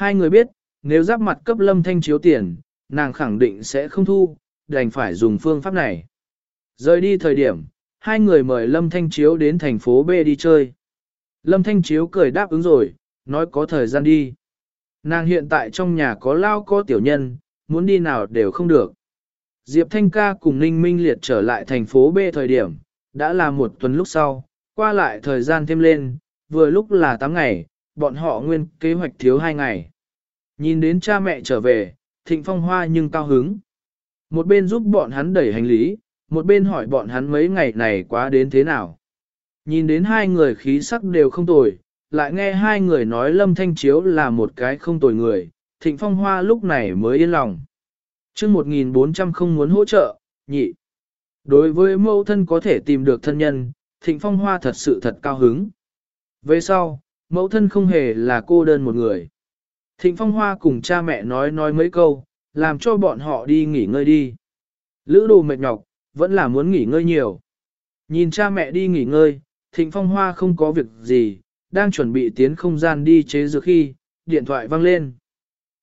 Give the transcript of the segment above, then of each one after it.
Hai người biết, nếu giáp mặt cấp lâm thanh chiếu tiền, nàng khẳng định sẽ không thu, đành phải dùng phương pháp này. Rời đi thời điểm, hai người mời lâm thanh chiếu đến thành phố B đi chơi. Lâm thanh chiếu cười đáp ứng rồi, nói có thời gian đi. Nàng hiện tại trong nhà có lao có tiểu nhân, muốn đi nào đều không được. Diệp Thanh ca cùng Ninh Minh Liệt trở lại thành phố B thời điểm, đã là một tuần lúc sau, qua lại thời gian thêm lên, vừa lúc là 8 ngày, bọn họ nguyên kế hoạch thiếu hai ngày. Nhìn đến cha mẹ trở về, Thịnh Phong Hoa nhưng cao hứng. Một bên giúp bọn hắn đẩy hành lý, một bên hỏi bọn hắn mấy ngày này quá đến thế nào. Nhìn đến hai người khí sắc đều không tồi, lại nghe hai người nói Lâm Thanh Chiếu là một cái không tồi người, Thịnh Phong Hoa lúc này mới yên lòng. chương 1400 không muốn hỗ trợ, nhị. Đối với mẫu thân có thể tìm được thân nhân, Thịnh Phong Hoa thật sự thật cao hứng. Về sau, mẫu thân không hề là cô đơn một người. Thịnh Phong Hoa cùng cha mẹ nói nói mấy câu, làm cho bọn họ đi nghỉ ngơi đi. Lữ đồ mệt nhọc, vẫn là muốn nghỉ ngơi nhiều. Nhìn cha mẹ đi nghỉ ngơi, Thịnh Phong Hoa không có việc gì, đang chuẩn bị tiến không gian đi chế dược khi, điện thoại vang lên.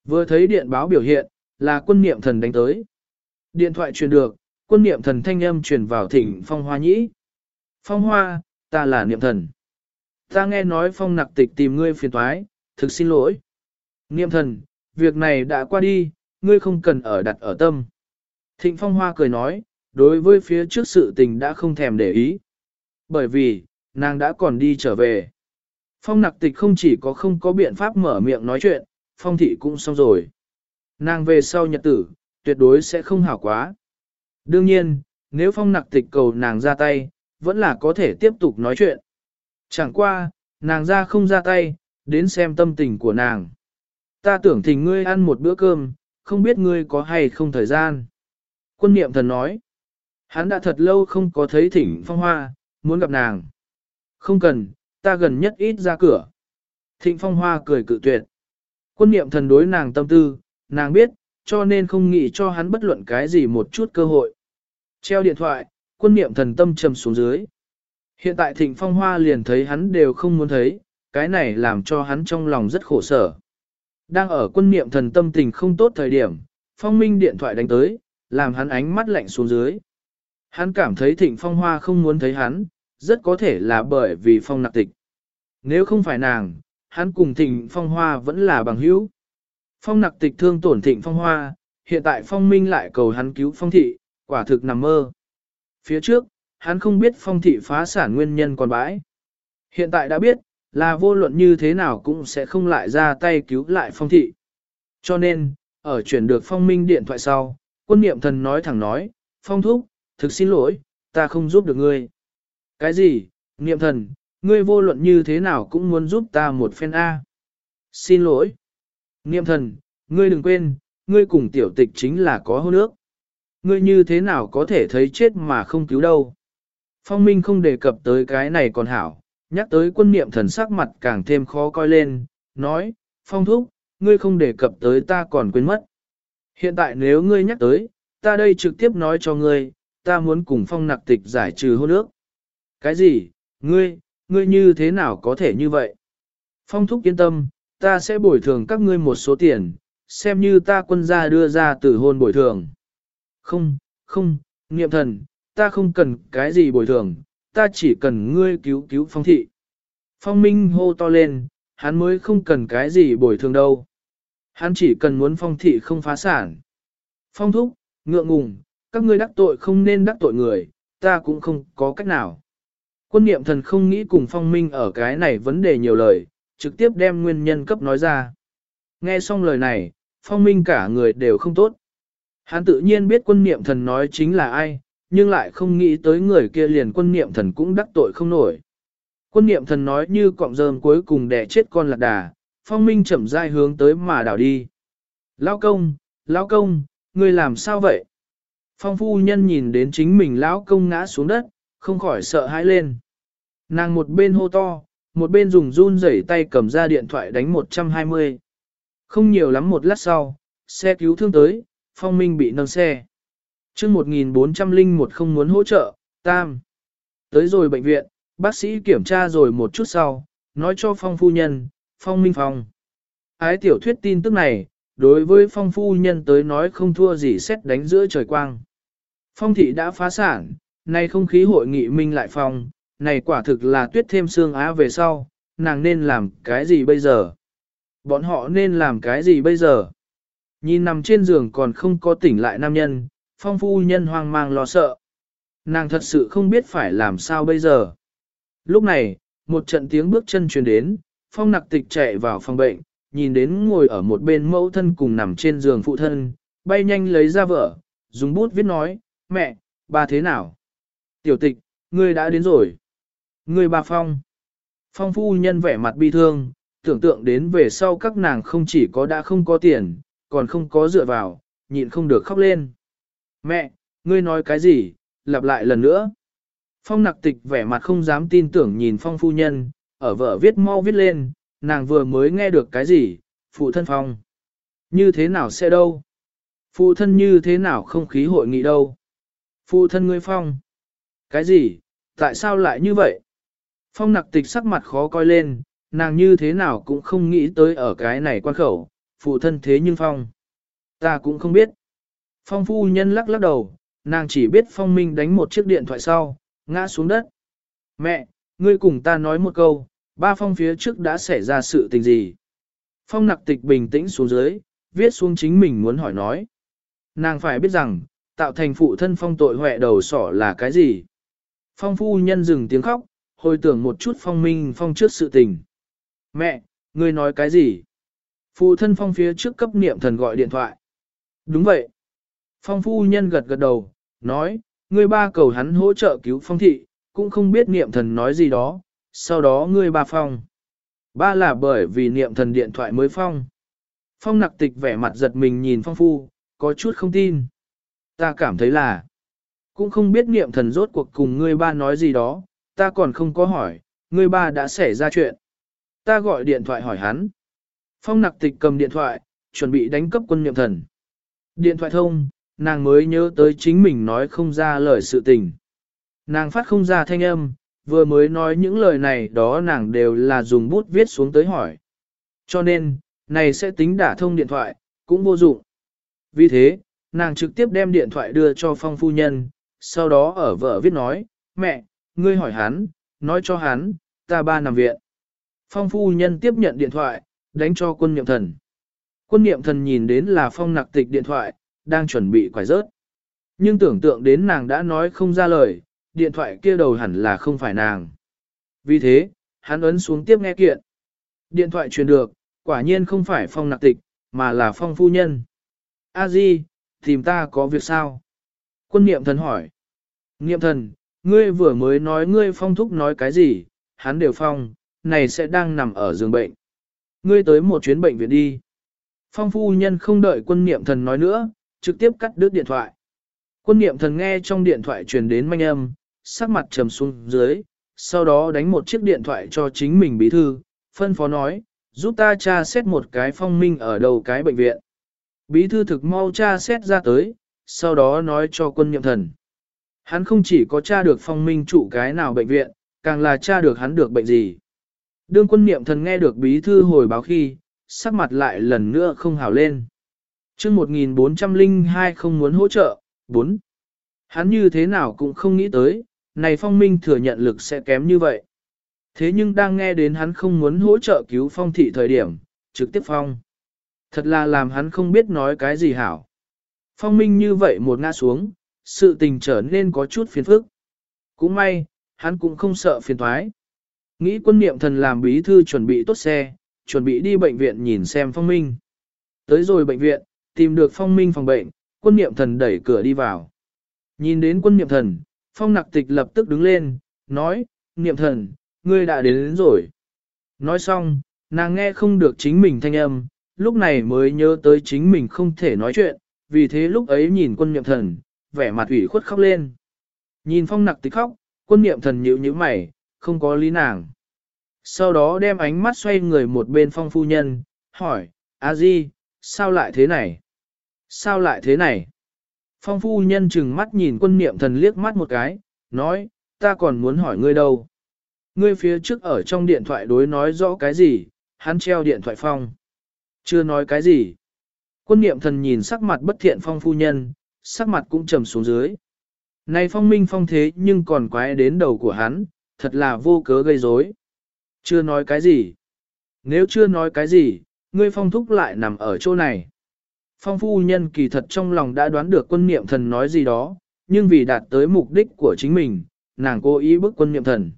Vừa thấy điện báo biểu hiện, là quân niệm thần đánh tới. Điện thoại truyền được, quân niệm thần thanh âm truyền vào Thịnh Phong Hoa nhĩ. Phong Hoa, ta là niệm thần. Ta nghe nói Phong nặc tịch tìm ngươi phiền toái, thực xin lỗi. Niệm thần, việc này đã qua đi, ngươi không cần ở đặt ở tâm. Thịnh Phong Hoa cười nói, đối với phía trước sự tình đã không thèm để ý. Bởi vì, nàng đã còn đi trở về. Phong nặc tịch không chỉ có không có biện pháp mở miệng nói chuyện, phong thị cũng xong rồi. Nàng về sau nhật tử, tuyệt đối sẽ không hảo quá. Đương nhiên, nếu phong nặc tịch cầu nàng ra tay, vẫn là có thể tiếp tục nói chuyện. Chẳng qua, nàng ra không ra tay, đến xem tâm tình của nàng. Ta tưởng thỉnh ngươi ăn một bữa cơm, không biết ngươi có hay không thời gian. Quân niệm thần nói, hắn đã thật lâu không có thấy thỉnh phong hoa, muốn gặp nàng. Không cần, ta gần nhất ít ra cửa. Thịnh phong hoa cười cự tuyệt. Quân niệm thần đối nàng tâm tư, nàng biết, cho nên không nghĩ cho hắn bất luận cái gì một chút cơ hội. Treo điện thoại, quân niệm thần tâm trầm xuống dưới. Hiện tại thịnh phong hoa liền thấy hắn đều không muốn thấy, cái này làm cho hắn trong lòng rất khổ sở. Đang ở quân niệm thần tâm tình không tốt thời điểm, phong minh điện thoại đánh tới, làm hắn ánh mắt lạnh xuống dưới. Hắn cảm thấy thịnh phong hoa không muốn thấy hắn, rất có thể là bởi vì phong nặc tịch. Nếu không phải nàng, hắn cùng thịnh phong hoa vẫn là bằng hữu. Phong nặc tịch thương tổn thịnh phong hoa, hiện tại phong minh lại cầu hắn cứu phong thị, quả thực nằm mơ. Phía trước, hắn không biết phong thị phá sản nguyên nhân còn bãi. Hiện tại đã biết, là vô luận như thế nào cũng sẽ không lại ra tay cứu lại phong thị. Cho nên, ở chuyển được phong minh điện thoại sau, quân niệm thần nói thẳng nói, phong thúc, thực xin lỗi, ta không giúp được ngươi. Cái gì, niệm thần, ngươi vô luận như thế nào cũng muốn giúp ta một phen A. Xin lỗi. Niệm thần, ngươi đừng quên, ngươi cùng tiểu tịch chính là có hôn ước. Ngươi như thế nào có thể thấy chết mà không cứu đâu. Phong Minh không đề cập tới cái này còn hảo, nhắc tới quân niệm thần sắc mặt càng thêm khó coi lên, nói, Phong Thúc, ngươi không đề cập tới ta còn quên mất. Hiện tại nếu ngươi nhắc tới, ta đây trực tiếp nói cho ngươi, ta muốn cùng Phong nặc tịch giải trừ hôn ước. Cái gì, ngươi, ngươi như thế nào có thể như vậy? Phong Thúc yên tâm, ta sẽ bồi thường các ngươi một số tiền, xem như ta quân gia đưa ra từ hôn bồi thường. Không, không, niệm thần, ta không cần cái gì bồi thường, ta chỉ cần ngươi cứu cứu phong thị. Phong Minh hô to lên, hắn mới không cần cái gì bồi thường đâu. Hắn chỉ cần muốn phong thị không phá sản. Phong thúc, ngượng ngùng, các ngươi đắc tội không nên đắc tội người, ta cũng không có cách nào. Quân niệm thần không nghĩ cùng phong minh ở cái này vấn đề nhiều lời, trực tiếp đem nguyên nhân cấp nói ra. Nghe xong lời này, phong minh cả người đều không tốt. Hắn tự nhiên biết quân niệm thần nói chính là ai, nhưng lại không nghĩ tới người kia liền quân niệm thần cũng đắc tội không nổi. Quân niệm thần nói như cọng rơm cuối cùng đẻ chết con lạc đà, phong minh chậm rãi hướng tới mà đảo đi. Lão công, lão công, ngươi làm sao vậy? Phong phu nhân nhìn đến chính mình lão công ngã xuống đất, không khỏi sợ hãi lên. Nàng một bên hô to, một bên dùng run rẩy tay cầm ra điện thoại đánh 120. Không nhiều lắm một lát sau, xe cứu thương tới, phong minh bị nâng xe chương 1401 không muốn hỗ trợ, tam. Tới rồi bệnh viện, bác sĩ kiểm tra rồi một chút sau, nói cho phong phu nhân, phong minh phong. ái tiểu thuyết tin tức này, đối với phong phu nhân tới nói không thua gì xét đánh giữa trời quang. Phong thị đã phá sản, nay không khí hội nghị minh lại phong, này quả thực là tuyết thêm xương á về sau, nàng nên làm cái gì bây giờ? Bọn họ nên làm cái gì bây giờ? Nhìn nằm trên giường còn không có tỉnh lại nam nhân, phong phu nhân hoang mang lo sợ. Nàng thật sự không biết phải làm sao bây giờ. Lúc này, một trận tiếng bước chân truyền đến, phong nặc tịch chạy vào phòng bệnh, nhìn đến ngồi ở một bên mẫu thân cùng nằm trên giường phụ thân, bay nhanh lấy ra vợ, dùng bút viết nói, mẹ, ba thế nào? Tiểu tịch, ngươi đã đến rồi. Ngươi bà Phong. Phong phu nhân vẻ mặt bi thương, tưởng tượng đến về sau các nàng không chỉ có đã không có tiền, còn không có dựa vào, nhịn không được khóc lên. Mẹ, ngươi nói cái gì, lặp lại lần nữa. Phong nặc tịch vẻ mặt không dám tin tưởng nhìn phong phu nhân, ở vợ viết mau viết lên, nàng vừa mới nghe được cái gì, phụ thân phong. Như thế nào sẽ đâu? Phụ thân như thế nào không khí hội nghị đâu? Phụ thân ngươi phong. Cái gì? Tại sao lại như vậy? Phong nặc tịch sắc mặt khó coi lên, nàng như thế nào cũng không nghĩ tới ở cái này quan khẩu, phụ thân thế nhưng phong. Ta cũng không biết. Phong phu nhân lắc lắc đầu, nàng chỉ biết phong minh đánh một chiếc điện thoại sau, ngã xuống đất. Mẹ, ngươi cùng ta nói một câu, ba phong phía trước đã xảy ra sự tình gì? Phong nặc tịch bình tĩnh xuống dưới, viết xuống chính mình muốn hỏi nói. Nàng phải biết rằng, tạo thành phụ thân phong tội huệ đầu sỏ là cái gì? Phong phu nhân dừng tiếng khóc, hồi tưởng một chút phong minh phong trước sự tình. Mẹ, ngươi nói cái gì? Phụ thân phong phía trước cấp niệm thần gọi điện thoại. Đúng vậy. Phong phu nhân gật gật đầu, nói, ngươi ba cầu hắn hỗ trợ cứu phong thị, cũng không biết niệm thần nói gì đó, sau đó ngươi ba phong. Ba là bởi vì niệm thần điện thoại mới phong. Phong nặc tịch vẻ mặt giật mình nhìn phong phu, có chút không tin. Ta cảm thấy là, cũng không biết niệm thần rốt cuộc cùng ngươi ba nói gì đó, ta còn không có hỏi, ngươi ba đã xảy ra chuyện. Ta gọi điện thoại hỏi hắn. Phong nặc tịch cầm điện thoại, chuẩn bị đánh cấp quân niệm thần. Điện thoại thông, nàng mới nhớ tới chính mình nói không ra lời sự tình. Nàng phát không ra thanh âm, vừa mới nói những lời này đó nàng đều là dùng bút viết xuống tới hỏi. Cho nên, này sẽ tính đả thông điện thoại, cũng vô dụng. Vì thế, nàng trực tiếp đem điện thoại đưa cho phong phu nhân, sau đó ở vợ viết nói, mẹ, ngươi hỏi hắn, nói cho hắn, ta ba nằm viện. Phong phu nhân tiếp nhận điện thoại, đánh cho quân niệm thần. Quân niệm thần nhìn đến là phong nặc tịch điện thoại, đang chuẩn bị quải rớt. Nhưng tưởng tượng đến nàng đã nói không ra lời, điện thoại kia đầu hẳn là không phải nàng. Vì thế, hắn ấn xuống tiếp nghe kiện. Điện thoại truyền được, quả nhiên không phải phong nặc tịch, mà là phong phu nhân. A Di, tìm ta có việc sao? Quân niệm thần hỏi. Niệm thần, ngươi vừa mới nói ngươi phong thúc nói cái gì, hắn đều phong, này sẽ đang nằm ở giường bệnh. Ngươi tới một chuyến bệnh viện đi. Phong phu nhân không đợi quân niệm thần nói nữa, trực tiếp cắt đứt điện thoại. Quân niệm thần nghe trong điện thoại truyền đến manh âm, sắc mặt trầm xuống dưới, sau đó đánh một chiếc điện thoại cho chính mình bí thư, phân phó nói, giúp ta tra xét một cái phong minh ở đầu cái bệnh viện. Bí thư thực mau tra xét ra tới, sau đó nói cho quân niệm thần. Hắn không chỉ có tra được phong minh chủ cái nào bệnh viện, càng là tra được hắn được bệnh gì. Đương quân niệm thần nghe được bí thư hồi báo khi, sắc mặt lại lần nữa không hào lên chương 1402 không muốn hỗ trợ, 4. Hắn như thế nào cũng không nghĩ tới, này phong minh thừa nhận lực sẽ kém như vậy. Thế nhưng đang nghe đến hắn không muốn hỗ trợ cứu phong thị thời điểm, trực tiếp phong. Thật là làm hắn không biết nói cái gì hảo. Phong minh như vậy một ngã xuống, sự tình trở nên có chút phiền phức. Cũng may, hắn cũng không sợ phiền thoái. Nghĩ quân niệm thần làm bí thư chuẩn bị tốt xe, chuẩn bị đi bệnh viện nhìn xem phong minh. Tới rồi bệnh viện, tìm được phong minh phòng bệnh, quân niệm thần đẩy cửa đi vào. Nhìn đến quân niệm thần, phong nặc tịch lập tức đứng lên, nói, niệm thần, ngươi đã đến, đến rồi. Nói xong, nàng nghe không được chính mình thanh âm, lúc này mới nhớ tới chính mình không thể nói chuyện, vì thế lúc ấy nhìn quân niệm thần, vẻ mặt ủy khuất khóc lên. Nhìn phong nặc tịch khóc, quân niệm thần nhíu nhíu mày, không có lý nàng. Sau đó đem ánh mắt xoay người một bên phong phu nhân, hỏi, a di, sao lại thế này? Sao lại thế này? Phong phu nhân chừng mắt nhìn quân niệm thần liếc mắt một cái, nói, ta còn muốn hỏi ngươi đâu? Ngươi phía trước ở trong điện thoại đối nói rõ cái gì, hắn treo điện thoại phong. Chưa nói cái gì. Quân niệm thần nhìn sắc mặt bất thiện phong phu nhân, sắc mặt cũng trầm xuống dưới. Này phong minh phong thế nhưng còn quái đến đầu của hắn, thật là vô cớ gây rối. Chưa nói cái gì. Nếu chưa nói cái gì, ngươi phong thúc lại nằm ở chỗ này. Phong phu nhân kỳ thật trong lòng đã đoán được quân niệm thần nói gì đó, nhưng vì đạt tới mục đích của chính mình, nàng cố ý bức quân niệm thần.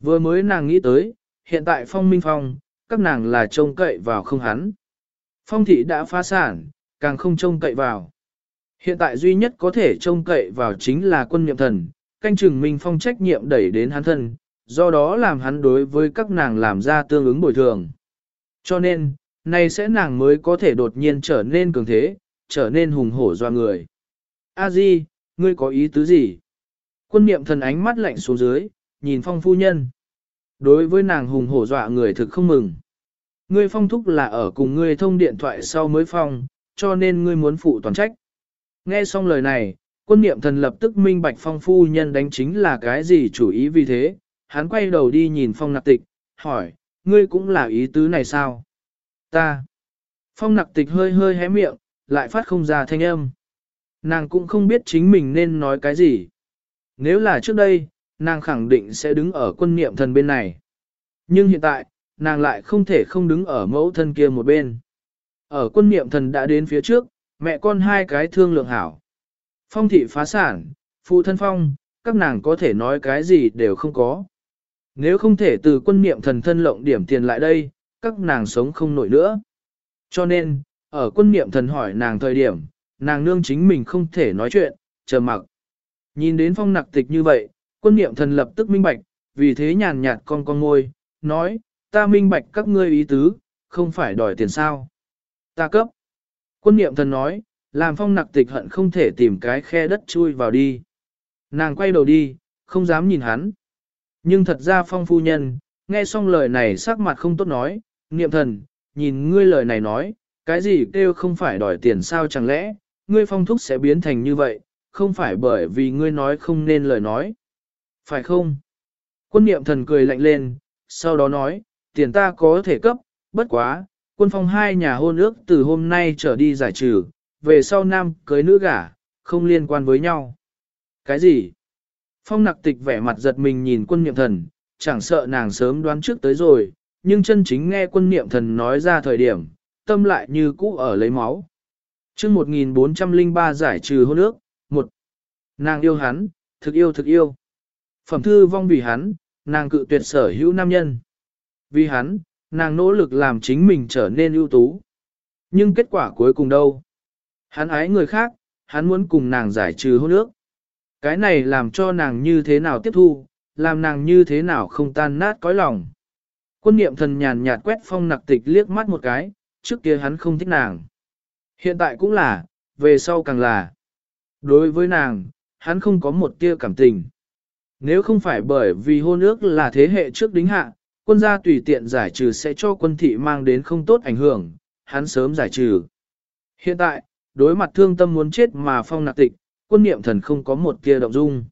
Vừa mới nàng nghĩ tới, hiện tại phong minh phong, các nàng là trông cậy vào không hắn. Phong thị đã phá sản, càng không trông cậy vào. Hiện tại duy nhất có thể trông cậy vào chính là quân niệm thần, canh chừng minh phong trách nhiệm đẩy đến hắn thân, do đó làm hắn đối với các nàng làm ra tương ứng bồi thường. Cho nên, này sẽ nàng mới có thể đột nhiên trở nên cường thế, trở nên hùng hổ doa người. A Di, ngươi có ý tứ gì? Quân niệm thần ánh mắt lạnh xuống dưới, nhìn phong phu nhân. Đối với nàng hùng hổ dọa người thực không mừng. Ngươi phong thúc là ở cùng ngươi thông điện thoại sau mới phong, cho nên ngươi muốn phụ toàn trách. Nghe xong lời này, quân niệm thần lập tức minh bạch phong phu nhân đánh chính là cái gì chủ ý vì thế, hắn quay đầu đi nhìn phong nạp tịch, hỏi, ngươi cũng là ý tứ này sao? Ta. Phong nặc tịch hơi hơi hé miệng, lại phát không ra thanh âm. Nàng cũng không biết chính mình nên nói cái gì. Nếu là trước đây, nàng khẳng định sẽ đứng ở quân niệm thần bên này. Nhưng hiện tại, nàng lại không thể không đứng ở mẫu thân kia một bên. Ở quân niệm thần đã đến phía trước, mẹ con hai cái thương lượng hảo. Phong thị phá sản, phụ thân phong, các nàng có thể nói cái gì đều không có. Nếu không thể từ quân niệm thần thân lộng điểm tiền lại đây, các nàng sống không nổi nữa. Cho nên, ở quân niệm thần hỏi nàng thời điểm, nàng nương chính mình không thể nói chuyện, chờ mặc. Nhìn đến phong nặc tịch như vậy, quân niệm thần lập tức minh bạch, vì thế nhàn nhạt con con ngôi, nói, ta minh bạch các ngươi ý tứ, không phải đòi tiền sao. Ta cấp. Quân niệm thần nói, làm phong nặc tịch hận không thể tìm cái khe đất chui vào đi. Nàng quay đầu đi, không dám nhìn hắn. Nhưng thật ra phong phu nhân, nghe xong lời này sắc mặt không tốt nói, niệm thần, nhìn ngươi lời này nói, cái gì kêu không phải đòi tiền sao chẳng lẽ, ngươi phong thúc sẽ biến thành như vậy, không phải bởi vì ngươi nói không nên lời nói. Phải không? Quân niệm thần cười lạnh lên, sau đó nói, tiền ta có thể cấp, bất quá, quân phong hai nhà hôn ước từ hôm nay trở đi giải trừ, về sau nam cưới nữ gả, không liên quan với nhau. Cái gì? Phong nặc tịch vẻ mặt giật mình nhìn quân niệm thần, chẳng sợ nàng sớm đoán trước tới rồi, nhưng chân chính nghe quân niệm thần nói ra thời điểm, tâm lại như cũ ở lấy máu. chương 1403 giải trừ hôn ước, một Nàng yêu hắn, thực yêu thực yêu. Phẩm thư vong vì hắn, nàng cự tuyệt sở hữu nam nhân. Vì hắn, nàng nỗ lực làm chính mình trở nên ưu tú. Nhưng kết quả cuối cùng đâu? Hắn ái người khác, hắn muốn cùng nàng giải trừ hôn ước. Cái này làm cho nàng như thế nào tiếp thu, làm nàng như thế nào không tan nát cõi lòng. Quân niệm thần nhàn nhạt quét phong nặc tịch liếc mắt một cái, trước kia hắn không thích nàng. Hiện tại cũng là, về sau càng là. Đối với nàng, hắn không có một tia cảm tình. Nếu không phải bởi vì hôn ước là thế hệ trước đính hạ, quân gia tùy tiện giải trừ sẽ cho quân thị mang đến không tốt ảnh hưởng, hắn sớm giải trừ. Hiện tại, đối mặt thương tâm muốn chết mà phong nặc tịch, quân niệm thần không có một tia động dung.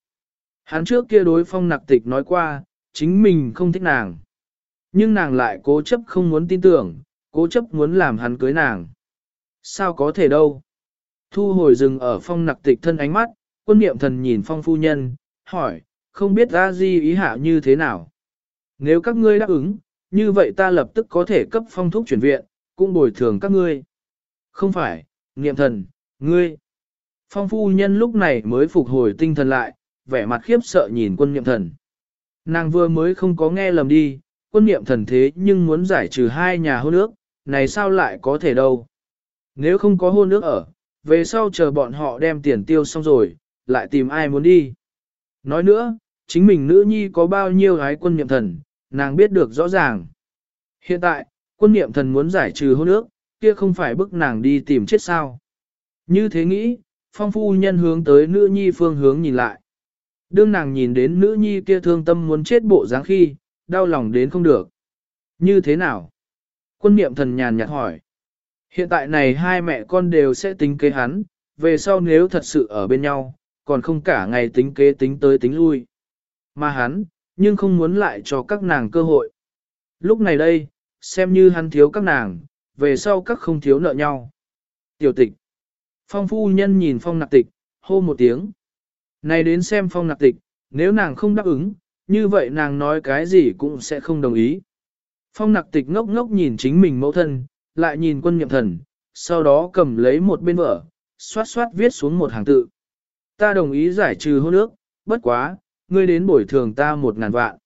Hắn trước kia đối phong nặc tịch nói qua, chính mình không thích nàng. Nhưng nàng lại cố chấp không muốn tin tưởng, cố chấp muốn làm hắn cưới nàng. Sao có thể đâu? Thu hồi rừng ở phong nặc tịch thân ánh mắt, quân niệm thần nhìn phong phu nhân, hỏi, không biết ra di ý hạ như thế nào? Nếu các ngươi đáp ứng, như vậy ta lập tức có thể cấp phong thuốc chuyển viện, cũng bồi thường các ngươi. Không phải, niệm thần, ngươi. Phong phu nhân lúc này mới phục hồi tinh thần lại, vẻ mặt khiếp sợ nhìn quân niệm thần. Nàng vừa mới không có nghe lầm đi, quân niệm thần thế nhưng muốn giải trừ hai nhà hôn ước, này sao lại có thể đâu. Nếu không có hôn ước ở, về sau chờ bọn họ đem tiền tiêu xong rồi, lại tìm ai muốn đi. Nói nữa, chính mình nữ nhi có bao nhiêu gái quân niệm thần, nàng biết được rõ ràng. Hiện tại, quân niệm thần muốn giải trừ hôn ước, kia không phải bức nàng đi tìm chết sao. Như thế nghĩ, phong phu nhân hướng tới nữ nhi phương hướng nhìn lại. Đương nàng nhìn đến nữ nhi kia thương tâm muốn chết bộ dáng khi, đau lòng đến không được. Như thế nào? Quân niệm thần nhàn nhạt hỏi. Hiện tại này hai mẹ con đều sẽ tính kế hắn, về sau nếu thật sự ở bên nhau, còn không cả ngày tính kế tính tới tính lui. Mà hắn, nhưng không muốn lại cho các nàng cơ hội. Lúc này đây, xem như hắn thiếu các nàng, về sau các không thiếu nợ nhau. Tiểu tịch. Phong phu nhân nhìn phong nạc tịch, hô một tiếng. Này đến xem phong nạc tịch, nếu nàng không đáp ứng, như vậy nàng nói cái gì cũng sẽ không đồng ý. Phong nặc tịch ngốc ngốc nhìn chính mình mẫu thân, lại nhìn quân nhậm thần, sau đó cầm lấy một bên vở, xoát xoát viết xuống một hàng tự. Ta đồng ý giải trừ hôn ước, bất quá, ngươi đến bồi thường ta một ngàn vạn.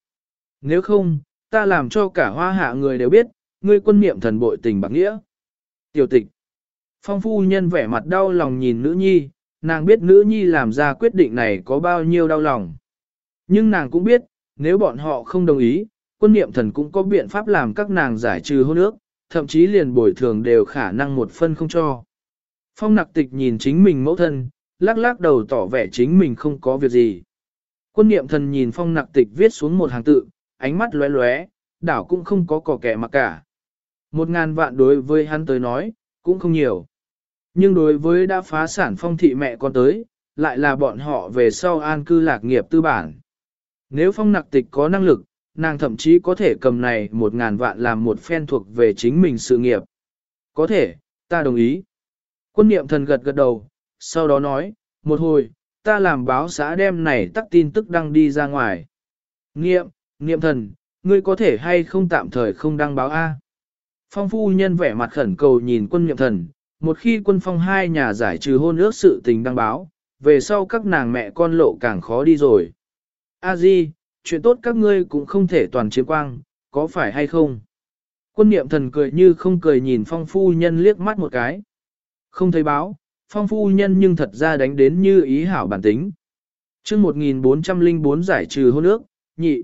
Nếu không, ta làm cho cả hoa hạ người đều biết, ngươi quân niệm thần bội tình bạc nghĩa. Tiểu tịch. Phong phu nhân vẻ mặt đau lòng nhìn nữ nhi, nàng biết nữ nhi làm ra quyết định này có bao nhiêu đau lòng. Nhưng nàng cũng biết, nếu bọn họ không đồng ý, quân niệm thần cũng có biện pháp làm các nàng giải trừ hôn ước, thậm chí liền bồi thường đều khả năng một phân không cho. Phong nặc tịch nhìn chính mình mẫu thân, lắc lắc đầu tỏ vẻ chính mình không có việc gì. Quân niệm thần nhìn phong nặc tịch viết xuống một hàng tự, ánh mắt lóe lóe, đảo cũng không có cỏ kẻ mà cả. Một ngàn vạn đối với hắn tới nói, cũng không nhiều. Nhưng đối với đã phá sản phong thị mẹ con tới, lại là bọn họ về sau an cư lạc nghiệp tư bản. Nếu phong nặc tịch có năng lực, nàng thậm chí có thể cầm này một ngàn vạn làm một phen thuộc về chính mình sự nghiệp. Có thể, ta đồng ý. Quân niệm thần gật gật đầu, sau đó nói, một hồi, ta làm báo xã đem này tắt tin tức đăng đi ra ngoài. Nghiệm, nghiệm thần, ngươi có thể hay không tạm thời không đăng báo A. Phong phu nhân vẻ mặt khẩn cầu nhìn quân nghiệm thần, một khi quân phong hai nhà giải trừ hôn ước sự tình đăng báo, về sau các nàng mẹ con lộ càng khó đi rồi. A Di, chuyện tốt các ngươi cũng không thể toàn chiếm quang, có phải hay không? Quân niệm thần cười như không cười nhìn phong phu nhân liếc mắt một cái. Không thấy báo, phong phu nhân nhưng thật ra đánh đến như ý hảo bản tính. chương 1404 giải trừ hôn ước, nhị.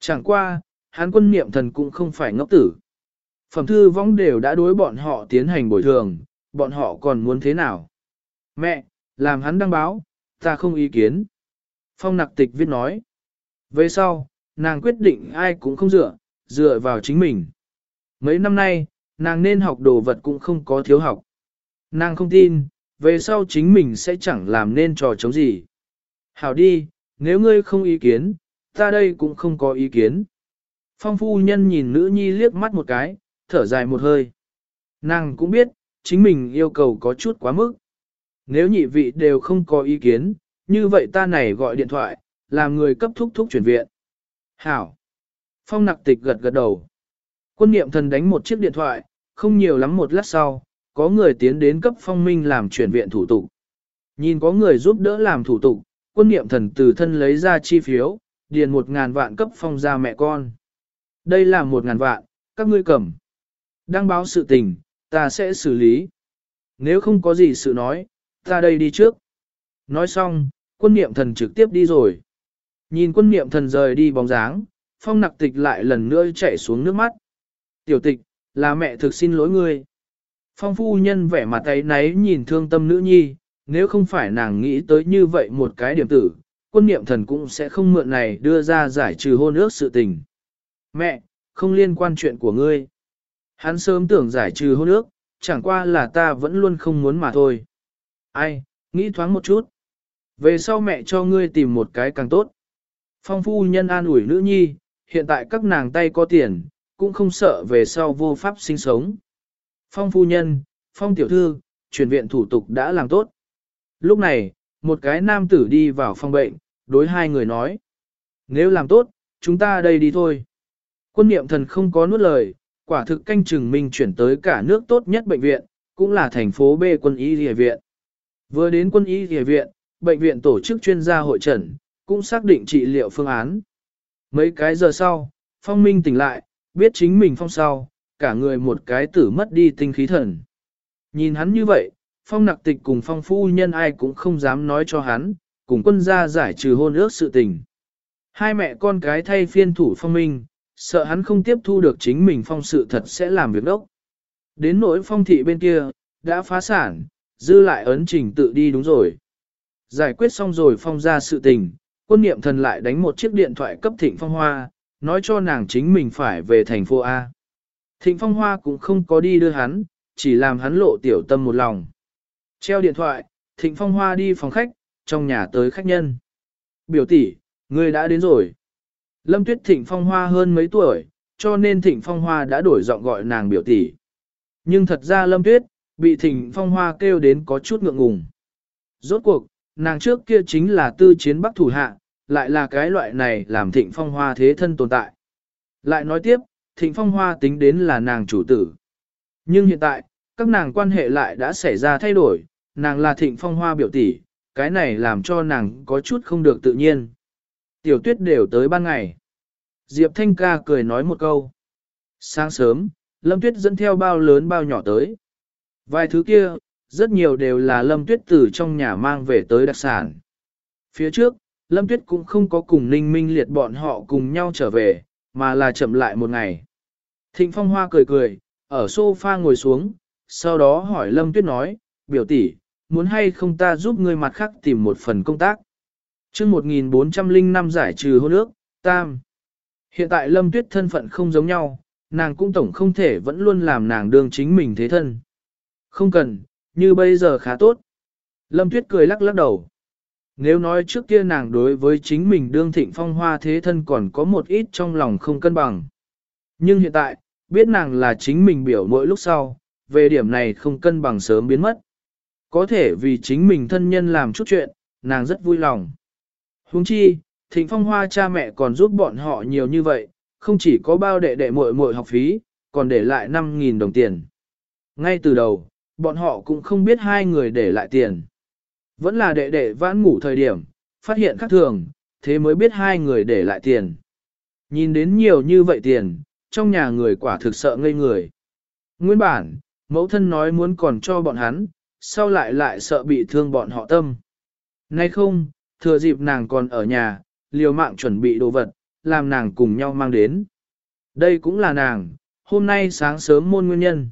Chẳng qua, hán quân niệm thần cũng không phải ngốc tử. Phẩm thư vong đều đã đối bọn họ tiến hành bồi thường, bọn họ còn muốn thế nào? Mẹ, làm hắn đăng báo, ta không ý kiến. Phong nặc tịch viết nói. Về sau, nàng quyết định ai cũng không dựa, dựa vào chính mình. Mấy năm nay, nàng nên học đồ vật cũng không có thiếu học. Nàng không tin, về sau chính mình sẽ chẳng làm nên trò chống gì. Hảo đi, nếu ngươi không ý kiến, ta đây cũng không có ý kiến. Phong phu nhân nhìn nữ nhi liếc mắt một cái, thở dài một hơi. Nàng cũng biết, chính mình yêu cầu có chút quá mức. Nếu nhị vị đều không có ý kiến, như vậy ta này gọi điện thoại, làm người cấp thúc thúc chuyển viện. Hảo. Phong nặc tịch gật gật đầu. Quân niệm thần đánh một chiếc điện thoại, không nhiều lắm một lát sau, có người tiến đến cấp phong minh làm chuyển viện thủ tục. Nhìn có người giúp đỡ làm thủ tục, quân niệm thần từ thân lấy ra chi phiếu, điền một ngàn vạn cấp phong ra mẹ con. Đây là một ngàn vạn, các ngươi cầm. Đăng báo sự tình, ta sẽ xử lý. Nếu không có gì sự nói, ta đây đi trước. Nói xong, quân niệm thần trực tiếp đi rồi. Nhìn quân niệm thần rời đi bóng dáng, phong nặc tịch lại lần nữa chạy xuống nước mắt. Tiểu tịch, là mẹ thực xin lỗi ngươi. Phong phu nhân vẻ mặt ấy náy nhìn thương tâm nữ nhi, nếu không phải nàng nghĩ tới như vậy một cái điểm tử, quân niệm thần cũng sẽ không mượn này đưa ra giải trừ hôn ước sự tình. Mẹ, không liên quan chuyện của ngươi. Hắn sớm tưởng giải trừ hôn ước, chẳng qua là ta vẫn luôn không muốn mà thôi. Ai, nghĩ thoáng một chút. Về sau mẹ cho ngươi tìm một cái càng tốt. Phong phu nhân an ủi nữ nhi, hiện tại các nàng tay có tiền, cũng không sợ về sau vô pháp sinh sống. Phong phu nhân, phong tiểu thư, chuyển viện thủ tục đã làm tốt. Lúc này, một cái nam tử đi vào phòng bệnh, đối hai người nói. Nếu làm tốt, chúng ta đây đi thôi. Quân niệm thần không có nuốt lời, quả thực canh chừng mình chuyển tới cả nước tốt nhất bệnh viện, cũng là thành phố B quân y địa viện. Vừa đến quân y địa viện, bệnh viện tổ chức chuyên gia hội trần, cũng xác định trị liệu phương án. Mấy cái giờ sau, phong minh tỉnh lại, biết chính mình phong sau, cả người một cái tử mất đi tinh khí thần. Nhìn hắn như vậy, phong nặc tịch cùng phong phu nhân ai cũng không dám nói cho hắn, cùng quân gia giải trừ hôn ước sự tình. Hai mẹ con cái thay phiên thủ phong minh, sợ hắn không tiếp thu được chính mình phong sự thật sẽ làm việc đốc. Đến nỗi phong thị bên kia, đã phá sản, dư lại ấn trình tự đi đúng rồi. Giải quyết xong rồi phong ra sự tình, quân niệm thần lại đánh một chiếc điện thoại cấp thịnh phong hoa, nói cho nàng chính mình phải về thành phố A. Thịnh phong hoa cũng không có đi đưa hắn, chỉ làm hắn lộ tiểu tâm một lòng. Treo điện thoại, thịnh phong hoa đi phòng khách, trong nhà tới khách nhân. Biểu tỷ, người đã đến rồi. Lâm tuyết thịnh phong hoa hơn mấy tuổi, cho nên thịnh phong hoa đã đổi giọng gọi nàng biểu tỷ. Nhưng thật ra Lâm Tuyết, bị Thịnh Phong Hoa kêu đến có chút ngượng ngùng. Rốt cuộc, nàng trước kia chính là tư chiến bắc thủ hạ, lại là cái loại này làm Thịnh Phong Hoa thế thân tồn tại. Lại nói tiếp, Thịnh Phong Hoa tính đến là nàng chủ tử. Nhưng hiện tại, các nàng quan hệ lại đã xảy ra thay đổi, nàng là Thịnh Phong Hoa biểu tỷ, cái này làm cho nàng có chút không được tự nhiên. Tiểu tuyết đều tới ban ngày. Diệp Thanh ca cười nói một câu. Sáng sớm, Lâm Tuyết dẫn theo bao lớn bao nhỏ tới. Vài thứ kia, rất nhiều đều là Lâm Tuyết từ trong nhà mang về tới đặc sản. Phía trước, Lâm Tuyết cũng không có cùng Ninh Minh liệt bọn họ cùng nhau trở về, mà là chậm lại một ngày. Thịnh Phong Hoa cười cười, ở sofa ngồi xuống, sau đó hỏi Lâm Tuyết nói, biểu tỷ, muốn hay không ta giúp ngươi mặt khác tìm một phần công tác. chương 1405 giải trừ hôn ước, tam. Hiện tại Lâm Tuyết thân phận không giống nhau, nàng cũng tổng không thể vẫn luôn làm nàng đương chính mình thế thân. Không cần, như bây giờ khá tốt. Lâm Tuyết cười lắc lắc đầu. Nếu nói trước kia nàng đối với chính mình đương thịnh phong hoa thế thân còn có một ít trong lòng không cân bằng. Nhưng hiện tại, biết nàng là chính mình biểu mỗi lúc sau, về điểm này không cân bằng sớm biến mất. Có thể vì chính mình thân nhân làm chút chuyện, nàng rất vui lòng. Huống chi, thịnh phong hoa cha mẹ còn giúp bọn họ nhiều như vậy, không chỉ có bao đệ đệ muội muội học phí, còn để lại 5.000 đồng tiền. Ngay từ đầu, bọn họ cũng không biết hai người để lại tiền. Vẫn là đệ đệ vãn ngủ thời điểm, phát hiện khác thường, thế mới biết hai người để lại tiền. Nhìn đến nhiều như vậy tiền, trong nhà người quả thực sợ ngây người. Nguyên bản, mẫu thân nói muốn còn cho bọn hắn, sau lại lại sợ bị thương bọn họ tâm. Nay không, thừa dịp nàng còn ở nhà, liều mạng chuẩn bị đồ vật, làm nàng cùng nhau mang đến. Đây cũng là nàng, hôm nay sáng sớm môn nguyên nhân.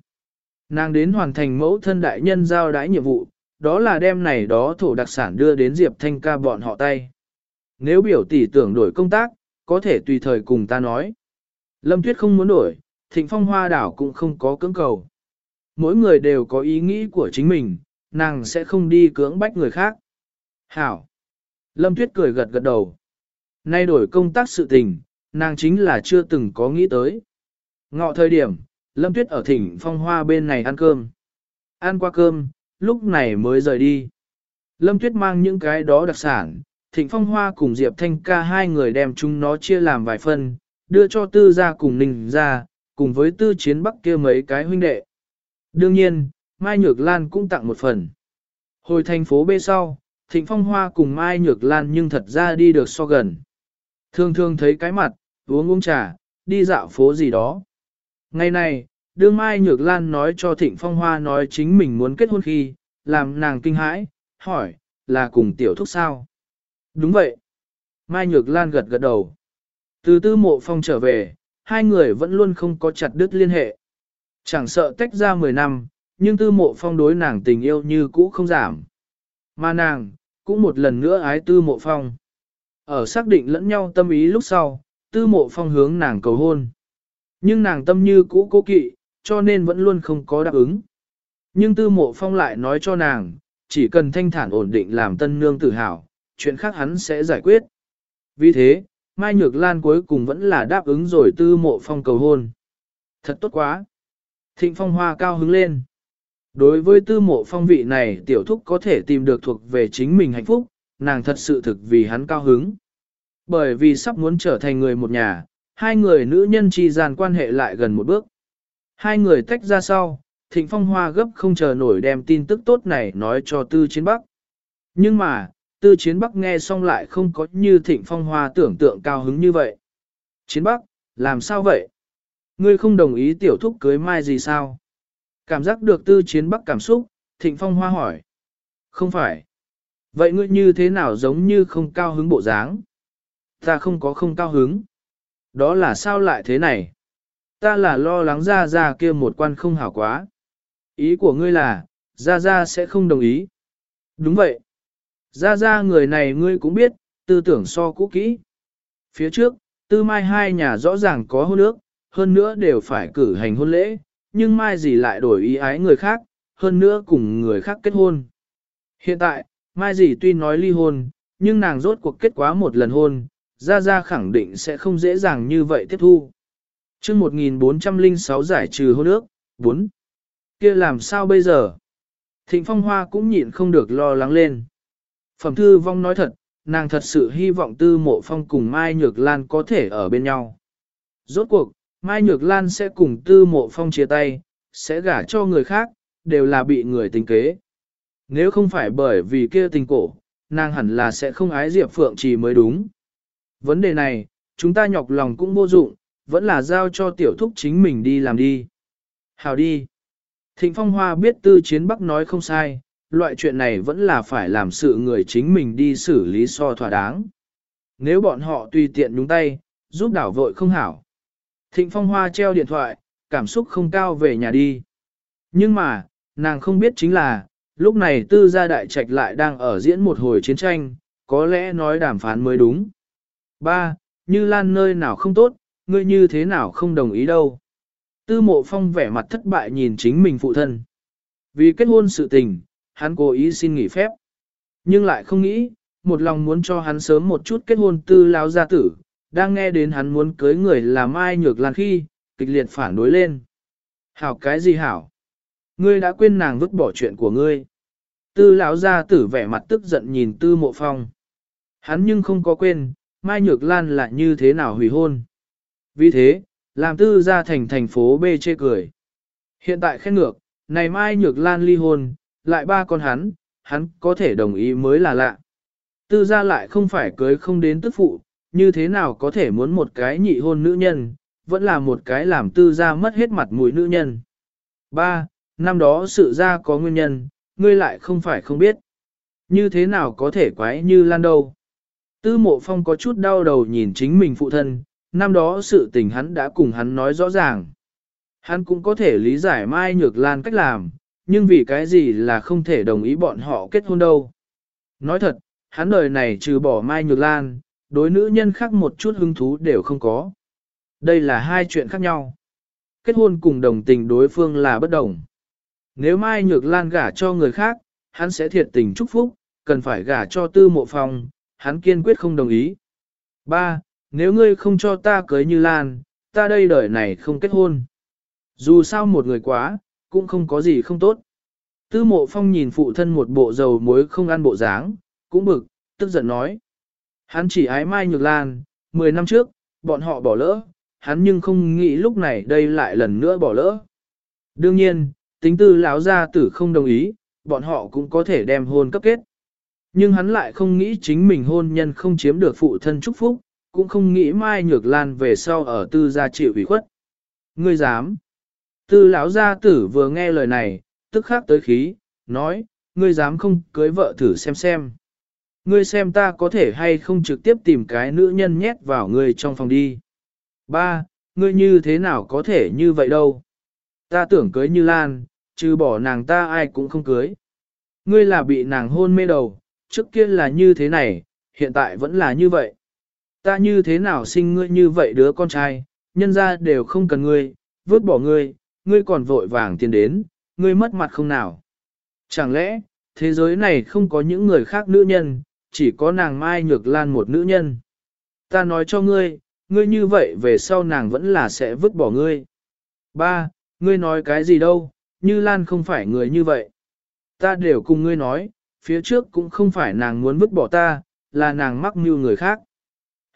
Nàng đến hoàn thành mẫu thân đại nhân giao đái nhiệm vụ, đó là đem này đó thổ đặc sản đưa đến Diệp Thanh ca bọn họ tay. Nếu biểu tỷ tưởng đổi công tác, có thể tùy thời cùng ta nói. Lâm Tuyết không muốn đổi, Thịnh Phong Hoa đảo cũng không có cưỡng cầu. Mỗi người đều có ý nghĩ của chính mình, nàng sẽ không đi cưỡng bách người khác. Hảo! Lâm Tuyết cười gật gật đầu. Nay đổi công tác sự tình, nàng chính là chưa từng có nghĩ tới. Ngọ thời điểm, Lâm Tuyết ở Thịnh phong hoa bên này ăn cơm. Ăn qua cơm, lúc này mới rời đi. Lâm Tuyết mang những cái đó đặc sản, thịnh phong hoa cùng Diệp Thanh ca hai người đem chúng nó chia làm vài phần, đưa cho tư gia cùng ninh gia cùng với tư chiến bắc kia mấy cái huynh đệ. Đương nhiên, Mai Nhược Lan cũng tặng một phần. Hồi thành phố B sau, Thịnh Phong Hoa cùng Mai Nhược Lan nhưng thật ra đi được so gần. Thường thường thấy cái mặt, uống uống trà, đi dạo phố gì đó. Ngày này, đương Mai Nhược Lan nói cho Thịnh Phong Hoa nói chính mình muốn kết hôn khi, làm nàng kinh hãi, hỏi, là cùng tiểu thúc sao? Đúng vậy. Mai Nhược Lan gật gật đầu. Từ tư mộ phong trở về, hai người vẫn luôn không có chặt đứt liên hệ. Chẳng sợ tách ra 10 năm, nhưng tư mộ phong đối nàng tình yêu như cũ không giảm. Mà nàng, cũng một lần nữa ái tư mộ phong. Ở xác định lẫn nhau tâm ý lúc sau, tư mộ phong hướng nàng cầu hôn. Nhưng nàng tâm như cũ cố kỵ, cho nên vẫn luôn không có đáp ứng. Nhưng tư mộ phong lại nói cho nàng, chỉ cần thanh thản ổn định làm tân nương tự hào, chuyện khác hắn sẽ giải quyết. Vì thế, Mai Nhược Lan cuối cùng vẫn là đáp ứng rồi tư mộ phong cầu hôn. Thật tốt quá. Thịnh phong hoa cao hứng lên. Đối với tư mộ phong vị này tiểu thúc có thể tìm được thuộc về chính mình hạnh phúc, nàng thật sự thực vì hắn cao hứng. Bởi vì sắp muốn trở thành người một nhà, hai người nữ nhân chi gian quan hệ lại gần một bước. Hai người tách ra sau, Thịnh Phong Hoa gấp không chờ nổi đem tin tức tốt này nói cho Tư Chiến Bắc. Nhưng mà, Tư Chiến Bắc nghe xong lại không có như Thịnh Phong Hoa tưởng tượng cao hứng như vậy. Chiến Bắc, làm sao vậy? Ngươi không đồng ý tiểu thúc cưới mai gì sao? Cảm giác được Tư Chiến Bắc cảm xúc, Thịnh Phong Hoa hỏi. Không phải. Vậy ngươi như thế nào giống như không cao hứng bộ dáng? Ta không có không cao hứng. Đó là sao lại thế này? Ta là lo lắng ra ra kia một quan không hảo quá. Ý của ngươi là, ra ra sẽ không đồng ý. Đúng vậy. Ra ra người này ngươi cũng biết, tư tưởng so cũ kỹ. Phía trước, tư mai hai nhà rõ ràng có hôn ước, hơn nữa đều phải cử hành hôn lễ, nhưng mai gì lại đổi ý ái người khác, hơn nữa cùng người khác kết hôn. Hiện tại, mai gì tuy nói ly hôn, nhưng nàng rốt cuộc kết quá một lần hôn, ra ra khẳng định sẽ không dễ dàng như vậy tiếp thu chương 1406 giải trừ hôn ước, 4. kia làm sao bây giờ? Thịnh Phong Hoa cũng nhịn không được lo lắng lên. Phẩm thư vong nói thật, nàng thật sự hy vọng tư mộ phong cùng Mai Nhược Lan có thể ở bên nhau. Rốt cuộc, Mai Nhược Lan sẽ cùng tư mộ phong chia tay, sẽ gả cho người khác, đều là bị người tình kế. Nếu không phải bởi vì kia tình cổ, nàng hẳn là sẽ không ái Diệp Phượng Trì mới đúng. Vấn đề này, chúng ta nhọc lòng cũng vô dụng, vẫn là giao cho tiểu thúc chính mình đi làm đi. Hào đi. Thịnh Phong Hoa biết tư chiến bắc nói không sai, loại chuyện này vẫn là phải làm sự người chính mình đi xử lý so thỏa đáng. Nếu bọn họ tùy tiện nhúng tay, giúp đảo vội không hảo. Thịnh Phong Hoa treo điện thoại, cảm xúc không cao về nhà đi. Nhưng mà, nàng không biết chính là, lúc này tư gia đại trạch lại đang ở diễn một hồi chiến tranh, có lẽ nói đàm phán mới đúng. Ba, Như Lan nơi nào không tốt, ngươi như thế nào không đồng ý đâu. Tư mộ phong vẻ mặt thất bại nhìn chính mình phụ thân. Vì kết hôn sự tình, hắn cố ý xin nghỉ phép. Nhưng lại không nghĩ, một lòng muốn cho hắn sớm một chút kết hôn tư lao gia tử, đang nghe đến hắn muốn cưới người là Mai Nhược Lan khi, kịch liệt phản đối lên. Hảo cái gì hảo? Ngươi đã quên nàng vứt bỏ chuyện của ngươi. Tư lão gia tử vẻ mặt tức giận nhìn tư mộ phong. Hắn nhưng không có quên, Mai Nhược Lan là như thế nào hủy hôn. Vì thế, làm tư ra thành thành phố B chê cười. Hiện tại khen ngược, này Mai Nhược Lan ly hôn, lại ba con hắn, hắn có thể đồng ý mới là lạ. Tư gia lại không phải cưới không đến tức phụ, như thế nào có thể muốn một cái nhị hôn nữ nhân, vẫn là một cái làm tư gia mất hết mặt mũi nữ nhân. Ba, Năm đó sự ra có nguyên nhân, ngươi lại không phải không biết. Như thế nào có thể quái như lan đâu. Tư mộ phong có chút đau đầu nhìn chính mình phụ thân, năm đó sự tình hắn đã cùng hắn nói rõ ràng. Hắn cũng có thể lý giải Mai Nhược Lan cách làm, nhưng vì cái gì là không thể đồng ý bọn họ kết hôn đâu. Nói thật, hắn đời này trừ bỏ Mai Nhược Lan, đối nữ nhân khác một chút hứng thú đều không có. Đây là hai chuyện khác nhau. Kết hôn cùng đồng tình đối phương là bất đồng. Nếu Mai Nhược Lan gả cho người khác, hắn sẽ thiệt tình chúc phúc, cần phải gả cho tư mộ phong, hắn kiên quyết không đồng ý. 3. Nếu ngươi không cho ta cưới như Lan, ta đây đời này không kết hôn. Dù sao một người quá, cũng không có gì không tốt. Tư mộ phong nhìn phụ thân một bộ dầu muối không ăn bộ dáng, cũng bực, tức giận nói. Hắn chỉ ái Mai Nhược Lan, 10 năm trước, bọn họ bỏ lỡ, hắn nhưng không nghĩ lúc này đây lại lần nữa bỏ lỡ. Đương nhiên, tính tư lão gia tử không đồng ý, bọn họ cũng có thể đem hôn cấp kết. Nhưng hắn lại không nghĩ chính mình hôn nhân không chiếm được phụ thân chúc phúc, cũng không nghĩ Mai Nhược Lan về sau ở tư gia chịu ủy khuất. Ngươi dám? Tư lão gia tử vừa nghe lời này, tức khắc tới khí, nói, ngươi dám không cưới vợ thử xem xem. Ngươi xem ta có thể hay không trực tiếp tìm cái nữ nhân nhét vào ngươi trong phòng đi. Ba, ngươi như thế nào có thể như vậy đâu? Ta tưởng cưới như Lan, trừ bỏ nàng ta ai cũng không cưới. Ngươi là bị nàng hôn mê đầu, trước kia là như thế này, hiện tại vẫn là như vậy. Ta như thế nào sinh ngươi như vậy đứa con trai, nhân ra đều không cần ngươi, vứt bỏ ngươi, ngươi còn vội vàng tiền đến, ngươi mất mặt không nào. Chẳng lẽ, thế giới này không có những người khác nữ nhân, chỉ có nàng Mai Nhược Lan một nữ nhân. Ta nói cho ngươi, ngươi như vậy về sau nàng vẫn là sẽ vứt bỏ ngươi. Ba, ngươi nói cái gì đâu, như Lan không phải người như vậy. Ta đều cùng ngươi nói, phía trước cũng không phải nàng muốn vứt bỏ ta, là nàng mắc mưu người khác.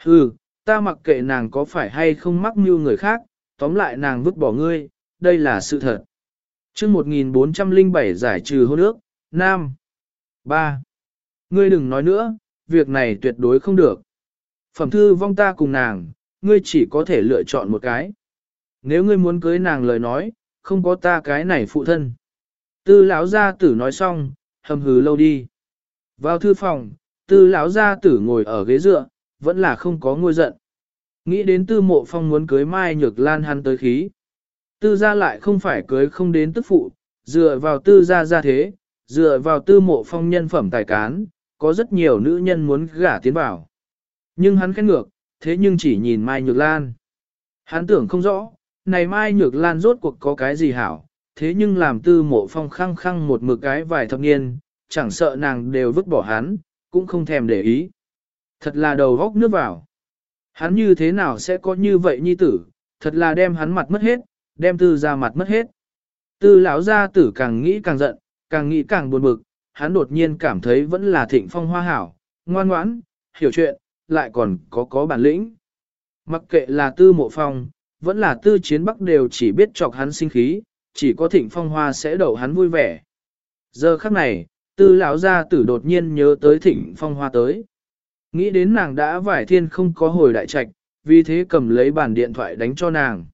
Hừ, ta mặc kệ nàng có phải hay không mắc mưu người khác, tóm lại nàng vứt bỏ ngươi, đây là sự thật. chương 1407 giải trừ hôn ước, Nam. 3. Ngươi đừng nói nữa, việc này tuyệt đối không được. Phẩm thư vong ta cùng nàng, ngươi chỉ có thể lựa chọn một cái. Nếu ngươi muốn cưới nàng lời nói, không có ta cái này phụ thân. Tư lão gia tử nói xong, hầm hừ lâu đi. Vào thư phòng, tư lão gia tử ngồi ở ghế dựa, vẫn là không có ngôi giận. Nghĩ đến tư mộ phong muốn cưới mai nhược lan hắn tới khí. Tư gia lại không phải cưới không đến tức phụ, dựa vào tư gia gia thế, dựa vào tư mộ phong nhân phẩm tài cán, có rất nhiều nữ nhân muốn gả tiến vào. Nhưng hắn khét ngược, thế nhưng chỉ nhìn mai nhược lan. Hắn tưởng không rõ, này mai nhược lan rốt cuộc có cái gì hảo, thế nhưng làm tư mộ phong khăng khăng một mực cái vài thập niên, chẳng sợ nàng đều vứt bỏ hắn, cũng không thèm để ý. Thật là đầu góc nước vào. Hắn như thế nào sẽ có như vậy nhi tử, thật là đem hắn mặt mất hết, đem tư ra mặt mất hết. Tư lão gia tử càng nghĩ càng giận, càng nghĩ càng buồn bực, hắn đột nhiên cảm thấy vẫn là thịnh phong hoa hảo, ngoan ngoãn, hiểu chuyện, lại còn có có bản lĩnh. Mặc kệ là tư mộ phong, vẫn là tư chiến bắc đều chỉ biết chọc hắn sinh khí, chỉ có thịnh phong hoa sẽ đậu hắn vui vẻ. Giờ khắc này, tư lão gia tử đột nhiên nhớ tới thịnh phong hoa tới. Nghĩ đến nàng đã vải thiên không có hồi đại trạch, vì thế cầm lấy bàn điện thoại đánh cho nàng.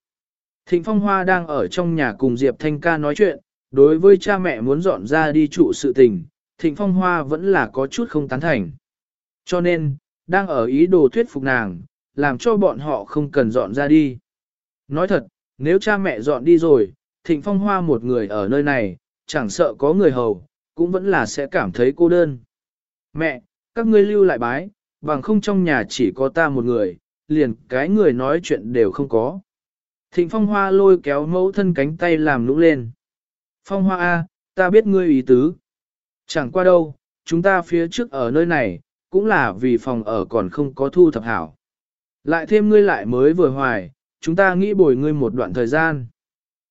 Thịnh phong hoa đang ở trong nhà cùng Diệp Thanh ca nói chuyện, đối với cha mẹ muốn dọn ra đi trụ sự tình, thịnh phong hoa vẫn là có chút không tán thành. Cho nên, đang ở ý đồ thuyết phục nàng, làm cho bọn họ không cần dọn ra đi. Nói thật, nếu cha mẹ dọn đi rồi, thịnh phong hoa một người ở nơi này, chẳng sợ có người hầu, cũng vẫn là sẽ cảm thấy cô đơn. Mẹ, các ngươi lưu lại bái, bằng không trong nhà chỉ có ta một người, liền cái người nói chuyện đều không có. Thịnh phong hoa lôi kéo mẫu thân cánh tay làm nũng lên. Phong hoa A, ta biết ngươi ý tứ. Chẳng qua đâu, chúng ta phía trước ở nơi này, cũng là vì phòng ở còn không có thu thập hảo. Lại thêm ngươi lại mới vừa hoài, chúng ta nghĩ bồi ngươi một đoạn thời gian.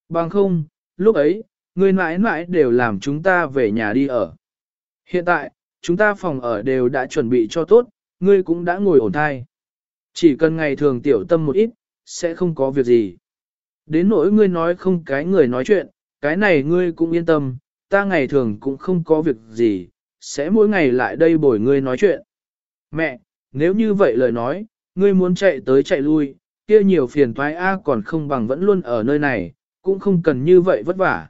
Bằng không, lúc ấy, ngươi mãi mãi đều làm chúng ta về nhà đi ở. Hiện tại, chúng ta phòng ở đều đã chuẩn bị cho tốt, ngươi cũng đã ngồi ổn thai. Chỉ cần ngày thường tiểu tâm một ít, sẽ không có việc gì. Đến nỗi ngươi nói không cái người nói chuyện, cái này ngươi cũng yên tâm, ta ngày thường cũng không có việc gì, sẽ mỗi ngày lại đây bồi ngươi nói chuyện. Mẹ, nếu như vậy lời nói, ngươi muốn chạy tới chạy lui, kia nhiều phiền toái A còn không bằng vẫn luôn ở nơi này, cũng không cần như vậy vất vả.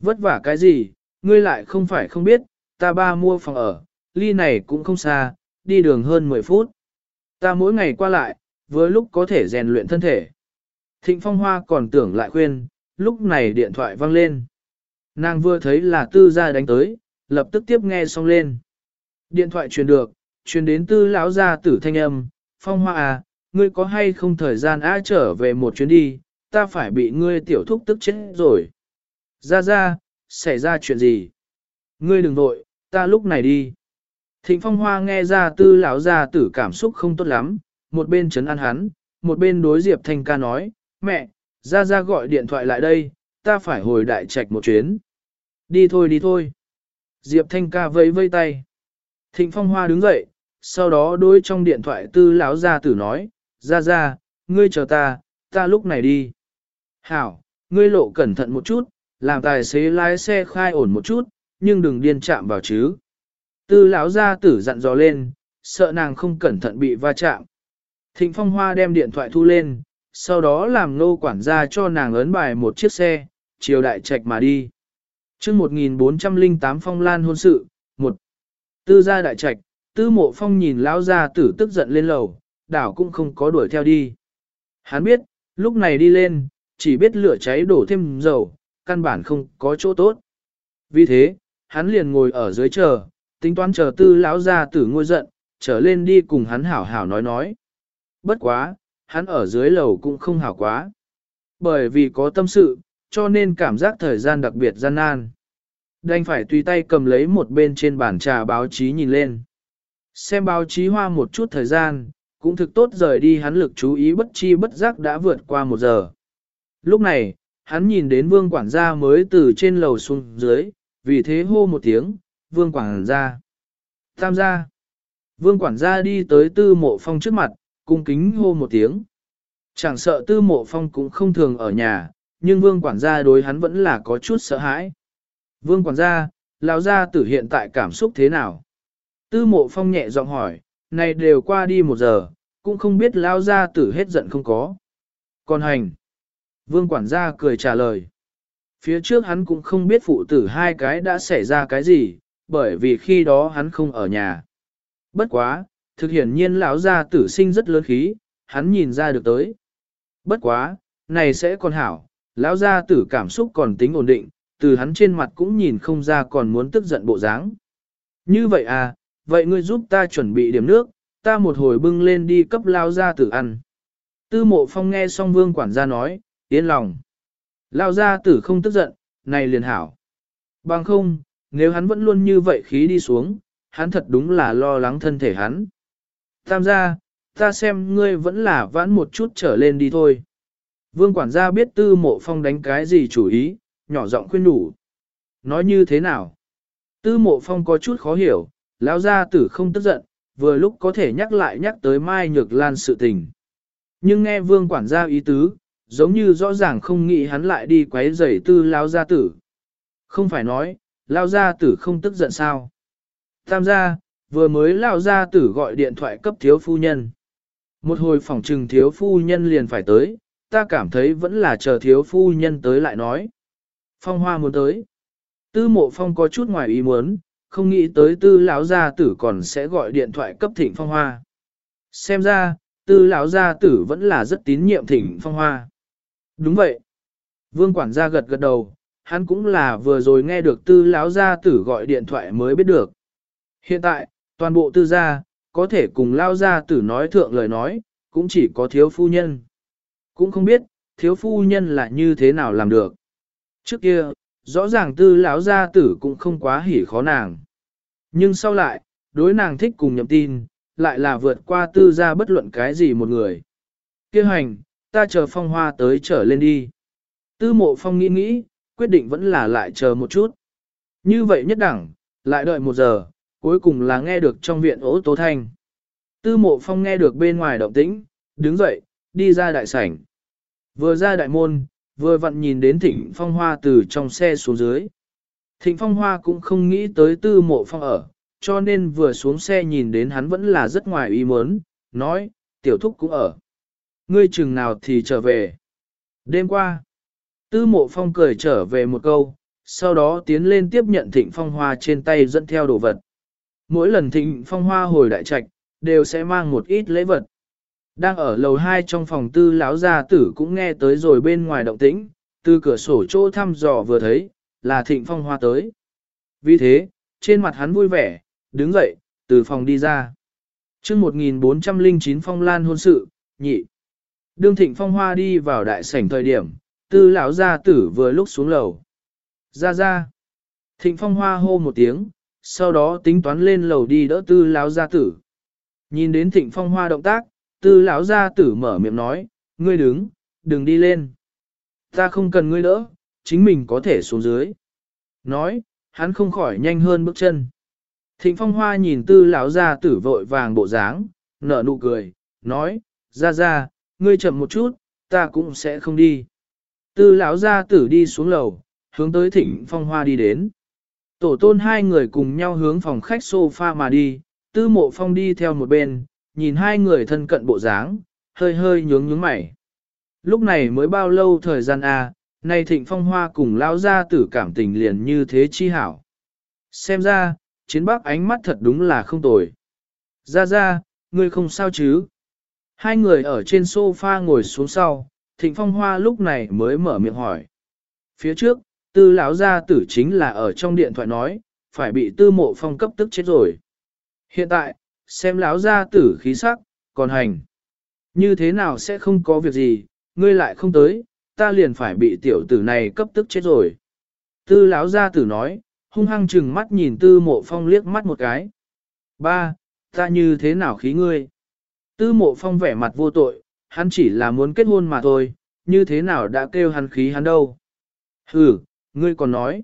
Vất vả cái gì, ngươi lại không phải không biết, ta ba mua phòng ở, ly này cũng không xa, đi đường hơn 10 phút. Ta mỗi ngày qua lại, với lúc có thể rèn luyện thân thể. Thịnh Phong Hoa còn tưởng lại khuyên, lúc này điện thoại vang lên. Nàng vừa thấy là tư gia đánh tới, lập tức tiếp nghe xong lên. Điện thoại truyền được, truyền đến tư lão gia tử thanh âm, Phong Hoa à, ngươi có hay không thời gian á trở về một chuyến đi, ta phải bị ngươi tiểu thúc tức chết rồi. Ra ra, xảy ra chuyện gì? Ngươi đừng vội, ta lúc này đi. Thịnh Phong Hoa nghe ra tư lão gia tử cảm xúc không tốt lắm, một bên chấn an hắn, một bên đối Diệp Thanh ca nói, mẹ, ra ra gọi điện thoại lại đây, ta phải hồi đại trạch một chuyến. Đi thôi đi thôi. Diệp Thanh ca vẫy vây tay. Thịnh Phong Hoa đứng dậy, sau đó đối trong điện thoại tư lão gia tử nói, ra ra, ngươi chờ ta, ta lúc này đi. Hảo, ngươi lộ cẩn thận một chút, làm tài xế lái xe khai ổn một chút, nhưng đừng điên chạm vào chứ. Tư lão gia tử dặn dò lên, sợ nàng không cẩn thận bị va chạm. Thịnh Phong Hoa đem điện thoại thu lên, sau đó làm nô quản gia cho nàng ấn bài một chiếc xe, chiều đại trạch mà đi. chương 1408 Phong Lan hôn sự, một Tư gia đại trạch, tư mộ phong nhìn lão gia tử tức giận lên lầu, đảo cũng không có đuổi theo đi. Hắn biết, lúc này đi lên, chỉ biết lửa cháy đổ thêm dầu, căn bản không có chỗ tốt. Vì thế, hắn liền ngồi ở dưới chờ, tính toán chờ tư lão ra tử ngôi giận, trở lên đi cùng hắn hảo hảo nói nói. Bất quá, hắn ở dưới lầu cũng không hảo quá. Bởi vì có tâm sự, cho nên cảm giác thời gian đặc biệt gian nan. Đành phải tùy tay cầm lấy một bên trên bàn trà báo chí nhìn lên. Xem báo chí hoa một chút thời gian, cũng thực tốt rời đi hắn lực chú ý bất chi bất giác đã vượt qua một giờ. Lúc này, hắn nhìn đến vương quản gia mới từ trên lầu xuống dưới, vì thế hô một tiếng, vương quản gia. Tam gia. Vương quản gia đi tới tư mộ phong trước mặt, cung kính hô một tiếng. Chẳng sợ tư mộ phong cũng không thường ở nhà, nhưng vương quản gia đối hắn vẫn là có chút sợ hãi. Vương quản gia, lão gia tử hiện tại cảm xúc thế nào? Tư mộ phong nhẹ giọng hỏi, này đều qua đi một giờ, cũng không biết lão gia tử hết giận không có. Còn hành. Vương quản gia cười trả lời. Phía trước hắn cũng không biết phụ tử hai cái đã xảy ra cái gì, bởi vì khi đó hắn không ở nhà. Bất quá, thực hiển nhiên lão gia tử sinh rất lớn khí, hắn nhìn ra được tới. Bất quá, này sẽ còn hảo, lão gia tử cảm xúc còn tính ổn định, từ hắn trên mặt cũng nhìn không ra còn muốn tức giận bộ dáng. Như vậy à, vậy ngươi giúp ta chuẩn bị điểm nước, ta một hồi bưng lên đi cấp lão gia tử ăn. Tư mộ phong nghe xong vương quản gia nói, yên lòng. Lão gia tử không tức giận, này liền hảo. Bằng không, nếu hắn vẫn luôn như vậy khí đi xuống, hắn thật đúng là lo lắng thân thể hắn. Tam gia, ta xem ngươi vẫn là vãn một chút trở lên đi thôi. Vương quản gia biết tư mộ phong đánh cái gì chủ ý, nhỏ giọng khuyên đủ. Nói như thế nào? Tư mộ phong có chút khó hiểu, lão gia tử không tức giận, vừa lúc có thể nhắc lại nhắc tới Mai Nhược Lan sự tình. Nhưng nghe vương quản gia ý tứ, giống như rõ ràng không nghĩ hắn lại đi quấy rầy tư lão gia tử. Không phải nói, lão gia tử không tức giận sao? Tam gia, vừa mới lão gia tử gọi điện thoại cấp thiếu phu nhân. Một hồi phòng trừng thiếu phu nhân liền phải tới, ta cảm thấy vẫn là chờ thiếu phu nhân tới lại nói. Phong hoa muốn tới. Tư mộ phong có chút ngoài ý muốn, không nghĩ tới tư lão gia tử còn sẽ gọi điện thoại cấp thịnh phong hoa. Xem ra, tư lão gia tử vẫn là rất tín nhiệm thịnh phong hoa. Đúng vậy. Vương quản gia gật gật đầu, hắn cũng là vừa rồi nghe được tư lão gia tử gọi điện thoại mới biết được. Hiện tại, toàn bộ tư gia, có thể cùng lao gia tử nói thượng lời nói, cũng chỉ có thiếu phu nhân. Cũng không biết, thiếu phu nhân là như thế nào làm được. Trước kia, rõ ràng tư lão gia tử cũng không quá hỉ khó nàng. Nhưng sau lại, đối nàng thích cùng nhậm tin, lại là vượt qua tư gia bất luận cái gì một người. Kêu hành, ta chờ phong hoa tới trở lên đi. Tư mộ phong nghĩ nghĩ, quyết định vẫn là lại chờ một chút. Như vậy nhất đẳng, lại đợi một giờ, cuối cùng là nghe được trong viện ố tố thanh. Tư mộ phong nghe được bên ngoài động tĩnh, đứng dậy, đi ra đại sảnh. Vừa ra đại môn, vừa vặn nhìn đến thịnh phong hoa từ trong xe xuống dưới. Thịnh phong hoa cũng không nghĩ tới tư mộ phong ở, cho nên vừa xuống xe nhìn đến hắn vẫn là rất ngoài ý muốn, nói, tiểu thúc cũng ở. Ngươi chừng nào thì trở về. Đêm qua, tư mộ phong cười trở về một câu, sau đó tiến lên tiếp nhận thịnh phong hoa trên tay dẫn theo đồ vật. Mỗi lần thịnh phong hoa hồi đại trạch, đều sẽ mang một ít lễ vật. Đang ở lầu 2 trong phòng tư lão gia tử cũng nghe tới rồi bên ngoài động tĩnh, từ cửa sổ chỗ thăm dò vừa thấy, là thịnh phong hoa tới. Vì thế, trên mặt hắn vui vẻ, đứng dậy, từ phòng đi ra. chương 1409 phong lan hôn sự, nhị. Đương thịnh phong hoa đi vào đại sảnh thời điểm, tư lão gia tử vừa lúc xuống lầu. Ra ra. Thịnh phong hoa hô một tiếng, sau đó tính toán lên lầu đi đỡ tư lão gia tử. Nhìn đến thịnh phong hoa động tác, tư lão gia tử mở miệng nói, ngươi đứng, đừng đi lên. Ta không cần ngươi đỡ, chính mình có thể xuống dưới. Nói, hắn không khỏi nhanh hơn bước chân. Thịnh phong hoa nhìn tư lão gia tử vội vàng bộ dáng, nở nụ cười, nói, ra ra, ngươi chậm một chút, ta cũng sẽ không đi. Tư lão gia tử đi xuống lầu, hướng tới thịnh phong hoa đi đến. Tổ tôn hai người cùng nhau hướng phòng khách sofa mà đi, tư mộ phong đi theo một bên, nhìn hai người thân cận bộ dáng, hơi hơi nhướng nhướng mày. Lúc này mới bao lâu thời gian à, nay thịnh phong hoa cùng lão gia tử cảm tình liền như thế chi hảo. Xem ra, chiến bác ánh mắt thật đúng là không tồi. Ra ra, ngươi không sao chứ? Hai người ở trên sofa ngồi xuống sau, thịnh phong hoa lúc này mới mở miệng hỏi. Phía trước, tư lão gia tử chính là ở trong điện thoại nói, phải bị tư mộ phong cấp tức chết rồi. Hiện tại, xem lão gia tử khí sắc, còn hành. Như thế nào sẽ không có việc gì, ngươi lại không tới, ta liền phải bị tiểu tử này cấp tức chết rồi. Tư lão gia tử nói, hung hăng chừng mắt nhìn tư mộ phong liếc mắt một cái. Ba, ta như thế nào khí ngươi? Tư mộ phong vẻ mặt vô tội, hắn chỉ là muốn kết hôn mà thôi, như thế nào đã kêu hắn khí hắn đâu? Hừ, ngươi còn nói.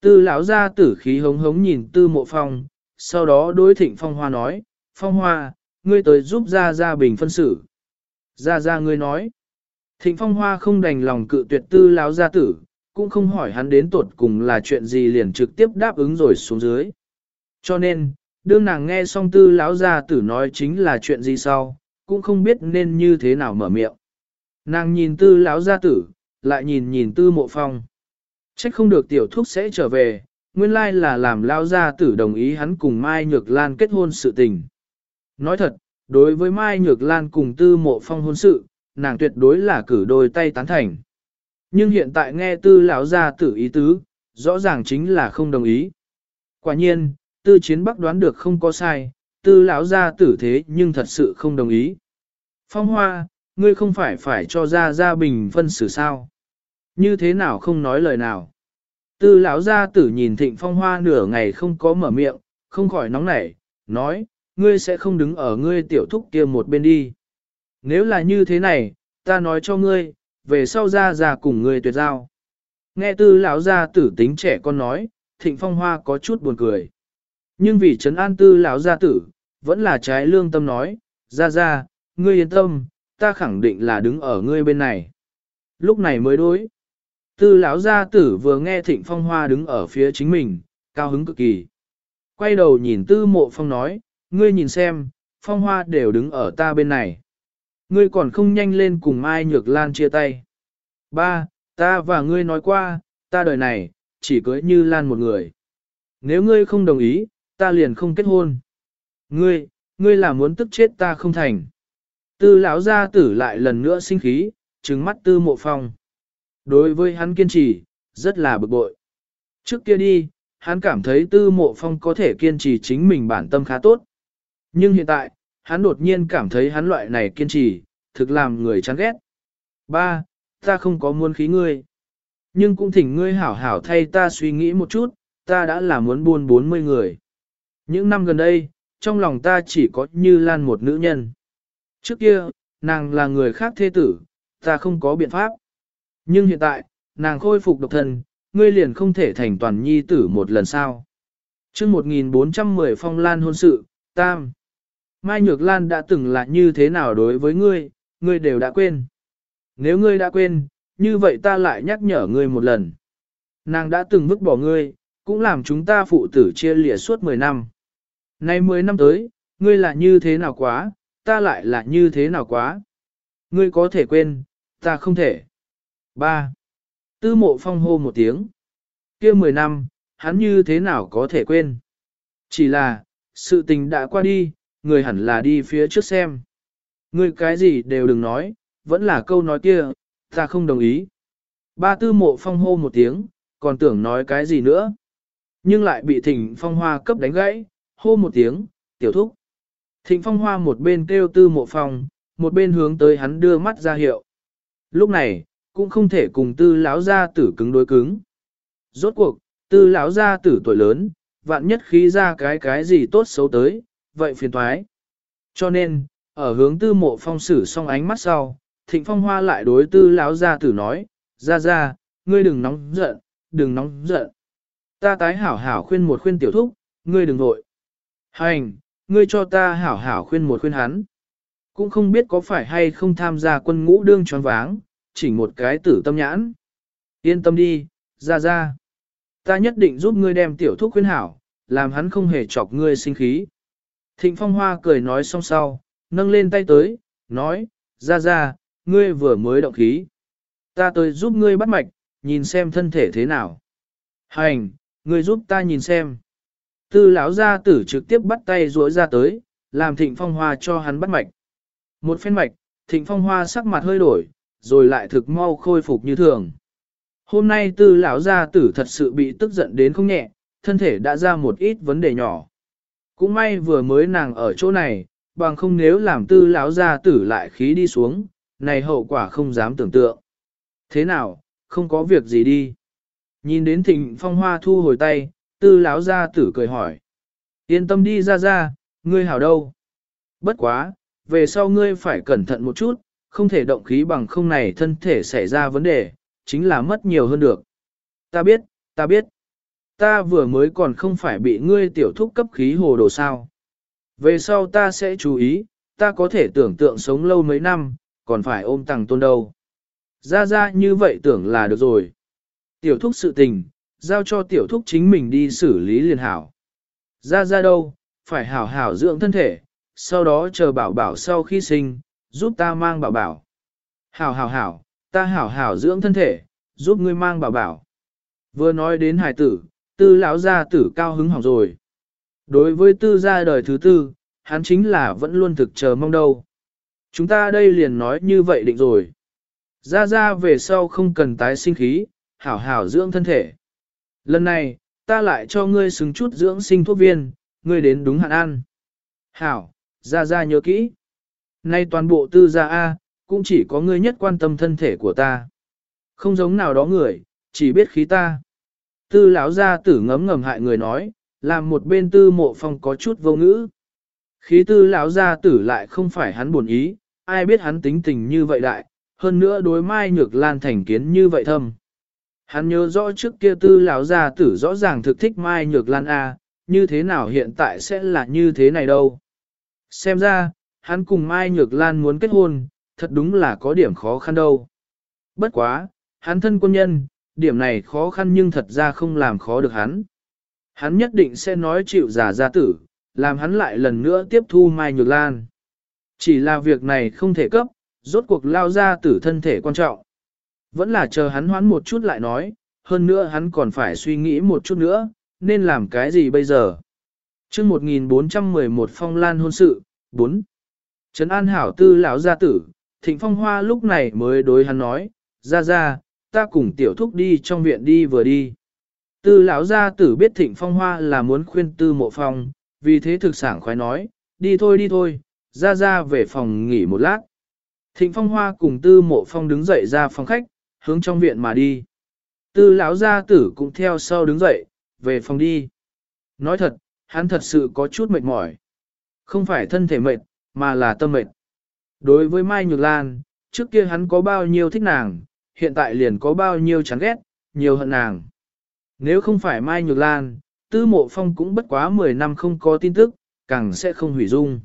Tư lão gia tử khí hống hống nhìn tư mộ phong, sau đó đối thịnh phong hoa nói, phong hoa, ngươi tới giúp ra ra bình phân xử. Ra ra ngươi nói, thịnh phong hoa không đành lòng cự tuyệt tư Lão gia tử, cũng không hỏi hắn đến tuột cùng là chuyện gì liền trực tiếp đáp ứng rồi xuống dưới. Cho nên, đương nàng nghe xong tư lão gia tử nói chính là chuyện gì sau, cũng không biết nên như thế nào mở miệng. Nàng nhìn tư lão gia tử, lại nhìn nhìn tư mộ phong. Trách không được tiểu thúc sẽ trở về, nguyên lai là làm lao gia tử đồng ý hắn cùng Mai Nhược Lan kết hôn sự tình. Nói thật, đối với Mai Nhược Lan cùng tư mộ phong hôn sự, nàng tuyệt đối là cử đôi tay tán thành. Nhưng hiện tại nghe tư lão gia tử ý tứ, rõ ràng chính là không đồng ý. Quả nhiên, tư chiến bắc đoán được không có sai, tư lão gia tử thế nhưng thật sự không đồng ý. Phong hoa, ngươi không phải phải cho ra gia bình phân xử sao? Như thế nào không nói lời nào? Tư lão gia tử nhìn thịnh phong hoa nửa ngày không có mở miệng, không khỏi nóng nảy, nói, ngươi sẽ không đứng ở ngươi tiểu thúc kia một bên đi. Nếu là như thế này, ta nói cho ngươi, về sau ra ra cùng ngươi tuyệt giao. Nghe tư lão gia tử tính trẻ con nói, thịnh phong hoa có chút buồn cười. Nhưng vì trấn an tư lão gia tử, vẫn là trái lương tâm nói, ra ra, ngươi yên tâm, ta khẳng định là đứng ở ngươi bên này. Lúc này mới đối. Tư lão gia tử vừa nghe thịnh phong hoa đứng ở phía chính mình, cao hứng cực kỳ. Quay đầu nhìn tư mộ phong nói, ngươi nhìn xem, phong hoa đều đứng ở ta bên này. Ngươi còn không nhanh lên cùng Mai Nhược Lan chia tay. Ba, ta và ngươi nói qua, ta đời này, chỉ cưới như Lan một người. Nếu ngươi không đồng ý, ta liền không kết hôn. Ngươi, ngươi là muốn tức chết ta không thành. Tư lão gia tử lại lần nữa sinh khí, trừng mắt tư mộ phong. Đối với hắn kiên trì, rất là bực bội. Trước kia đi, hắn cảm thấy tư mộ phong có thể kiên trì chính mình bản tâm khá tốt. Nhưng hiện tại, hắn đột nhiên cảm thấy hắn loại này kiên trì, thực làm người chán ghét. Ba, ta không có muốn khí ngươi. Nhưng cũng thỉnh ngươi hảo hảo thay ta suy nghĩ một chút, ta đã là muốn buôn 40 người. Những năm gần đây, trong lòng ta chỉ có như lan một nữ nhân. Trước kia, nàng là người khác thế tử, ta không có biện pháp. Nhưng hiện tại, nàng khôi phục độc thân, ngươi liền không thể thành toàn nhi tử một lần sao. chương 1410 phong lan hôn sự, tam. Mai Nhược Lan đã từng là như thế nào đối với ngươi, ngươi đều đã quên. Nếu ngươi đã quên, như vậy ta lại nhắc nhở ngươi một lần. Nàng đã từng vứt bỏ ngươi, cũng làm chúng ta phụ tử chia lìa suốt 10 năm. Nay 10 năm tới, ngươi là như thế nào quá, ta lại là như thế nào quá. Ngươi có thể quên, ta không thể. 3. Tư mộ phong hô một tiếng. kia 10 năm, hắn như thế nào có thể quên. Chỉ là, sự tình đã qua đi, người hẳn là đi phía trước xem. Ngươi cái gì đều đừng nói, vẫn là câu nói kia, ta không đồng ý. Ba tư mộ phong hô một tiếng, còn tưởng nói cái gì nữa. Nhưng lại bị thỉnh phong hoa cấp đánh gãy, hô một tiếng, tiểu thúc. Thịnh phong hoa một bên kêu tư mộ phong, một bên hướng tới hắn đưa mắt ra hiệu. Lúc này, cũng không thể cùng tư lão gia tử cứng đối cứng. Rốt cuộc, tư lão gia tử tuổi lớn, vạn nhất khí ra cái cái gì tốt xấu tới, vậy phiền thoái. Cho nên, ở hướng tư mộ phong sử xong ánh mắt sau, thịnh phong hoa lại đối tư lão gia tử nói, ra ra, ngươi đừng nóng giận, đừng nóng giận. Ta tái hảo hảo khuyên một khuyên tiểu thúc, ngươi đừng vội. Hành, ngươi cho ta hảo hảo khuyên một khuyên hắn. Cũng không biết có phải hay không tham gia quân ngũ đương tròn váng, chỉ một cái tử tâm nhãn. Yên tâm đi, ra ra. Ta nhất định giúp ngươi đem tiểu thúc khuyên hảo, làm hắn không hề chọc ngươi sinh khí. Thịnh Phong Hoa cười nói xong sau, nâng lên tay tới, nói, ra ra, ngươi vừa mới động khí. Ta tới giúp ngươi bắt mạch, nhìn xem thân thể thế nào. Hành, ngươi giúp ta nhìn xem. Tư lão gia tử trực tiếp bắt tay duỗi ra tới, làm thịnh phong hoa cho hắn bắt mạch. Một phen mạch, thịnh phong hoa sắc mặt hơi đổi, rồi lại thực mau khôi phục như thường. Hôm nay tư lão gia tử thật sự bị tức giận đến không nhẹ, thân thể đã ra một ít vấn đề nhỏ. Cũng may vừa mới nàng ở chỗ này, bằng không nếu làm tư lão gia tử lại khí đi xuống, này hậu quả không dám tưởng tượng. Thế nào, không có việc gì đi. Nhìn đến thịnh phong hoa thu hồi tay, tư lão gia tử cười hỏi. Yên tâm đi ra ra, ngươi hảo đâu. Bất quá, về sau ngươi phải cẩn thận một chút, không thể động khí bằng không này thân thể xảy ra vấn đề, chính là mất nhiều hơn được. Ta biết, ta biết. Ta vừa mới còn không phải bị ngươi tiểu thúc cấp khí hồ đồ sao. Về sau ta sẽ chú ý, ta có thể tưởng tượng sống lâu mấy năm, còn phải ôm tàng tôn đâu. Ra ra như vậy tưởng là được rồi. Tiểu thúc sự tình, giao cho tiểu thúc chính mình đi xử lý liền hảo. Ra ra đâu, phải hảo hảo dưỡng thân thể, sau đó chờ bảo bảo sau khi sinh, giúp ta mang bảo bảo. Hảo hảo hảo, ta hảo hảo dưỡng thân thể, giúp ngươi mang bảo bảo. Vừa nói đến hải tử, tư lão gia tử cao hứng hỏng rồi. Đối với tư gia đời thứ tư, hắn chính là vẫn luôn thực chờ mong đâu. Chúng ta đây liền nói như vậy định rồi. Ra ra về sau không cần tái sinh khí, hảo hảo dưỡng thân thể. Lần này, ta lại cho ngươi xứng chút dưỡng sinh thuốc viên, ngươi đến đúng hạn ăn. Hảo, ra ra nhớ kỹ. Nay toàn bộ tư gia A, cũng chỉ có ngươi nhất quan tâm thân thể của ta. Không giống nào đó người, chỉ biết khí ta. Tư lão gia tử ngấm ngầm hại người nói, làm một bên tư mộ phong có chút vô ngữ. Khí tư lão gia tử lại không phải hắn buồn ý, ai biết hắn tính tình như vậy đại, hơn nữa đối mai nhược lan thành kiến như vậy thâm. Hắn nhớ rõ trước kia tư lão gia tử rõ ràng thực thích Mai Nhược Lan A, như thế nào hiện tại sẽ là như thế này đâu. Xem ra, hắn cùng Mai Nhược Lan muốn kết hôn, thật đúng là có điểm khó khăn đâu. Bất quá, hắn thân quân nhân, điểm này khó khăn nhưng thật ra không làm khó được hắn. Hắn nhất định sẽ nói chịu giả gia tử, làm hắn lại lần nữa tiếp thu Mai Nhược Lan. Chỉ là việc này không thể cấp, rốt cuộc lao ra tử thân thể quan trọng. Vẫn là chờ hắn hoán một chút lại nói, hơn nữa hắn còn phải suy nghĩ một chút nữa, nên làm cái gì bây giờ. chương 1411 phong lan hôn sự, 4. Trấn An Hảo Tư lão gia tử, Thịnh Phong Hoa lúc này mới đối hắn nói, ra ra, ta cùng tiểu thúc đi trong viện đi vừa đi. Tư lão gia tử biết Thịnh Phong Hoa là muốn khuyên Tư Mộ Phong, vì thế thực sản khoái nói, đi thôi đi thôi, ra ra về phòng nghỉ một lát. Thịnh Phong Hoa cùng Tư Mộ Phong đứng dậy ra phòng khách, hướng trong viện mà đi. Tư lão gia tử cũng theo sau đứng dậy, về phòng đi. Nói thật, hắn thật sự có chút mệt mỏi. Không phải thân thể mệt, mà là tâm mệt. Đối với Mai Nhược Lan, trước kia hắn có bao nhiêu thích nàng, hiện tại liền có bao nhiêu chán ghét, nhiều hận nàng. Nếu không phải Mai Nhược Lan, Tư Mộ Phong cũng bất quá 10 năm không có tin tức, càng sẽ không hủy dung.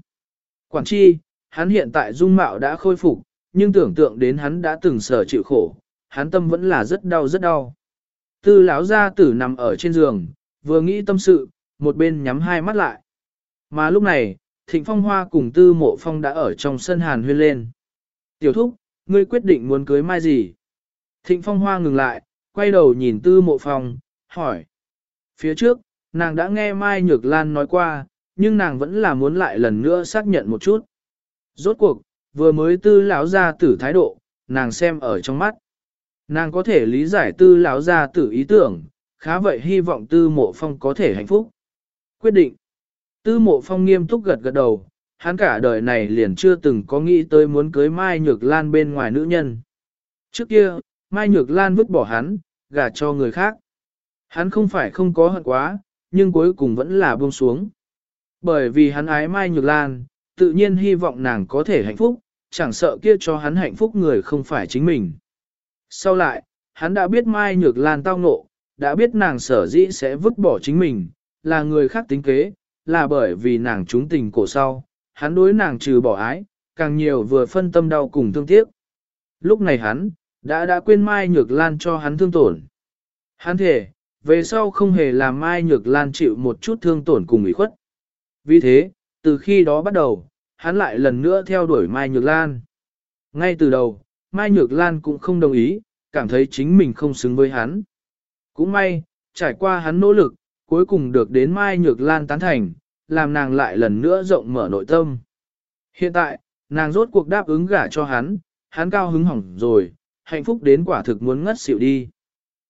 Quản chi, hắn hiện tại dung mạo đã khôi phục, nhưng tưởng tượng đến hắn đã từng sở chịu khổ, hắn tâm vẫn là rất đau rất đau. Tư lão gia tử nằm ở trên giường, vừa nghĩ tâm sự, một bên nhắm hai mắt lại. Mà lúc này, Thịnh Phong Hoa cùng Tư Mộ Phong đã ở trong sân hàn huyên lên. Tiểu thúc, ngươi quyết định muốn cưới mai gì? Thịnh Phong Hoa ngừng lại, quay đầu nhìn Tư Mộ Phong, hỏi. Phía trước, nàng đã nghe Mai Nhược Lan nói qua, nhưng nàng vẫn là muốn lại lần nữa xác nhận một chút. Rốt cuộc, vừa mới tư lão gia tử thái độ, nàng xem ở trong mắt. Nàng có thể lý giải tư lão gia tử ý tưởng, khá vậy hy vọng tư mộ phong có thể hạnh phúc. Quyết định. Tư mộ phong nghiêm túc gật gật đầu, hắn cả đời này liền chưa từng có nghĩ tới muốn cưới Mai Nhược Lan bên ngoài nữ nhân. Trước kia, Mai Nhược Lan vứt bỏ hắn, gả cho người khác. Hắn không phải không có hận quá, nhưng cuối cùng vẫn là buông xuống. Bởi vì hắn ái Mai Nhược Lan, tự nhiên hy vọng nàng có thể hạnh phúc, chẳng sợ kia cho hắn hạnh phúc người không phải chính mình. Sau lại, hắn đã biết Mai Nhược Lan tao ngộ, đã biết nàng sở dĩ sẽ vứt bỏ chính mình, là người khác tính kế, là bởi vì nàng trúng tình cổ sau, hắn đối nàng trừ bỏ ái, càng nhiều vừa phân tâm đau cùng thương tiếc. Lúc này hắn, đã đã quên Mai Nhược Lan cho hắn thương tổn. Hắn thể, về sau không hề làm Mai Nhược Lan chịu một chút thương tổn cùng ủy khuất. Vì thế, từ khi đó bắt đầu, hắn lại lần nữa theo đuổi Mai Nhược Lan. Ngay từ đầu, Mai Nhược Lan cũng không đồng ý, cảm thấy chính mình không xứng với hắn. Cũng may, trải qua hắn nỗ lực, cuối cùng được đến Mai Nhược Lan tán thành, làm nàng lại lần nữa rộng mở nội tâm. Hiện tại, nàng rốt cuộc đáp ứng gả cho hắn, hắn cao hứng hỏng rồi, hạnh phúc đến quả thực muốn ngất xỉu đi.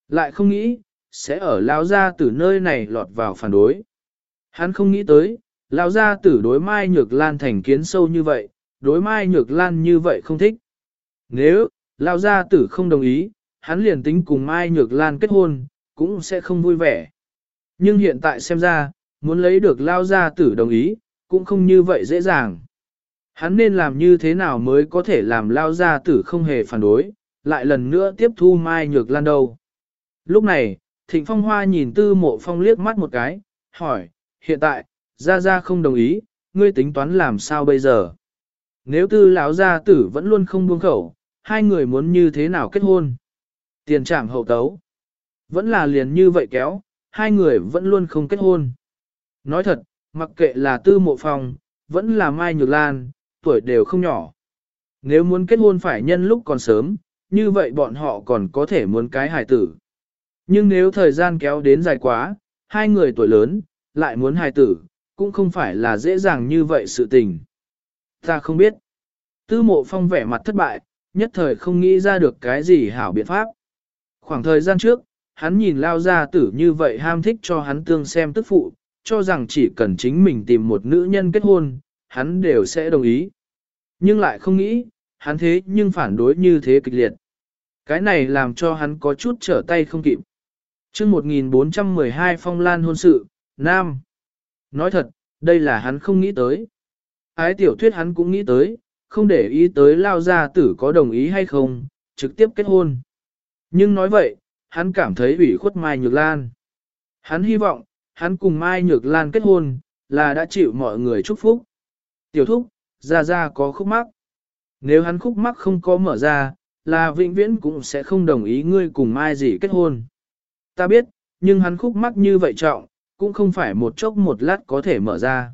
Lại không nghĩ, sẽ ở lao ra từ nơi này lọt vào phản đối. Hắn không nghĩ tới, lao ra tử đối Mai Nhược Lan thành kiến sâu như vậy, đối Mai Nhược Lan như vậy không thích. Nếu, lao gia tử không đồng ý, hắn liền tính cùng Mai Nhược Lan kết hôn, cũng sẽ không vui vẻ. Nhưng hiện tại xem ra, muốn lấy được lao gia tử đồng ý, cũng không như vậy dễ dàng. Hắn nên làm như thế nào mới có thể làm lao gia tử không hề phản đối, lại lần nữa tiếp thu Mai Nhược Lan đâu. Lúc này, Thịnh Phong Hoa nhìn Tư Mộ Phong liếc mắt một cái, hỏi, hiện tại, Gia Gia không đồng ý, ngươi tính toán làm sao bây giờ? Nếu Tư lão gia tử vẫn luôn không buông khẩu, hai người muốn như thế nào kết hôn? Tiền trảm hậu tấu. Vẫn là liền như vậy kéo, hai người vẫn luôn không kết hôn. Nói thật, mặc kệ là Tư Mộ Phong, vẫn là Mai Nhược Lan, tuổi đều không nhỏ. Nếu muốn kết hôn phải nhân lúc còn sớm, như vậy bọn họ còn có thể muốn cái hài tử. Nhưng nếu thời gian kéo đến dài quá, hai người tuổi lớn, lại muốn hài tử, cũng không phải là dễ dàng như vậy sự tình. Ta không biết. Tư mộ phong vẻ mặt thất bại, nhất thời không nghĩ ra được cái gì hảo biện pháp. Khoảng thời gian trước, hắn nhìn lao ra tử như vậy ham thích cho hắn tương xem tức phụ, cho rằng chỉ cần chính mình tìm một nữ nhân kết hôn, hắn đều sẽ đồng ý. Nhưng lại không nghĩ, hắn thế nhưng phản đối như thế kịch liệt. Cái này làm cho hắn có chút trở tay không kịp chương 1412 phong lan hôn sự, Nam. Nói thật, đây là hắn không nghĩ tới. Ái tiểu thuyết hắn cũng nghĩ tới, không để ý tới lao gia tử có đồng ý hay không, trực tiếp kết hôn. Nhưng nói vậy, hắn cảm thấy ủy khuất Mai Nhược Lan. Hắn hy vọng, hắn cùng Mai Nhược Lan kết hôn, là đã chịu mọi người chúc phúc. Tiểu thúc, ra ra có khúc mắc. Nếu hắn khúc mắc không có mở ra, là vĩnh viễn cũng sẽ không đồng ý ngươi cùng Mai gì kết hôn. Ta biết, nhưng hắn khúc mắc như vậy trọng, cũng không phải một chốc một lát có thể mở ra.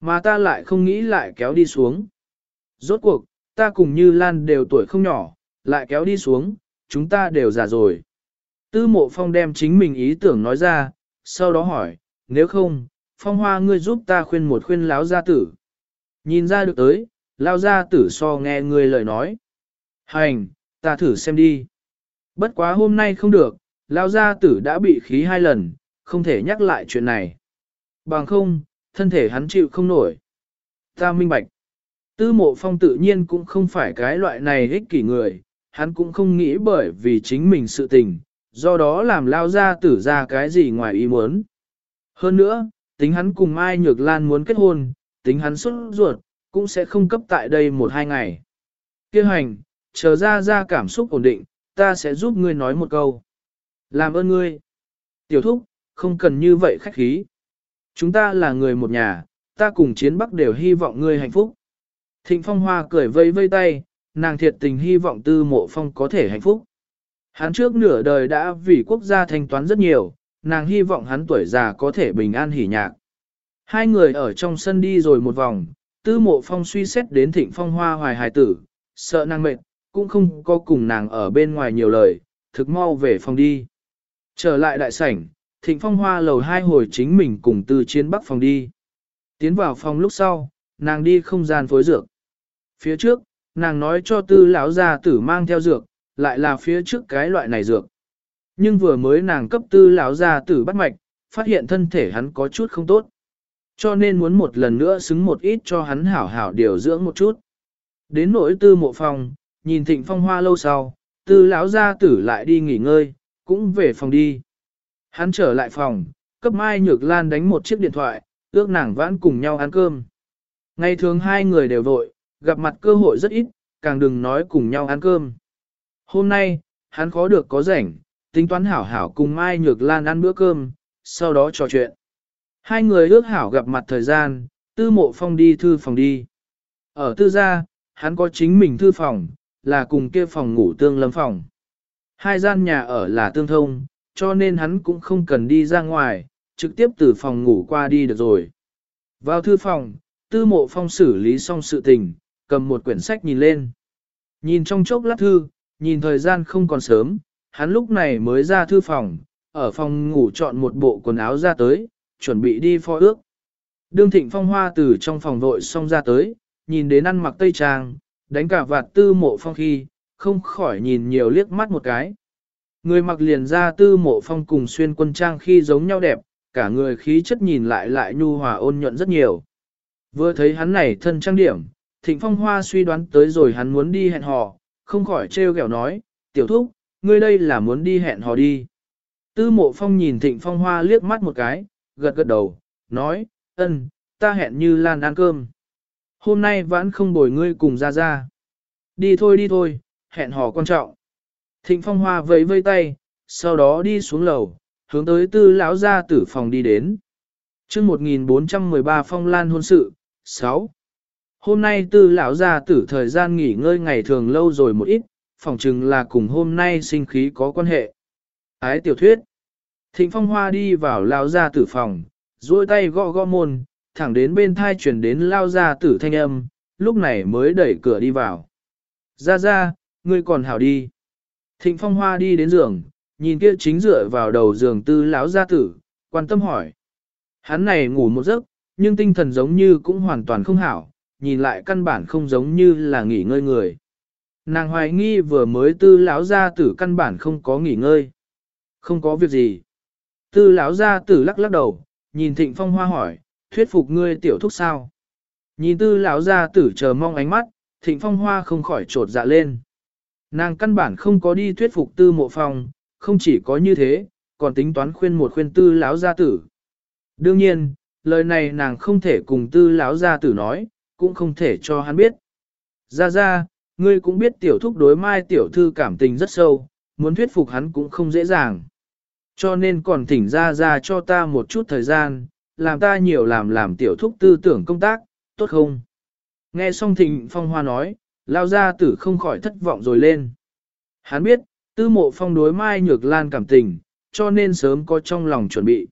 Mà ta lại không nghĩ lại kéo đi xuống. Rốt cuộc, ta cùng như Lan đều tuổi không nhỏ, lại kéo đi xuống, chúng ta đều già rồi. Tư mộ phong đem chính mình ý tưởng nói ra, sau đó hỏi, nếu không, phong hoa ngươi giúp ta khuyên một khuyên láo gia tử. Nhìn ra được tới, lao gia tử so nghe ngươi lời nói. Hành, ta thử xem đi. Bất quá hôm nay không được, lao gia tử đã bị khí hai lần, không thể nhắc lại chuyện này. Bằng không, thân thể hắn chịu không nổi. Ta minh bạch. Tư mộ phong tự nhiên cũng không phải cái loại này ích kỷ người, hắn cũng không nghĩ bởi vì chính mình sự tình, do đó làm lao ra tử ra cái gì ngoài ý muốn. Hơn nữa, tính hắn cùng Mai Nhược Lan muốn kết hôn, tính hắn xuất ruột, cũng sẽ không cấp tại đây một hai ngày. Kêu hành, chờ ra ra cảm xúc ổn định, ta sẽ giúp ngươi nói một câu. Làm ơn ngươi. Tiểu thúc, không cần như vậy khách khí. Chúng ta là người một nhà, ta cùng chiến bắc đều hy vọng ngươi hạnh phúc. Thịnh Phong Hoa cười vây vây tay, nàng thiệt tình hy vọng tư mộ phong có thể hạnh phúc. Hắn trước nửa đời đã vì quốc gia thanh toán rất nhiều, nàng hy vọng hắn tuổi già có thể bình an hỉ nhạc. Hai người ở trong sân đi rồi một vòng, tư mộ phong suy xét đến thịnh phong hoa hoài hài tử, sợ nàng mệt, cũng không có cùng nàng ở bên ngoài nhiều lời, thực mau về phòng đi. Trở lại đại sảnh, thịnh phong hoa lầu hai hồi chính mình cùng tư chiến bắc phòng đi. Tiến vào phòng lúc sau, nàng đi không gian phối dược. Phía trước, nàng nói cho tư lão gia tử mang theo dược, lại là phía trước cái loại này dược. Nhưng vừa mới nàng cấp tư lão gia tử bắt mạch, phát hiện thân thể hắn có chút không tốt. Cho nên muốn một lần nữa xứng một ít cho hắn hảo hảo điều dưỡng một chút. Đến nỗi tư mộ phòng, nhìn thịnh phong hoa lâu sau, tư lão gia tử lại đi nghỉ ngơi, cũng về phòng đi. Hắn trở lại phòng, cấp Mai Nhược Lan đánh một chiếc điện thoại, ước nàng vãn cùng nhau ăn cơm. Ngày thường hai người đều vội, gặp mặt cơ hội rất ít, càng đừng nói cùng nhau ăn cơm. Hôm nay, hắn khó được có rảnh, tính toán hảo hảo cùng Mai Nhược Lan ăn bữa cơm, sau đó trò chuyện. Hai người ước hảo gặp mặt thời gian, tư mộ phong đi thư phòng đi. Ở tư gia, hắn có chính mình thư phòng, là cùng kia phòng ngủ tương lâm phòng. Hai gian nhà ở là tương thông, cho nên hắn cũng không cần đi ra ngoài, trực tiếp từ phòng ngủ qua đi được rồi. Vào thư phòng, tư mộ phong xử lý xong sự tình, cầm một quyển sách nhìn lên. Nhìn trong chốc lát thư, nhìn thời gian không còn sớm, hắn lúc này mới ra thư phòng, ở phòng ngủ chọn một bộ quần áo ra tới, chuẩn bị đi phó ước. Đương thịnh phong hoa từ trong phòng vội xong ra tới, nhìn đến ăn mặc tây trang, đánh cả vạt tư mộ phong khi, không khỏi nhìn nhiều liếc mắt một cái. Người mặc liền ra tư mộ phong cùng xuyên quân trang khi giống nhau đẹp, cả người khí chất nhìn lại lại nhu hòa ôn nhuận rất nhiều. Vừa thấy hắn này thân trang điểm, thịnh phong hoa suy đoán tới rồi hắn muốn đi hẹn hò, không khỏi trêu ghẹo nói, tiểu thúc, ngươi đây là muốn đi hẹn hò đi. Tư mộ phong nhìn thịnh phong hoa liếc mắt một cái, gật gật đầu, nói, ân, ta hẹn như Lan ăn cơm. Hôm nay vẫn không bồi ngươi cùng ra ra. Đi thôi đi thôi, hẹn hò quan trọng. Thịnh phong hoa vẫy vây tay, sau đó đi xuống lầu, hướng tới tư lão gia tử phòng đi đến. chương 1413 phong lan hôn sự, 6. Hôm nay tư lão gia tử thời gian nghỉ ngơi ngày thường lâu rồi một ít, phỏng chừng là cùng hôm nay sinh khí có quan hệ. Ái tiểu thuyết. Thịnh phong hoa đi vào lão gia tử phòng, duỗi tay gõ gõ môn, thẳng đến bên thai chuyển đến lao gia tử thanh âm, lúc này mới đẩy cửa đi vào. Ra ra, ngươi còn hảo đi. Thịnh phong hoa đi đến giường, nhìn kia chính dựa vào đầu giường tư lão gia tử, quan tâm hỏi. Hắn này ngủ một giấc, nhưng tinh thần giống như cũng hoàn toàn không hảo, nhìn lại căn bản không giống như là nghỉ ngơi người. Nàng hoài nghi vừa mới tư lão gia tử căn bản không có nghỉ ngơi. Không có việc gì. Tư lão gia tử lắc lắc đầu, nhìn thịnh phong hoa hỏi, thuyết phục ngươi tiểu thúc sao. Nhìn tư lão gia tử chờ mong ánh mắt, thịnh phong hoa không khỏi trột dạ lên. Nàng căn bản không có đi thuyết phục tư mộ phong, không chỉ có như thế, còn tính toán khuyên một khuyên tư lão gia tử. Đương nhiên, lời này nàng không thể cùng tư lão gia tử nói, cũng không thể cho hắn biết. Ra ra, ngươi cũng biết tiểu thúc đối mai tiểu thư cảm tình rất sâu, muốn thuyết phục hắn cũng không dễ dàng. Cho nên còn thỉnh ra ra cho ta một chút thời gian, làm ta nhiều làm làm tiểu thúc tư tưởng công tác, tốt không? Nghe xong thịnh phong hoa nói, lao gia tử không khỏi thất vọng rồi lên. Hắn biết, tư mộ phong đối mai nhược lan cảm tình, cho nên sớm có trong lòng chuẩn bị.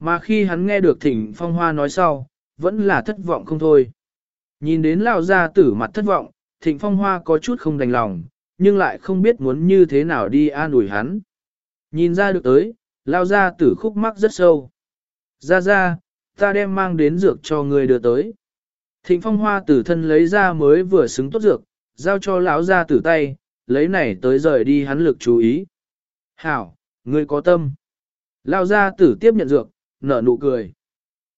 Mà khi hắn nghe được thịnh phong hoa nói sau, vẫn là thất vọng không thôi. Nhìn đến lao gia tử mặt thất vọng, thịnh phong hoa có chút không đành lòng, nhưng lại không biết muốn như thế nào đi an ủi hắn. Nhìn ra được tới, lao gia tử khúc mắc rất sâu. Ra ra, ta đem mang đến dược cho người đưa tới. Thịnh phong hoa tử thân lấy ra mới vừa xứng tốt dược, giao cho lão gia tử tay, lấy này tới rời đi hắn lực chú ý. Hảo, ngươi có tâm. Lao gia tử tiếp nhận dược, nở nụ cười.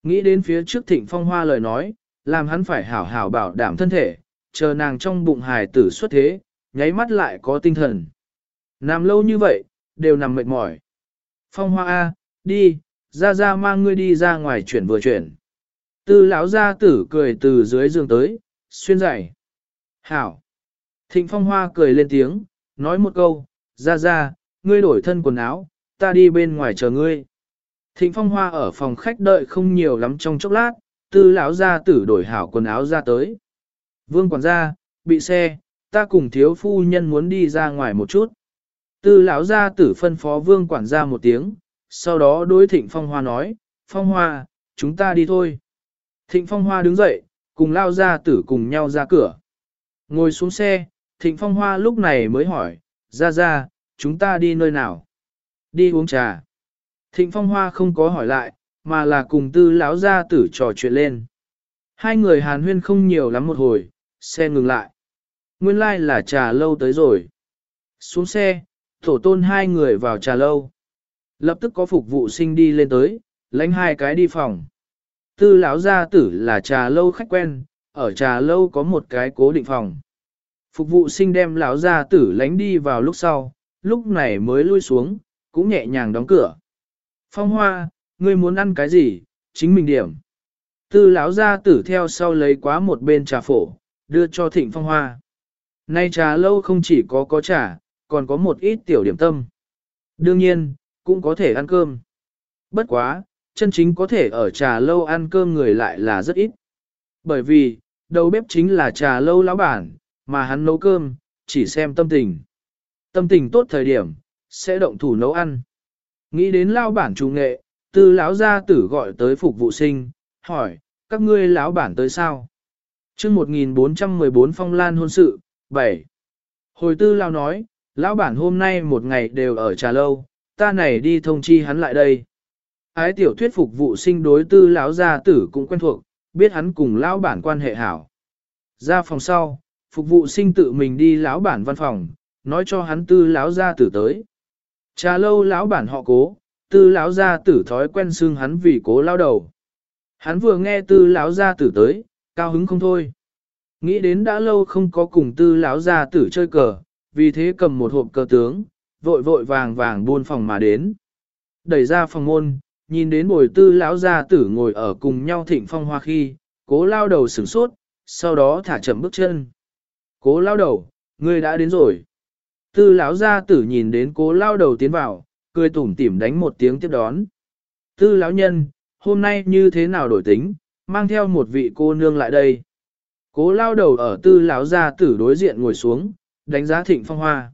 Nghĩ đến phía trước thịnh phong hoa lời nói, làm hắn phải hảo hảo bảo đảm thân thể, chờ nàng trong bụng hài tử xuất thế, nháy mắt lại có tinh thần. Nằm lâu như vậy, đều nằm mệt mỏi. Phong hoa A, đi, ra ra mang ngươi đi ra ngoài chuyển vừa chuyển. Tư lão gia tử cười từ dưới giường tới, xuyên dậy. Hảo. Thịnh phong hoa cười lên tiếng, nói một câu, ra ra, ngươi đổi thân quần áo, ta đi bên ngoài chờ ngươi. Thịnh phong hoa ở phòng khách đợi không nhiều lắm trong chốc lát, tư lão gia tử đổi hảo quần áo ra tới. Vương quản gia, bị xe, ta cùng thiếu phu nhân muốn đi ra ngoài một chút. Tư lão gia tử phân phó vương quản gia một tiếng, sau đó đối thịnh phong hoa nói, phong hoa, chúng ta đi thôi. Thịnh phong hoa đứng dậy, cùng lao gia tử cùng nhau ra cửa. Ngồi xuống xe, thịnh phong hoa lúc này mới hỏi, ra ra, chúng ta đi nơi nào? Đi uống trà. Thịnh phong hoa không có hỏi lại, mà là cùng tư lão gia tử trò chuyện lên. Hai người hàn huyên không nhiều lắm một hồi, xe ngừng lại. Nguyên lai like là trà lâu tới rồi. Xuống xe, tổ tôn hai người vào trà lâu. Lập tức có phục vụ sinh đi lên tới, lãnh hai cái đi phòng. Tư lão gia tử là trà lâu khách quen, ở trà lâu có một cái cố định phòng. Phục vụ sinh đem lão gia tử lánh đi vào lúc sau, lúc này mới lui xuống, cũng nhẹ nhàng đóng cửa. Phong hoa, ngươi muốn ăn cái gì, chính mình điểm. Tư lão gia tử theo sau lấy quá một bên trà phổ, đưa cho thịnh phong hoa. Nay trà lâu không chỉ có có trà, còn có một ít tiểu điểm tâm. Đương nhiên, cũng có thể ăn cơm. Bất quá, chân chính có thể ở trà lâu ăn cơm người lại là rất ít. Bởi vì, đầu bếp chính là trà lâu lão bản, mà hắn nấu cơm, chỉ xem tâm tình. Tâm tình tốt thời điểm, sẽ động thủ nấu ăn. Nghĩ đến lão bản chủ nghệ, tư lão gia tử gọi tới phục vụ sinh, hỏi, các ngươi lão bản tới sao? chương 1414 phong lan hôn sự, 7. Hồi tư lão nói, lão bản hôm nay một ngày đều ở trà lâu, ta này đi thông chi hắn lại đây. Ái tiểu thuyết phục vụ sinh đối tư lão gia tử cũng quen thuộc, biết hắn cùng lão bản quan hệ hảo. Ra phòng sau, phục vụ sinh tự mình đi lão bản văn phòng, nói cho hắn tư lão gia tử tới. Trà lâu lão bản họ cố, tư lão gia tử thói quen xưng hắn vì cố lao đầu. Hắn vừa nghe tư lão gia tử tới, cao hứng không thôi. Nghĩ đến đã lâu không có cùng tư lão gia tử chơi cờ, vì thế cầm một hộp cờ tướng, vội vội vàng vàng buôn phòng mà đến. Đẩy ra phòng môn, nhìn đến bồi tư lão gia tử ngồi ở cùng nhau thịnh phong hoa khi, cố lao đầu sửng sốt, sau đó thả chậm bước chân. Cố lao đầu, ngươi đã đến rồi. Tư lão gia tử nhìn đến cố lao đầu tiến vào, cười tủm tỉm đánh một tiếng tiếp đón. Tư lão nhân, hôm nay như thế nào đổi tính, mang theo một vị cô nương lại đây. Cố lao đầu ở tư lão gia tử đối diện ngồi xuống, đánh giá thịnh phong hoa.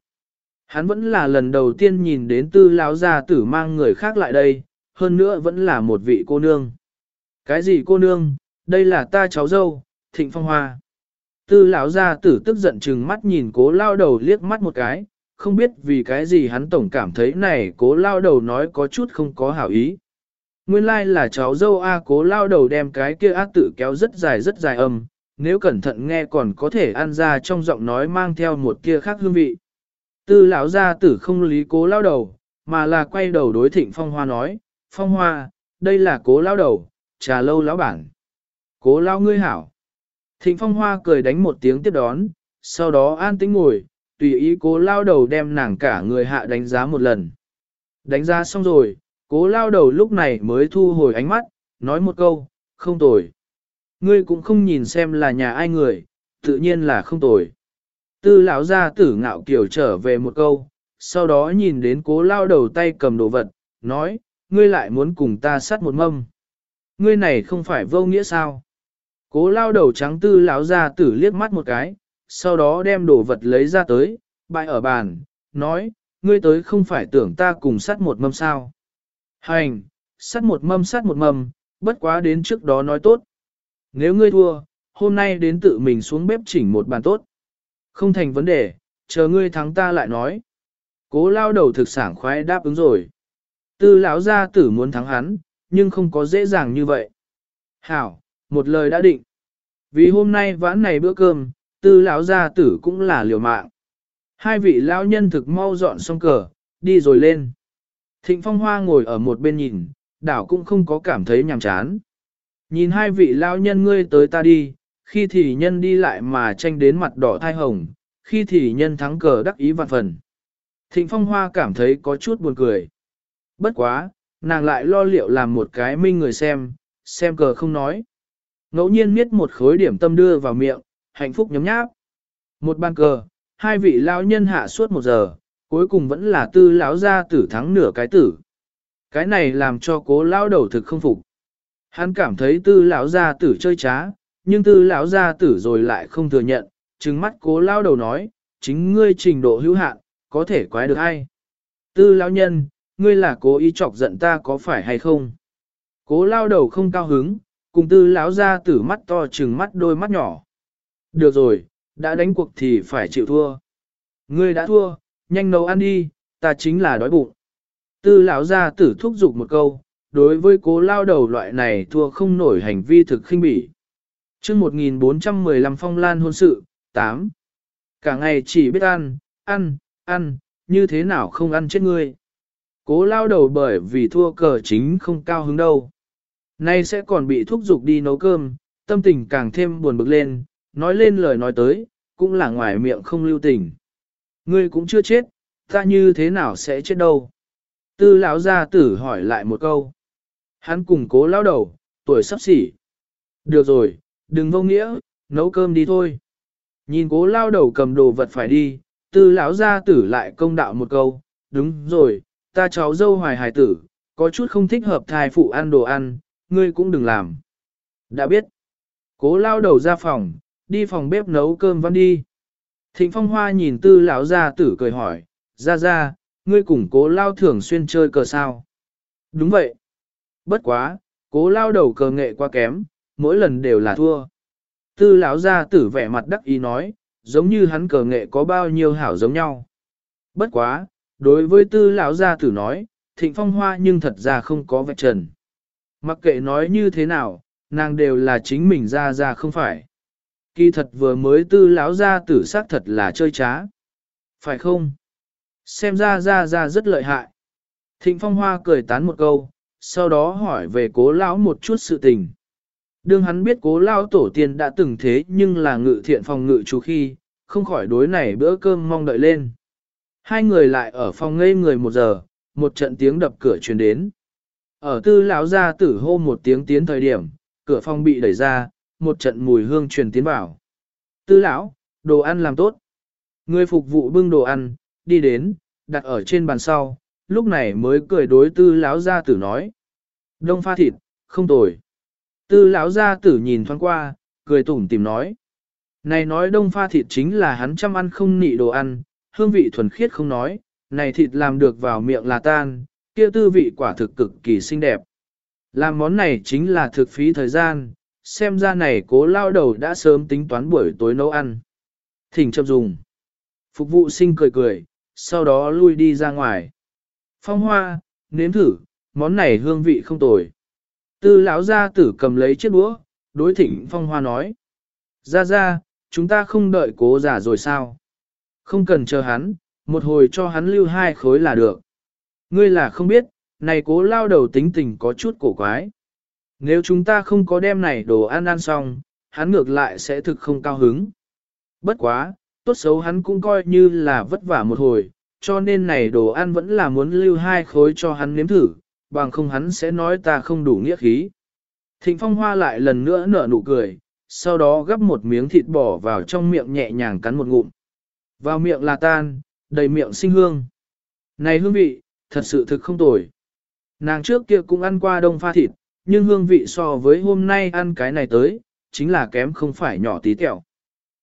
Hắn vẫn là lần đầu tiên nhìn đến tư lão gia tử mang người khác lại đây, hơn nữa vẫn là một vị cô nương. Cái gì cô nương, đây là ta cháu dâu, thịnh phong hoa. Tư lão gia tử tức giận chừng mắt nhìn cố lao đầu liếc mắt một cái, không biết vì cái gì hắn tổng cảm thấy này cố lao đầu nói có chút không có hảo ý. Nguyên lai like là cháu dâu A cố lao đầu đem cái kia ác tự kéo rất dài rất dài âm, nếu cẩn thận nghe còn có thể ăn ra trong giọng nói mang theo một kia khác hương vị. Tư lão gia tử không lý cố lao đầu, mà là quay đầu đối thịnh phong hoa nói, phong hoa, đây là cố lao đầu, trà lâu lão bản. Cố lao ngươi hảo. Thịnh phong hoa cười đánh một tiếng tiếp đón, sau đó an tĩnh ngồi, tùy ý cố lao đầu đem nàng cả người hạ đánh giá một lần. Đánh giá xong rồi, cố lao đầu lúc này mới thu hồi ánh mắt, nói một câu, không tồi. Ngươi cũng không nhìn xem là nhà ai người, tự nhiên là không tồi. Tư lão gia tử ngạo kiểu trở về một câu, sau đó nhìn đến cố lao đầu tay cầm đồ vật, nói, ngươi lại muốn cùng ta sát một mâm. Ngươi này không phải vô nghĩa sao? Cố lao đầu trắng tư lão gia tử liếc mắt một cái, sau đó đem đồ vật lấy ra tới, bại ở bàn, nói, ngươi tới không phải tưởng ta cùng sát một mâm sao. Hành, sát một mâm sát một mâm, bất quá đến trước đó nói tốt. Nếu ngươi thua, hôm nay đến tự mình xuống bếp chỉnh một bàn tốt. Không thành vấn đề, chờ ngươi thắng ta lại nói. Cố lao đầu thực sảng khoái đáp ứng rồi. Tư lão gia tử muốn thắng hắn, nhưng không có dễ dàng như vậy. Hảo, một lời đã định. Vì hôm nay vãn này bữa cơm, tư lão gia tử cũng là liều mạng. Hai vị lão nhân thực mau dọn xong cờ, đi rồi lên. Thịnh Phong Hoa ngồi ở một bên nhìn, đảo cũng không có cảm thấy nhàm chán. Nhìn hai vị lão nhân ngươi tới ta đi, khi thì nhân đi lại mà tranh đến mặt đỏ thai hồng, khi thì nhân thắng cờ đắc ý vạn phần. Thịnh Phong Hoa cảm thấy có chút buồn cười. Bất quá, nàng lại lo liệu làm một cái minh người xem, xem cờ không nói. Ngẫu nhiên miết một khối điểm tâm đưa vào miệng, hạnh phúc nhấm nháp. Một bàn cờ, hai vị lão nhân hạ suốt một giờ, cuối cùng vẫn là tư lão gia tử thắng nửa cái tử. Cái này làm cho cố lão đầu thực không phục. Hắn cảm thấy tư lão gia tử chơi trá, nhưng tư lão gia tử rồi lại không thừa nhận, trừng mắt cố lão đầu nói, chính ngươi trình độ hữu hạn, có thể quái được ai. Tư lão nhân, ngươi là cố ý chọc giận ta có phải hay không? Cố lão đầu không cao hứng, cùng tư lão gia tử mắt to trừng mắt đôi mắt nhỏ. Được rồi, đã đánh cuộc thì phải chịu thua. Ngươi đã thua, nhanh nấu ăn đi, ta chính là đói bụng. Tư lão gia tử thúc giục một câu, đối với cố lao đầu loại này thua không nổi hành vi thực khinh bỉ. chương 1415 phong lan hôn sự, 8. Cả ngày chỉ biết ăn, ăn, ăn, như thế nào không ăn chết ngươi. Cố lao đầu bởi vì thua cờ chính không cao hứng đâu. Nay sẽ còn bị thúc giục đi nấu cơm, tâm tình càng thêm buồn bực lên, nói lên lời nói tới, cũng là ngoài miệng không lưu tình. Ngươi cũng chưa chết, ta như thế nào sẽ chết đâu? Tư lão gia tử hỏi lại một câu. Hắn cùng cố lão đầu, tuổi sắp xỉ. Được rồi, đừng vô nghĩa, nấu cơm đi thôi. Nhìn cố lao đầu cầm đồ vật phải đi, tư lão gia tử lại công đạo một câu, đúng rồi, ta cháu dâu hoài hài tử, có chút không thích hợp thai phụ ăn đồ ăn, ngươi cũng đừng làm. Đã biết. Cố lao đầu ra phòng, đi phòng bếp nấu cơm văn đi. Thịnh phong hoa nhìn tư lão gia tử cười hỏi, ra ra, ngươi cùng cố lao thường xuyên chơi cờ sao. Đúng vậy. Bất quá, cố lao đầu cờ nghệ quá kém, mỗi lần đều là thua. Tư lão gia tử vẻ mặt đắc ý nói, giống như hắn cờ nghệ có bao nhiêu hảo giống nhau. Bất quá, đối với tư lão gia tử nói, thịnh phong hoa nhưng thật ra không có vạch trần. Mặc kệ nói như thế nào, nàng đều là chính mình ra ra không phải. Kỳ thật vừa mới tư lão gia tử xác thật là chơi trá. Phải không? Xem ra ra ra rất lợi hại. Thịnh phong hoa cười tán một câu, sau đó hỏi về cố lão một chút sự tình. Đương hắn biết cố lão tổ tiên đã từng thế nhưng là ngự thiện phòng ngự chú khi, không khỏi đối này bữa cơm mong đợi lên. Hai người lại ở phòng ngây người một giờ, một trận tiếng đập cửa truyền đến. Ở tư lão gia tử hô một tiếng tiến thời điểm, cửa phòng bị đẩy ra, một trận mùi hương truyền tiến vào. Tư lão, đồ ăn làm tốt. Người phục vụ bưng đồ ăn, đi đến, đặt ở trên bàn sau, lúc này mới cười đối tư lão gia tử nói. Đông pha thịt, không tồi. Tư lão gia tử nhìn thoáng qua, cười tủm tìm nói. Này nói đông pha thịt chính là hắn chăm ăn không nị đồ ăn, hương vị thuần khiết không nói, này thịt làm được vào miệng là tan, kia tư vị quả thực cực kỳ xinh đẹp. Làm món này chính là thực phí thời gian, xem ra này cố lao đầu đã sớm tính toán buổi tối nấu ăn. Thỉnh chậm dùng. Phục vụ sinh cười cười, sau đó lui đi ra ngoài. Phong hoa, nếm thử, món này hương vị không tồi. Tư lão gia tử cầm lấy chiếc đũa, đối thỉnh phong hoa nói. Ra ra, chúng ta không đợi cố giả rồi sao? Không cần chờ hắn, một hồi cho hắn lưu hai khối là được. Ngươi là không biết, này cố lao đầu tính tình có chút cổ quái. Nếu chúng ta không có đem này đồ ăn ăn xong, hắn ngược lại sẽ thực không cao hứng. Bất quá, tốt xấu hắn cũng coi như là vất vả một hồi, cho nên này đồ ăn vẫn là muốn lưu hai khối cho hắn nếm thử, bằng không hắn sẽ nói ta không đủ nghĩa khí. Thịnh phong hoa lại lần nữa nở nụ cười, sau đó gấp một miếng thịt bỏ vào trong miệng nhẹ nhàng cắn một ngụm. Vào miệng là tan, đầy miệng sinh hương. Này hương vị, thật sự thực không tồi. Nàng trước kia cũng ăn qua đông pha thịt, nhưng hương vị so với hôm nay ăn cái này tới, chính là kém không phải nhỏ tí tẹo.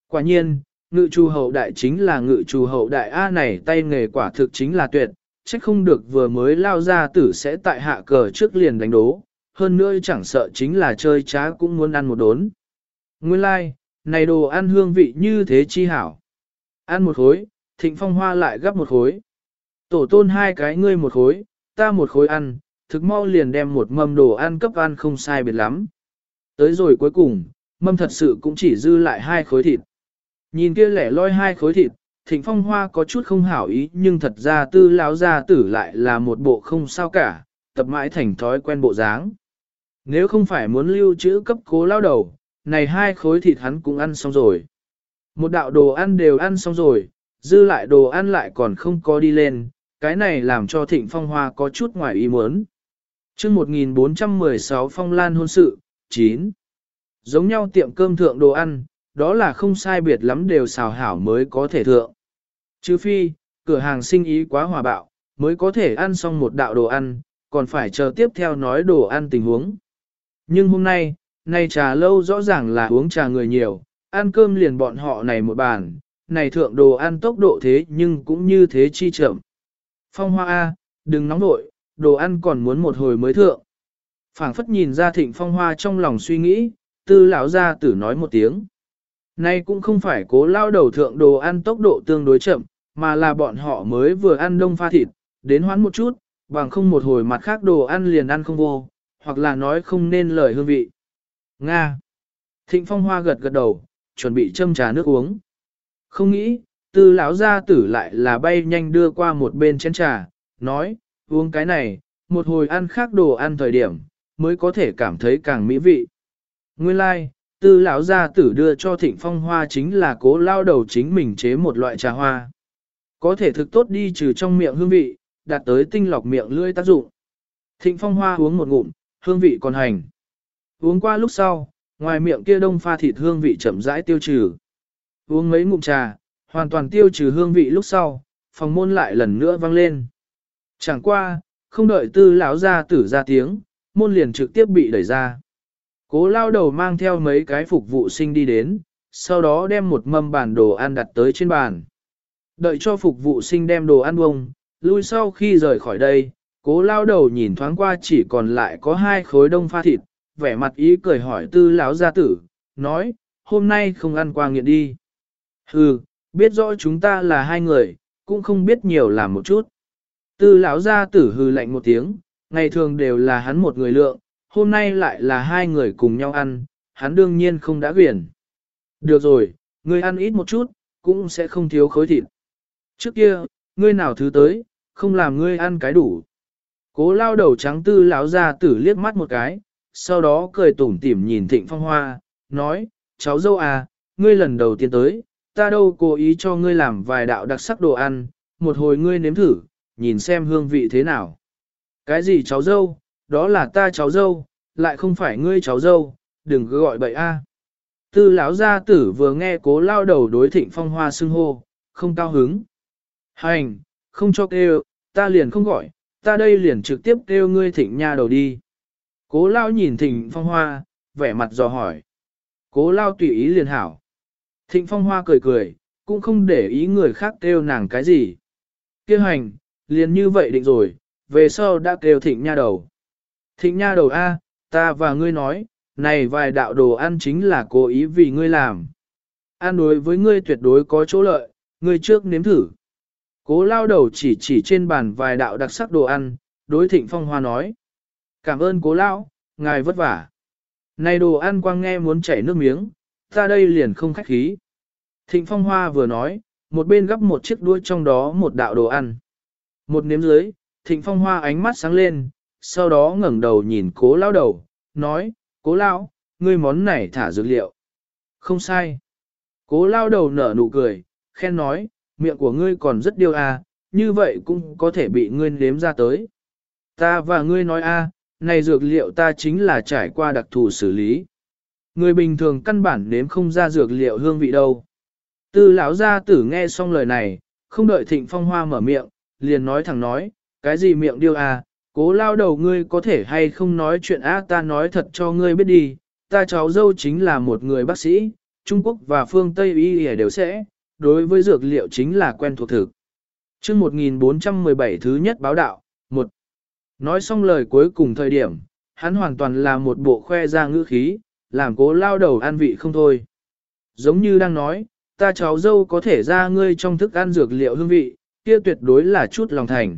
Quả nhiên, ngự trù hậu đại chính là ngự trù hậu đại A này tay nghề quả thực chính là tuyệt, trách không được vừa mới lao ra tử sẽ tại hạ cờ trước liền đánh đố, hơn nữa chẳng sợ chính là chơi trá cũng muốn ăn một đốn. Nguyên lai, like, này đồ ăn hương vị như thế chi hảo. Ăn một khối, thịnh phong hoa lại gấp một khối. Tổ tôn hai cái ngươi một khối, ta một khối ăn, thực mau liền đem một mâm đồ ăn cấp ăn không sai biệt lắm. Tới rồi cuối cùng, mâm thật sự cũng chỉ dư lại hai khối thịt. Nhìn kia lẻ loi hai khối thịt, thịnh phong hoa có chút không hảo ý nhưng thật ra tư lão gia tử lại là một bộ không sao cả, tập mãi thành thói quen bộ dáng. Nếu không phải muốn lưu trữ cấp cố lao đầu, này hai khối thịt hắn cũng ăn xong rồi. Một đạo đồ ăn đều ăn xong rồi, dư lại đồ ăn lại còn không có đi lên, cái này làm cho thịnh phong hoa có chút ngoài ý muốn chương 1416 phong lan hôn sự, 9. Giống nhau tiệm cơm thượng đồ ăn, đó là không sai biệt lắm đều xào hảo mới có thể thượng. Chứ phi, cửa hàng sinh ý quá hòa bạo, mới có thể ăn xong một đạo đồ ăn, còn phải chờ tiếp theo nói đồ ăn tình huống. Nhưng hôm nay, nay trà lâu rõ ràng là uống trà người nhiều, ăn cơm liền bọn họ này một bàn, này thượng đồ ăn tốc độ thế nhưng cũng như thế chi chậm. Phong hoa A, đừng nóng nội, đồ ăn còn muốn một hồi mới thượng. phảng phất nhìn ra thịnh phong hoa trong lòng suy nghĩ, tư lão gia tử nói một tiếng. Nay cũng không phải cố lao đầu thượng đồ ăn tốc độ tương đối chậm, mà là bọn họ mới vừa ăn đông pha thịt, đến hoán một chút, bằng không một hồi mặt khác đồ ăn liền ăn không vô, hoặc là nói không nên lời hương vị. Nga. Thịnh phong hoa gật gật đầu, chuẩn bị châm trà nước uống. Không nghĩ, tư lão gia tử lại là bay nhanh đưa qua một bên chén trà, nói, uống cái này, một hồi ăn khác đồ ăn thời điểm, mới có thể cảm thấy càng mỹ vị. Nguyên lai, like, tư lão gia tử đưa cho thịnh phong hoa chính là cố lao đầu chính mình chế một loại trà hoa. Có thể thực tốt đi trừ trong miệng hương vị, đạt tới tinh lọc miệng lưỡi tác dụng. Thịnh phong hoa uống một ngụm, hương vị còn hành. Uống qua lúc sau, ngoài miệng kia đông pha thịt hương vị chậm rãi tiêu trừ. Uống mấy ngụm trà, hoàn toàn tiêu trừ hương vị lúc sau, phòng môn lại lần nữa vang lên. Chẳng qua, không đợi tư lão gia tử ra tiếng, môn liền trực tiếp bị đẩy ra. Cố lao đầu mang theo mấy cái phục vụ sinh đi đến, sau đó đem một mâm bản đồ ăn đặt tới trên bàn. Đợi cho phục vụ sinh đem đồ ăn bông, lui sau khi rời khỏi đây, cố lao đầu nhìn thoáng qua chỉ còn lại có hai khối đông pha thịt, vẻ mặt ý cười hỏi tư lão gia tử, nói, hôm nay không ăn qua nghiện đi. Hừ, biết rõ chúng ta là hai người, cũng không biết nhiều làm một chút. Tư lão gia tử hừ lạnh một tiếng, ngày thường đều là hắn một người lượng, hôm nay lại là hai người cùng nhau ăn, hắn đương nhiên không đã quyển. Được rồi, ngươi ăn ít một chút, cũng sẽ không thiếu khối thịt. Trước kia, ngươi nào thứ tới, không làm ngươi ăn cái đủ. Cố lao đầu trắng tư lão gia tử liếc mắt một cái, sau đó cười tủm tỉm nhìn thịnh phong hoa, nói, cháu dâu à, ngươi lần đầu tiên tới, ta đâu cố ý cho ngươi làm vài đạo đặc sắc đồ ăn, một hồi ngươi nếm thử, nhìn xem hương vị thế nào. Cái gì cháu dâu, đó là ta cháu dâu, lại không phải ngươi cháu dâu, đừng cứ gọi bậy a. Tư lão gia tử vừa nghe cố lao đầu đối thịnh phong hoa xưng hô, không cao hứng. Hành, không cho kêu, ta liền không gọi, ta đây liền trực tiếp kêu ngươi thịnh nha đầu đi. Cố lao nhìn thịnh phong hoa, vẻ mặt dò hỏi. Cố lao tùy ý liền hảo. Thịnh phong hoa cười cười, cũng không để ý người khác kêu nàng cái gì. Kêu hành, liền như vậy định rồi, về sau đã kêu thịnh nha đầu. Thịnh nha đầu A, ta và ngươi nói, này vài đạo đồ ăn chính là cố ý vì ngươi làm. Ăn đối với ngươi tuyệt đối có chỗ lợi, ngươi trước nếm thử. Cố lao đầu chỉ chỉ trên bàn vài đạo đặc sắc đồ ăn, đối thịnh phong hoa nói. Cảm ơn cố lao, ngài vất vả. Này đồ ăn quang nghe muốn chảy nước miếng, ta đây liền không khách khí. Thịnh phong hoa vừa nói, một bên gấp một chiếc đuôi trong đó một đạo đồ ăn. Một nếm dưới, thịnh phong hoa ánh mắt sáng lên, sau đó ngẩng đầu nhìn cố lao đầu, nói, cố lao, ngươi món này thả dược liệu. Không sai. Cố lao đầu nở nụ cười, khen nói, miệng của ngươi còn rất điêu à, như vậy cũng có thể bị ngươi nếm ra tới. Ta và ngươi nói a, à, này dược liệu ta chính là trải qua đặc thù xử lý. Người bình thường căn bản nếm không ra dược liệu hương vị đâu. Tư lão gia tử nghe xong lời này, không đợi thịnh phong hoa mở miệng, liền nói thẳng nói, cái gì miệng điêu à, cố lao đầu ngươi có thể hay không nói chuyện á ta nói thật cho ngươi biết đi, ta cháu dâu chính là một người bác sĩ, Trung Quốc và phương Tây y đều sẽ, đối với dược liệu chính là quen thuộc thực. chương 1417 thứ nhất báo đạo, một Nói xong lời cuối cùng thời điểm, hắn hoàn toàn là một bộ khoe ra ngữ khí, làm cố lao đầu an vị không thôi. Giống như đang nói, ta cháu dâu có thể ra ngươi trong thức ăn dược liệu hương vị, kia tuyệt đối là chút lòng thành.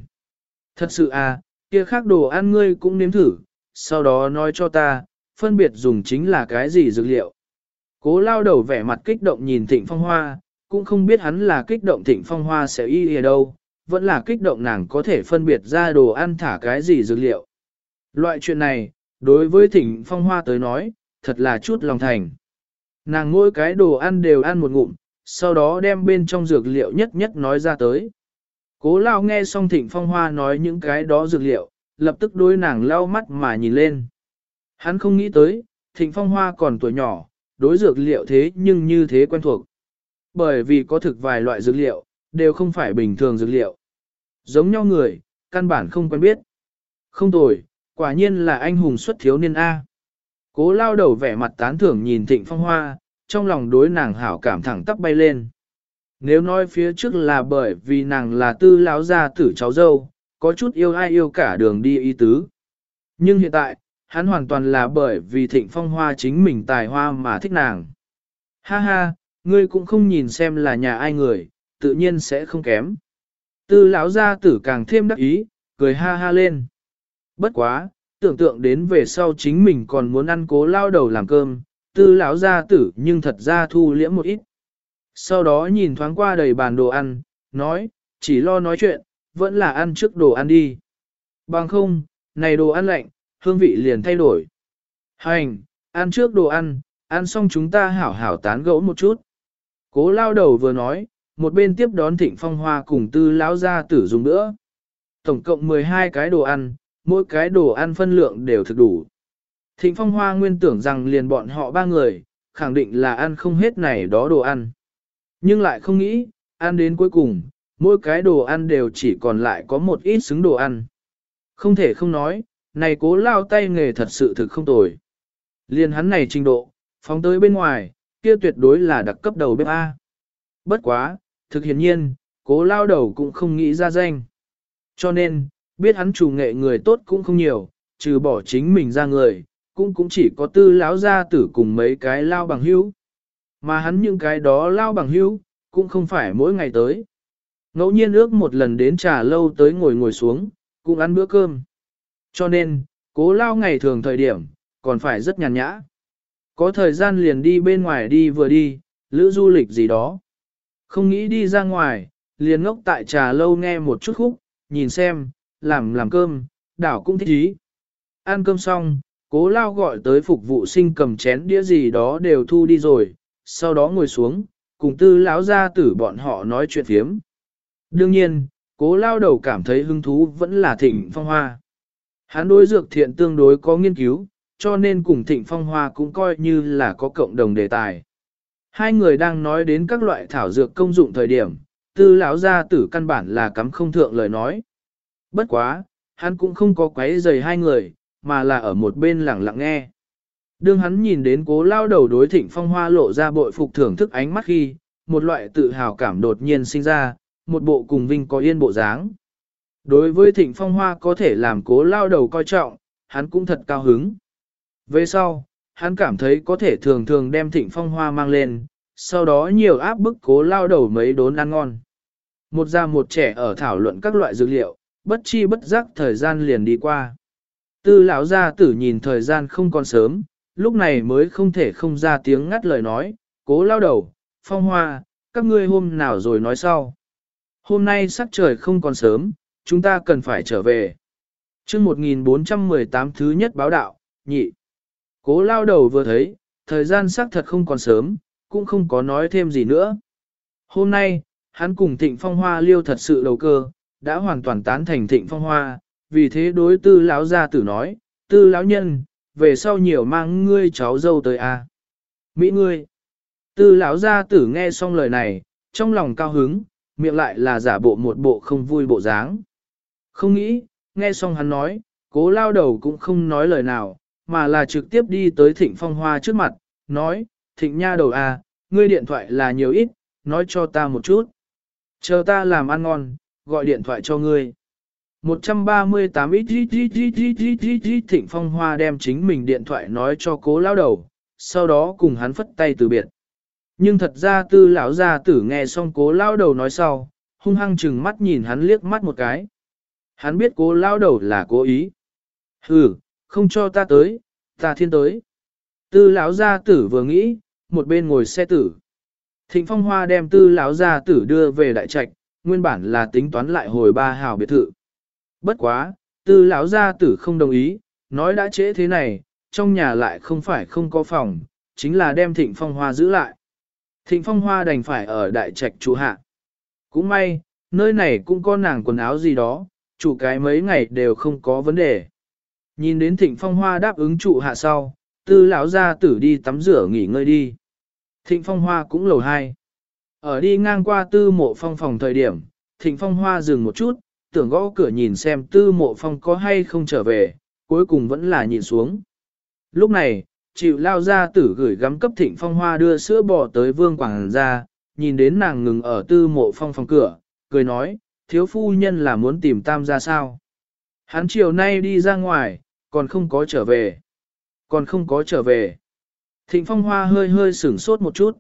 Thật sự à, kia khác đồ ăn ngươi cũng nếm thử, sau đó nói cho ta, phân biệt dùng chính là cái gì dược liệu. Cố lao đầu vẻ mặt kích động nhìn thịnh phong hoa, cũng không biết hắn là kích động thịnh phong hoa sẽ y ở đâu, vẫn là kích động nàng có thể phân biệt ra đồ ăn thả cái gì dược liệu. Loại chuyện này, đối với thịnh phong hoa tới nói, thật là chút lòng thành. Nàng mỗi cái đồ ăn đều ăn một ngụm, sau đó đem bên trong dược liệu nhất nhất nói ra tới. Cố lao nghe xong thịnh phong hoa nói những cái đó dược liệu, lập tức đối nàng lao mắt mà nhìn lên. Hắn không nghĩ tới, thịnh phong hoa còn tuổi nhỏ, đối dược liệu thế nhưng như thế quen thuộc. Bởi vì có thực vài loại dược liệu, đều không phải bình thường dược liệu. Giống nhau người, căn bản không quen biết. Không tồi, quả nhiên là anh hùng xuất thiếu niên A. Cố lao đầu vẻ mặt tán thưởng nhìn thịnh phong hoa, trong lòng đối nàng hảo cảm thẳng tắp bay lên. Nếu nói phía trước là bởi vì nàng là tư lão gia tử cháu dâu, có chút yêu ai yêu cả đường đi y tứ. Nhưng hiện tại, hắn hoàn toàn là bởi vì thịnh phong hoa chính mình tài hoa mà thích nàng. Ha ha, ngươi cũng không nhìn xem là nhà ai người, tự nhiên sẽ không kém. Tư lão gia tử càng thêm đắc ý, cười ha ha lên. Bất quá, tưởng tượng đến về sau chính mình còn muốn ăn cố lao đầu làm cơm, tư lão gia tử nhưng thật ra thu liễm một ít. Sau đó nhìn thoáng qua đầy bàn đồ ăn, nói, chỉ lo nói chuyện, vẫn là ăn trước đồ ăn đi. Bằng không, này đồ ăn lạnh, hương vị liền thay đổi. Hành, ăn trước đồ ăn, ăn xong chúng ta hảo hảo tán gẫu một chút. Cố lao đầu vừa nói, một bên tiếp đón thịnh phong hoa cùng tư lão gia tử dùng nữa. Tổng cộng 12 cái đồ ăn, mỗi cái đồ ăn phân lượng đều thực đủ. Thịnh phong hoa nguyên tưởng rằng liền bọn họ ba người, khẳng định là ăn không hết này đó đồ ăn. Nhưng lại không nghĩ, ăn đến cuối cùng, mỗi cái đồ ăn đều chỉ còn lại có một ít xứng đồ ăn. Không thể không nói, này cố lao tay nghề thật sự thực không tồi. Liên hắn này trình độ, phóng tới bên ngoài, kia tuyệt đối là đặc cấp đầu bếp A. Bất quá, thực hiển nhiên, cố lao đầu cũng không nghĩ ra danh. Cho nên, biết hắn chủ nghệ người tốt cũng không nhiều, trừ bỏ chính mình ra người, cũng cũng chỉ có tư lão gia tử cùng mấy cái lao bằng hữu. Mà hắn những cái đó lao bằng hữu, cũng không phải mỗi ngày tới. Ngẫu nhiên ước một lần đến trà lâu tới ngồi ngồi xuống, cũng ăn bữa cơm. Cho nên, cố lao ngày thường thời điểm, còn phải rất nhàn nhã. Có thời gian liền đi bên ngoài đi vừa đi, lữ du lịch gì đó. Không nghĩ đi ra ngoài, liền ngốc tại trà lâu nghe một chút khúc, nhìn xem, làm làm cơm, đảo cũng thích ý. Ăn cơm xong, cố lao gọi tới phục vụ sinh cầm chén đĩa gì đó đều thu đi rồi, sau đó ngồi xuống, cùng tư lão gia tử bọn họ nói chuyện phiếm. Đương nhiên, cố lao đầu cảm thấy hứng thú vẫn là thịnh phong hoa. Hắn đối dược thiện tương đối có nghiên cứu, cho nên cùng thịnh phong hoa cũng coi như là có cộng đồng đề tài. Hai người đang nói đến các loại thảo dược công dụng thời điểm, tư lão gia tử căn bản là cắm không thượng lời nói. Bất quá, hắn cũng không có quấy rầy hai người, mà là ở một bên lặng lặng nghe. Đương hắn nhìn đến cố lao đầu đối thịnh phong hoa lộ ra bội phục thưởng thức ánh mắt khi, một loại tự hào cảm đột nhiên sinh ra, một bộ cùng vinh có yên bộ dáng. Đối với thịnh phong hoa có thể làm cố lao đầu coi trọng, hắn cũng thật cao hứng. Về sau, hắn cảm thấy có thể thường thường đem thịnh phong hoa mang lên, sau đó nhiều áp bức cố lao đầu mấy đốn ăn ngon. Một già một trẻ ở thảo luận các loại dược liệu, bất chi bất giác thời gian liền đi qua. Tư lão gia tử nhìn thời gian không còn sớm, lúc này mới không thể không ra tiếng ngắt lời nói, cố lao đầu, phong hoa, các ngươi hôm nào rồi nói sau. Hôm nay sắc trời không còn sớm, chúng ta cần phải trở về. chương 1418 thứ nhất báo đạo, nhị. Cố lao đầu vừa thấy, thời gian sắc thật không còn sớm, cũng không có nói thêm gì nữa. Hôm nay, hắn cùng thịnh phong hoa liêu thật sự đầu cơ, đã hoàn toàn tán thành thịnh phong hoa, vì thế đối tư lão gia tử nói, tư lão nhân, về sau nhiều mang ngươi cháu dâu tới a. À? Mỹ ngươi. Tư lão gia tử nghe xong lời này, trong lòng cao hứng, miệng lại là giả bộ một bộ không vui bộ dáng. Không nghĩ, nghe xong hắn nói, cố lao đầu cũng không nói lời nào, mà là trực tiếp đi tới thịnh phong hoa trước mặt, nói, thịnh nha đầu à, ngươi điện thoại là nhiều ít, nói cho ta một chút. Chờ ta làm ăn ngon, gọi điện thoại cho ngươi. 138 ít ít ít ít ít ít ít ít thịnh phong hoa đem chính mình điện thoại nói cho cố lao đầu, sau đó cùng hắn phất tay từ biệt. Nhưng thật ra tư lão gia tử nghe xong cố lao đầu nói sau, hung hăng chừng mắt nhìn hắn liếc mắt một cái. Hắn biết cố lao đầu là cố ý. Hừ, không cho ta tới, ta thiên tới. Tư lão gia tử vừa nghĩ, một bên ngồi xe tử. Thịnh phong hoa đem tư lão gia tử đưa về đại trạch, nguyên bản là tính toán lại hồi ba hào biệt thự. Bất quá, tư lão gia tử không đồng ý, nói đã trễ thế này, trong nhà lại không phải không có phòng, chính là đem thịnh phong hoa giữ lại. Thịnh phong hoa đành phải ở đại trạch chủ hạ. Cũng may, nơi này cũng có nàng quần áo gì đó, chủ cái mấy ngày đều không có vấn đề. Nhìn đến thịnh phong hoa đáp ứng trụ hạ sau, tư lão gia tử đi tắm rửa nghỉ ngơi đi. Thịnh phong hoa cũng lầu hai. Ở đi ngang qua tư mộ phong phòng thời điểm, thịnh phong hoa dừng một chút, tưởng gõ cửa nhìn xem tư mộ phong có hay không trở về, cuối cùng vẫn là nhìn xuống. Lúc này, chịu lao ra tử gửi gắm cấp thịnh phong hoa đưa sữa bò tới vương quảng ra, nhìn đến nàng ngừng ở tư mộ phong phòng cửa, cười nói, thiếu phu nhân là muốn tìm tam ra sao. Hắn chiều nay đi ra ngoài, còn không có trở về. Còn không có trở về. Thịnh phong hoa hơi hơi sửng sốt một chút.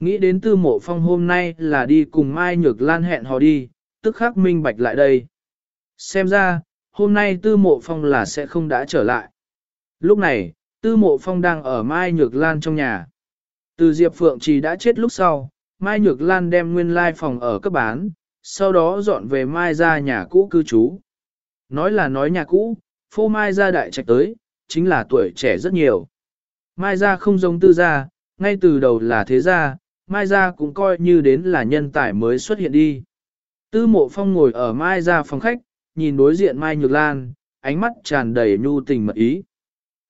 Nghĩ đến tư mộ phong hôm nay là đi cùng Mai Nhược Lan hẹn hò đi, tức khắc minh bạch lại đây. Xem ra, hôm nay tư mộ phong là sẽ không đã trở lại. Lúc này, tư mộ phong đang ở Mai Nhược Lan trong nhà. Từ Diệp Phượng Trì đã chết lúc sau, Mai Nhược Lan đem nguyên lai phòng ở cấp bán, sau đó dọn về Mai ra nhà cũ cư trú. Nói là nói nhà cũ, phô Mai ra đại trạch tới, chính là tuổi trẻ rất nhiều. Mai ra không giống tư gia, ngay từ đầu là thế gia, Mai ra cũng coi như đến là nhân tài mới xuất hiện đi. Tư mộ phong ngồi ở Mai ra phòng khách, nhìn đối diện Mai Nhược Lan, ánh mắt tràn đầy nhu tình mật ý.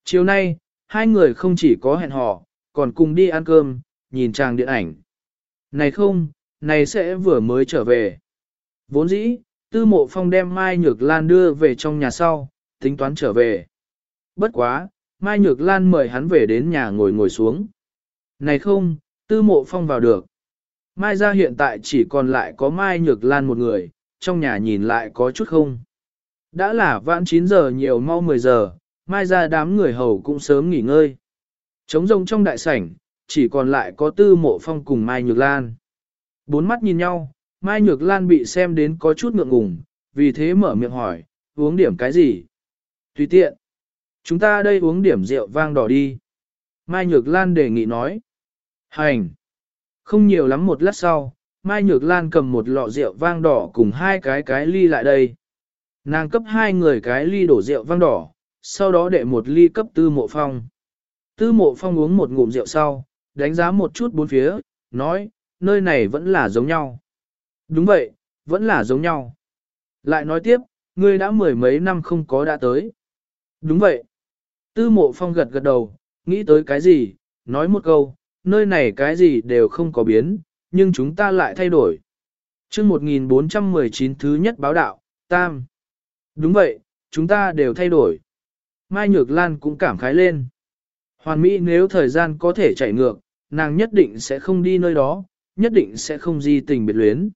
Chiều nay, hai người không chỉ có hẹn hò, còn cùng đi ăn cơm, nhìn trang điện ảnh. Này không, này sẽ vừa mới trở về. Vốn dĩ, tư mộ phong đem Mai Nhược Lan đưa về trong nhà sau, tính toán trở về. Bất quá, Mai Nhược Lan mời hắn về đến nhà ngồi ngồi xuống. Này không, tư mộ phong vào được. Mai ra hiện tại chỉ còn lại có Mai Nhược Lan một người, trong nhà nhìn lại có chút không. Đã là vãn 9 giờ nhiều mau 10 giờ, Mai ra đám người hầu cũng sớm nghỉ ngơi. Trống rông trong đại sảnh, chỉ còn lại có tư mộ phong cùng Mai Nhược Lan. Bốn mắt nhìn nhau, Mai Nhược Lan bị xem đến có chút ngượng ngùng, vì thế mở miệng hỏi, uống điểm cái gì? Tùy tiện. Chúng ta đây uống điểm rượu vang đỏ đi. Mai Nhược Lan đề nghị nói. Hành. Không nhiều lắm một lát sau, Mai Nhược Lan cầm một lọ rượu vang đỏ cùng hai cái cái ly lại đây. Nàng cấp hai người cái ly đổ rượu vang đỏ, sau đó đệ một ly cấp tư mộ phong. Tư mộ phong uống một ngụm rượu sau, đánh giá một chút bốn phía, nói, nơi này vẫn là giống nhau. Đúng vậy, vẫn là giống nhau. Lại nói tiếp, ngươi đã mười mấy năm không có đã tới. Đúng vậy. Tư mộ phong gật gật đầu, nghĩ tới cái gì, nói một câu, nơi này cái gì đều không có biến, nhưng chúng ta lại thay đổi. chương 1419 thứ nhất báo đạo, Tam. Đúng vậy, chúng ta đều thay đổi. Mai Nhược Lan cũng cảm khái lên. Hoàn Mỹ nếu thời gian có thể chạy ngược, nàng nhất định sẽ không đi nơi đó, nhất định sẽ không di tình biệt luyến.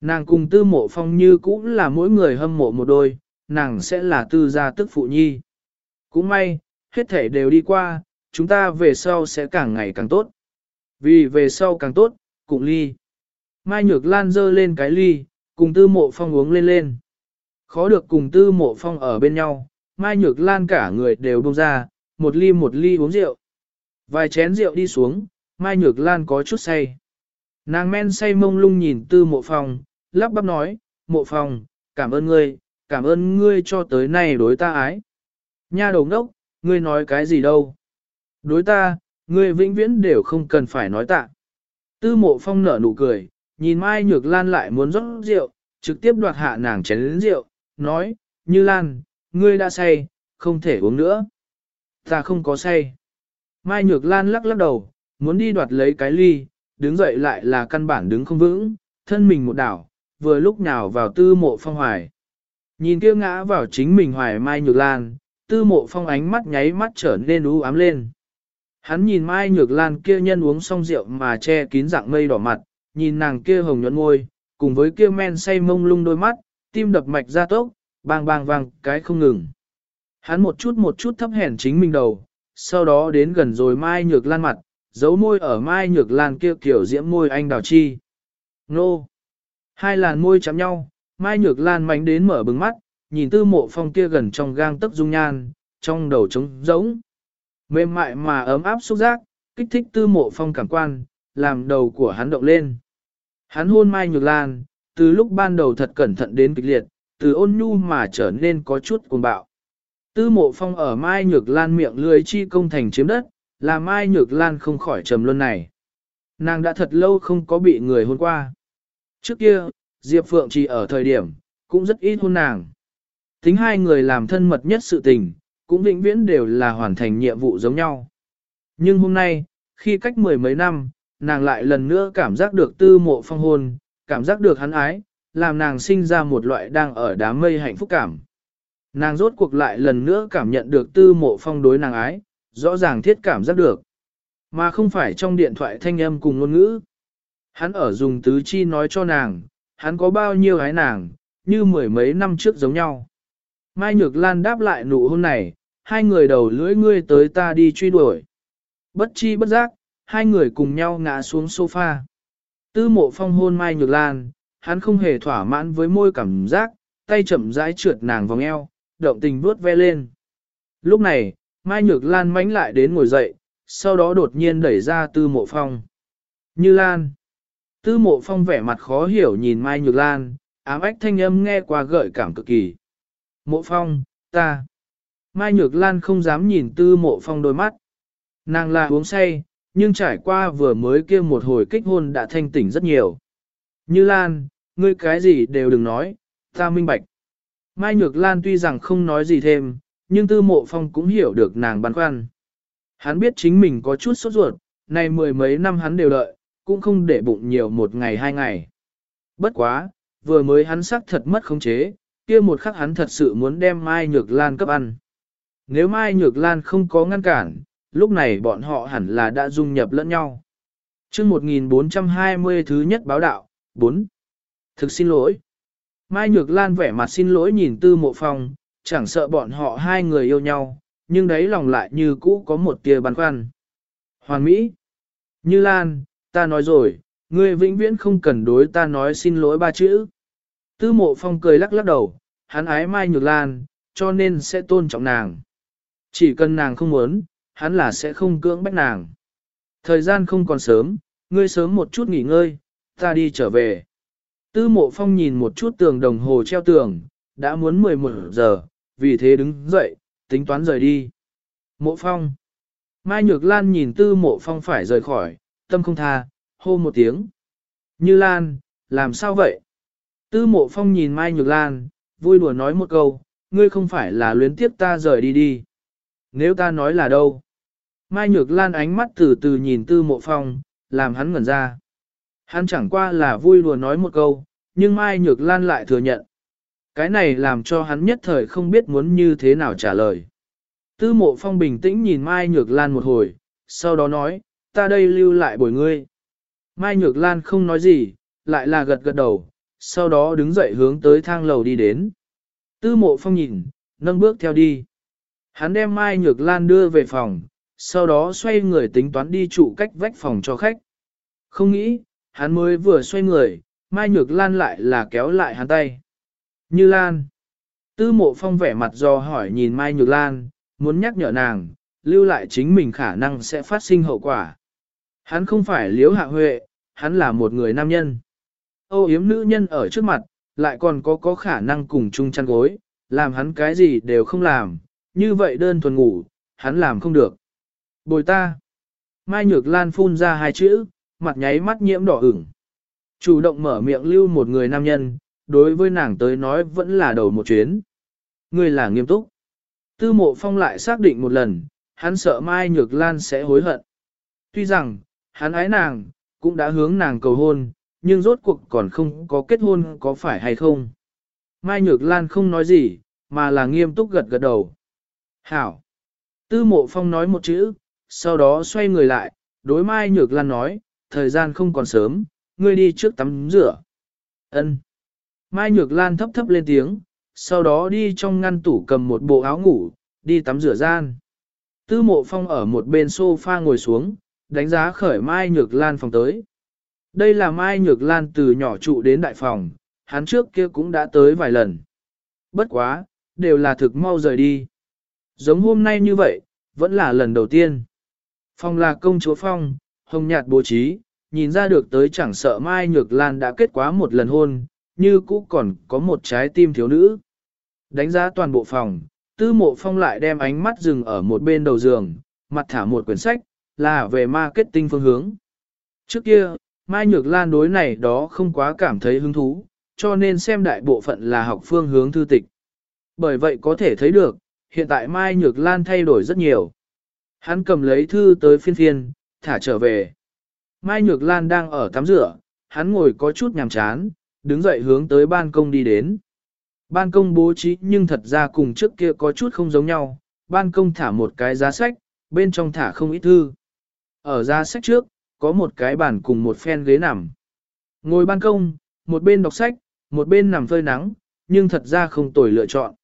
Nàng cùng tư mộ phong như cũng là mỗi người hâm mộ một đôi, nàng sẽ là tư gia tức phụ nhi. Cũng may, hết thể đều đi qua, chúng ta về sau sẽ càng ngày càng tốt. Vì về sau càng tốt, cùng ly. Mai Nhược Lan dơ lên cái ly, cùng tư mộ phong uống lên lên. Khó được cùng tư mộ phong ở bên nhau, Mai Nhược Lan cả người đều bông ra, một ly một ly uống rượu. Vài chén rượu đi xuống, Mai Nhược Lan có chút say. Nàng men say mông lung nhìn tư mộ phong, lắp bắp nói, mộ phong, cảm ơn ngươi, cảm ơn ngươi cho tới nay đối ta ái. Nha đầu ngốc, ngươi nói cái gì đâu. Đối ta, ngươi vĩnh viễn đều không cần phải nói tạ. Tư mộ phong nở nụ cười, nhìn Mai Nhược Lan lại muốn rót rượu, trực tiếp đoạt hạ nàng chén rượu, nói, như Lan, ngươi đã say, không thể uống nữa. Ta không có say. Mai Nhược Lan lắc lắc đầu, muốn đi đoạt lấy cái ly, đứng dậy lại là căn bản đứng không vững, thân mình một đảo, vừa lúc nào vào tư mộ phong hoài. Nhìn kia ngã vào chính mình hoài Mai Nhược Lan, tư mộ phong ánh mắt nháy mắt trở nên u ám lên. Hắn nhìn Mai Nhược Lan kia nhân uống xong rượu mà che kín dạng mây đỏ mặt, nhìn nàng kia hồng nhuận môi, cùng với kia men say mông lung đôi mắt, tim đập mạch ra tốc, bang bang vang cái không ngừng. Hắn một chút một chút thấp hèn chính mình đầu, sau đó đến gần rồi Mai Nhược Lan mặt, giấu môi ở Mai Nhược Lan kia kiểu diễm môi anh đào chi. Nô! Hai làn môi chạm nhau, Mai Nhược Lan mánh đến mở bừng mắt, nhìn tư mộ phong kia gần trong gang tấc dung nhan, trong đầu trống rỗng. Mềm mại mà ấm áp xúc giác, kích thích tư mộ phong cảm quan, làm đầu của hắn động lên. Hắn hôn Mai Nhược Lan, từ lúc ban đầu thật cẩn thận đến kịch liệt, từ ôn nhu mà trở nên có chút cuồng bạo. Tư mộ phong ở Mai Nhược Lan miệng lưới chi công thành chiếm đất, là Mai Nhược Lan không khỏi trầm luân này. Nàng đã thật lâu không có bị người hôn qua. Trước kia, Diệp Phượng chỉ ở thời điểm, cũng rất ít hôn nàng. Tính hai người làm thân mật nhất sự tình, cũng vĩnh viễn đều là hoàn thành nhiệm vụ giống nhau. Nhưng hôm nay, khi cách mười mấy năm, nàng lại lần nữa cảm giác được tư mộ phong hôn, cảm giác được hắn ái, làm nàng sinh ra một loại đang ở đám mây hạnh phúc cảm. Nàng rốt cuộc lại lần nữa cảm nhận được tư mộ phong đối nàng ái, rõ ràng thiết cảm giác được. Mà không phải trong điện thoại thanh âm cùng ngôn ngữ. Hắn ở dùng tứ chi nói cho nàng, hắn có bao nhiêu ái nàng, như mười mấy năm trước giống nhau. Mai Nhược Lan đáp lại nụ hôn này, hai người đầu lưỡi ngươi tới ta đi truy đuổi. Bất chi bất giác, hai người cùng nhau ngã xuống sofa. Tư mộ phong hôn Mai Nhược Lan, hắn không hề thỏa mãn với môi cảm giác, tay chậm rãi trượt nàng vòng eo, động tình vuốt ve lên. Lúc này, Mai Nhược Lan mánh lại đến ngồi dậy, sau đó đột nhiên đẩy ra tư mộ phong. Như Lan. Tư mộ phong vẻ mặt khó hiểu nhìn Mai Nhược Lan, ám ách thanh âm nghe qua gợi cảm cực kỳ. Mộ phong, ta. Mai Nhược Lan không dám nhìn tư mộ phong đôi mắt. Nàng là uống say, nhưng trải qua vừa mới kia một hồi kích hôn đã thanh tỉnh rất nhiều. Như Lan, ngươi cái gì đều đừng nói, ta minh bạch. Mai Nhược Lan tuy rằng không nói gì thêm, nhưng tư mộ phong cũng hiểu được nàng băn khoăn. Hắn biết chính mình có chút sốt ruột, này mười mấy năm hắn đều đợi, cũng không để bụng nhiều một ngày hai ngày. Bất quá, vừa mới hắn sắc thật mất khống chế, kia một khắc hắn thật sự muốn đem Mai Nhược Lan cấp ăn. Nếu Mai Nhược Lan không có ngăn cản, lúc này bọn họ hẳn là đã dung nhập lẫn nhau. chương 1420 thứ nhất báo đạo, 4. Thực xin lỗi. Mai Nhược Lan vẻ mặt xin lỗi nhìn Tư Mộ Phong, chẳng sợ bọn họ hai người yêu nhau, nhưng đấy lòng lại như cũ có một tia băn khoăn. Hoàn Mỹ. Như Lan, ta nói rồi, ngươi vĩnh viễn không cần đối ta nói xin lỗi ba chữ. Tư Mộ Phong cười lắc lắc đầu, hắn ái Mai Nhược Lan, cho nên sẽ tôn trọng nàng. Chỉ cần nàng không muốn, hắn là sẽ không cưỡng bách nàng. Thời gian không còn sớm, ngươi sớm một chút nghỉ ngơi, ta đi trở về. Tư mộ phong nhìn một chút tường đồng hồ treo tường, đã muốn 11 giờ, vì thế đứng dậy, tính toán rời đi. Mộ phong. Mai Nhược Lan nhìn tư mộ phong phải rời khỏi, tâm không tha, hô một tiếng. Như Lan, làm sao vậy? Tư mộ phong nhìn Mai Nhược Lan, vui đùa nói một câu, ngươi không phải là luyến tiếp ta rời đi đi. Nếu ta nói là đâu? Mai Nhược Lan ánh mắt từ từ nhìn tư mộ phong, làm hắn ngẩn ra. Hắn chẳng qua là vui lùa nói một câu, nhưng Mai Nhược Lan lại thừa nhận. Cái này làm cho hắn nhất thời không biết muốn như thế nào trả lời. Tư mộ phong bình tĩnh nhìn Mai Nhược Lan một hồi, sau đó nói, ta đây lưu lại bồi ngươi. Mai Nhược Lan không nói gì, lại là gật gật đầu, sau đó đứng dậy hướng tới thang lầu đi đến. Tư mộ phong nhìn, nâng bước theo đi. Hắn đem Mai Nhược Lan đưa về phòng, sau đó xoay người tính toán đi trụ cách vách phòng cho khách. Không nghĩ, hắn mới vừa xoay người, Mai Nhược Lan lại là kéo lại hắn tay. Như Lan. Tư mộ phong vẻ mặt do hỏi nhìn Mai Nhược Lan, muốn nhắc nhở nàng, lưu lại chính mình khả năng sẽ phát sinh hậu quả. Hắn không phải liếu hạ huệ, hắn là một người nam nhân. Âu yếm nữ nhân ở trước mặt, lại còn có có khả năng cùng chung chăn gối, làm hắn cái gì đều không làm, như vậy đơn thuần ngủ, hắn làm không được. Bồi ta. Mai Nhược Lan phun ra hai chữ, mặt nháy mắt nhiễm đỏ ửng. Chủ động mở miệng lưu một người nam nhân, đối với nàng tới nói vẫn là đầu một chuyến. Người là nghiêm túc. Tư mộ phong lại xác định một lần, hắn sợ Mai Nhược Lan sẽ hối hận. Tuy rằng, hắn ái nàng, cũng đã hướng nàng cầu hôn, nhưng rốt cuộc còn không có kết hôn có phải hay không. Mai Nhược Lan không nói gì, mà là nghiêm túc gật gật đầu. Hảo! Tư mộ phong nói một chữ, sau đó xoay người lại, đối Mai Nhược Lan nói, thời gian không còn sớm, ngươi đi trước tắm rửa. Ân. Mai Nhược Lan thấp thấp lên tiếng, sau đó đi trong ngăn tủ cầm một bộ áo ngủ, đi tắm rửa gian. Tư mộ phong ở một bên sofa ngồi xuống, đánh giá khởi Mai Nhược Lan phòng tới. Đây là Mai Nhược Lan từ nhỏ trụ đến đại phòng, hắn trước kia cũng đã tới vài lần. Bất quá, đều là thực mau rời đi. Giống hôm nay như vậy, vẫn là lần đầu tiên. Phong là công chúa Phong, hồng nhạt bố trí, nhìn ra được tới chẳng sợ Mai Nhược Lan đã kết quá một lần hôn, như cũ còn có một trái tim thiếu nữ. Đánh giá toàn bộ phòng, tư mộ phong lại đem ánh mắt dừng ở một bên đầu giường, mặt thả một quyển sách, là về marketing phương hướng. Trước kia, Mai Nhược Lan đối này đó không quá cảm thấy hứng thú, cho nên xem đại bộ phận là học phương hướng thư tịch. Bởi vậy có thể thấy được, hiện tại Mai Nhược Lan thay đổi rất nhiều. Hắn cầm lấy thư tới phiên phiên, thả trở về. Mai Nhược Lan đang ở tắm rửa, hắn ngồi có chút nhàm chán, đứng dậy hướng tới ban công đi đến. Ban công bố trí nhưng thật ra cùng trước kia có chút không giống nhau, ban công thả một cái giá sách, bên trong thả không ít thư. Ở giá sách trước, có một cái bàn cùng một phen ghế nằm. Ngồi ban công, một bên đọc sách, một bên nằm phơi nắng, nhưng thật ra không tồi lựa chọn.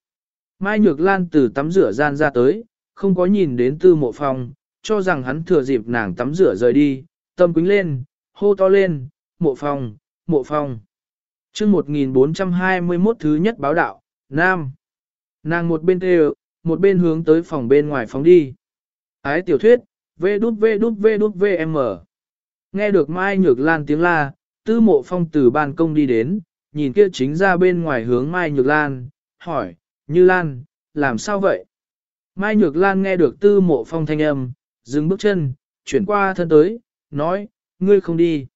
Mai Nhược Lan từ tắm rửa gian ra tới, không có nhìn đến tư mộ phong, cho rằng hắn thừa dịp nàng tắm rửa rời đi, tâm quính lên, hô to lên, mộ phong, mộ phong. chương 1421 thứ nhất báo đạo, Nam. Nàng một bên kêu, một bên hướng tới phòng bên ngoài phóng đi. Ái tiểu thuyết, vê đút vê đút vê đút vm. Nghe được Mai Nhược Lan tiếng la, tư mộ phong từ ban công đi đến, nhìn kia chính ra bên ngoài hướng Mai Nhược Lan, hỏi, như Lan, làm sao vậy? Mai Nhược Lan nghe được tư mộ phong thanh âm, dừng bước chân, chuyển qua thân tới, nói, ngươi không đi.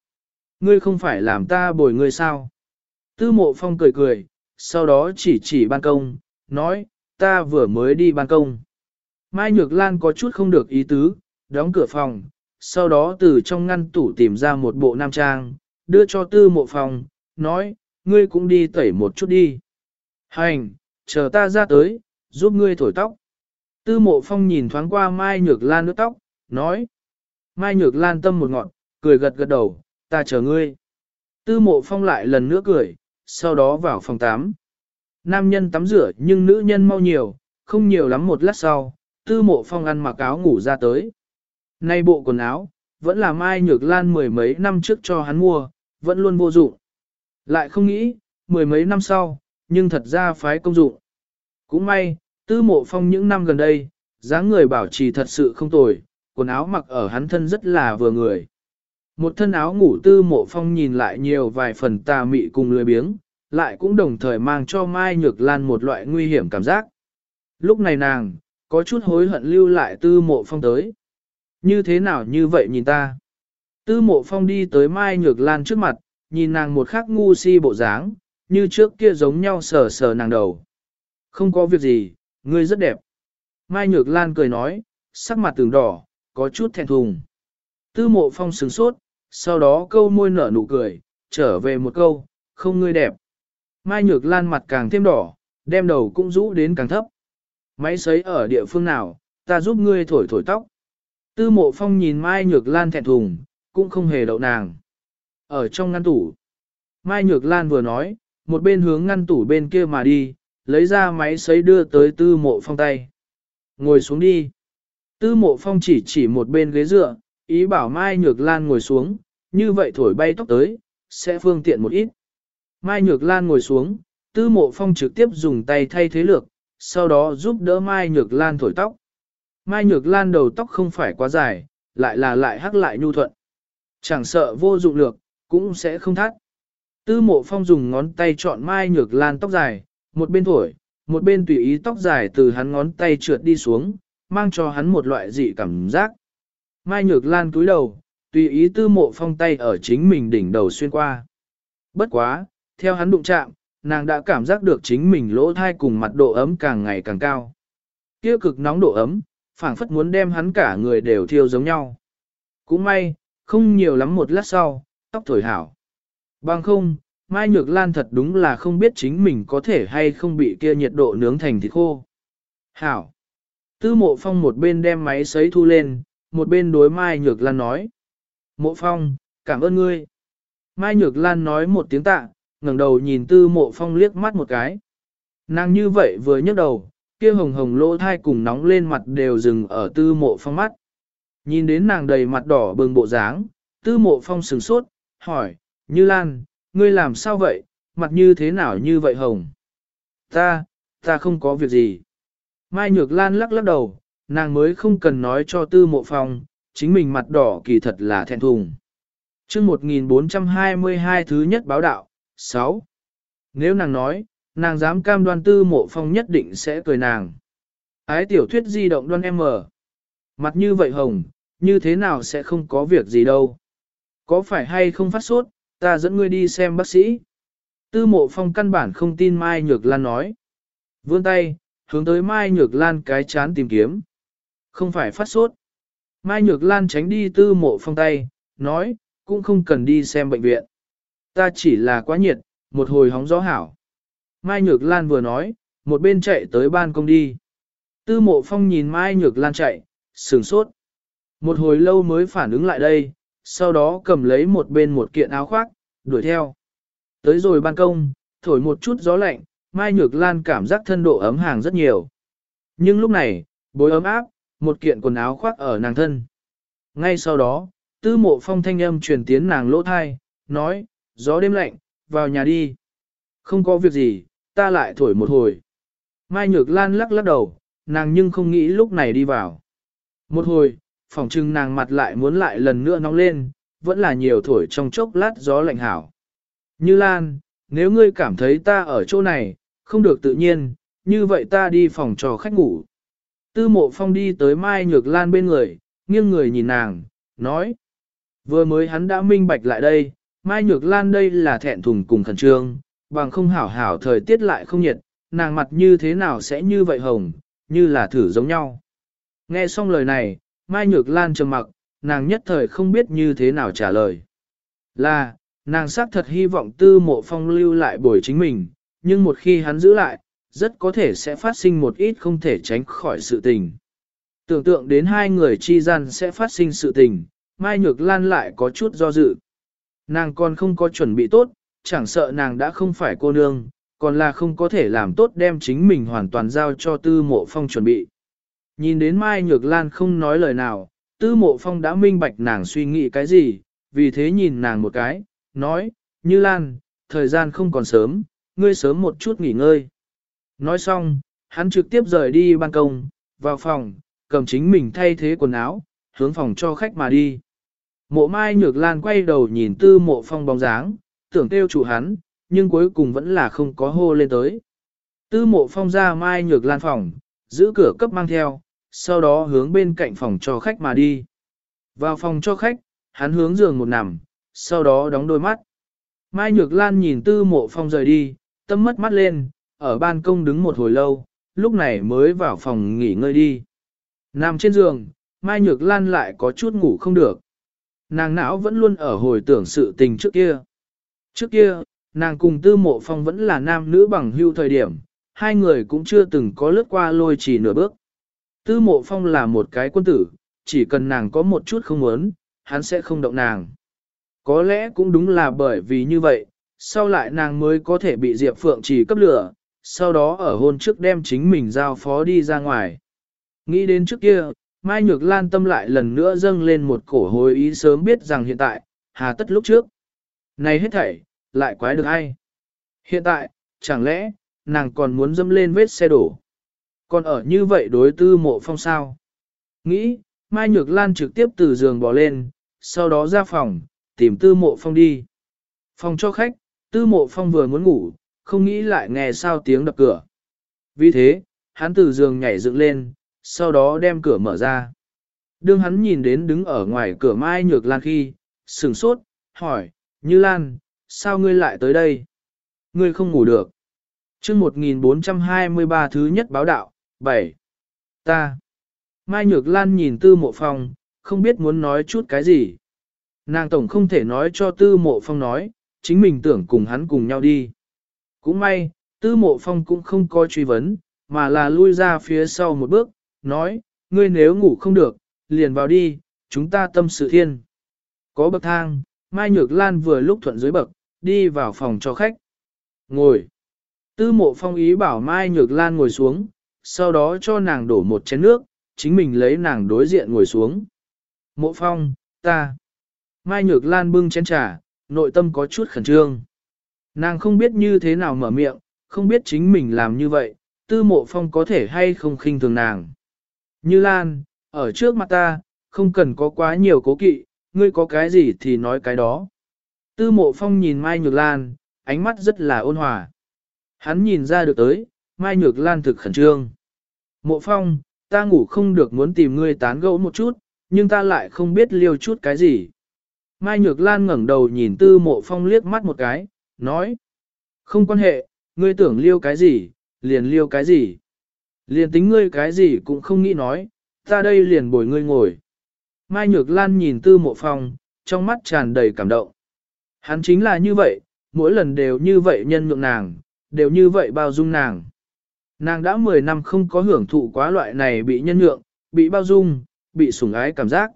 Ngươi không phải làm ta bồi ngươi sao? Tư mộ phong cười cười, sau đó chỉ chỉ ban công, nói, ta vừa mới đi ban công. Mai Nhược Lan có chút không được ý tứ, đóng cửa phòng, sau đó từ trong ngăn tủ tìm ra một bộ nam trang, đưa cho tư mộ phòng, nói, ngươi cũng đi tẩy một chút đi. Hành, chờ ta ra tới, giúp ngươi thổi tóc. Tư mộ phong nhìn thoáng qua Mai Nhược Lan nước tóc, nói. Mai Nhược Lan tâm một ngọn, cười gật gật đầu, ta chờ ngươi. Tư mộ phong lại lần nữa cười, sau đó vào phòng tắm. Nam nhân tắm rửa nhưng nữ nhân mau nhiều, không nhiều lắm một lát sau, tư mộ phong ăn mặc áo ngủ ra tới. Nay bộ quần áo, vẫn là Mai Nhược Lan mười mấy năm trước cho hắn mua, vẫn luôn vô dụng. Lại không nghĩ, mười mấy năm sau, nhưng thật ra phái công dụng. Cũng may, tư mộ phong những năm gần đây, dáng người bảo trì thật sự không tồi, quần áo mặc ở hắn thân rất là vừa người. Một thân áo ngủ tư mộ phong nhìn lại nhiều vài phần tà mị cùng lười biếng, lại cũng đồng thời mang cho Mai Nhược Lan một loại nguy hiểm cảm giác. Lúc này nàng, có chút hối hận lưu lại tư mộ phong tới. Như thế nào như vậy nhìn ta? Tư mộ phong đi tới Mai Nhược Lan trước mặt, nhìn nàng một khắc ngu si bộ dáng, như trước kia giống nhau sờ sờ nàng đầu. Không có việc gì, ngươi rất đẹp. Mai Nhược Lan cười nói, sắc mặt tường đỏ, có chút thẹn thùng. Tư mộ phong sừng sốt, sau đó câu môi nở nụ cười, trở về một câu, không ngươi đẹp. Mai Nhược Lan mặt càng thêm đỏ, đem đầu cũng rũ đến càng thấp. Máy sấy ở địa phương nào, ta giúp ngươi thổi thổi tóc. Tư mộ phong nhìn Mai Nhược Lan thẹn thùng, cũng không hề đậu nàng. Ở trong ngăn tủ, Mai Nhược Lan vừa nói, một bên hướng ngăn tủ bên kia mà đi, lấy ra máy sấy đưa tới tư mộ phong tay. Ngồi xuống đi. Tư mộ phong chỉ chỉ một bên ghế dựa, ý bảo Mai Nhược Lan ngồi xuống, như vậy thổi bay tóc tới, sẽ phương tiện một ít. Mai Nhược Lan ngồi xuống, tư mộ phong trực tiếp dùng tay thay thế lược, sau đó giúp đỡ Mai Nhược Lan thổi tóc. Mai Nhược Lan đầu tóc không phải quá dài, lại là lại hắc lại nhu thuận. Chẳng sợ vô dụng lược, cũng sẽ không thắt. Tư mộ phong dùng ngón tay chọn Mai Nhược Lan tóc dài, một bên thổi, một bên tùy ý tóc dài từ hắn ngón tay trượt đi xuống, mang cho hắn một loại dị cảm giác. Mai Nhược Lan cúi đầu, tùy ý tư mộ phong tay ở chính mình đỉnh đầu xuyên qua. Bất quá, theo hắn đụng chạm, nàng đã cảm giác được chính mình lỗ thai cùng mặt độ ấm càng ngày càng cao. Kia cực nóng độ ấm, phảng phất muốn đem hắn cả người đều thiêu giống nhau. Cũng may, không nhiều lắm một lát sau, tóc thổi hảo. Bằng không, Mai Nhược Lan thật đúng là không biết chính mình có thể hay không bị kia nhiệt độ nướng thành thịt khô. Hảo! Tư mộ phong một bên đem máy sấy thu lên, một bên đối Mai Nhược Lan nói. Mộ phong, cảm ơn ngươi. Mai Nhược Lan nói một tiếng tạ, ngẩng đầu nhìn tư mộ phong liếc mắt một cái. Nàng như vậy vừa nhấc đầu, kia hồng hồng lỗ thai cùng nóng lên mặt đều dừng ở tư mộ phong mắt. Nhìn đến nàng đầy mặt đỏ bừng bộ dáng, tư mộ phong sừng sốt, hỏi, như Lan, ngươi làm sao vậy, mặt như thế nào như vậy hồng? Ta, ta không có việc gì. Mai Nhược Lan lắc lắc đầu, nàng mới không cần nói cho tư mộ phong, chính mình mặt đỏ kỳ thật là thẹn thùng. chương 1422 thứ nhất báo đạo, 6. Nếu nàng nói, nàng dám cam đoan tư mộ phong nhất định sẽ cười nàng. Ái tiểu thuyết di động đoan em mở. Mặt như vậy hồng, như thế nào sẽ không có việc gì đâu. Có phải hay không phát sốt, ta dẫn ngươi đi xem bác sĩ. Tư mộ phong căn bản không tin Mai Nhược Lan nói. Vươn tay, hướng tới Mai Nhược Lan cái chán tìm kiếm. Không phải phát sốt. Mai Nhược Lan tránh đi tư mộ phong tay, nói, cũng không cần đi xem bệnh viện. Ta chỉ là quá nhiệt, một hồi hóng gió hảo. Mai Nhược Lan vừa nói, một bên chạy tới ban công đi. Tư mộ phong nhìn Mai Nhược Lan chạy, sửng sốt. Một hồi lâu mới phản ứng lại đây, sau đó cầm lấy một bên một kiện áo khoác, đuổi theo. Tới rồi ban công, thổi một chút gió lạnh, Mai Nhược Lan cảm giác thân độ ấm hàng rất nhiều. Nhưng lúc này, bối ấm áp, một kiện quần áo khoác ở nàng thân. Ngay sau đó, tư mộ phong thanh âm truyền tiến nàng lỗ thai, nói, gió đêm lạnh, vào nhà đi. Không có việc gì, ta lại thổi một hồi. Mai Nhược Lan lắc lắc đầu, nàng nhưng không nghĩ lúc này đi vào. Một hồi, phòng trưng nàng mặt lại muốn lại lần nữa nóng lên, vẫn là nhiều thổi trong chốc lát gió lạnh hảo. Như Lan, nếu ngươi cảm thấy ta ở chỗ này, không được tự nhiên, như vậy ta đi phòng trò khách ngủ. Tư mộ phong đi tới Mai Nhược Lan bên người, nghiêng người nhìn nàng, nói. Vừa mới hắn đã minh bạch lại đây, Mai Nhược Lan đây là thẹn thùng cùng khẩn trương, bằng không hảo hảo thời tiết lại không nhiệt, nàng mặt như thế nào sẽ như vậy hồng, như là thử giống nhau. Nghe xong lời này, Mai Nhược Lan trầm mặc, nàng nhất thời không biết như thế nào trả lời. Là, nàng xác thật hy vọng tư mộ phong lưu lại bồi chính mình, nhưng một khi hắn giữ lại, rất có thể sẽ phát sinh một ít không thể tránh khỏi sự tình. Tưởng tượng đến hai người chi gian sẽ phát sinh sự tình, Mai Nhược Lan lại có chút do dự. Nàng còn không có chuẩn bị tốt, chẳng sợ nàng đã không phải cô nương, còn là không có thể làm tốt đem chính mình hoàn toàn giao cho tư mộ phong chuẩn bị. Nhìn đến Mai Nhược Lan không nói lời nào, tư mộ phong đã minh bạch nàng suy nghĩ cái gì, vì thế nhìn nàng một cái, nói, như Lan, thời gian không còn sớm, ngươi sớm một chút nghỉ ngơi. Nói xong, hắn trực tiếp rời đi ban công, vào phòng, cầm chính mình thay thế quần áo, hướng phòng cho khách mà đi. Mộ Mai Nhược Lan quay đầu nhìn tư mộ phong bóng dáng, tưởng kêu chủ hắn, nhưng cuối cùng vẫn là không có hô lên tới. Tư mộ phong ra Mai Nhược Lan phòng, giữ cửa cấp mang theo, sau đó hướng bên cạnh phòng cho khách mà đi. Vào phòng cho khách, hắn hướng giường một nằm, sau đó đóng đôi mắt. Mai Nhược Lan nhìn tư mộ phong rời đi, tâm mất mắt lên, ở ban công đứng một hồi lâu, lúc này mới vào phòng nghỉ ngơi đi. Nằm trên giường, Mai Nhược Lan lại có chút ngủ không được. Nàng não vẫn luôn ở hồi tưởng sự tình trước kia. Trước kia, nàng cùng tư mộ phong vẫn là nam nữ bằng hưu thời điểm, hai người cũng chưa từng có lướt qua lôi chỉ nửa bước. Tư mộ phong là một cái quân tử, chỉ cần nàng có một chút không muốn, hắn sẽ không động nàng. Có lẽ cũng đúng là bởi vì như vậy, sau lại nàng mới có thể bị Diệp Phượng chỉ cấp lửa, sau đó ở hôn trước đem chính mình giao phó đi ra ngoài. Nghĩ đến trước kia, Mai Nhược Lan tâm lại lần nữa dâng lên một cổ hối ý sớm biết rằng hiện tại, hà tất lúc trước. Này hết thảy, lại quái được ai? Hiện tại, chẳng lẽ, nàng còn muốn dâm lên vết xe đổ? Còn ở như vậy đối tư mộ phong sao? Nghĩ, Mai Nhược Lan trực tiếp từ giường bỏ lên, sau đó ra phòng, tìm tư mộ phong đi. Phòng cho khách, tư mộ phong vừa muốn ngủ, không nghĩ lại nghe sao tiếng đập cửa. Vì thế, hắn từ giường nhảy dựng lên, sau đó đem cửa mở ra. Đương hắn nhìn đến đứng ở ngoài cửa Mai Nhược Lan khi, sừng sốt, hỏi, Như Lan, sao ngươi lại tới đây? Ngươi không ngủ được chương 1423 thứ nhất báo đạo, 7. Ta. Mai Nhược Lan nhìn tư mộ phong, không biết muốn nói chút cái gì. Nàng tổng không thể nói cho tư mộ phong nói, chính mình tưởng cùng hắn cùng nhau đi. Cũng may, tư mộ phong cũng không có truy vấn, mà là lui ra phía sau một bước, nói, ngươi nếu ngủ không được, liền vào đi, chúng ta tâm sự thiên. Có bậc thang, Mai Nhược Lan vừa lúc thuận dưới bậc, đi vào phòng cho khách. Ngồi. Tư mộ phong ý bảo Mai Nhược Lan ngồi xuống, sau đó cho nàng đổ một chén nước, chính mình lấy nàng đối diện ngồi xuống. Mộ phong, ta. Mai Nhược Lan bưng chén trà, nội tâm có chút khẩn trương. Nàng không biết như thế nào mở miệng, không biết chính mình làm như vậy, tư mộ phong có thể hay không khinh thường nàng. Như Lan, ở trước mặt ta, không cần có quá nhiều cố kỵ, ngươi có cái gì thì nói cái đó. Tư mộ phong nhìn Mai Nhược Lan, ánh mắt rất là ôn hòa. Hắn nhìn ra được tới, Mai Nhược Lan thực khẩn trương. Mộ phong, ta ngủ không được muốn tìm ngươi tán gẫu một chút, nhưng ta lại không biết liêu chút cái gì. Mai Nhược Lan ngẩng đầu nhìn tư mộ phong liếc mắt một cái, nói. Không quan hệ, ngươi tưởng liêu cái gì, liền liêu cái gì. Liền tính ngươi cái gì cũng không nghĩ nói, ta đây liền bồi ngươi ngồi. Mai Nhược Lan nhìn tư mộ phong, trong mắt tràn đầy cảm động. Hắn chính là như vậy, mỗi lần đều như vậy nhân nhượng nàng, đều như vậy bao dung nàng. Nàng đã 10 năm không có hưởng thụ quá loại này bị nhân nhượng, bị bao dung, bị sủng ái cảm giác.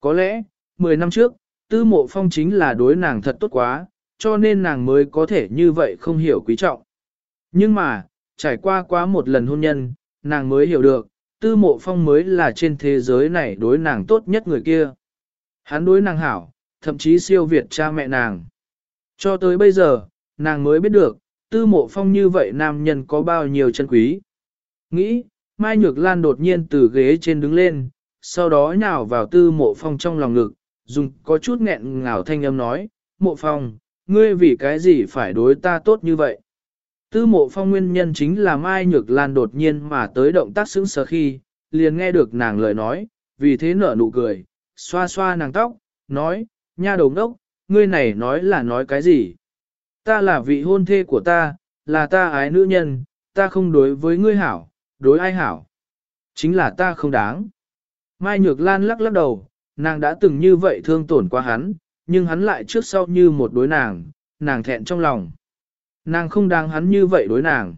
Có lẽ, 10 năm trước, tư mộ phong chính là đối nàng thật tốt quá, cho nên nàng mới có thể như vậy không hiểu quý trọng. Nhưng mà, trải qua quá một lần hôn nhân, nàng mới hiểu được, tư mộ phong mới là trên thế giới này đối nàng tốt nhất người kia. Hắn đối nàng hảo, thậm chí siêu việt cha mẹ nàng. Cho tới bây giờ, nàng mới biết được, tư mộ phong như vậy nam nhân có bao nhiêu chân quý. Nghĩ, Mai Nhược Lan đột nhiên từ ghế trên đứng lên, sau đó nhào vào tư mộ phong trong lòng ngực, dùng có chút nghẹn ngào thanh âm nói, mộ phong, ngươi vì cái gì phải đối ta tốt như vậy? Tư mộ phong nguyên nhân chính là Mai Nhược Lan đột nhiên mà tới động tác sững sờ khi, liền nghe được nàng lời nói, vì thế nở nụ cười, xoa xoa nàng tóc, nói, nha đồng đốc, ngươi này nói là nói cái gì? Ta là vị hôn thê của ta, là ta ái nữ nhân, ta không đối với ngươi hảo, đối ai hảo? Chính là ta không đáng. Mai Nhược Lan lắc lắc đầu, nàng đã từng như vậy thương tổn qua hắn, nhưng hắn lại trước sau như một đối nàng, nàng thẹn trong lòng. Nàng không đáng hắn như vậy đối nàng.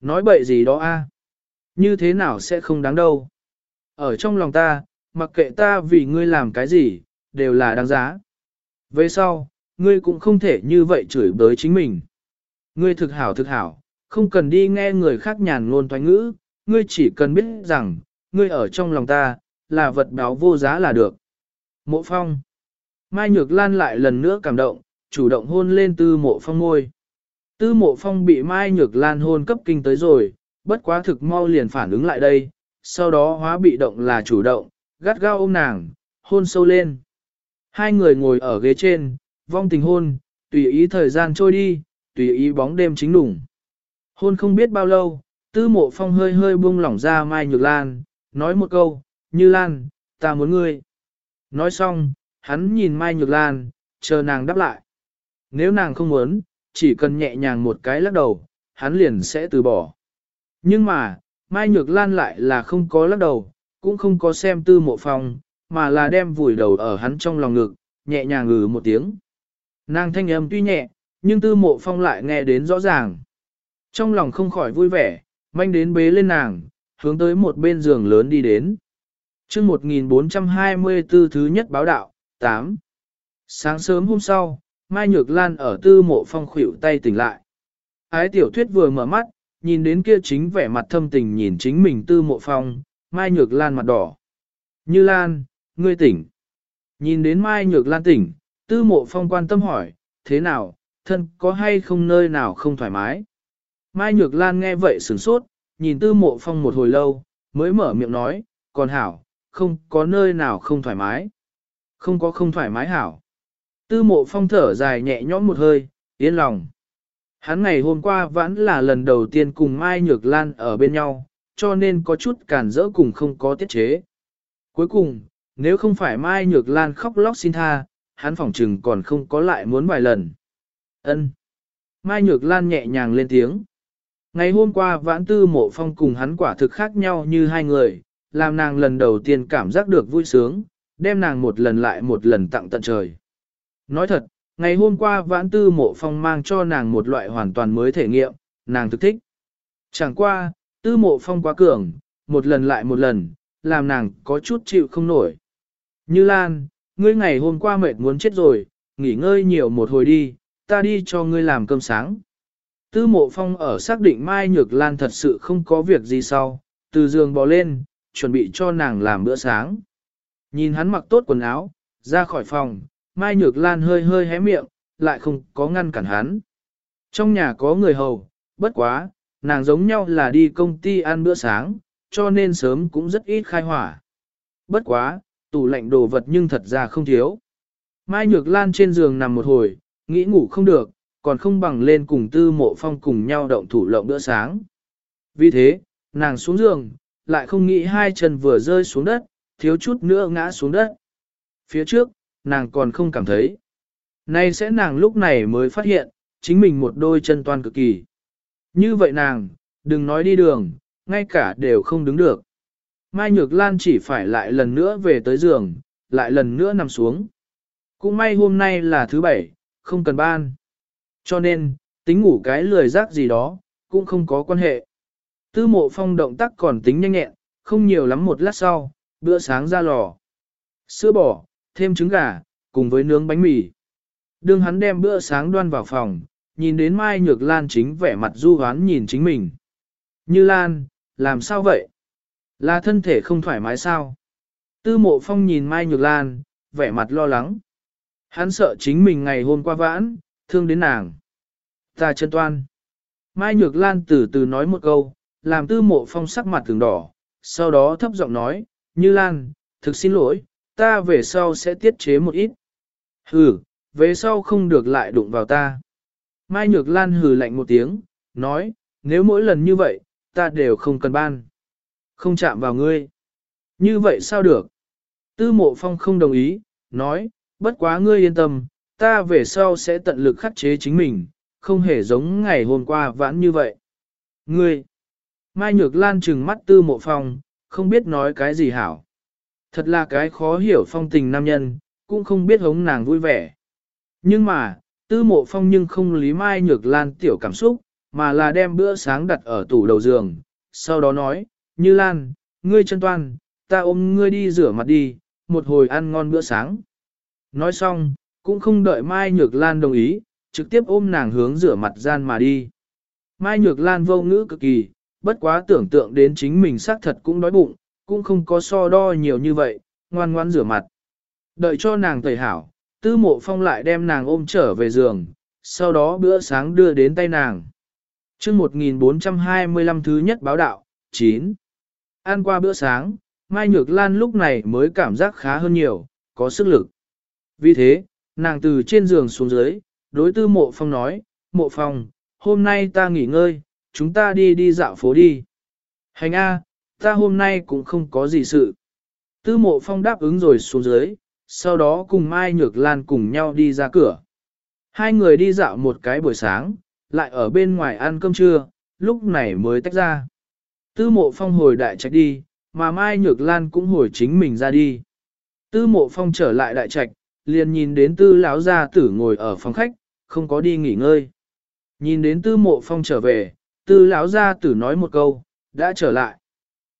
Nói bậy gì đó a? Như thế nào sẽ không đáng đâu. Ở trong lòng ta, mặc kệ ta vì ngươi làm cái gì, đều là đáng giá. Về sau, ngươi cũng không thể như vậy chửi bới chính mình. Ngươi thực hảo thực hảo, không cần đi nghe người khác nhàn ngôn thoái ngữ, ngươi chỉ cần biết rằng, ngươi ở trong lòng ta, là vật báo vô giá là được. Mộ phong. Mai Nhược Lan lại lần nữa cảm động, chủ động hôn lên tư mộ phong ngôi. Tư mộ phong bị Mai Nhược Lan hôn cấp kinh tới rồi, bất quá thực mau liền phản ứng lại đây, sau đó hóa bị động là chủ động, gắt gao ôm nàng, hôn sâu lên. Hai người ngồi ở ghế trên, vong tình hôn, tùy ý thời gian trôi đi, tùy ý bóng đêm chính đủng. Hôn không biết bao lâu, tư mộ phong hơi hơi buông lỏng ra Mai Nhược Lan, nói một câu, như Lan, ta muốn ngươi. Nói xong, hắn nhìn Mai Nhược Lan, chờ nàng đáp lại. Nếu nàng không muốn, chỉ cần nhẹ nhàng một cái lắc đầu, hắn liền sẽ từ bỏ. Nhưng mà, Mai Nhược Lan lại là không có lắc đầu, cũng không có xem tư mộ phong, mà là đem vùi đầu ở hắn trong lòng ngực, nhẹ nhàng ngừ một tiếng. Nàng thanh âm tuy nhẹ, nhưng tư mộ phong lại nghe đến rõ ràng. Trong lòng không khỏi vui vẻ, manh đến bế lên nàng, hướng tới một bên giường lớn đi đến. chương 1424 thứ nhất báo đạo, 8. Sáng sớm hôm sau, Mai Nhược Lan ở tư mộ phong khuỷu tay tỉnh lại. Ái tiểu thuyết vừa mở mắt, nhìn đến kia chính vẻ mặt thâm tình nhìn chính mình tư mộ phong, Mai Nhược Lan mặt đỏ. Như Lan, ngươi tỉnh. Nhìn đến Mai Nhược Lan tỉnh, tư mộ phong quan tâm hỏi, thế nào, thân có hay không nơi nào không thoải mái. Mai Nhược Lan nghe vậy sửng sốt, nhìn tư mộ phong một hồi lâu, mới mở miệng nói, còn hảo, không có nơi nào không thoải mái. Không có không thoải mái hảo. Tư mộ phong thở dài nhẹ nhõm một hơi, yên lòng. Hắn ngày hôm qua vẫn là lần đầu tiên cùng Mai Nhược Lan ở bên nhau, cho nên có chút cản rỡ cùng không có tiết chế. Cuối cùng, nếu không phải Mai Nhược Lan khóc lóc xin tha, hắn phỏng trừng còn không có lại muốn vài lần. Ân. Mai Nhược Lan nhẹ nhàng lên tiếng. Ngày hôm qua vãn tư mộ phong cùng hắn quả thực khác nhau như hai người, làm nàng lần đầu tiên cảm giác được vui sướng, đem nàng một lần lại một lần tặng tận trời. Nói thật, Ngày hôm qua vãn tư mộ phong mang cho nàng một loại hoàn toàn mới thể nghiệm, nàng thực thích. Chẳng qua, tư mộ phong quá cường, một lần lại một lần, làm nàng có chút chịu không nổi. Như Lan, ngươi ngày hôm qua mệt muốn chết rồi, nghỉ ngơi nhiều một hồi đi, ta đi cho ngươi làm cơm sáng. Tư mộ phong ở xác định Mai Nhược Lan thật sự không có việc gì sau, từ giường bò lên, chuẩn bị cho nàng làm bữa sáng. Nhìn hắn mặc tốt quần áo, ra khỏi phòng, Mai Nhược Lan hơi hơi hé miệng, lại không có ngăn cản hắn. Trong nhà có người hầu, bất quá, nàng giống nhau là đi công ty ăn bữa sáng, cho nên sớm cũng rất ít khai hỏa. Bất quá, tủ lạnh đồ vật nhưng thật ra không thiếu. Mai Nhược Lan trên giường nằm một hồi, nghĩ ngủ không được, còn không bằng lên cùng tư mộ phong cùng nhau động thủ lộng bữa sáng. Vì thế, nàng xuống giường, lại không nghĩ hai chân vừa rơi xuống đất, thiếu chút nữa ngã xuống đất. Phía trước, nàng còn không cảm thấy. Nay sẽ nàng lúc này mới phát hiện, chính mình một đôi chân toàn cực kỳ. Như vậy nàng, đừng nói đi đường, ngay cả đều không đứng được. Mai Nhược Lan chỉ phải lại lần nữa về tới giường, lại lần nữa nằm xuống. Cũng may hôm nay là thứ bảy, không cần ban. Cho nên, tính ngủ cái lười rác gì đó, cũng không có quan hệ. Tư mộ phong động tác còn tính nhanh nhẹn, không nhiều lắm một lát sau, bữa sáng ra lò. Sữa bò, thêm trứng gà, cùng với nướng bánh mì. Đương hắn đem bữa sáng đoan vào phòng, nhìn đến Mai Nhược Lan chính vẻ mặt du hoán nhìn chính mình. Như Lan, làm sao vậy? Là thân thể không thoải mái sao? Tư mộ phong nhìn Mai Nhược Lan, vẻ mặt lo lắng. Hắn sợ chính mình ngày hôm qua vãn, thương đến nàng. Ta chân toan. Mai Nhược Lan từ từ nói một câu, làm tư mộ phong sắc mặt từng đỏ, sau đó thấp giọng nói, Như Lan, thực xin lỗi, ta về sau sẽ tiết chế một ít. Hừ, về sau không được lại đụng vào ta. Mai Nhược Lan hừ lạnh một tiếng, nói, nếu mỗi lần như vậy, ta đều không cần ban. Không chạm vào ngươi. Như vậy sao được? Tư mộ phong không đồng ý, nói, bất quá ngươi yên tâm, ta về sau sẽ tận lực khắc chế chính mình, không hề giống ngày hôm qua vãn như vậy. Ngươi! Mai Nhược Lan trừng mắt tư mộ phong, không biết nói cái gì hảo. Thật là cái khó hiểu phong tình nam nhân, cũng không biết hống nàng vui vẻ. Nhưng mà, tư mộ phong nhưng không lý Mai Nhược Lan tiểu cảm xúc, mà là đem bữa sáng đặt ở tủ đầu giường. Sau đó nói, như Lan, ngươi chân toan, ta ôm ngươi đi rửa mặt đi, một hồi ăn ngon bữa sáng. Nói xong, cũng không đợi Mai Nhược Lan đồng ý, trực tiếp ôm nàng hướng rửa mặt gian mà đi. Mai Nhược Lan vô ngữ cực kỳ, bất quá tưởng tượng đến chính mình xác thật cũng đói bụng, cũng không có so đo nhiều như vậy, ngoan ngoan rửa mặt. Đợi cho nàng tẩy hảo, tư mộ phong lại đem nàng ôm trở về giường, sau đó bữa sáng đưa đến tay nàng. chương 1425 thứ nhất báo đạo, 9. Ăn qua bữa sáng, Mai Nhược Lan lúc này mới cảm giác khá hơn nhiều, có sức lực. Vì thế, nàng từ trên giường xuống dưới, đối tư mộ phong nói, mộ phong, hôm nay ta nghỉ ngơi, chúng ta đi đi dạo phố đi. Hành A, ta hôm nay cũng không có gì sự. Tư mộ phong đáp ứng rồi xuống dưới, sau đó cùng Mai Nhược Lan cùng nhau đi ra cửa. Hai người đi dạo một cái buổi sáng, lại ở bên ngoài ăn cơm trưa, lúc này mới tách ra. Tư mộ phong hồi đại trạch đi, mà Mai Nhược Lan cũng hồi chính mình ra đi. Tư mộ phong trở lại đại trạch, liền nhìn đến tư lão gia tử ngồi ở phòng khách, không có đi nghỉ ngơi. Nhìn đến tư mộ phong trở về, tư lão gia tử nói một câu, đã trở lại.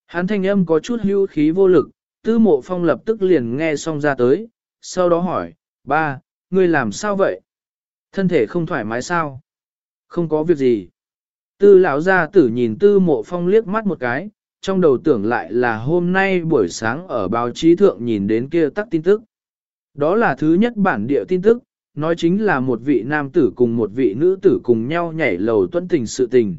Hắn thanh âm có chút hưu khí vô lực, tư mộ phong lập tức liền nghe xong ra tới, sau đó hỏi, ba, ngươi làm sao vậy? Thân thể không thoải mái sao? Không có việc gì. Tư lão gia tử nhìn tư mộ phong liếc mắt một cái, trong đầu tưởng lại là hôm nay buổi sáng ở báo chí thượng nhìn đến kia tắc tin tức. Đó là thứ nhất bản địa tin tức, nói chính là một vị nam tử cùng một vị nữ tử cùng nhau nhảy lầu tuân tình sự tình.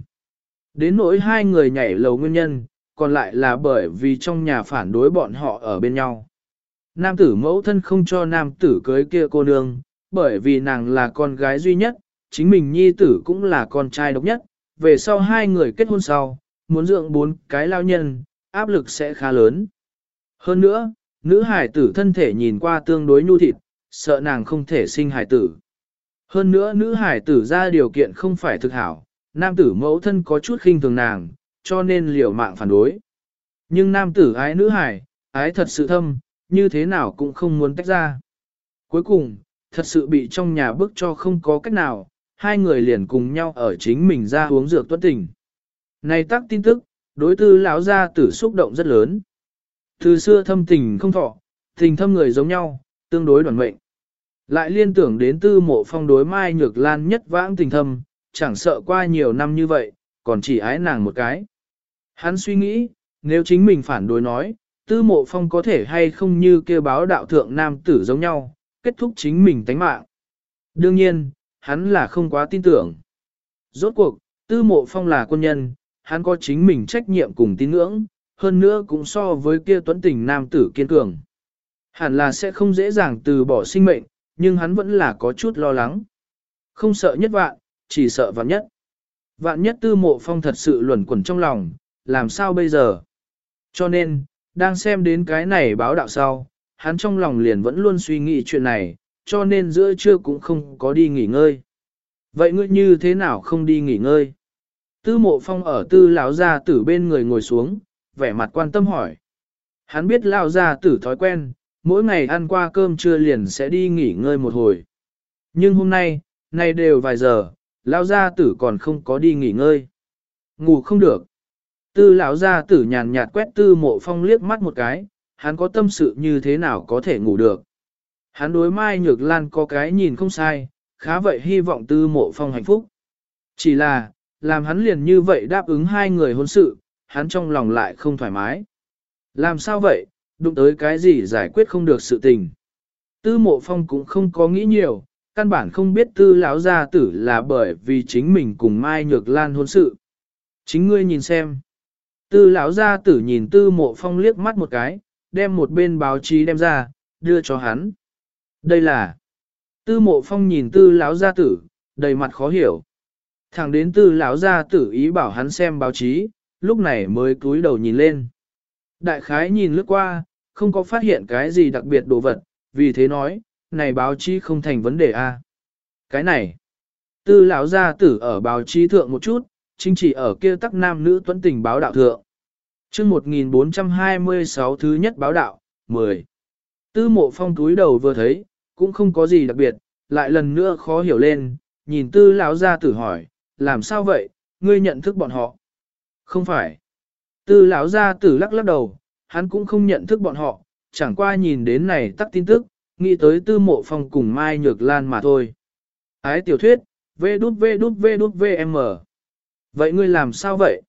Đến nỗi hai người nhảy lầu nguyên nhân, còn lại là bởi vì trong nhà phản đối bọn họ ở bên nhau. Nam tử mẫu thân không cho nam tử cưới kia cô nương, bởi vì nàng là con gái duy nhất, chính mình nhi tử cũng là con trai độc nhất, về sau hai người kết hôn sau, muốn dưỡng bốn cái lao nhân, áp lực sẽ khá lớn. Hơn nữa, nữ hải tử thân thể nhìn qua tương đối nhu thịt, sợ nàng không thể sinh hải tử. Hơn nữa nữ hải tử ra điều kiện không phải thực hảo, nam tử mẫu thân có chút khinh thường nàng, cho nên liều mạng phản đối. Nhưng nam tử ái nữ hải, ái thật sự thâm, như thế nào cũng không muốn tách ra. Cuối cùng, thật sự bị trong nhà bức cho không có cách nào, hai người liền cùng nhau ở chính mình ra uống dược tuất tình. Này tác tin tức, đối tư lão gia tử xúc động rất lớn. Từ xưa thâm tình không thọ, tình thâm người giống nhau, tương đối đoàn mệnh. Lại liên tưởng đến tư mộ phong đối mai nhược lan nhất vãng tình thâm, chẳng sợ qua nhiều năm như vậy, còn chỉ ái nàng một cái. Hắn suy nghĩ, nếu chính mình phản đối nói, tư mộ phong có thể hay không như kêu báo đạo thượng nam tử giống nhau, kết thúc chính mình tánh mạng. Đương nhiên, hắn là không quá tin tưởng. Rốt cuộc, tư mộ phong là quân nhân, hắn có chính mình trách nhiệm cùng tín ngưỡng, hơn nữa cũng so với kia tuấn tình nam tử kiên cường. Hẳn là sẽ không dễ dàng từ bỏ sinh mệnh, nhưng hắn vẫn là có chút lo lắng. Không sợ nhất vạn, chỉ sợ vạn nhất. Vạn nhất tư mộ phong thật sự luẩn quẩn trong lòng, làm sao bây giờ? Cho nên, đang xem đến cái này báo đạo sau, hắn trong lòng liền vẫn luôn suy nghĩ chuyện này, cho nên giữa trưa cũng không có đi nghỉ ngơi. Vậy ngươi như thế nào không đi nghỉ ngơi? Tư mộ phong ở tư lão gia tử bên người ngồi xuống, vẻ mặt quan tâm hỏi. Hắn biết lão gia tử thói quen, mỗi ngày ăn qua cơm trưa liền sẽ đi nghỉ ngơi một hồi. Nhưng hôm nay, nay đều vài giờ, lão gia tử còn không có đi nghỉ ngơi. Ngủ không được. Tư lão gia tử nhàn nhạt quét tư mộ phong liếc mắt một cái, hắn có tâm sự như thế nào có thể ngủ được. Hắn đối Mai Nhược Lan có cái nhìn không sai, khá vậy hy vọng tư mộ phong hạnh phúc. Chỉ là, làm hắn liền như vậy đáp ứng hai người hôn sự, hắn trong lòng lại không thoải mái. Làm sao vậy, đụng tới cái gì giải quyết không được sự tình. Tư mộ phong cũng không có nghĩ nhiều, căn bản không biết tư lão gia tử là bởi vì chính mình cùng Mai Nhược Lan hôn sự. Chính ngươi nhìn xem. Tư lão gia tử nhìn tư mộ phong liếc mắt một cái, đem một bên báo chí đem ra, đưa cho hắn. Đây là... Tư mộ phong nhìn tư lão gia tử, đầy mặt khó hiểu. Thẳng đến tư lão gia tử ý bảo hắn xem báo chí, lúc này mới cúi đầu nhìn lên. Đại khái nhìn lướt qua, không có phát hiện cái gì đặc biệt đồ vật, vì thế nói, này báo chí không thành vấn đề a. Cái này, tư lão gia tử ở báo chí thượng một chút, chính chỉ ở kia tắc nam nữ tuấn tình báo đạo thượng. chương 1426 thứ nhất báo đạo, 10. Tư mộ phong túi đầu vừa thấy, cũng không có gì đặc biệt, lại lần nữa khó hiểu lên, nhìn tư lão gia tử hỏi, làm sao vậy, ngươi nhận thức bọn họ? Không phải. Tư lão gia tử lắc lắc đầu, hắn cũng không nhận thức bọn họ, chẳng qua nhìn đến này tắt tin tức, nghĩ tới tư mộ phong cùng Mai Nhược Lan mà thôi. Ái tiểu thuyết, vê đút vê đút vê đút vm. Vậy ngươi làm sao vậy?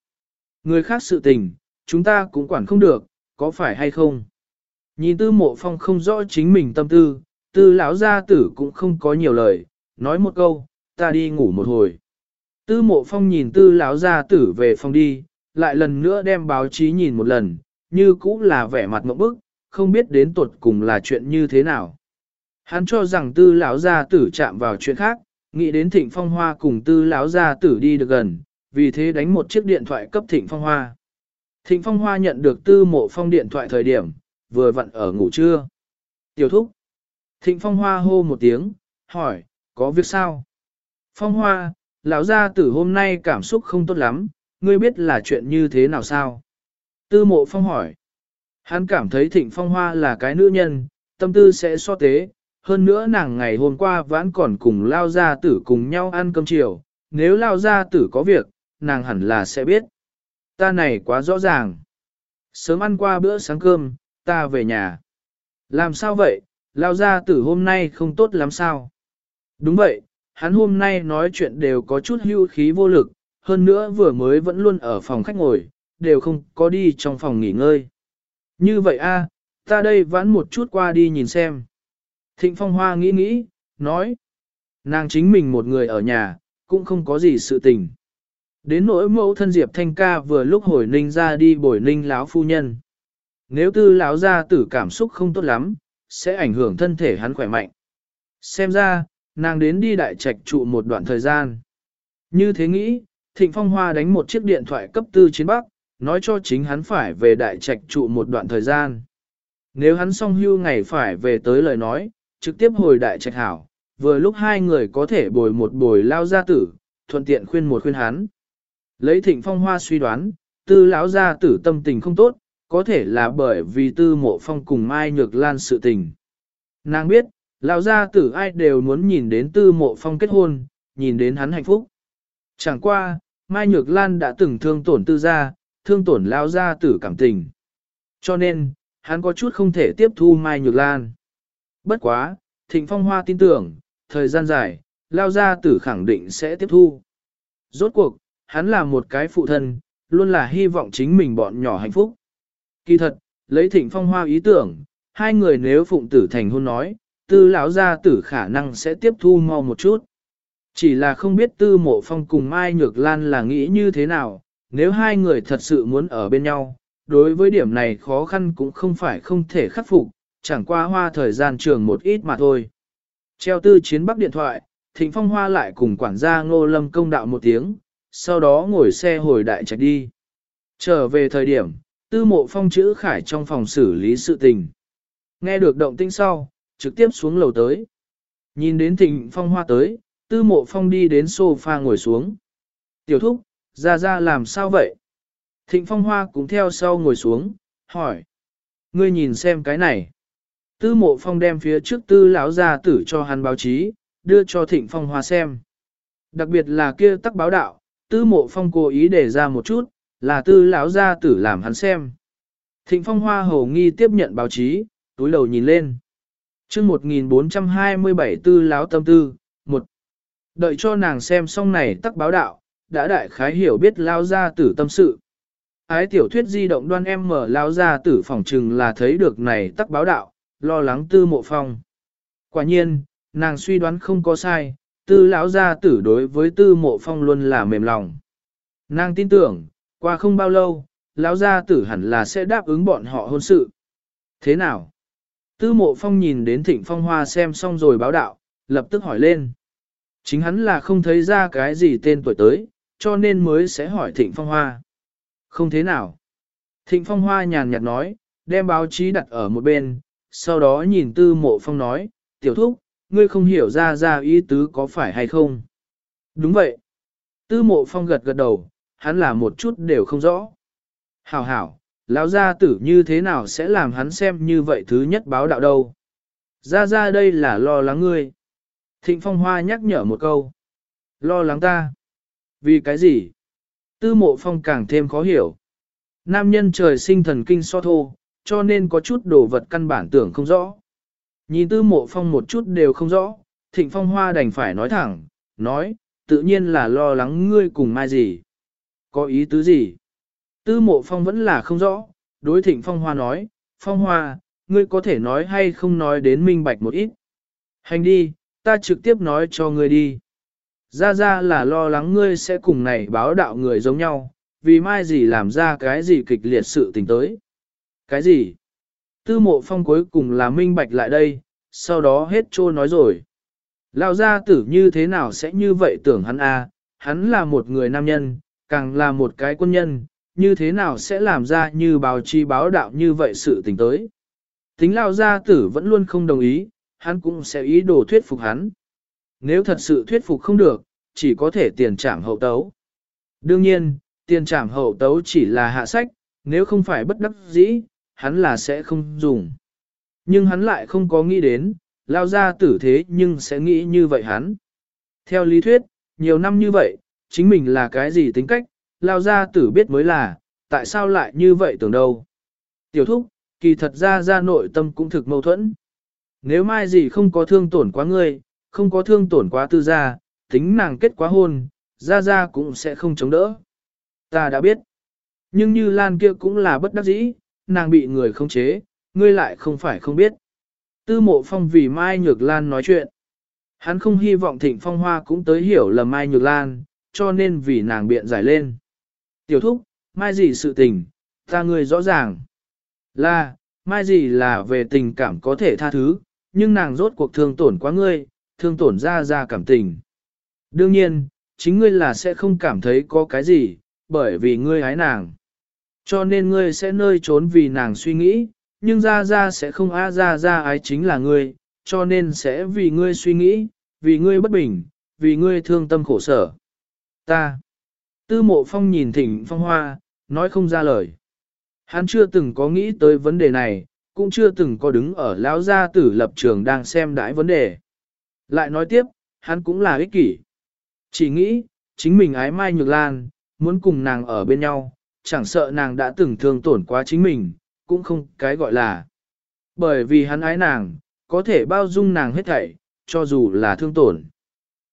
Người khác sự tình, chúng ta cũng quản không được, có phải hay không? Nhìn tư mộ phong không rõ chính mình tâm tư, tư lão gia tử cũng không có nhiều lời, nói một câu, ta đi ngủ một hồi. Tư mộ phong nhìn tư lão gia tử về phòng đi, lại lần nữa đem báo chí nhìn một lần, như cũ là vẻ mặt ngậm bức, không biết đến tuột cùng là chuyện như thế nào. Hắn cho rằng tư lão gia tử chạm vào chuyện khác, nghĩ đến thịnh phong hoa cùng tư lão gia tử đi được gần, vì thế đánh một chiếc điện thoại cấp thịnh phong hoa. Thịnh phong hoa nhận được tư mộ phong điện thoại thời điểm, vừa vặn ở ngủ trưa. Tiểu thúc. Thịnh phong hoa hô một tiếng, hỏi, có việc sao? Phong hoa, lão gia tử hôm nay cảm xúc không tốt lắm, ngươi biết là chuyện như thế nào sao? Tư mộ phong hỏi. Hắn cảm thấy thịnh phong hoa là cái nữ nhân, tâm tư sẽ so tế, hơn nữa nàng ngày hôm qua vẫn còn cùng lao gia tử cùng nhau ăn cơm chiều, nếu lao gia tử có việc, nàng hẳn là sẽ biết. Ta này quá rõ ràng. Sớm ăn qua bữa sáng cơm, ta về nhà. Làm sao vậy, lao gia tử hôm nay không tốt lắm sao? Đúng vậy, hắn hôm nay nói chuyện đều có chút hưu khí vô lực, hơn nữa vừa mới vẫn luôn ở phòng khách ngồi, đều không có đi trong phòng nghỉ ngơi. Như vậy a, ta đây vãn một chút qua đi nhìn xem. Thịnh Phong Hoa nghĩ nghĩ, nói. Nàng chính mình một người ở nhà, cũng không có gì sự tình. Đến nỗi mẫu thân Diệp Thanh ca vừa lúc hồi ninh ra đi bồi ninh láo phu nhân. Nếu tư láo ra tử cảm xúc không tốt lắm, sẽ ảnh hưởng thân thể hắn khỏe mạnh. Xem ra, nàng đến đi đại trạch trụ một đoạn thời gian. Như thế nghĩ, Thịnh Phong Hoa đánh một chiếc điện thoại cấp tư chiến Bắc, nói cho chính hắn phải về đại trạch trụ một đoạn thời gian. Nếu hắn song hưu ngày phải về tới lời nói, trực tiếp hồi đại trạch hảo, vừa lúc hai người có thể bồi một bồi lao gia tử, thuận tiện khuyên một khuyên hắn. Lấy thịnh phong hoa suy đoán, tư lão gia tử tâm tình không tốt, có thể là bởi vì tư mộ phong cùng Mai Nhược Lan sự tình. Nàng biết, lão gia tử ai đều muốn nhìn đến tư mộ phong kết hôn, nhìn đến hắn hạnh phúc. Chẳng qua, Mai Nhược Lan đã từng thương tổn tư gia, thương tổn lão gia tử cảm tình. Cho nên, hắn có chút không thể tiếp thu Mai Nhược Lan. Bất quá, Thịnh Phong Hoa tin tưởng, thời gian dài, lao gia tử khẳng định sẽ tiếp thu. Rốt cuộc, hắn là một cái phụ thân, luôn là hy vọng chính mình bọn nhỏ hạnh phúc. Kỳ thật, lấy Thịnh Phong Hoa ý tưởng, hai người nếu phụng tử thành hôn nói, tư lão gia tử khả năng sẽ tiếp thu mau một chút. Chỉ là không biết tư mộ phong cùng Mai Nhược Lan là nghĩ như thế nào, nếu hai người thật sự muốn ở bên nhau, đối với điểm này khó khăn cũng không phải không thể khắc phục, chẳng qua hoa thời gian trường một ít mà thôi. Treo tư chiến bắc điện thoại, Thịnh Phong Hoa lại cùng quản gia Ngô Lâm công đạo một tiếng, sau đó ngồi xe hồi đại trạch đi. Trở về thời điểm, tư mộ phong chữ khải trong phòng xử lý sự tình. Nghe được động tĩnh sau, trực tiếp xuống lầu tới. Nhìn đến Thịnh Phong Hoa tới, tư mộ phong đi đến sofa ngồi xuống. Tiểu thúc, ra ra làm sao vậy? Thịnh Phong Hoa cũng theo sau ngồi xuống, hỏi. Ngươi nhìn xem cái này. Tư mộ phong đem phía trước tư lão gia tử cho hắn báo chí, đưa cho Thịnh Phong Hoa xem. Đặc biệt là kia tắc báo đạo, tư mộ phong cố ý để ra một chút, là tư lão gia tử làm hắn xem. Thịnh Phong Hoa hầu nghi tiếp nhận báo chí, túi đầu nhìn lên. chương 1427 tư lão tâm tư, một Đợi cho nàng xem xong này tắc báo đạo, đã đại khái hiểu biết lao gia tử tâm sự. Ái tiểu thuyết di động đoan em mở lao gia tử phòng trừng là thấy được này tắc báo đạo, lo lắng tư mộ phong. Quả nhiên, nàng suy đoán không có sai, tư lão gia tử đối với tư mộ phong luôn là mềm lòng. Nàng tin tưởng, qua không bao lâu, lão gia tử hẳn là sẽ đáp ứng bọn họ hôn sự. Thế nào? Tư mộ phong nhìn đến thịnh phong hoa xem xong rồi báo đạo, lập tức hỏi lên. Chính hắn là không thấy ra cái gì tên tuổi tới, cho nên mới sẽ hỏi thịnh phong hoa. Không thế nào. Thịnh phong hoa nhàn nhạt nói, đem báo chí đặt ở một bên, sau đó nhìn tư mộ phong nói, tiểu thúc, ngươi không hiểu ra ra ý tứ có phải hay không. Đúng vậy. Tư mộ phong gật gật đầu, hắn là một chút đều không rõ. Hảo hảo, lão gia tử như thế nào sẽ làm hắn xem như vậy thứ nhất báo đạo đâu. Ra ra đây là lo lắng ngươi. Thịnh phong hoa nhắc nhở một câu. Lo lắng ta. Vì cái gì? Tư mộ phong càng thêm khó hiểu. Nam nhân trời sinh thần kinh so thô, cho nên có chút đồ vật căn bản tưởng không rõ. Nhìn tư mộ phong một chút đều không rõ, thịnh phong hoa đành phải nói thẳng, nói, tự nhiên là lo lắng ngươi cùng mai gì. Có ý tứ gì? Tư mộ phong vẫn là không rõ, đối thịnh phong hoa nói, phong hoa, ngươi có thể nói hay không nói đến minh bạch một ít. Hành đi, ta trực tiếp nói cho ngươi đi. Ra ra là lo lắng ngươi sẽ cùng này báo đạo người giống nhau, vì mai gì làm ra cái gì kịch liệt sự tình tới. Cái gì? Tư mộ phong cuối cùng là minh bạch lại đây, sau đó hết trô nói rồi. Lão gia tử như thế nào sẽ như vậy tưởng hắn a? À? hắn là một người nam nhân, càng là một cái quân nhân, như thế nào sẽ làm ra như báo chi báo đạo như vậy sự tình tới. Tính lao gia tử vẫn luôn không đồng ý, hắn cũng sẽ ý đồ thuyết phục hắn. Nếu thật sự thuyết phục không được, chỉ có thể tiền trảm hậu tấu. Đương nhiên, tiền trảm hậu tấu chỉ là hạ sách, nếu không phải bất đắc dĩ, hắn là sẽ không dùng. Nhưng hắn lại không có nghĩ đến, lao ra tử thế nhưng sẽ nghĩ như vậy hắn. Theo lý thuyết, nhiều năm như vậy, chính mình là cái gì tính cách, lao ra tử biết mới là, tại sao lại như vậy tưởng đâu. Tiểu thúc, kỳ thật ra ra nội tâm cũng thực mâu thuẫn. Nếu mai gì không có thương tổn quá ngươi, không có thương tổn quá tư gia, tính nàng kết quá hôn, ra ra cũng sẽ không chống đỡ. Ta đã biết. Nhưng như Lan kia cũng là bất đắc dĩ, nàng bị người không chế, ngươi lại không phải không biết. Tư mộ phong vì Mai Nhược Lan nói chuyện. Hắn không hy vọng thịnh phong hoa cũng tới hiểu là Mai Nhược Lan, cho nên vì nàng biện giải lên. Tiểu thúc, Mai gì sự tình, ta ngươi rõ ràng. Là, Mai gì là về tình cảm có thể tha thứ, nhưng nàng rốt cuộc thương tổn quá ngươi, thương tổn ra ra cảm tình. Đương nhiên, chính ngươi là sẽ không cảm thấy có cái gì, bởi vì ngươi hái nàng. Cho nên ngươi sẽ nơi trốn vì nàng suy nghĩ, nhưng ra ra sẽ không á ra ra ái chính là ngươi, cho nên sẽ vì ngươi suy nghĩ, vì ngươi bất bình, vì ngươi thương tâm khổ sở. Ta. Tư mộ phong nhìn thỉnh phong hoa, nói không ra lời. Hắn chưa từng có nghĩ tới vấn đề này, cũng chưa từng có đứng ở lão gia tử lập trường đang xem đãi vấn đề. Lại nói tiếp, hắn cũng là ích kỷ. Chỉ nghĩ, chính mình ái Mai Nhược Lan, muốn cùng nàng ở bên nhau, chẳng sợ nàng đã từng thương tổn quá chính mình, cũng không cái gọi là. Bởi vì hắn ái nàng, có thể bao dung nàng hết thảy, cho dù là thương tổn.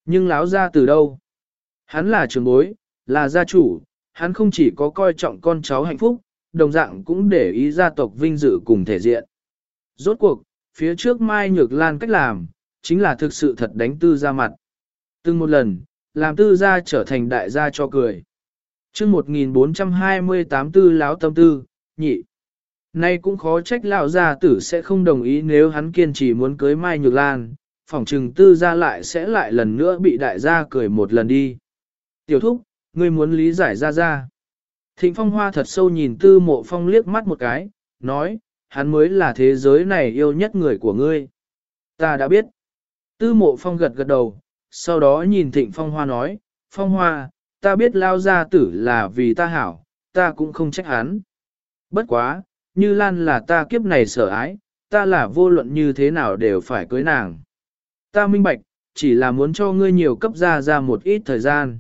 Nhưng Lão ra từ đâu? Hắn là trường bối, là gia chủ, hắn không chỉ có coi trọng con cháu hạnh phúc, đồng dạng cũng để ý gia tộc vinh dự cùng thể diện. Rốt cuộc, phía trước Mai Nhược Lan cách làm, chính là thực sự thật đánh tư ra mặt. Từng một lần, làm tư gia trở thành đại gia cho cười. chương 1428 tư láo tâm tư, nhị. Nay cũng khó trách lão gia tử sẽ không đồng ý nếu hắn kiên trì muốn cưới Mai Nhược Lan, phỏng trừng tư gia lại sẽ lại lần nữa bị đại gia cười một lần đi. Tiểu thúc, ngươi muốn lý giải ra ra. Thịnh phong hoa thật sâu nhìn tư mộ phong liếc mắt một cái, nói, hắn mới là thế giới này yêu nhất người của ngươi. Ta đã biết. Tư mộ phong gật gật đầu, sau đó nhìn thịnh phong hoa nói, phong hoa, ta biết lao gia tử là vì ta hảo, ta cũng không trách hắn. Bất quá, như Lan là ta kiếp này sở ái, ta là vô luận như thế nào đều phải cưới nàng. Ta minh bạch, chỉ là muốn cho ngươi nhiều cấp ra ra một ít thời gian.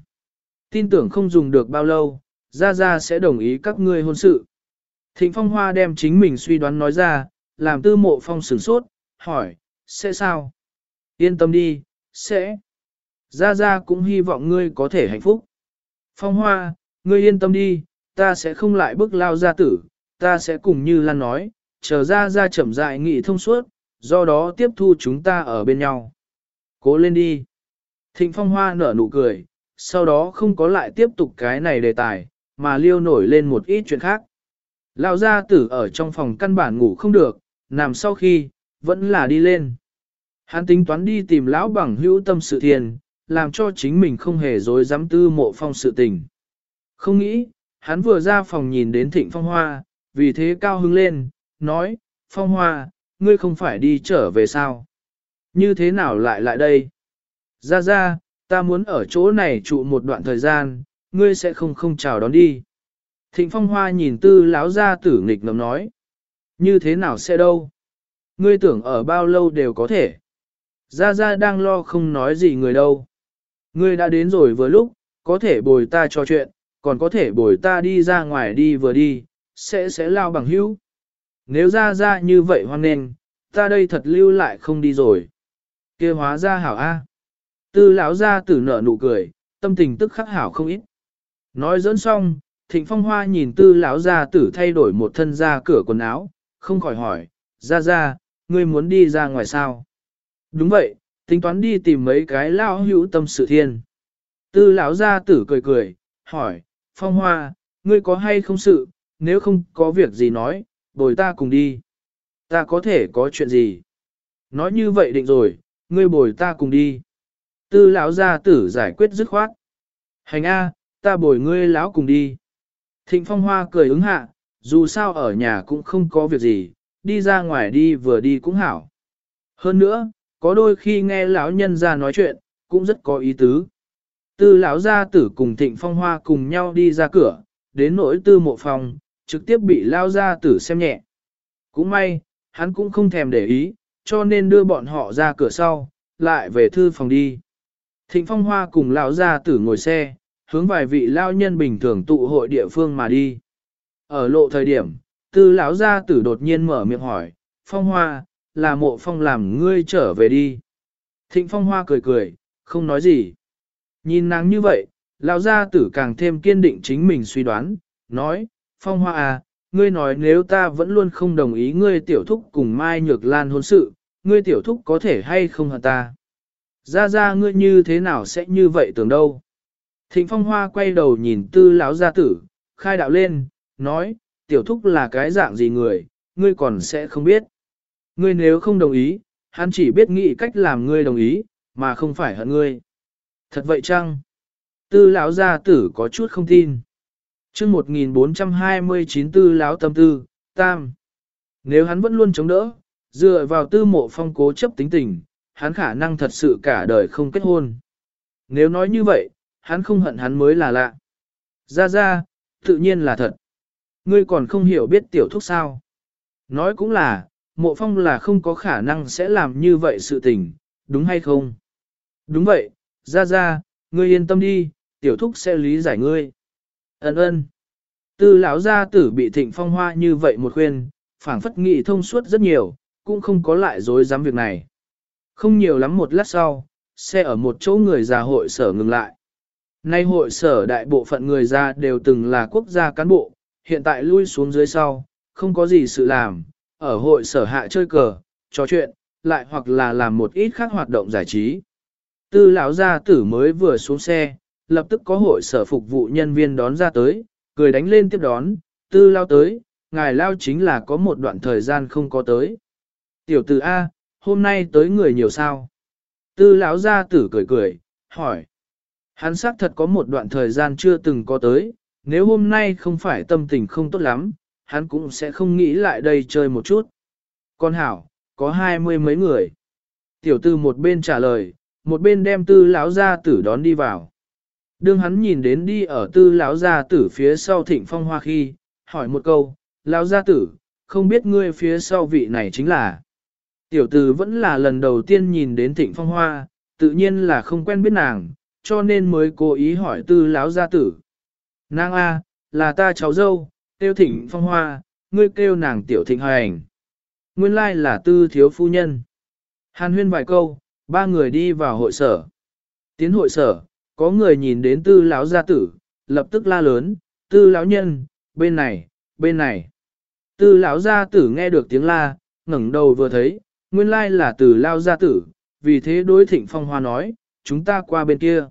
Tin tưởng không dùng được bao lâu, gia gia sẽ đồng ý các ngươi hôn sự. Thịnh Phong Hoa đem chính mình suy đoán nói ra, làm tư mộ phong sửng sốt, hỏi, sẽ sao? Yên tâm đi, sẽ. Gia gia cũng hy vọng ngươi có thể hạnh phúc. Phong Hoa, ngươi yên tâm đi, ta sẽ không lại bước lao ra tử, ta sẽ cùng như Lan nói, chờ gia gia chậm dại nghị thông suốt, do đó tiếp thu chúng ta ở bên nhau. Cố lên đi. Thịnh Phong Hoa nở nụ cười, sau đó không có lại tiếp tục cái này đề tài, mà liêu nổi lên một ít chuyện khác. Lão gia tử ở trong phòng căn bản ngủ không được, nằm sau khi, vẫn là đi lên. Hắn tính toán đi tìm lão bằng hữu tâm sự thiền, làm cho chính mình không hề dối dám tư mộ phong sự tình. Không nghĩ, hắn vừa ra phòng nhìn đến thịnh phong hoa, vì thế cao hứng lên, nói, phong hoa, ngươi không phải đi trở về sao? Như thế nào lại lại đây? Ra ra, ta muốn ở chỗ này trụ một đoạn thời gian, ngươi sẽ không không chào đón đi. Thịnh phong hoa nhìn tư lão ra tử nghịch ngầm nói. Như thế nào sẽ đâu? Ngươi tưởng ở bao lâu đều có thể. Ra ra đang lo không nói gì người đâu. Ngươi đã đến rồi vừa lúc, có thể bồi ta trò chuyện, còn có thể bồi ta đi ra ngoài đi vừa đi, sẽ sẽ lao bằng hữu. Nếu ra ra như vậy hoan nên, ta đây thật lưu lại không đi rồi. kia hóa ra hảo A. Tư lão ra tử nở nụ cười, tâm tình tức khắc hảo không ít. Nói dẫn xong, thịnh phong hoa nhìn tư lão ra tử thay đổi một thân ra cửa quần áo, không khỏi hỏi, ra ra, ngươi muốn đi ra ngoài sao? Đúng vậy, tính toán đi tìm mấy cái Lão hữu tâm sự thiên. Tư lão gia tử cười cười, hỏi, phong hoa, ngươi có hay không sự, nếu không có việc gì nói, bồi ta cùng đi. Ta có thể có chuyện gì? Nói như vậy định rồi, ngươi bồi ta cùng đi. Tư lão gia tử giải quyết dứt khoát. Hành A, ta bồi ngươi lão cùng đi. Thịnh phong hoa cười ứng hạ, dù sao ở nhà cũng không có việc gì, đi ra ngoài đi vừa đi cũng hảo. Hơn nữa, có đôi khi nghe lão nhân ra nói chuyện, cũng rất có ý tứ. Tư lão gia tử cùng thịnh phong hoa cùng nhau đi ra cửa, đến nỗi tư mộ phòng, trực tiếp bị Lão gia tử xem nhẹ. Cũng may, hắn cũng không thèm để ý, cho nên đưa bọn họ ra cửa sau, lại về thư phòng đi. Thịnh phong hoa cùng lão gia tử ngồi xe, hướng vài vị lao nhân bình thường tụ hội địa phương mà đi. Ở lộ thời điểm, tư lão gia tử đột nhiên mở miệng hỏi, phong hoa, là mộ phong làm ngươi trở về đi. Thịnh phong hoa cười cười, không nói gì. Nhìn nàng như vậy, lão gia tử càng thêm kiên định chính mình suy đoán, nói, phong hoa à, ngươi nói nếu ta vẫn luôn không đồng ý ngươi tiểu thúc cùng Mai Nhược Lan hôn sự, ngươi tiểu thúc có thể hay không hả ta? Ra ra ngươi như thế nào sẽ như vậy tưởng đâu? Thịnh phong hoa quay đầu nhìn tư lão gia tử, khai đạo lên, nói, tiểu thúc là cái dạng gì người, ngươi còn sẽ không biết. Ngươi nếu không đồng ý, hắn chỉ biết nghĩ cách làm ngươi đồng ý, mà không phải hận ngươi. Thật vậy chăng? Tư lão gia tử có chút không tin. chương 1429 tư lão tâm tư, tam. Nếu hắn vẫn luôn chống đỡ, dựa vào tư mộ phong cố chấp tính tình, hắn khả năng thật sự cả đời không kết hôn. Nếu nói như vậy, hắn không hận hắn mới là lạ. Ra ra, tự nhiên là thật. Ngươi còn không hiểu biết tiểu thúc sao. Nói cũng là, mộ phong là không có khả năng sẽ làm như vậy sự tình, đúng hay không? Đúng vậy, ra ra, ngươi yên tâm đi, tiểu thúc sẽ lý giải ngươi. Ấn ơn. Tư lão gia tử bị thịnh phong hoa như vậy một khuyên, phảng phất nghị thông suốt rất nhiều, cũng không có lại dối dám việc này. Không nhiều lắm một lát sau, xe ở một chỗ người già hội sở ngừng lại. Nay hội sở đại bộ phận người già đều từng là quốc gia cán bộ, hiện tại lui xuống dưới sau, không có gì sự làm, ở hội sở hạ chơi cờ, trò chuyện, lại hoặc là làm một ít khác hoạt động giải trí. Tư lão gia tử mới vừa xuống xe, lập tức có hội sở phục vụ nhân viên đón ra tới, cười đánh lên tiếp đón, tư lao tới, ngài lao chính là có một đoạn thời gian không có tới. Tiểu tử A, hôm nay tới người nhiều sao? Tư lão gia tử cười cười, hỏi. Hắn xác thật có một đoạn thời gian chưa từng có tới, nếu hôm nay không phải tâm tình không tốt lắm, hắn cũng sẽ không nghĩ lại đây chơi một chút. Con hảo, có hai mươi mấy người. Tiểu tư một bên trả lời, một bên đem tư lão gia tử đón đi vào. Đương hắn nhìn đến đi ở tư lão gia tử phía sau thịnh phong hoa khi, hỏi một câu, lão gia tử, không biết ngươi phía sau vị này chính là. Tiểu tử vẫn là lần đầu tiên nhìn đến thịnh phong hoa, tự nhiên là không quen biết nàng, cho nên mới cố ý hỏi tư lão gia tử. Nàng A, là ta cháu dâu, tiêu thịnh phong hoa, ngươi kêu nàng tiểu thịnh hành. Nguyên lai là tư thiếu phu nhân. Hàn huyên vài câu, ba người đi vào hội sở. Tiến hội sở, có người nhìn đến tư lão gia tử, lập tức la lớn, tư lão nhân, bên này, bên này. Tư lão gia tử nghe được tiếng la, ngẩng đầu vừa thấy, nguyên lai là từ lao gia tử, vì thế đối thịnh phong hoa nói, chúng ta qua bên kia.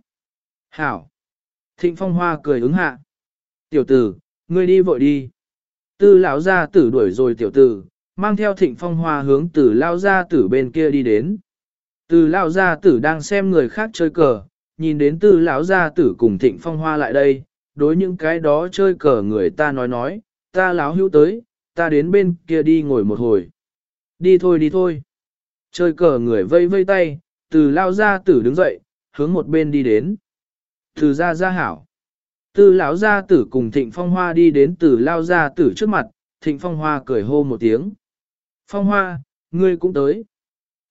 Hảo! Thịnh phong hoa cười ứng hạ. Tiểu tử, ngươi đi vội đi. Tư lão gia tử đuổi rồi tiểu tử, mang theo thịnh phong hoa hướng từ lao gia tử bên kia đi đến. Từ lao gia tử đang xem người khác chơi cờ, nhìn đến tư lão gia tử cùng thịnh phong hoa lại đây, đối những cái đó chơi cờ người ta nói nói, ta lão hữu tới, ta đến bên kia đi ngồi một hồi. Đi thôi đi thôi. Chơi cờ người vây vây tay, từ lao gia tử đứng dậy, hướng một bên đi đến. Từ ra ra hảo. Từ lão gia tử cùng thịnh phong hoa đi đến từ lao gia tử trước mặt, thịnh phong hoa cười hô một tiếng. Phong hoa, ngươi cũng tới.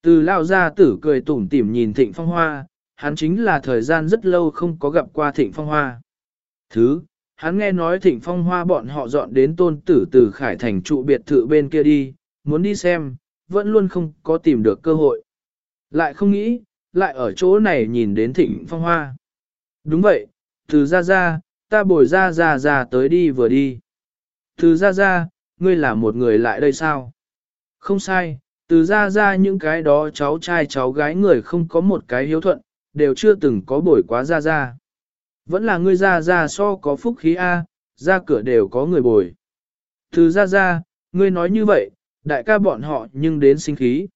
Từ lao gia tử cười tủm tỉm nhìn thịnh phong hoa, hắn chính là thời gian rất lâu không có gặp qua thịnh phong hoa. Thứ, hắn nghe nói thịnh phong hoa bọn họ dọn đến tôn tử từ khải thành trụ biệt thự bên kia đi, muốn đi xem, vẫn luôn không có tìm được cơ hội. Lại không nghĩ, lại ở chỗ này nhìn đến thịnh phong hoa. Đúng vậy, từ ra ra, ta bồi ra ra ra tới đi vừa đi. Từ ra ra, ngươi là một người lại đây sao? Không sai, từ ra ra những cái đó cháu trai cháu gái người không có một cái hiếu thuận, đều chưa từng có bồi quá ra ra. Vẫn là ngươi ra ra so có phúc khí A, ra cửa đều có người bồi. Từ ra ra, ngươi nói như vậy, đại ca bọn họ nhưng đến sinh khí.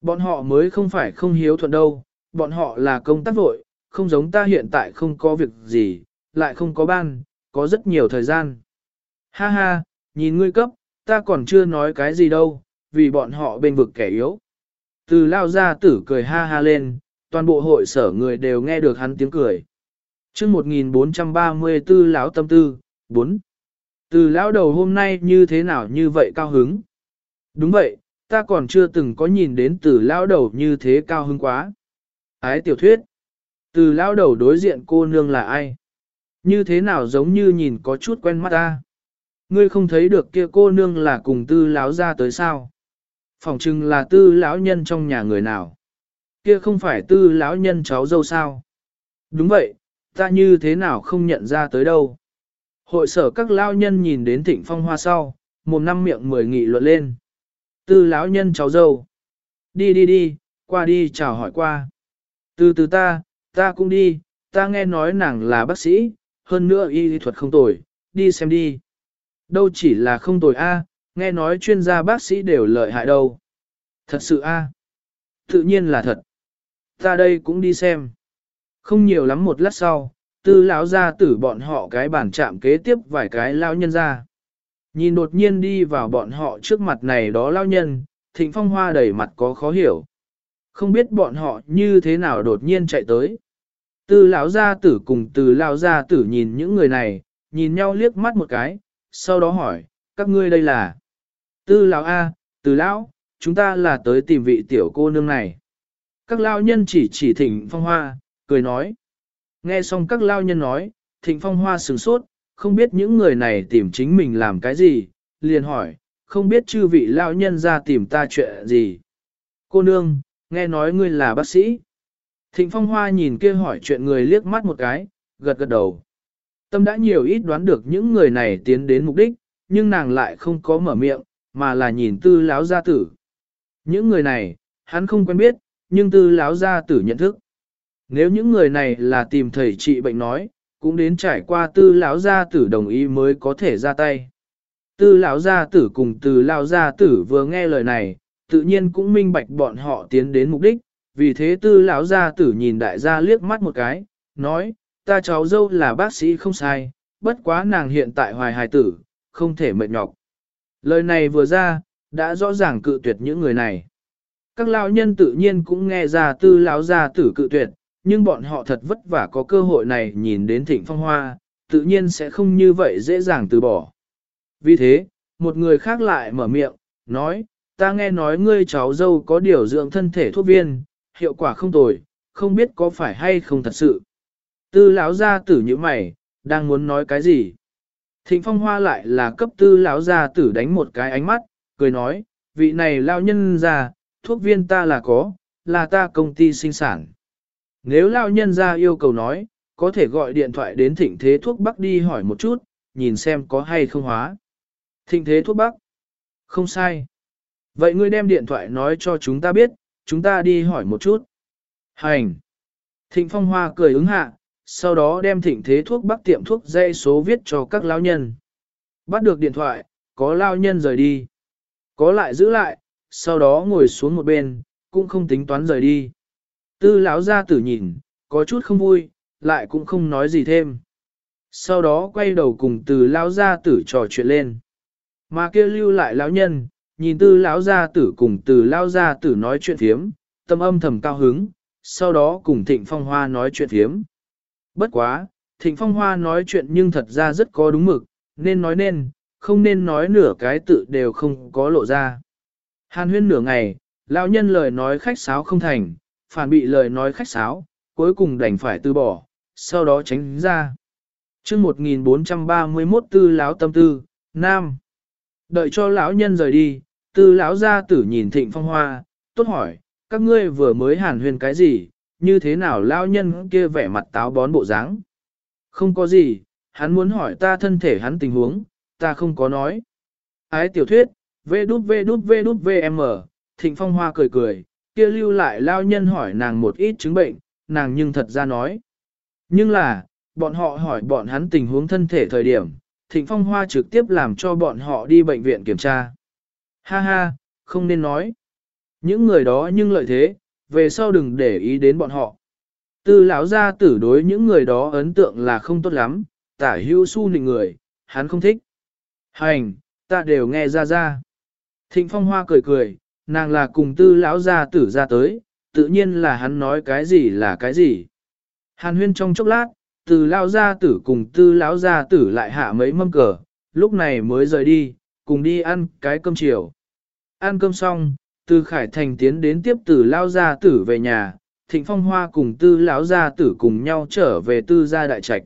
Bọn họ mới không phải không hiếu thuận đâu, bọn họ là công tác vội, không giống ta hiện tại không có việc gì, lại không có ban, có rất nhiều thời gian. Ha ha, nhìn ngươi cấp, ta còn chưa nói cái gì đâu, vì bọn họ bên vực kẻ yếu. Từ lao ra tử cười ha ha lên, toàn bộ hội sở người đều nghe được hắn tiếng cười. chương 1434 lão tâm tư, 4. Từ lão đầu hôm nay như thế nào như vậy cao hứng? Đúng vậy, ta còn chưa từng có nhìn đến từ lão đầu như thế cao hứng quá. Ái tiểu thuyết. Từ lão đầu đối diện cô nương là ai? Như thế nào giống như nhìn có chút quen mắt ta? Ngươi không thấy được kia cô nương là cùng tư lão ra tới sao? Phòng chừng là tư lão nhân trong nhà người nào? Kia không phải tư lão nhân cháu dâu sao? Đúng vậy, ta như thế nào không nhận ra tới đâu? Hội sở các lão nhân nhìn đến thịnh phong hoa sau, một năm miệng mười nghị luận lên. Tư lão nhân cháu dâu. Đi đi đi, qua đi chào hỏi qua. Từ từ ta, ta cũng đi, ta nghe nói nàng là bác sĩ, hơn nữa y thuật không tồi, đi xem đi. Đâu chỉ là không tồi a, nghe nói chuyên gia bác sĩ đều lợi hại đâu. Thật sự a, Tự nhiên là thật. Ta đây cũng đi xem. Không nhiều lắm một lát sau, tư lão ra tử bọn họ cái bản chạm kế tiếp vài cái lão nhân ra. Nhìn đột nhiên đi vào bọn họ trước mặt này đó lao nhân, thịnh phong hoa đầy mặt có khó hiểu. Không biết bọn họ như thế nào đột nhiên chạy tới. Từ lão gia tử cùng từ lão gia tử nhìn những người này, nhìn nhau liếc mắt một cái, sau đó hỏi, các ngươi đây là? Tư lão A, từ lão, chúng ta là tới tìm vị tiểu cô nương này. Các lao nhân chỉ chỉ thịnh phong hoa, cười nói. Nghe xong các lao nhân nói, thịnh phong hoa sửng sốt, không biết những người này tìm chính mình làm cái gì, liền hỏi, không biết chư vị lao nhân ra tìm ta chuyện gì. Cô nương, nghe nói ngươi là bác sĩ. Thịnh phong hoa nhìn kia hỏi chuyện người liếc mắt một cái, gật gật đầu. Tâm đã nhiều ít đoán được những người này tiến đến mục đích, nhưng nàng lại không có mở miệng, mà là nhìn tư lão gia tử. Những người này, hắn không quen biết, nhưng tư lão gia tử nhận thức. Nếu những người này là tìm thầy trị bệnh nói, cũng đến trải qua tư lão gia tử đồng ý mới có thể ra tay. Tư lão gia tử cùng từ lão gia tử vừa nghe lời này, tự nhiên cũng minh bạch bọn họ tiến đến mục đích, vì thế tư lão gia tử nhìn đại gia liếc mắt một cái, nói, ta cháu dâu là bác sĩ không sai, bất quá nàng hiện tại hoài hài tử, không thể mệt nhọc. Lời này vừa ra, đã rõ ràng cự tuyệt những người này. Các lão nhân tự nhiên cũng nghe ra tư lão gia tử cự tuyệt, nhưng bọn họ thật vất vả có cơ hội này nhìn đến thịnh phong hoa, tự nhiên sẽ không như vậy dễ dàng từ bỏ. Vì thế, một người khác lại mở miệng, nói, ta nghe nói ngươi cháu dâu có điều dưỡng thân thể thuốc viên, hiệu quả không tồi, không biết có phải hay không thật sự. Tư lão gia tử như mày, đang muốn nói cái gì? Thịnh phong hoa lại là cấp tư lão gia tử đánh một cái ánh mắt, cười nói, vị này lao nhân ra, thuốc viên ta là có, là ta công ty sinh sản. Nếu lao nhân ra yêu cầu nói, có thể gọi điện thoại đến thịnh thế thuốc bắc đi hỏi một chút, nhìn xem có hay không hóa. Thịnh thế thuốc bắc. Không sai. Vậy ngươi đem điện thoại nói cho chúng ta biết, chúng ta đi hỏi một chút. Hành. Thịnh phong hoa cười ứng hạ, sau đó đem thịnh thế thuốc bắc tiệm thuốc dây số viết cho các lao nhân. Bắt được điện thoại, có lao nhân rời đi. Có lại giữ lại, sau đó ngồi xuống một bên, cũng không tính toán rời đi. Tư lão gia tử nhìn, có chút không vui, lại cũng không nói gì thêm. Sau đó quay đầu cùng từ lão gia tử trò chuyện lên. Mà kia lưu lại lão nhân, nhìn tư lão gia tử cùng từ lão gia tử nói chuyện thiếm, tâm âm thầm cao hứng, sau đó cùng thịnh phong hoa nói chuyện thiếm. Bất quá, thịnh phong hoa nói chuyện nhưng thật ra rất có đúng mực, nên nói nên, không nên nói nửa cái tự đều không có lộ ra. Hàn huyên nửa ngày, lão nhân lời nói khách sáo không thành, phản bị lời nói khách sáo, cuối cùng đành phải từ bỏ, sau đó tránh ra. chương 1431 tư lão tâm tư, Nam. Đợi cho lão nhân rời đi, tư lão gia tử nhìn thịnh phong hoa, tốt hỏi, các ngươi vừa mới hàn huyền cái gì, như thế nào lão nhân kia vẻ mặt táo bón bộ dáng? Không có gì, hắn muốn hỏi ta thân thể hắn tình huống, ta không có nói. Ái tiểu thuyết, vê đút vê đút vê đút vm, thịnh phong hoa cười cười, kia lưu lại lao nhân hỏi nàng một ít chứng bệnh, nàng nhưng thật ra nói. Nhưng là, bọn họ hỏi bọn hắn tình huống thân thể thời điểm, Thịnh Phong Hoa trực tiếp làm cho bọn họ đi bệnh viện kiểm tra. Ha ha, không nên nói. Những người đó nhưng lợi thế, về sau đừng để ý đến bọn họ. Tư lão gia tử đối những người đó ấn tượng là không tốt lắm, tả hưu su nịnh người, hắn không thích. Hành, ta đều nghe ra ra. Thịnh Phong Hoa cười cười, nàng là cùng tư lão gia tử ra tới, tự nhiên là hắn nói cái gì là cái gì. Hàn huyên trong chốc lát, từ lão gia tử cùng tư lão gia tử lại hạ mấy mâm cờ, lúc này mới rời đi, cùng đi ăn cái cơm chiều. Ăn cơm xong, từ Khải Thành tiến đến tiếp từ lão gia tử về nhà, Thịnh Phong Hoa cùng tư lão gia tử cùng nhau trở về tư gia đại trạch.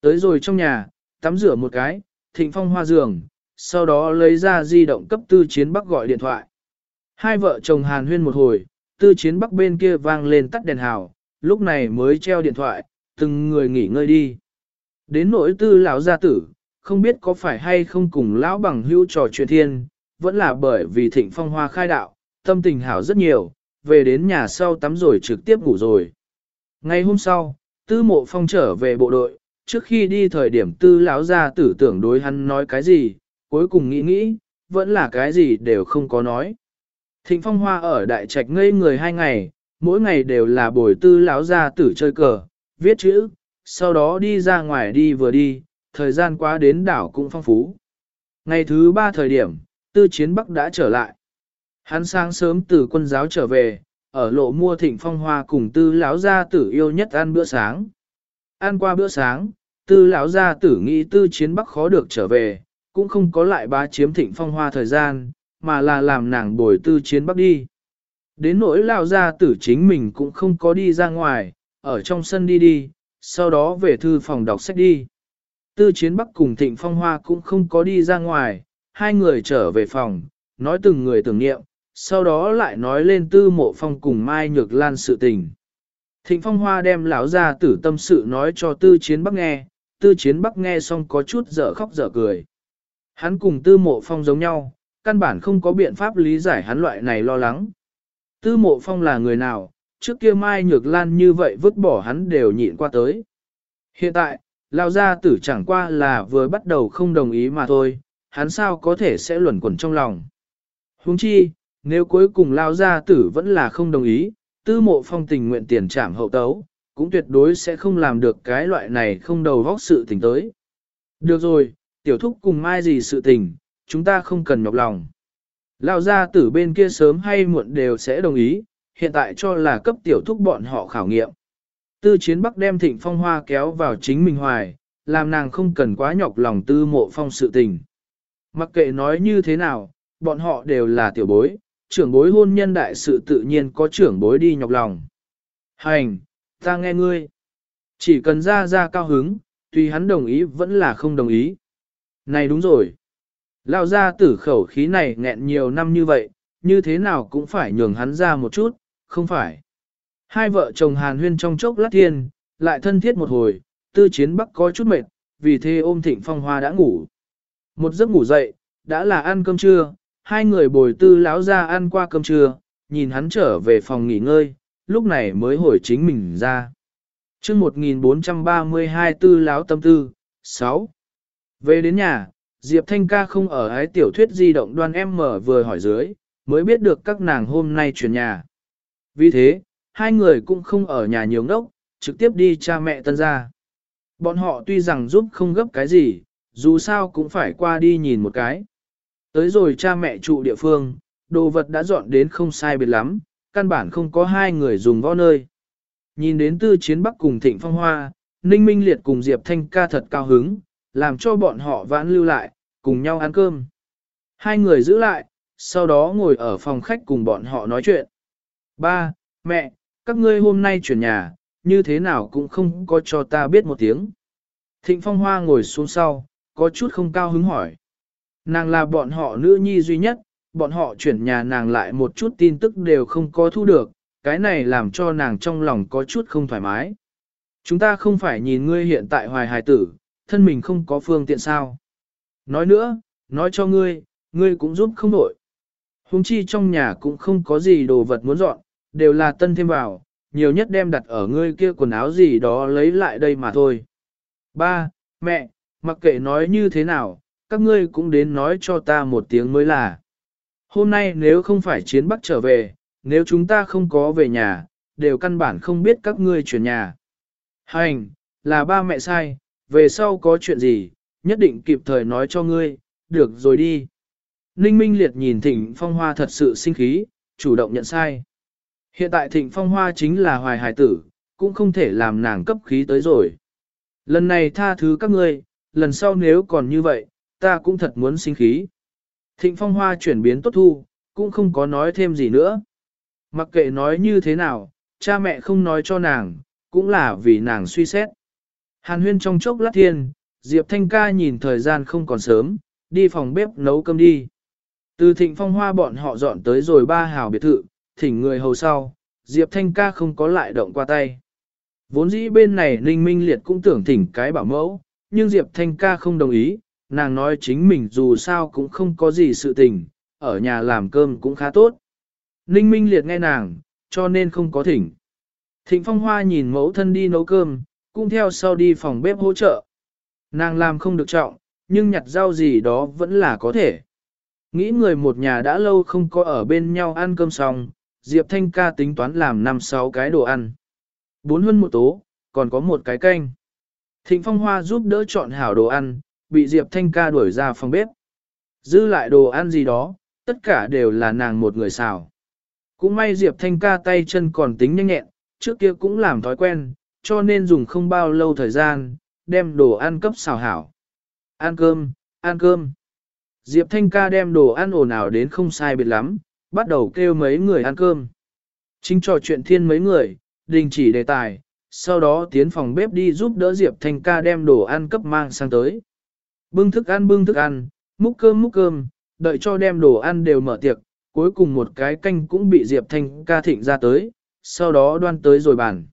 Tới rồi trong nhà, tắm rửa một cái, Thịnh Phong Hoa giường, sau đó lấy ra di động cấp tư chiến bắc gọi điện thoại. Hai vợ chồng hàn huyên một hồi, tư chiến bắc bên kia vang lên tắt đèn hào, lúc này mới treo điện thoại, từng người nghỉ ngơi đi. Đến nỗi tư lão gia tử, không biết có phải hay không cùng lão bằng hữu trò chuyện thiên, vẫn là bởi vì thịnh phong hoa khai đạo, tâm tình hảo rất nhiều, về đến nhà sau tắm rồi trực tiếp ngủ rồi. Ngày hôm sau, tư mộ phong trở về bộ đội, trước khi đi thời điểm tư lão gia tử tưởng đối hắn nói cái gì, cuối cùng nghĩ nghĩ, vẫn là cái gì đều không có nói. Thịnh Phong Hoa ở đại trạch ngây người hai ngày, mỗi ngày đều là buổi tư lão ra tử chơi cờ, viết chữ, sau đó đi ra ngoài đi vừa đi, thời gian qua đến đảo cũng phong phú. Ngày thứ ba thời điểm, tư chiến Bắc đã trở lại. Hắn sáng sớm từ quân giáo trở về, ở lộ mua thịnh phong hoa cùng tư lão gia tử yêu nhất ăn bữa sáng. Ăn qua bữa sáng, tư lão gia tử nghĩ tư chiến Bắc khó được trở về, cũng không có lại bá chiếm thịnh phong hoa thời gian, mà là làm nàng bồi tư chiến bắc đi. Đến nỗi lao ra tử chính mình cũng không có đi ra ngoài, ở trong sân đi đi, sau đó về thư phòng đọc sách đi. Tư chiến bắc cùng thịnh phong hoa cũng không có đi ra ngoài, hai người trở về phòng, nói từng người tưởng niệm, sau đó lại nói lên tư mộ phong cùng Mai Nhược Lan sự tình. Thịnh phong hoa đem lão ra tử tâm sự nói cho tư chiến bắc nghe, tư chiến bắc nghe xong có chút dở khóc dở cười. Hắn cùng tư mộ phong giống nhau, căn bản không có biện pháp lý giải hắn loại này lo lắng. Tư mộ phong là người nào, trước kia Mai Nhược Lan như vậy vứt bỏ hắn đều nhịn qua tới. Hiện tại, Lao gia tử chẳng qua là vừa bắt đầu không đồng ý mà thôi, hắn sao có thể sẽ luẩn quẩn trong lòng. Huống chi, nếu cuối cùng Lao gia tử vẫn là không đồng ý, tư mộ phong tình nguyện tiền trảm hậu tấu, cũng tuyệt đối sẽ không làm được cái loại này không đầu vóc sự tình tới. Được rồi, tiểu thúc cùng mai gì sự tình, chúng ta không cần nhọc lòng. Lao ra tử bên kia sớm hay muộn đều sẽ đồng ý, hiện tại cho là cấp tiểu thúc bọn họ khảo nghiệm. Tư chiến bắc đem thịnh phong hoa kéo vào chính mình hoài, làm nàng không cần quá nhọc lòng tư mộ phong sự tình. Mặc kệ nói như thế nào, bọn họ đều là tiểu bối, trưởng bối hôn nhân đại sự tự nhiên có trưởng bối đi nhọc lòng. Hành, ta nghe ngươi. Chỉ cần ra ra cao hứng, tùy hắn đồng ý vẫn là không đồng ý. Này đúng rồi. Lao ra tử khẩu khí này nghẹn nhiều năm như vậy, như thế nào cũng phải nhường hắn ra một chút, không phải. Hai vợ chồng hàn huyên trong chốc lát thiên, lại thân thiết một hồi, tư chiến bắc có chút mệt, vì thế ôm thịnh phong hoa đã ngủ. Một giấc ngủ dậy, đã là ăn cơm trưa, hai người bồi tư lão ra ăn qua cơm trưa, nhìn hắn trở về phòng nghỉ ngơi, lúc này mới hồi chính mình ra. chương 1432 tư lão tâm tư, 6. Về đến nhà, Diệp Thanh ca không ở ái tiểu thuyết di động đoan em mở vừa hỏi dưới, mới biết được các nàng hôm nay chuyển nhà. Vì thế, hai người cũng không ở nhà nhiều ngốc, trực tiếp đi cha mẹ tân ra. Bọn họ tuy rằng giúp không gấp cái gì, dù sao cũng phải qua đi nhìn một cái. Tới rồi cha mẹ trụ địa phương, đồ vật đã dọn đến không sai biệt lắm, căn bản không có hai người dùng võ nơi. Nhìn đến tư chiến bắc cùng thịnh phong hoa, Ninh Minh Liệt cùng Diệp Thanh ca thật cao hứng, làm cho bọn họ vãn lưu lại, cùng nhau ăn cơm. Hai người giữ lại, sau đó ngồi ở phòng khách cùng bọn họ nói chuyện. Ba, mẹ, các ngươi hôm nay chuyển nhà, như thế nào cũng không có cho ta biết một tiếng. Thịnh Phong Hoa ngồi xuống sau, có chút không cao hứng hỏi. Nàng là bọn họ nữ nhi duy nhất, bọn họ chuyển nhà nàng lại một chút tin tức đều không có thu được, cái này làm cho nàng trong lòng có chút không thoải mái. Chúng ta không phải nhìn ngươi hiện tại hoài hài tử, thân mình không có phương tiện sao. Nói nữa, nói cho ngươi, ngươi cũng giúp không nổi. Hùng chi trong nhà cũng không có gì đồ vật muốn dọn, đều là tân thêm vào, nhiều nhất đem đặt ở ngươi kia quần áo gì đó lấy lại đây mà thôi. Ba, mẹ, mặc kệ nói như thế nào, các ngươi cũng đến nói cho ta một tiếng mới là. Hôm nay nếu không phải chiến bắc trở về, nếu chúng ta không có về nhà, đều căn bản không biết các ngươi chuyển nhà. Hành, là ba mẹ sai, về sau có chuyện gì, nhất định kịp thời nói cho ngươi, được rồi đi. Ninh Minh Liệt nhìn Thịnh Phong Hoa thật sự sinh khí, chủ động nhận sai. Hiện tại Thịnh Phong Hoa chính là hoài hài tử, cũng không thể làm nàng cấp khí tới rồi. Lần này tha thứ các ngươi, lần sau nếu còn như vậy, ta cũng thật muốn sinh khí. Thịnh Phong Hoa chuyển biến tốt thu, cũng không có nói thêm gì nữa. Mặc kệ nói như thế nào, cha mẹ không nói cho nàng, cũng là vì nàng suy xét. Hàn huyên trong chốc lát thiên, Diệp Thanh ca nhìn thời gian không còn sớm, đi phòng bếp nấu cơm đi. Từ thịnh phong hoa bọn họ dọn tới rồi ba hào biệt thự, thỉnh người hầu sau, Diệp Thanh ca không có lại động qua tay. Vốn dĩ bên này Ninh Minh Liệt cũng tưởng thỉnh cái bảo mẫu, nhưng Diệp Thanh ca không đồng ý, nàng nói chính mình dù sao cũng không có gì sự tình, ở nhà làm cơm cũng khá tốt. Ninh Minh Liệt nghe nàng, cho nên không có thỉnh. Thịnh Phong Hoa nhìn mẫu thân đi nấu cơm, cũng theo sau đi phòng bếp hỗ trợ. Nàng làm không được trọng, nhưng nhặt rau gì đó vẫn là có thể. Nghĩ người một nhà đã lâu không có ở bên nhau ăn cơm xong, Diệp Thanh ca tính toán làm 5-6 cái đồ ăn. Bốn hơn một tố, còn có một cái canh. Thịnh Phong Hoa giúp đỡ chọn hảo đồ ăn, bị Diệp Thanh ca đuổi ra phòng bếp. Giữ lại đồ ăn gì đó, tất cả đều là nàng một người xào. Cũng may Diệp Thanh ca tay chân còn tính nhanh nhẹn, trước kia cũng làm thói quen, cho nên dùng không bao lâu thời gian, đem đồ ăn cấp xào hảo. Ăn cơm, ăn cơm. Diệp Thanh ca đem đồ ăn ồn ào đến không sai biệt lắm, bắt đầu kêu mấy người ăn cơm. Chính trò chuyện thiên mấy người, đình chỉ đề tài, sau đó tiến phòng bếp đi giúp đỡ Diệp Thanh ca đem đồ ăn cấp mang sang tới. Bưng thức ăn bưng thức ăn, múc cơm múc cơm, đợi cho đem đồ ăn đều mở tiệc, cuối cùng một cái canh cũng bị Diệp Thanh ca thịnh ra tới, sau đó đoan tới rồi bàn.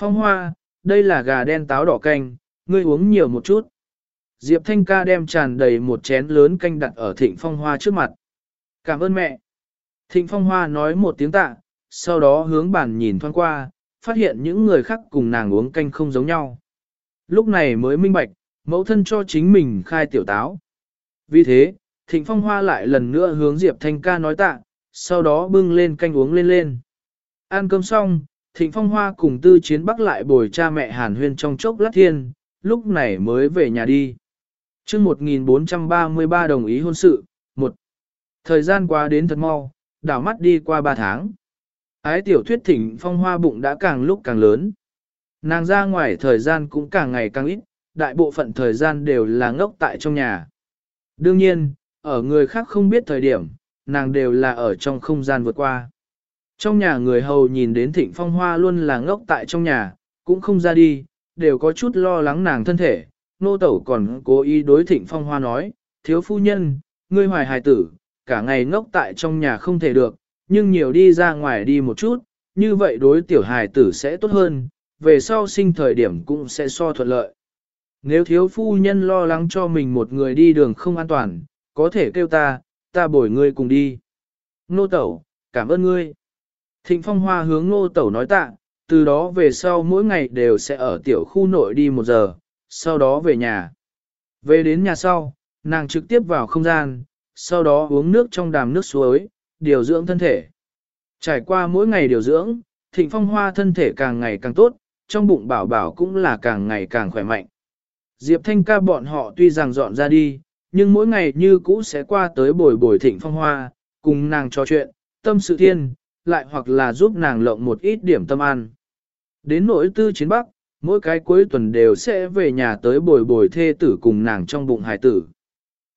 Phong hoa, đây là gà đen táo đỏ canh, ngươi uống nhiều một chút. Diệp Thanh ca đem tràn đầy một chén lớn canh đặt ở thịnh phong hoa trước mặt. Cảm ơn mẹ. Thịnh phong hoa nói một tiếng tạ, sau đó hướng bàn nhìn thoáng qua, phát hiện những người khác cùng nàng uống canh không giống nhau. Lúc này mới minh bạch, mẫu thân cho chính mình khai tiểu táo. Vì thế, Thịnh Phong Hoa lại lần nữa hướng Diệp Thanh ca nói tạ, sau đó bưng lên canh uống lên lên. Ăn cơm xong, Thịnh Phong Hoa cùng Tư Chiến Bắc lại bồi cha mẹ Hàn Huyên trong chốc lát thiên, lúc này mới về nhà đi. chương 1433 đồng ý hôn sự, một Thời gian qua đến thật mau, đảo mắt đi qua 3 tháng. Ái tiểu thuyết Thịnh Phong Hoa bụng đã càng lúc càng lớn. Nàng ra ngoài thời gian cũng càng ngày càng ít, đại bộ phận thời gian đều là ngốc tại trong nhà. Đương nhiên, ở người khác không biết thời điểm, nàng đều là ở trong không gian vượt qua. Trong nhà người hầu nhìn đến thịnh phong hoa luôn là ngốc tại trong nhà, cũng không ra đi, đều có chút lo lắng nàng thân thể. Nô tẩu còn cố ý đối thịnh phong hoa nói, thiếu phu nhân, ngươi hoài hài tử, cả ngày ngốc tại trong nhà không thể được, nhưng nhiều đi ra ngoài đi một chút, như vậy đối tiểu hài tử sẽ tốt hơn, về sau sinh thời điểm cũng sẽ so thuận lợi. Nếu thiếu phu nhân lo lắng cho mình một người đi đường không an toàn, có thể kêu ta, ta bồi ngươi cùng đi. Nô tẩu, cảm ơn ngươi. Thịnh phong hoa hướng nô tẩu nói tạ, từ đó về sau mỗi ngày đều sẽ ở tiểu khu nội đi một giờ, sau đó về nhà. Về đến nhà sau, nàng trực tiếp vào không gian, sau đó uống nước trong đàm nước suối, điều dưỡng thân thể. Trải qua mỗi ngày điều dưỡng, thịnh phong hoa thân thể càng ngày càng tốt, trong bụng bảo bảo cũng là càng ngày càng khỏe mạnh. Diệp Thanh ca bọn họ tuy rằng dọn ra đi, nhưng mỗi ngày như cũ sẽ qua tới bồi bồi thịnh phong hoa, cùng nàng trò chuyện, tâm sự thiên, lại hoặc là giúp nàng lộng một ít điểm tâm ăn. Đến nỗi tư chiến bắc, mỗi cái cuối tuần đều sẽ về nhà tới bồi bồi thê tử cùng nàng trong bụng hải tử.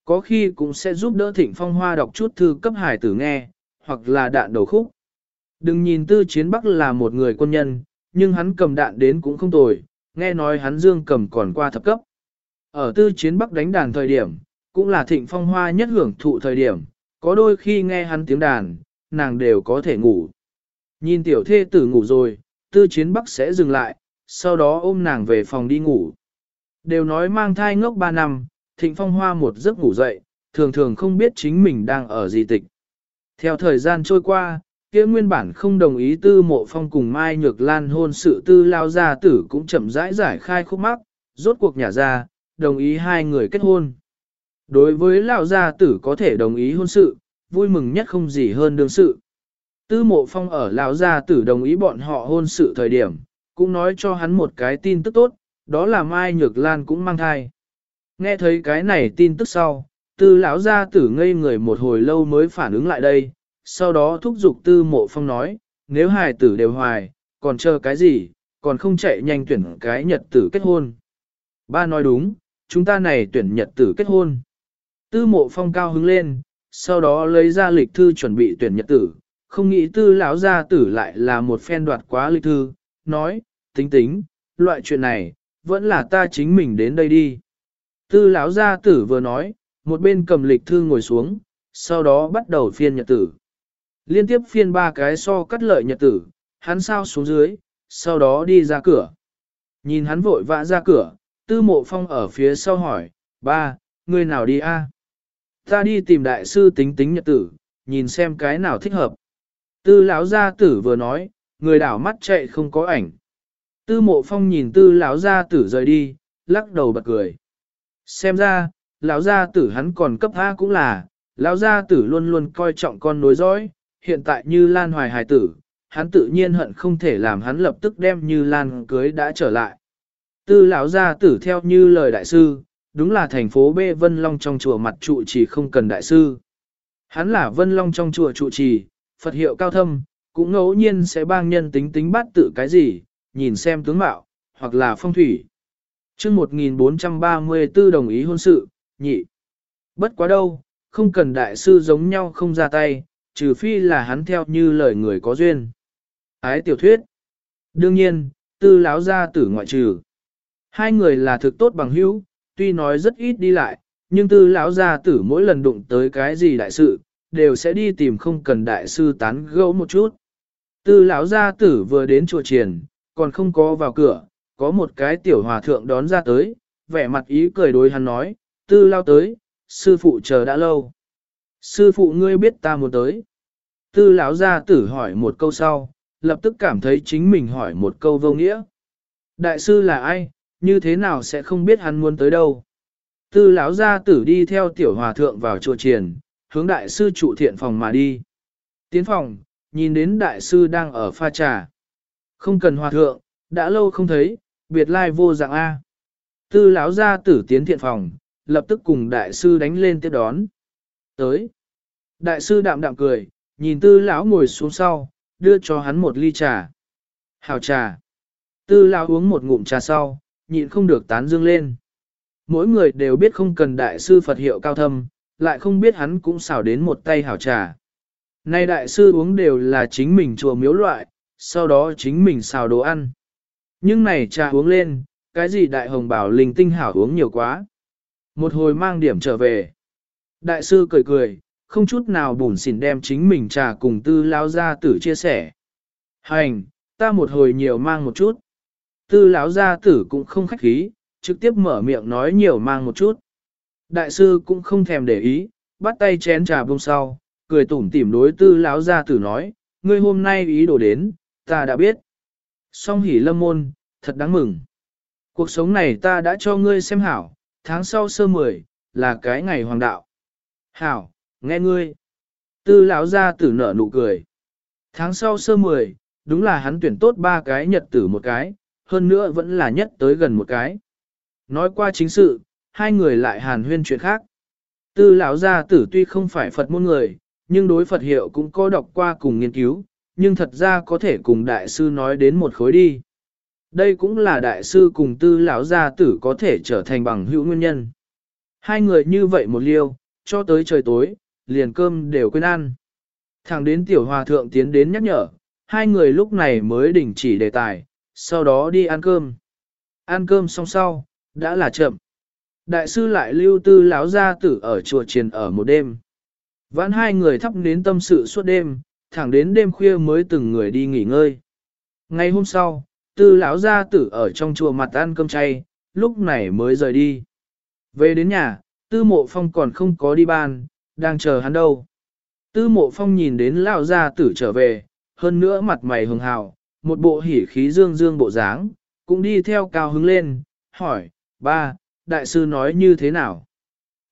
Có khi cũng sẽ giúp đỡ thịnh phong hoa đọc chút thư cấp hải tử nghe, hoặc là đạn đầu khúc. Đừng nhìn tư chiến bắc là một người quân nhân, nhưng hắn cầm đạn đến cũng không tồi, nghe nói hắn dương cầm còn qua thập cấp. Ở tư chiến bắc đánh đàn thời điểm, cũng là thịnh phong hoa nhất hưởng thụ thời điểm, có đôi khi nghe hắn tiếng đàn, nàng đều có thể ngủ. Nhìn tiểu thê tử ngủ rồi, tư chiến bắc sẽ dừng lại, sau đó ôm nàng về phòng đi ngủ. Đều nói mang thai ngốc 3 năm, thịnh phong hoa một giấc ngủ dậy, thường thường không biết chính mình đang ở gì tịch. Theo thời gian trôi qua, kia nguyên bản không đồng ý tư mộ phong cùng Mai Nhược Lan hôn sự tư lao gia tử cũng chậm rãi giải khai khúc mắc, rốt cuộc nhà ra, đồng ý hai người kết hôn. Đối với lão gia tử có thể đồng ý hôn sự, vui mừng nhất không gì hơn đương sự. Tư mộ phong ở lão gia tử đồng ý bọn họ hôn sự thời điểm, cũng nói cho hắn một cái tin tức tốt, đó là Mai Nhược Lan cũng mang thai. Nghe thấy cái này tin tức sau, tư lão gia tử ngây người một hồi lâu mới phản ứng lại đây, sau đó thúc giục tư mộ phong nói, nếu hài tử đều hoài, còn chờ cái gì, còn không chạy nhanh tuyển cái nhật tử kết hôn. Ba nói đúng, chúng ta này tuyển nhật tử kết hôn. Tư mộ phong cao hứng lên, sau đó lấy ra lịch thư chuẩn bị tuyển nhật tử, không nghĩ tư lão gia tử lại là một phen đoạt quá lịch thư, nói, tính tính, loại chuyện này, vẫn là ta chính mình đến đây đi. Tư lão gia tử vừa nói, một bên cầm lịch thư ngồi xuống, sau đó bắt đầu phiên nhật tử. Liên tiếp phiên ba cái so cắt lợi nhật tử, hắn sao xuống dưới, sau đó đi ra cửa. Nhìn hắn vội vã ra cửa, tư mộ phong ở phía sau hỏi, ba, người nào đi a? Ta đi tìm đại sư tính tính nhật tử, nhìn xem cái nào thích hợp. Tư lão gia tử vừa nói, người đảo mắt chạy không có ảnh. Tư mộ phong nhìn tư lão gia tử rời đi, lắc đầu bật cười. Xem ra, lão gia tử hắn còn cấp A cũng là, lão gia tử luôn luôn coi trọng con nối dõi, hiện tại như Lan hoài hài tử, hắn tự nhiên hận không thể làm hắn lập tức đem như Lan cưới đã trở lại. Tư lão gia tử theo như lời đại sư, đúng là thành phố B Vân Long trong chùa mặt trụ trì không cần đại sư. Hắn là Vân Long trong chùa trụ trì, Phật hiệu cao thâm, cũng ngẫu nhiên sẽ bang nhân tính tính bắt tự cái gì, nhìn xem tướng mạo, hoặc là phong thủy. chương 1434 đồng ý hôn sự, nhị. Bất quá đâu, không cần đại sư giống nhau không ra tay, trừ phi là hắn theo như lời người có duyên. Ái tiểu thuyết. Đương nhiên, tư láo gia tử ngoại trừ. Hai người là thực tốt bằng hữu, tuy nói rất ít đi lại, nhưng tư lão gia tử mỗi lần đụng tới cái gì đại sự, đều sẽ đi tìm không cần đại sư tán gẫu một chút. Tư lão gia tử vừa đến chùa triền, còn không có vào cửa, có một cái tiểu hòa thượng đón ra tới, vẻ mặt ý cười đối hắn nói, tư lao tới, sư phụ chờ đã lâu. Sư phụ ngươi biết ta muốn tới. Tư lão gia tử hỏi một câu sau, lập tức cảm thấy chính mình hỏi một câu vô nghĩa. Đại sư là ai, như thế nào sẽ không biết hắn muốn tới đâu. Tư lão gia tử đi theo tiểu hòa thượng vào chùa triền, hướng đại sư trụ thiện phòng mà đi. Tiến phòng, nhìn đến đại sư đang ở pha trà. Không cần hòa thượng, đã lâu không thấy, biệt lai vô dạng A. Tư lão gia tử tiến thiện phòng, lập tức cùng đại sư đánh lên tiếp đón. Tới. Đại sư đạm đạm cười, nhìn tư lão ngồi xuống sau, đưa cho hắn một ly trà. Hào trà. Tư lão uống một ngụm trà sau, nhịn không được tán dương lên. Mỗi người đều biết không cần đại sư Phật hiệu cao thâm, lại không biết hắn cũng xào đến một tay hảo trà. Nay đại sư uống đều là chính mình chùa miếu loại, sau đó chính mình xào đồ ăn. Nhưng này trà uống lên, cái gì đại hồng bảo linh tinh hảo uống nhiều quá. Một hồi mang điểm trở về. Đại sư cười cười, không chút nào bùn xỉn đem chính mình trà cùng tư lao gia tử chia sẻ. Hành, ta một hồi nhiều mang một chút. Tư lão gia tử cũng không khách khí, trực tiếp mở miệng nói nhiều mang một chút. Đại sư cũng không thèm để ý, bắt tay chén trà bông sau, cười tủm tỉm đối tư lão gia tử nói, ngươi hôm nay ý đồ đến, ta đã biết. Song hỉ lâm môn, thật đáng mừng. Cuộc sống này ta đã cho ngươi xem hảo, tháng sau sơ mười, là cái ngày hoàng đạo. Hảo, nghe ngươi. Tư lão gia tử nở nụ cười. Tháng sau sơ mười, đúng là hắn tuyển tốt ba cái nhật tử một cái, hơn nữa vẫn là nhất tới gần một cái. Nói qua chính sự, hai người lại hàn huyên chuyện khác. Tư lão gia tử tuy không phải Phật môn người, nhưng đối Phật hiệu cũng có đọc qua cùng nghiên cứu, nhưng thật ra có thể cùng đại sư nói đến một khối đi. Đây cũng là đại sư cùng tư lão gia tử có thể trở thành bằng hữu nguyên nhân. Hai người như vậy một liêu, cho tới trời tối, liền cơm đều quên ăn. Thẳng đến tiểu hòa thượng tiến đến nhắc nhở, hai người lúc này mới đình chỉ đề tài, sau đó đi ăn cơm. Ăn cơm xong sau, đã là chậm. Đại sư lại lưu tư lão gia tử ở chùa triền ở một đêm. Vãn hai người thắp đến tâm sự suốt đêm, thẳng đến đêm khuya mới từng người đi nghỉ ngơi. Ngày hôm sau, tư lão gia tử ở trong chùa mặt ăn cơm chay, lúc này mới rời đi. Về đến nhà, tư mộ phong còn không có đi ban, đang chờ hắn đâu. Tư mộ phong nhìn đến lão gia tử trở về, hơn nữa mặt mày hường hào, một bộ hỉ khí dương dương bộ dáng, cũng đi theo cao hứng lên, hỏi, ba, đại sư nói như thế nào?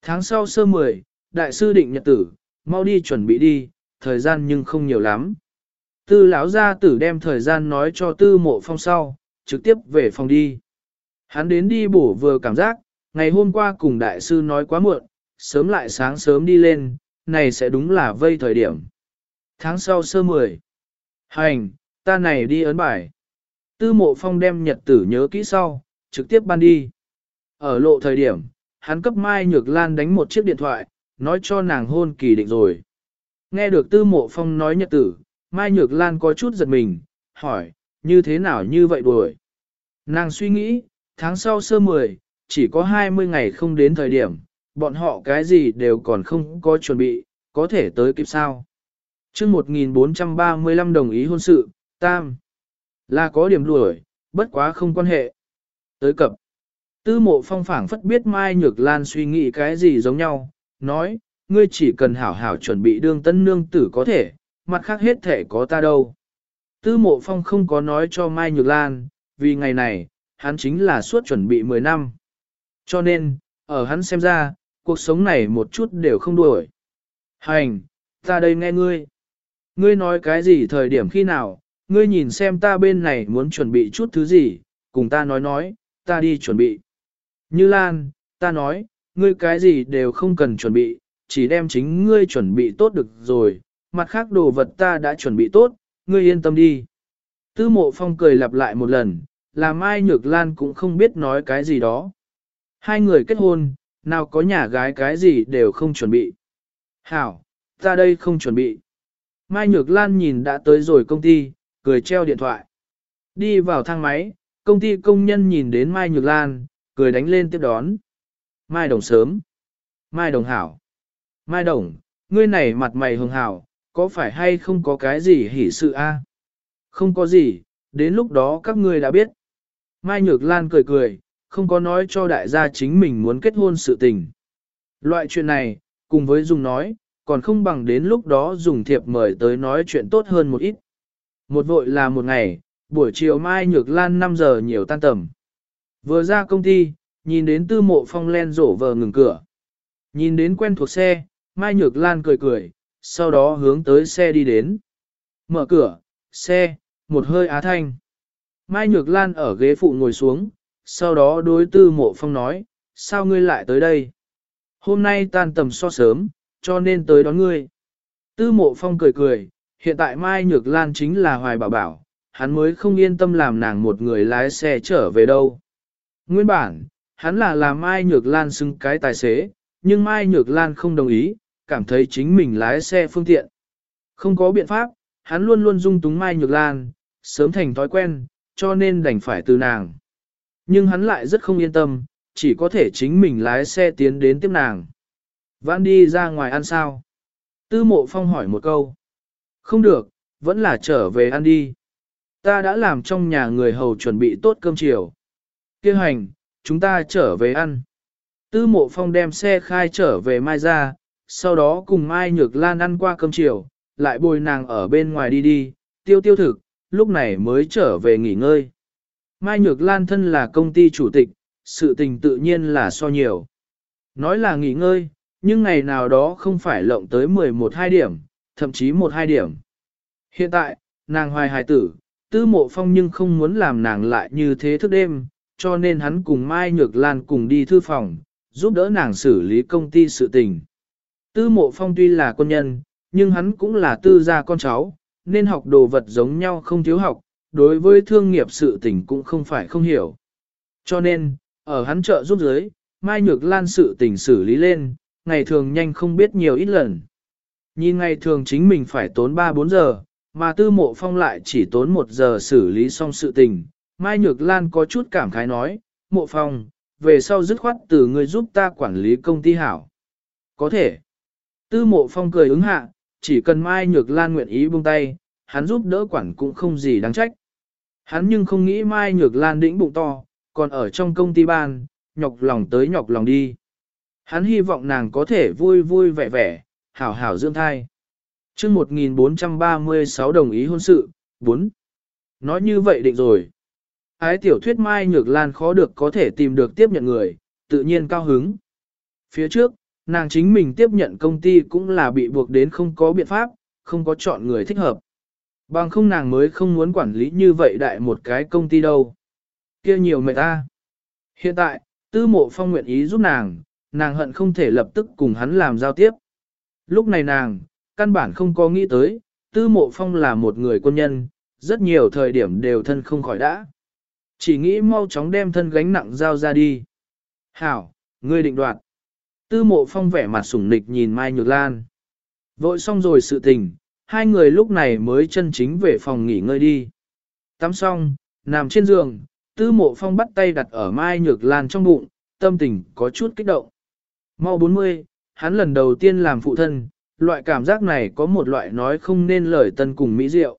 Tháng sau sơ mười, đại sư định nhật tử, mau đi chuẩn bị đi, thời gian nhưng không nhiều lắm. Tư lão gia tử đem thời gian nói cho tư mộ phong sau, trực tiếp về phòng đi. Hắn đến đi bổ vừa cảm giác, ngày hôm qua cùng đại sư nói quá muộn, sớm lại sáng sớm đi lên, này sẽ đúng là vây thời điểm. Tháng sau sơ mười. Hành, ta này đi ấn bài. Tư mộ phong đem nhật tử nhớ kỹ sau, trực tiếp ban đi. Ở lộ thời điểm, hắn cấp Mai Nhược Lan đánh một chiếc điện thoại, nói cho nàng hôn kỳ định rồi. Nghe được tư mộ phong nói nhật tử, Mai Nhược Lan có chút giật mình, hỏi, như thế nào như vậy đuổi? Nàng suy nghĩ, tháng sau sơ mười, chỉ có 20 ngày không đến thời điểm, bọn họ cái gì đều còn không có chuẩn bị, có thể tới kịp sao. chương 1435 đồng ý hôn sự, tam, là có điểm đuổi, bất quá không quan hệ. Tới cập, tư mộ phong phảng phất biết Mai Nhược Lan suy nghĩ cái gì giống nhau, nói, ngươi chỉ cần hảo hảo chuẩn bị đương tân nương tử có thể, mặt khác hết thể có ta đâu. Tư mộ phong không có nói cho Mai Nhược Lan, vì ngày này, hắn chính là suốt chuẩn bị 10 năm. Cho nên, ở hắn xem ra, cuộc sống này một chút đều không đuổi. Hành, ta đây nghe ngươi. Ngươi nói cái gì thời điểm khi nào, ngươi nhìn xem ta bên này muốn chuẩn bị chút thứ gì, cùng ta nói nói, ta đi chuẩn bị. Như Lan, ta nói, ngươi cái gì đều không cần chuẩn bị, chỉ đem chính ngươi chuẩn bị tốt được rồi, mặt khác đồ vật ta đã chuẩn bị tốt, ngươi yên tâm đi. Tư mộ phong cười lặp lại một lần, làm Mai Nhược Lan cũng không biết nói cái gì đó. Hai người kết hôn, nào có nhà gái cái gì đều không chuẩn bị. Hảo, ta đây không chuẩn bị. Mai Nhược Lan nhìn đã tới rồi công ty, cười treo điện thoại. Đi vào thang máy, công ty công nhân nhìn đến Mai Nhược Lan, cười đánh lên tiếp đón. Mai Đồng sớm. Mai Đồng hảo. Mai Đồng, ngươi này mặt mày hường hảo, có phải hay không có cái gì hỉ sự a? Không có gì, đến lúc đó các ngươi đã biết. Mai Nhược Lan cười cười, không có nói cho đại gia chính mình muốn kết hôn sự tình. Loại chuyện này, cùng với dùng nói, còn không bằng đến lúc đó dùng thiệp mời tới nói chuyện tốt hơn một ít. Một vội là một ngày, buổi chiều Mai Nhược Lan 5 giờ nhiều tan tầm. Vừa ra công ty, nhìn đến tư mộ phong len rổ vờ ngừng cửa. Nhìn đến quen thuộc xe, Mai Nhược Lan cười cười, sau đó hướng tới xe đi đến. Mở cửa, xe, một hơi á thanh. Mai Nhược Lan ở ghế phụ ngồi xuống, sau đó đối tư mộ phong nói, sao ngươi lại tới đây? Hôm nay tan tầm so sớm, cho nên tới đón ngươi. Tư mộ phong cười cười, hiện tại Mai Nhược Lan chính là hoài bảo bảo, hắn mới không yên tâm làm nàng một người lái xe trở về đâu. Nguyên bản, hắn là làm Mai Nhược Lan xưng cái tài xế, nhưng Mai Nhược Lan không đồng ý, cảm thấy chính mình lái xe phương tiện. Không có biện pháp, hắn luôn luôn dung túng Mai Nhược Lan, sớm thành thói quen, cho nên đành phải từ nàng. Nhưng hắn lại rất không yên tâm, chỉ có thể chính mình lái xe tiến đến tiếp nàng. Vãn đi ra ngoài ăn sao? Tư mộ phong hỏi một câu. Không được, vẫn là trở về ăn đi. Ta đã làm trong nhà người hầu chuẩn bị tốt cơm chiều. Kêu hành, chúng ta trở về ăn. Tư mộ phong đem xe khai trở về Mai ra, sau đó cùng Mai Nhược Lan ăn qua cơm chiều, lại bồi nàng ở bên ngoài đi đi, tiêu tiêu thực, lúc này mới trở về nghỉ ngơi. Mai Nhược Lan thân là công ty chủ tịch, sự tình tự nhiên là so nhiều. Nói là nghỉ ngơi, nhưng ngày nào đó không phải lộng tới 11-2 điểm, thậm chí 1-2 điểm. Hiện tại, nàng hoài hài tử, tư mộ phong nhưng không muốn làm nàng lại như thế thức đêm, cho nên hắn cùng Mai Nhược Lan cùng đi thư phòng, giúp đỡ nàng xử lý công ty sự tình. Tư mộ phong tuy là quân nhân, nhưng hắn cũng là tư gia con cháu, nên học đồ vật giống nhau không thiếu học, đối với thương nghiệp sự tình cũng không phải không hiểu. Cho nên, ở hắn trợ giúp dưới, Mai Nhược Lan sự tình xử lý lên, ngày thường nhanh không biết nhiều ít lần. Nhìn ngày thường chính mình phải tốn 3-4 giờ, mà tư mộ phong lại chỉ tốn 1 giờ xử lý xong sự tình. Mai Nhược Lan có chút cảm khái nói, mộ phong, về sau dứt khoát từ người giúp ta quản lý công ty hảo. Có thể. Tư mộ phong cười ứng hạ, chỉ cần Mai Nhược Lan nguyện ý buông tay, hắn giúp đỡ quản cũng không gì đáng trách. Hắn nhưng không nghĩ Mai Nhược Lan đĩnh bụng to, còn ở trong công ty ban, nhọc lòng tới nhọc lòng đi. Hắn hy vọng nàng có thể vui vui vẻ vẻ, hảo hảo dưỡng thai. chương 1436 đồng ý hôn sự, 4. Nói như vậy định rồi. Ái tiểu thuyết Mai Nhược Lan khó được có thể tìm được tiếp nhận người, tự nhiên cao hứng. Phía trước, nàng chính mình tiếp nhận công ty cũng là bị buộc đến không có biện pháp, không có chọn người thích hợp. Bằng không nàng mới không muốn quản lý như vậy đại một cái công ty đâu. kia nhiều mệt ta. Hiện tại, tư mộ phong nguyện ý giúp nàng, nàng hận không thể lập tức cùng hắn làm giao tiếp. Lúc này nàng, căn bản không có nghĩ tới, tư mộ phong là một người quân nhân, rất nhiều thời điểm đều thân không khỏi đã. Chỉ nghĩ mau chóng đem thân gánh nặng giao ra đi. Hảo, ngươi định đoạt. Tư mộ phong vẻ mặt sủng nịch nhìn Mai Nhược Lan. Vội xong rồi sự tình, hai người lúc này mới chân chính về phòng nghỉ ngơi đi. Tắm xong, nằm trên giường, tư mộ phong bắt tay đặt ở Mai Nhược Lan trong bụng, tâm tình có chút kích động. Mau 40, hắn lần đầu tiên làm phụ thân, loại cảm giác này có một loại nói không nên lời tân cùng mỹ diệu.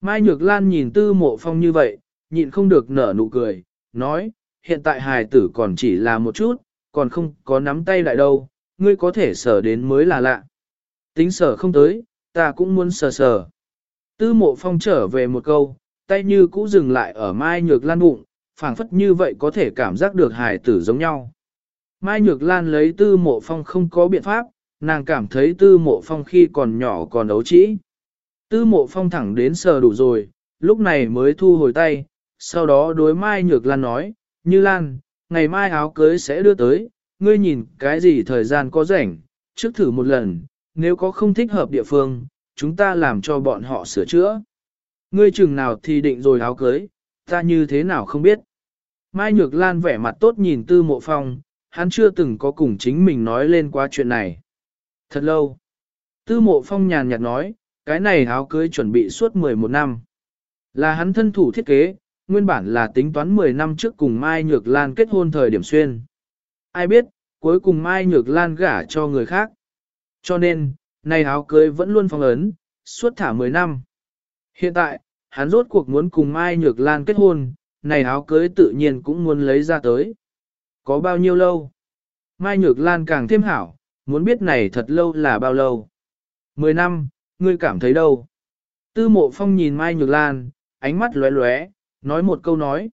Mai Nhược Lan nhìn tư mộ phong như vậy, nhịn không được nở nụ cười, nói, hiện tại hài tử còn chỉ là một chút, còn không có nắm tay lại đâu, ngươi có thể sở đến mới là lạ. Tính sở không tới, ta cũng muốn sờ sờ. Tư mộ phong trở về một câu, tay như cũ dừng lại ở Mai Nhược Lan bụng, phảng phất như vậy có thể cảm giác được hài tử giống nhau. Mai Nhược Lan lấy tư mộ phong không có biện pháp, nàng cảm thấy tư mộ phong khi còn nhỏ còn ấu trĩ. Tư mộ phong thẳng đến sờ đủ rồi, lúc này mới thu hồi tay, sau đó đối Mai Nhược Lan nói, như Lan, ngày mai áo cưới sẽ đưa tới, ngươi nhìn cái gì thời gian có rảnh, trước thử một lần, nếu có không thích hợp địa phương, chúng ta làm cho bọn họ sửa chữa. Ngươi chừng nào thì định rồi áo cưới, ta như thế nào không biết. Mai Nhược Lan vẻ mặt tốt nhìn tư mộ phong, hắn chưa từng có cùng chính mình nói lên qua chuyện này. Thật lâu. Tư mộ phong nhàn nhạt nói, cái này áo cưới chuẩn bị suốt 11 năm. Là hắn thân thủ thiết kế, nguyên bản là tính toán 10 năm trước cùng Mai Nhược Lan kết hôn thời điểm xuyên. Ai biết, cuối cùng Mai Nhược Lan gả cho người khác. Cho nên, này áo cưới vẫn luôn phong ấn, suốt thả 10 năm. Hiện tại, hắn rốt cuộc muốn cùng Mai Nhược Lan kết hôn, này áo cưới tự nhiên cũng muốn lấy ra tới. Có bao nhiêu lâu? Mai Nhược Lan càng thêm hảo, muốn biết này thật lâu là bao lâu. Mười năm, ngươi cảm thấy đâu? Tư mộ phong nhìn Mai Nhược Lan, ánh mắt lóe lóe, nói một câu nói.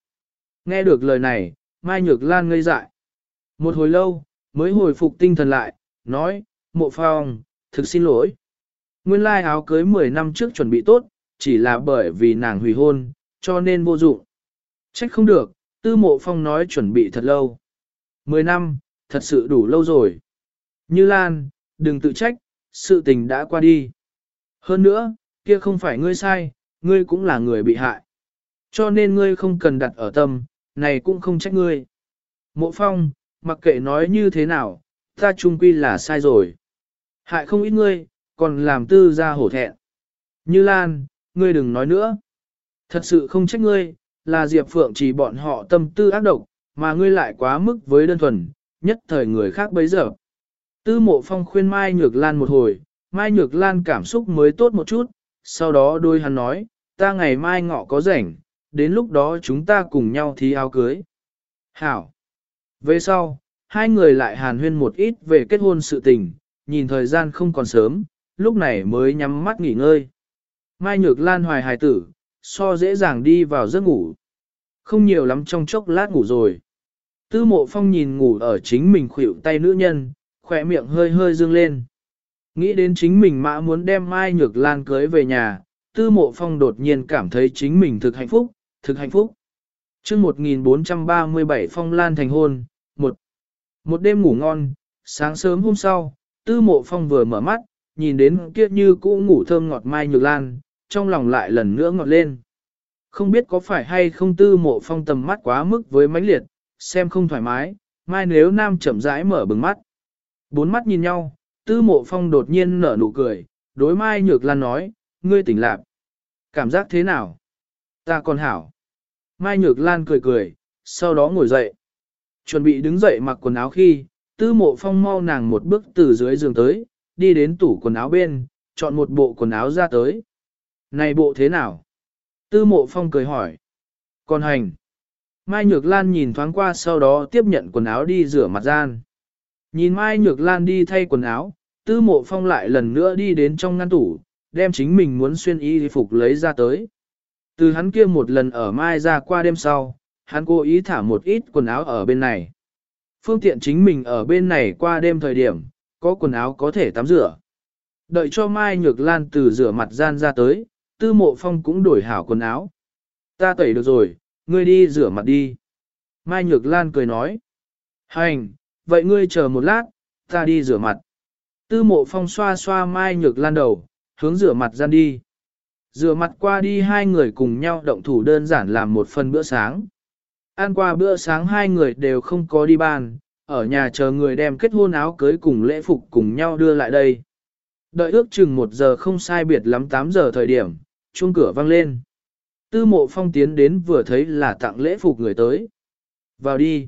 Nghe được lời này, Mai Nhược Lan ngây dại. Một hồi lâu, mới hồi phục tinh thần lại, nói, mộ phong, thực xin lỗi. Nguyên lai áo cưới 10 năm trước chuẩn bị tốt, chỉ là bởi vì nàng hủy hôn, cho nên vô dụng. Trách không được, tư mộ phong nói chuẩn bị thật lâu. 10 năm, thật sự đủ lâu rồi. Như Lan, đừng tự trách, sự tình đã qua đi. Hơn nữa, kia không phải ngươi sai, ngươi cũng là người bị hại. Cho nên ngươi không cần đặt ở tâm, này cũng không trách ngươi. Mộ phong, mặc kệ nói như thế nào, ta trung quy là sai rồi. Hại không ít ngươi, còn làm tư ra hổ thẹn. Như Lan, ngươi đừng nói nữa. Thật sự không trách ngươi, là Diệp Phượng chỉ bọn họ tâm tư ác độc, mà ngươi lại quá mức với đơn thuần, nhất thời người khác bấy giờ. Tư mộ phong khuyên Mai Nhược Lan một hồi, Mai Nhược Lan cảm xúc mới tốt một chút, sau đó đôi hắn nói, ta ngày mai ngọ có rảnh, đến lúc đó chúng ta cùng nhau thi áo cưới. Hảo! Về sau, hai người lại hàn huyên một ít về kết hôn sự tình, nhìn thời gian không còn sớm, lúc này mới nhắm mắt nghỉ ngơi. Mai Nhược Lan hoài hài tử, so dễ dàng đi vào giấc ngủ. Không nhiều lắm trong chốc lát ngủ rồi. Tư mộ phong nhìn ngủ ở chính mình khuỵu tay nữ nhân, khỏe miệng hơi hơi dương lên. Nghĩ đến chính mình mã muốn đem Mai Nhược Lan cưới về nhà, tư mộ phong đột nhiên cảm thấy chính mình thực hạnh phúc, thực hạnh phúc. chương 1437 phong lan thành hôn, một, một đêm ngủ ngon, sáng sớm hôm sau, tư mộ phong vừa mở mắt, nhìn đến kia như cũ ngủ thơm ngọt Mai Nhược Lan, trong lòng lại lần nữa ngọt lên. Không biết có phải hay không tư mộ phong tầm mắt quá mức với mãnh liệt, xem không thoải mái, mai nếu nam chậm rãi mở bừng mắt. Bốn mắt nhìn nhau, tư mộ phong đột nhiên nở nụ cười, đối mai nhược lan nói, ngươi tỉnh lạc. Cảm giác thế nào? Ta còn hảo. Mai nhược lan cười cười, sau đó ngồi dậy. Chuẩn bị đứng dậy mặc quần áo khi, tư mộ phong mau nàng một bước từ dưới giường tới, đi đến tủ quần áo bên, chọn một bộ quần áo ra tới. Này bộ thế nào? Tư mộ phong cười hỏi. Còn hành. Mai Nhược Lan nhìn thoáng qua sau đó tiếp nhận quần áo đi rửa mặt gian. Nhìn Mai Nhược Lan đi thay quần áo, tư mộ phong lại lần nữa đi đến trong ngăn tủ, đem chính mình muốn xuyên y phục lấy ra tới. Từ hắn kia một lần ở Mai ra qua đêm sau, hắn cố ý thả một ít quần áo ở bên này. Phương tiện chính mình ở bên này qua đêm thời điểm, có quần áo có thể tắm rửa. Đợi cho Mai Nhược Lan từ rửa mặt gian ra tới, tư mộ phong cũng đổi hảo quần áo. Ta tẩy được rồi, ngươi đi rửa mặt đi. Mai Nhược Lan cười nói. Hành, vậy ngươi chờ một lát, ta đi rửa mặt. Tư mộ phong xoa xoa Mai Nhược Lan đầu, hướng rửa mặt gian đi. Rửa mặt qua đi hai người cùng nhau động thủ đơn giản làm một phần bữa sáng. Ăn qua bữa sáng hai người đều không có đi bàn, ở nhà chờ người đem kết hôn áo cưới cùng lễ phục cùng nhau đưa lại đây. Đợi ước chừng một giờ không sai biệt lắm 8 giờ thời điểm, chuông cửa vang lên. Tư mộ phong tiến đến vừa thấy là tặng lễ phục người tới. Vào đi.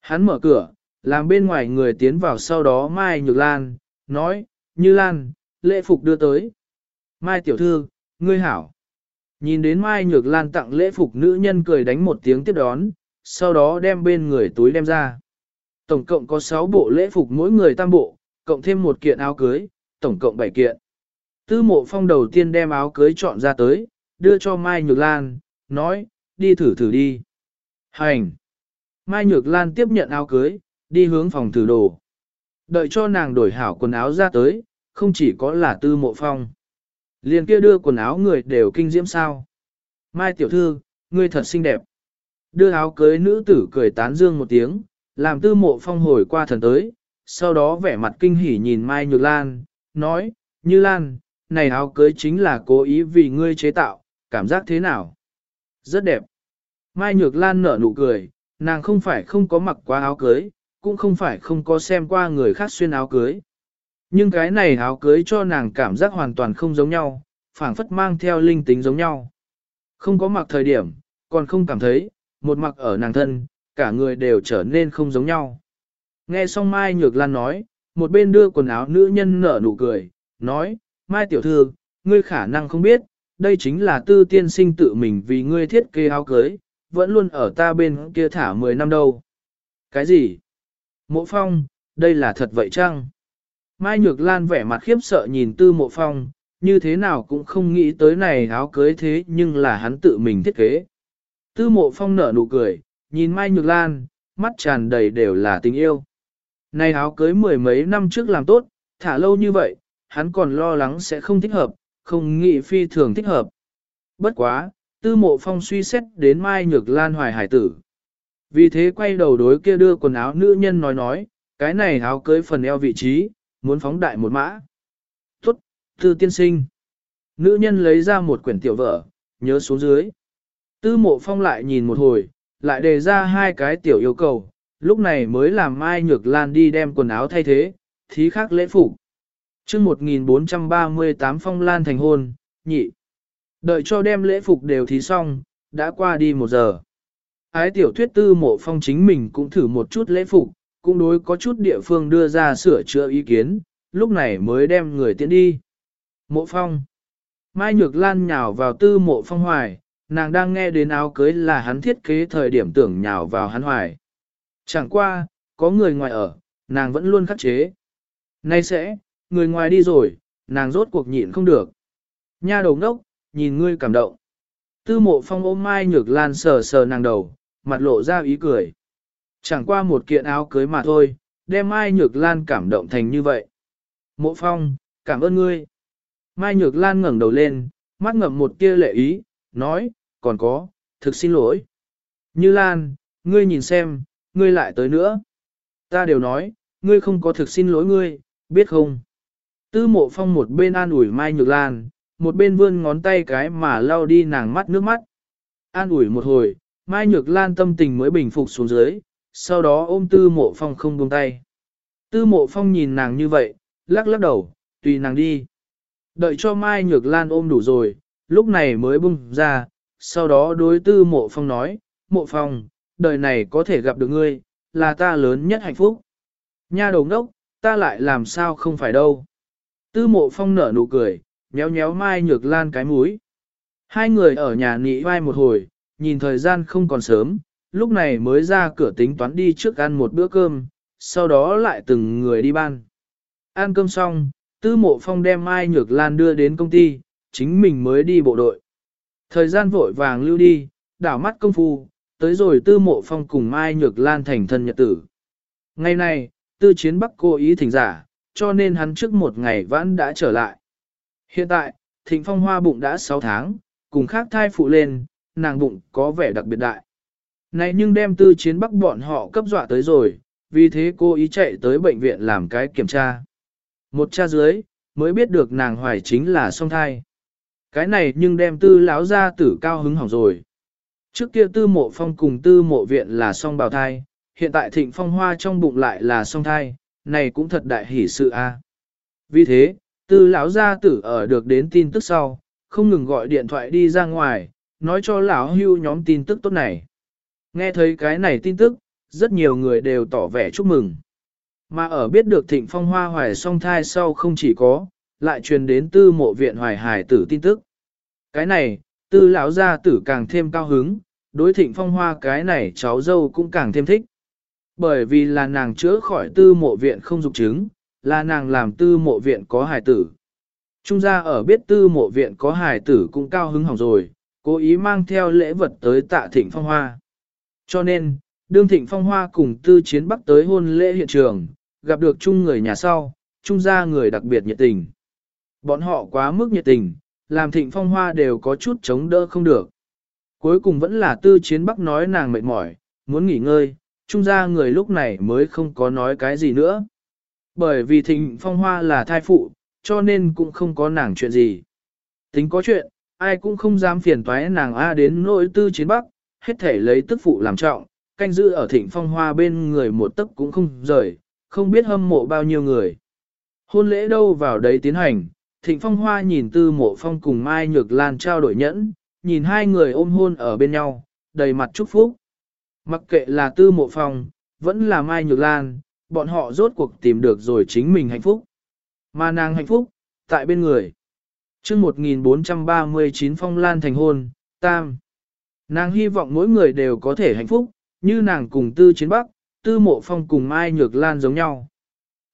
Hắn mở cửa, làm bên ngoài người tiến vào sau đó Mai Nhược Lan, nói, Như Lan, lễ phục đưa tới. Mai tiểu thư, ngươi hảo. Nhìn đến Mai Nhược Lan tặng lễ phục nữ nhân cười đánh một tiếng tiếp đón, sau đó đem bên người túi đem ra. Tổng cộng có 6 bộ lễ phục mỗi người tam bộ, cộng thêm một kiện áo cưới, tổng cộng 7 kiện. Tư mộ phong đầu tiên đem áo cưới chọn ra tới, đưa cho Mai Nhược Lan, nói, đi thử thử đi. Hành! Mai Nhược Lan tiếp nhận áo cưới, đi hướng phòng thử đồ. Đợi cho nàng đổi hảo quần áo ra tới, không chỉ có là tư mộ phong. Liền kia đưa quần áo người đều kinh diễm sao. Mai tiểu thư, ngươi thật xinh đẹp. Đưa áo cưới nữ tử cười tán dương một tiếng, làm tư mộ phong hồi qua thần tới, sau đó vẻ mặt kinh hỉ nhìn Mai Nhược Lan, nói, Như Lan, này áo cưới chính là cố ý vì ngươi chế tạo, cảm giác thế nào? Rất đẹp. Mai Nhược Lan nở nụ cười, nàng không phải không có mặc qua áo cưới, cũng không phải không có xem qua người khác xuyên áo cưới. Nhưng cái này áo cưới cho nàng cảm giác hoàn toàn không giống nhau, phảng phất mang theo linh tính giống nhau. Không có mặc thời điểm, còn không cảm thấy, một mặc ở nàng thân, cả người đều trở nên không giống nhau. Nghe xong Mai Nhược Lan nói, một bên đưa quần áo nữ nhân nở nụ cười, nói, Mai tiểu thư, ngươi khả năng không biết, đây chính là tư tiên sinh tự mình vì ngươi thiết kế áo cưới, vẫn luôn ở ta bên kia thả 10 năm đâu. Cái gì? Mộ phong, đây là thật vậy chăng? Mai Nhược Lan vẻ mặt khiếp sợ nhìn tư mộ phong, như thế nào cũng không nghĩ tới này áo cưới thế nhưng là hắn tự mình thiết kế. Tư mộ phong nở nụ cười, nhìn Mai Nhược Lan, mắt tràn đầy đều là tình yêu. Này áo cưới mười mấy năm trước làm tốt, thả lâu như vậy, hắn còn lo lắng sẽ không thích hợp, không nghĩ phi thường thích hợp. Bất quá, tư mộ phong suy xét đến Mai Nhược Lan hoài hải tử. Vì thế quay đầu đối kia đưa quần áo nữ nhân nói nói, cái này áo cưới phần eo vị trí, muốn phóng đại một mã. Tốt, tư tiên sinh. Nữ nhân lấy ra một quyển tiểu vở, nhớ xuống dưới. Tư mộ phong lại nhìn một hồi, lại đề ra hai cái tiểu yêu cầu, lúc này mới làm Mai Nhược Lan đi đem quần áo thay thế, thí khác lễ phục. chương 1438 phong lan thành hôn, nhị. Đợi cho đem lễ phục đều thí xong, đã qua đi một giờ. Ái tiểu thuyết tư mộ phong chính mình cũng thử một chút lễ phục, cũng đối có chút địa phương đưa ra sửa chữa ý kiến, lúc này mới đem người tiễn đi. Mộ phong. Mai Nhược Lan nhào vào tư mộ phong hoài, nàng đang nghe đến áo cưới là hắn thiết kế thời điểm tưởng nhào vào hắn hoài. Chẳng qua, có người ngoài ở, nàng vẫn luôn khắc chế. Nay sẽ, người ngoài đi rồi, nàng rốt cuộc nhịn không được. Nha đầu ngốc, nhìn ngươi cảm động. Tư mộ phong ôm Mai Nhược Lan sờ sờ nàng đầu, mặt lộ ra ý cười. Chẳng qua một kiện áo cưới mà thôi, đem Mai Nhược Lan cảm động thành như vậy. Mộ phong, cảm ơn ngươi. Mai Nhược Lan ngẩng đầu lên, mắt ngậm một tia lệ ý, nói, còn có, thực xin lỗi. Như Lan, ngươi nhìn xem, ngươi lại tới nữa. Ta đều nói, ngươi không có thực xin lỗi ngươi, biết không? Tư mộ phong một bên an ủi Mai Nhược Lan, một bên vươn ngón tay cái mà lau đi nàng mắt nước mắt. An ủi một hồi, Mai Nhược Lan tâm tình mới bình phục xuống dưới, sau đó ôm tư mộ phong không buông tay. Tư mộ phong nhìn nàng như vậy, lắc lắc đầu, tùy nàng đi. Đợi cho Mai Nhược Lan ôm đủ rồi, lúc này mới bung ra, sau đó đối tư mộ phong nói, mộ phong, đời này có thể gặp được ngươi, là ta lớn nhất hạnh phúc. Nha đầu ngốc, ta lại làm sao không phải đâu. Tư mộ phong nở nụ cười, nhéo nhéo Mai Nhược Lan cái múi. Hai người ở nhà nghỉ vai một hồi, nhìn thời gian không còn sớm, lúc này mới ra cửa tính toán đi trước ăn một bữa cơm, sau đó lại từng người đi ban. Ăn cơm xong, tư mộ phong đem Mai Nhược Lan đưa đến công ty, chính mình mới đi bộ đội. Thời gian vội vàng lưu đi, đảo mắt công phu, tới rồi tư mộ phong cùng Mai Nhược Lan thành thân nhật tử. Ngày nay tư chiến bắc cố ý thỉnh giả, cho nên hắn trước một ngày vãn đã trở lại. Hiện tại, thịnh phong hoa bụng đã 6 tháng, cùng khác thai phụ lên, nàng bụng có vẻ đặc biệt đại. Này nhưng đem tư chiến bắc bọn họ cấp dọa tới rồi, vì thế cô ý chạy tới bệnh viện làm cái kiểm tra. Một cha dưới, mới biết được nàng hoài chính là song thai. Cái này nhưng đem tư lão ra tử cao hứng hỏng rồi. Trước kia tư mộ phong cùng tư mộ viện là song bào thai, hiện tại thịnh phong hoa trong bụng lại là song thai, này cũng thật đại hỷ sự a. Vì thế, tư lão gia tử ở được đến tin tức sau, không ngừng gọi điện thoại đi ra ngoài, nói cho lão hưu nhóm tin tức tốt này. Nghe thấy cái này tin tức, rất nhiều người đều tỏ vẻ chúc mừng. Mà ở biết được thịnh phong hoa hoài song thai sau không chỉ có, lại truyền đến tư mộ viện hoài hải tử tin tức. Cái này, tư lão gia tử càng thêm cao hứng, đối thịnh phong hoa cái này cháu dâu cũng càng thêm thích. Bởi vì là nàng chữa khỏi tư mộ viện không dục chứng, là nàng làm tư mộ viện có hài tử. Trung gia ở biết tư mộ viện có hài tử cũng cao hứng hỏng rồi, cố ý mang theo lễ vật tới tạ thịnh phong hoa. Cho nên, đương thịnh phong hoa cùng tư chiến bắc tới hôn lễ hiện trường, gặp được chung người nhà sau, trung gia người đặc biệt nhiệt tình. Bọn họ quá mức nhiệt tình, làm thịnh phong hoa đều có chút chống đỡ không được. Cuối cùng vẫn là tư chiến bắc nói nàng mệt mỏi, muốn nghỉ ngơi, trung gia người lúc này mới không có nói cái gì nữa. Bởi vì thịnh phong hoa là thai phụ, cho nên cũng không có nàng chuyện gì. Tính có chuyện, ai cũng không dám phiền toái nàng A đến nỗi tư chiến bắc, hết thể lấy tức phụ làm trọng, canh giữ ở thịnh phong hoa bên người một tấc cũng không rời, không biết hâm mộ bao nhiêu người. Hôn lễ đâu vào đấy tiến hành, Thịnh Phong Hoa nhìn Tư Mộ Phong cùng Mai Nhược Lan trao đổi nhẫn, nhìn hai người ôm hôn ở bên nhau, đầy mặt chúc phúc. Mặc kệ là Tư Mộ Phong, vẫn là Mai Nhược Lan, bọn họ rốt cuộc tìm được rồi chính mình hạnh phúc. Mà nàng hạnh phúc, tại bên người. chương 1439 Phong Lan thành hôn, Tam. Nàng hy vọng mỗi người đều có thể hạnh phúc, như nàng cùng Tư Chiến Bắc, Tư Mộ Phong cùng Mai Nhược Lan giống nhau.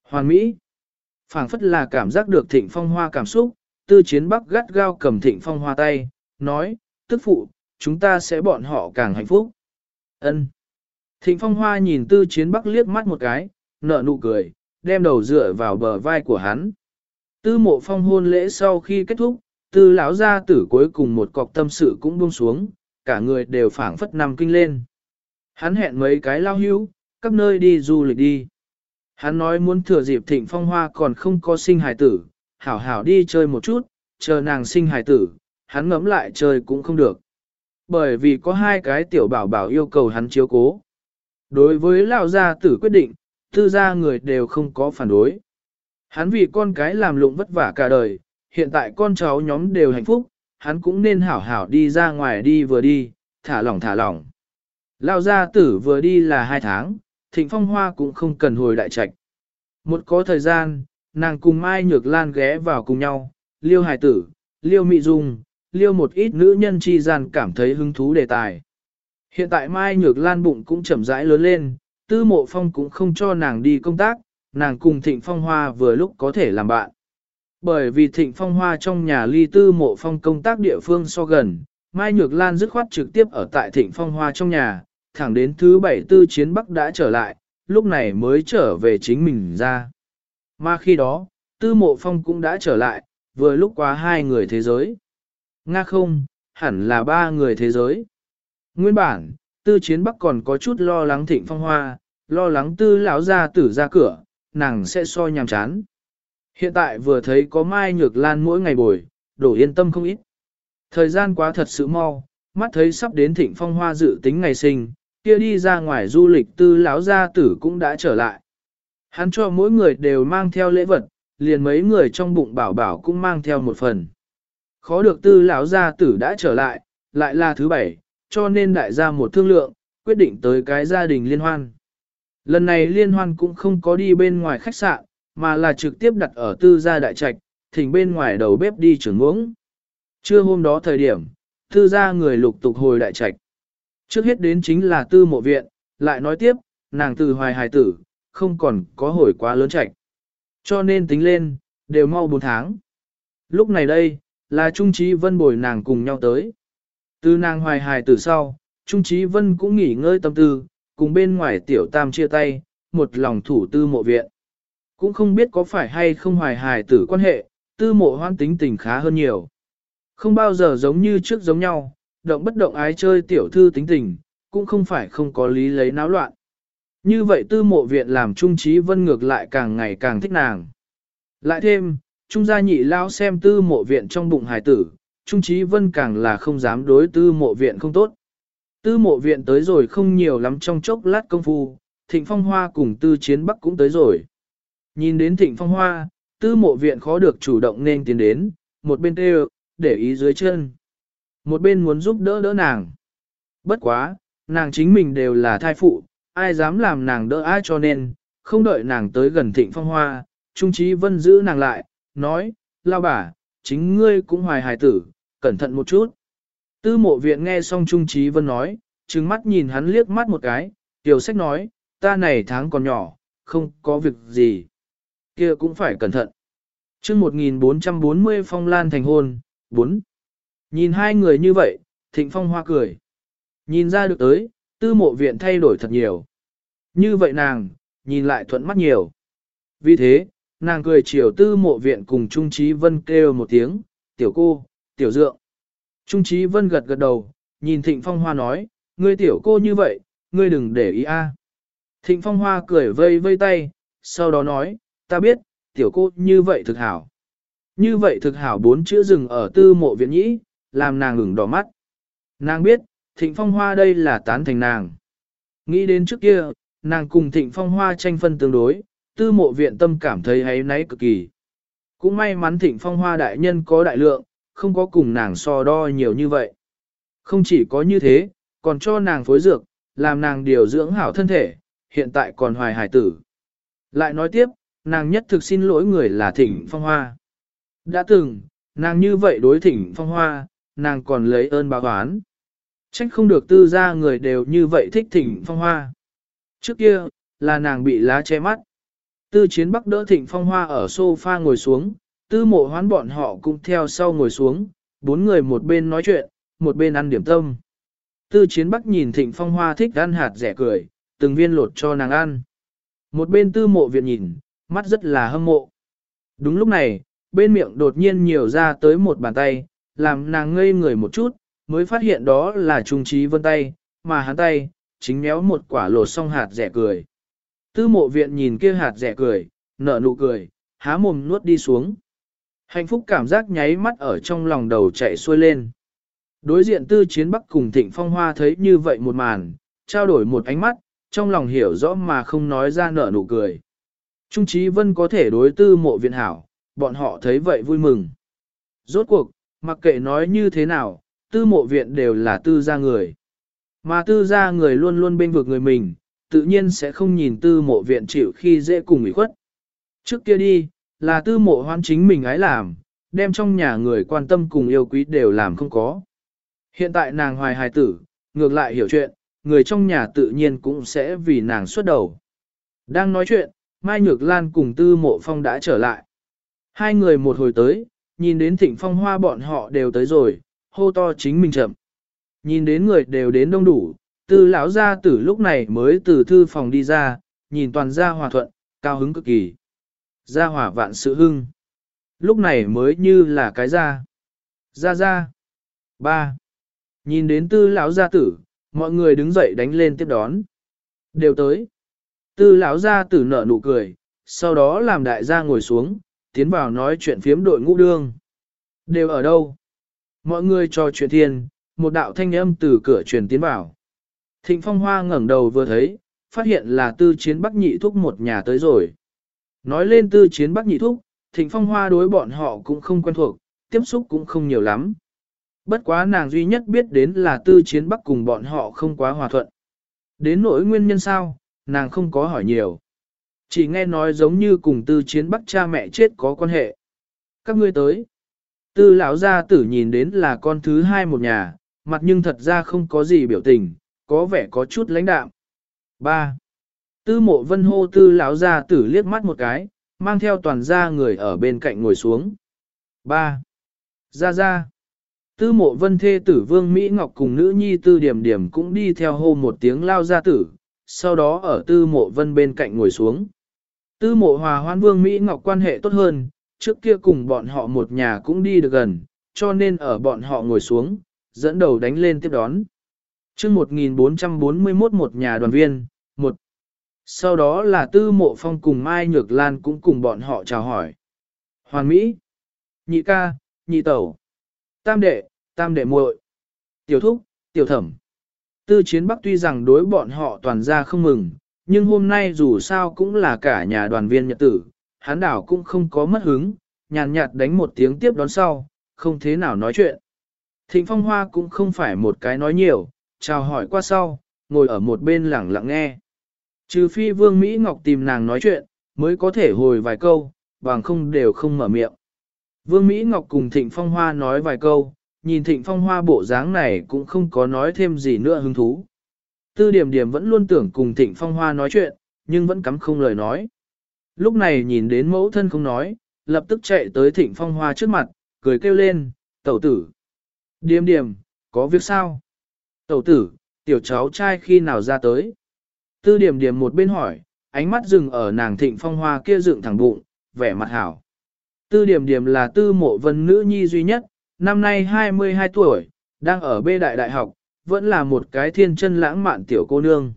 Hoàn Mỹ phảng phất là cảm giác được thịnh phong hoa cảm xúc, tư chiến bắc gắt gao cầm thịnh phong hoa tay, nói, tức phụ, chúng ta sẽ bọn họ càng hạnh phúc. ân Thịnh phong hoa nhìn tư chiến bắc liếc mắt một cái, nở nụ cười, đem đầu dựa vào bờ vai của hắn. Tư mộ phong hôn lễ sau khi kết thúc, tư lão gia tử cuối cùng một cọc tâm sự cũng buông xuống, cả người đều phảng phất nằm kinh lên. Hắn hẹn mấy cái lao hữu, các nơi đi du lịch đi. Hắn nói muốn thừa dịp thịnh phong hoa còn không có sinh hài tử, hảo hảo đi chơi một chút, chờ nàng sinh hài tử, hắn ngẫm lại chơi cũng không được. Bởi vì có hai cái tiểu bảo bảo yêu cầu hắn chiếu cố. Đối với lão gia tử quyết định, tư gia người đều không có phản đối. Hắn vì con cái làm lụng vất vả cả đời, hiện tại con cháu nhóm đều hạnh phúc, hắn cũng nên hảo hảo đi ra ngoài đi vừa đi, thả lỏng thả lỏng. Lão gia tử vừa đi là hai tháng, thịnh phong hoa cũng không cần hồi đại trạch. Một có thời gian, nàng cùng Mai Nhược Lan ghé vào cùng nhau, liêu hải tử, liêu mị dung, liêu một ít nữ nhân chi gian cảm thấy hứng thú đề tài. Hiện tại Mai Nhược Lan bụng cũng chậm rãi lớn lên, tư mộ phong cũng không cho nàng đi công tác, nàng cùng thịnh phong hoa vừa lúc có thể làm bạn. Bởi vì thịnh phong hoa trong nhà ly tư mộ phong công tác địa phương so gần, Mai Nhược Lan dứt khoát trực tiếp ở tại thịnh phong hoa trong nhà, thẳng đến thứ bảy tư chiến Bắc đã trở lại, lúc này mới trở về chính mình ra. Mà khi đó, tư mộ phong cũng đã trở lại, vừa lúc qua hai người thế giới. Nga không, hẳn là ba người thế giới. Nguyên bản, tư chiến Bắc còn có chút lo lắng thịnh phong hoa, lo lắng tư lão ra tử ra cửa, nàng sẽ so nhàm chán. Hiện tại vừa thấy có mai nhược lan mỗi ngày bồi, đổ yên tâm không ít. Thời gian quá thật sự mau, mắt thấy sắp đến thịnh phong hoa dự tính ngày sinh, kia đi ra ngoài du lịch tư lão gia tử cũng đã trở lại. Hắn cho mỗi người đều mang theo lễ vật, liền mấy người trong bụng bảo bảo cũng mang theo một phần. Khó được tư lão gia tử đã trở lại, lại là thứ bảy, cho nên đại gia một thương lượng, quyết định tới cái gia đình liên hoan. Lần này liên hoan cũng không có đi bên ngoài khách sạn, mà là trực tiếp đặt ở tư gia đại trạch, thỉnh bên ngoài đầu bếp đi trưởng uống. Trưa hôm đó thời điểm, tư gia người lục tục hồi đại trạch. Trước hết đến chính là tư mộ viện, lại nói tiếp, nàng từ hoài hài tử, không còn có hồi quá lớn chạch. Cho nên tính lên, đều mau 4 tháng. Lúc này đây, là Trung Trí Vân bồi nàng cùng nhau tới. Từ nàng hoài hài tử sau, Trung Trí Vân cũng nghỉ ngơi tâm tư, cùng bên ngoài tiểu tam chia tay, một lòng thủ tư mộ viện. Cũng không biết có phải hay không hoài hài tử quan hệ, tư mộ hoan tính tình khá hơn nhiều. Không bao giờ giống như trước giống nhau, động bất động ái chơi tiểu thư tính tình, cũng không phải không có lý lấy náo loạn. Như vậy tư mộ viện làm Trung Trí Vân ngược lại càng ngày càng thích nàng. Lại thêm, Trung gia nhị lao xem tư mộ viện trong bụng hài tử, Trung Trí Vân càng là không dám đối tư mộ viện không tốt. Tư mộ viện tới rồi không nhiều lắm trong chốc lát công phu, thịnh phong hoa cùng tư chiến bắc cũng tới rồi. Nhìn đến thịnh phong hoa, tư mộ viện khó được chủ động nên tiến đến, một bên tê để ý dưới chân một bên muốn giúp đỡ đỡ nàng. Bất quá, nàng chính mình đều là thai phụ, ai dám làm nàng đỡ ai cho nên, không đợi nàng tới gần thịnh phong hoa, Trung Trí Vân giữ nàng lại, nói, lao bà, chính ngươi cũng hoài hài tử, cẩn thận một chút. Tư mộ viện nghe xong Trung Trí Vân nói, trừng mắt nhìn hắn liếc mắt một cái, tiểu sách nói, ta này tháng còn nhỏ, không có việc gì. kia cũng phải cẩn thận. chương 1440 phong lan thành hôn, 4. Nhìn hai người như vậy, thịnh phong hoa cười. Nhìn ra được tới, tư mộ viện thay đổi thật nhiều. Như vậy nàng, nhìn lại thuận mắt nhiều. Vì thế, nàng cười chiều tư mộ viện cùng Trung Trí Vân kêu một tiếng, tiểu cô, tiểu dượng. Trung Trí Vân gật gật đầu, nhìn Thịnh Phong Hoa nói, ngươi tiểu cô như vậy, ngươi đừng để ý a. Thịnh Phong Hoa cười vây vây tay, sau đó nói, ta biết, tiểu cô như vậy thực hảo. Như vậy thực hảo bốn chữ rừng ở tư mộ viện nhĩ, làm nàng ngừng đỏ mắt. Nàng biết, thịnh phong hoa đây là tán thành nàng. Nghĩ đến trước kia, nàng cùng thịnh phong hoa tranh phân tương đối, tư mộ viện tâm cảm thấy hay náy cực kỳ. Cũng may mắn thịnh phong hoa đại nhân có đại lượng, không có cùng nàng so đo nhiều như vậy. Không chỉ có như thế, còn cho nàng phối dược, làm nàng điều dưỡng hảo thân thể, hiện tại còn hoài hải tử. Lại nói tiếp, nàng nhất thực xin lỗi người là thịnh phong hoa. Đã từng, nàng như vậy đối thịnh phong hoa, nàng còn lấy ơn báo oán. Trách không được tư ra người đều như vậy thích thịnh phong hoa. Trước kia, là nàng bị lá che mắt. Tư chiến bắc đỡ thịnh phong hoa ở sofa ngồi xuống, tư mộ hoán bọn họ cũng theo sau ngồi xuống, bốn người một bên nói chuyện, một bên ăn điểm tâm. Tư chiến bắc nhìn thịnh phong hoa thích ăn hạt rẻ cười, từng viên lột cho nàng ăn. Một bên tư mộ viện nhìn, mắt rất là hâm mộ. Đúng lúc này, bên miệng đột nhiên nhiều ra tới một bàn tay, làm nàng ngây người một chút, mới phát hiện đó là trung trí vân tay, mà hắn tay, chính méo một quả lột xong hạt rẻ cười. Tư mộ viện nhìn kia hạt rẻ cười, nở nụ cười, há mồm nuốt đi xuống. Hạnh phúc cảm giác nháy mắt ở trong lòng đầu chạy xuôi lên. Đối diện tư chiến bắc cùng thịnh phong hoa thấy như vậy một màn, trao đổi một ánh mắt, trong lòng hiểu rõ mà không nói ra nở nụ cười. Trung trí vân có thể đối tư mộ viện hảo, bọn họ thấy vậy vui mừng. Rốt cuộc, mặc kệ nói như thế nào, tư mộ viện đều là tư gia người. Mà tư gia người luôn luôn bên vực người mình, tự nhiên sẽ không nhìn tư mộ viện chịu khi dễ cùng ủy khuất. Trước kia đi, là tư mộ hoan chính mình ái làm, đem trong nhà người quan tâm cùng yêu quý đều làm không có. Hiện tại nàng hoài hài tử, ngược lại hiểu chuyện, người trong nhà tự nhiên cũng sẽ vì nàng xuất đầu. Đang nói chuyện, Mai Nhược Lan cùng tư mộ phong đã trở lại. Hai người một hồi tới, nhìn đến thịnh phong hoa bọn họ đều tới rồi, hô to chính mình chậm. Nhìn đến người đều đến đông đủ, tư lão gia tử lúc này mới từ thư phòng đi ra, nhìn toàn gia hòa thuận, cao hứng cực kỳ. Gia hòa vạn sự hưng. Lúc này mới như là cái gia. Gia gia. Ba. Nhìn đến tư lão gia tử, mọi người đứng dậy đánh lên tiếp đón. Đều tới. Tư lão gia tử nở nụ cười, sau đó làm đại gia ngồi xuống, tiến vào nói chuyện phiếm đội ngũ đương. Đều ở đâu? Mọi người trò chuyện thiên, một đạo thanh âm từ cửa truyền tiến vào. Thịnh Phong Hoa ngẩng đầu vừa thấy, phát hiện là tư chiến Bắc Nhị Thúc một nhà tới rồi. Nói lên tư chiến Bắc Nhị Thúc, Thịnh Phong Hoa đối bọn họ cũng không quen thuộc, tiếp xúc cũng không nhiều lắm. Bất quá nàng duy nhất biết đến là tư chiến Bắc cùng bọn họ không quá hòa thuận. Đến nỗi nguyên nhân sao, nàng không có hỏi nhiều. Chỉ nghe nói giống như cùng tư chiến Bắc cha mẹ chết có quan hệ. Các ngươi tới. Tư lão gia tử nhìn đến là con thứ hai một nhà, mặt nhưng thật ra không có gì biểu tình, có vẻ có chút lãnh đạm. 3. Tư mộ vân hô tư lão gia tử liếc mắt một cái, mang theo toàn gia người ở bên cạnh ngồi xuống. 3. gia gia Tư mộ vân thê tử vương Mỹ Ngọc cùng nữ nhi tư điểm điểm cũng đi theo hô một tiếng lao gia tử, sau đó ở tư mộ vân bên cạnh ngồi xuống. Tư mộ hòa hoan vương Mỹ Ngọc quan hệ tốt hơn, trước kia cùng bọn họ một nhà cũng đi được gần, cho nên ở bọn họ ngồi xuống, dẫn đầu đánh lên tiếp đón. chương 1441 một nhà đoàn viên, một. Sau đó là tư mộ phong cùng Mai Nhược Lan cũng cùng bọn họ chào hỏi. Hoàn Mỹ, nhị ca, nhị tẩu, tam đệ, tam đệ muội, tiểu thúc, tiểu thẩm. Tư chiến bắc tuy rằng đối bọn họ toàn ra không mừng, nhưng hôm nay dù sao cũng là cả nhà đoàn viên nhật tử, hắn đảo cũng không có mất hứng, nhàn nhạt đánh một tiếng tiếp đón sau, không thế nào nói chuyện. Thịnh Phong Hoa cũng không phải một cái nói nhiều, chào hỏi qua sau, ngồi ở một bên lẳng lặng nghe. Trừ phi Vương Mỹ Ngọc tìm nàng nói chuyện, mới có thể hồi vài câu, bằng không đều không mở miệng. Vương Mỹ Ngọc cùng Thịnh Phong Hoa nói vài câu, nhìn Thịnh Phong Hoa bộ dáng này cũng không có nói thêm gì nữa hứng thú. Tư điểm điểm vẫn luôn tưởng cùng Thịnh Phong Hoa nói chuyện, nhưng vẫn cắm không lời nói. Lúc này nhìn đến mẫu thân không nói, lập tức chạy tới Thịnh Phong Hoa trước mặt, cười kêu lên, tẩu tử. Điềm điềm, có việc sao? Tẩu tử, tiểu cháu trai khi nào ra tới? Tư điểm điểm một bên hỏi, ánh mắt dừng ở nàng thịnh phong hoa kia dựng thẳng bụng, vẻ mặt hảo. Tư điểm điểm là tư mộ vân nữ nhi duy nhất, năm nay 22 tuổi, đang ở bê đại đại học, vẫn là một cái thiên chân lãng mạn tiểu cô nương.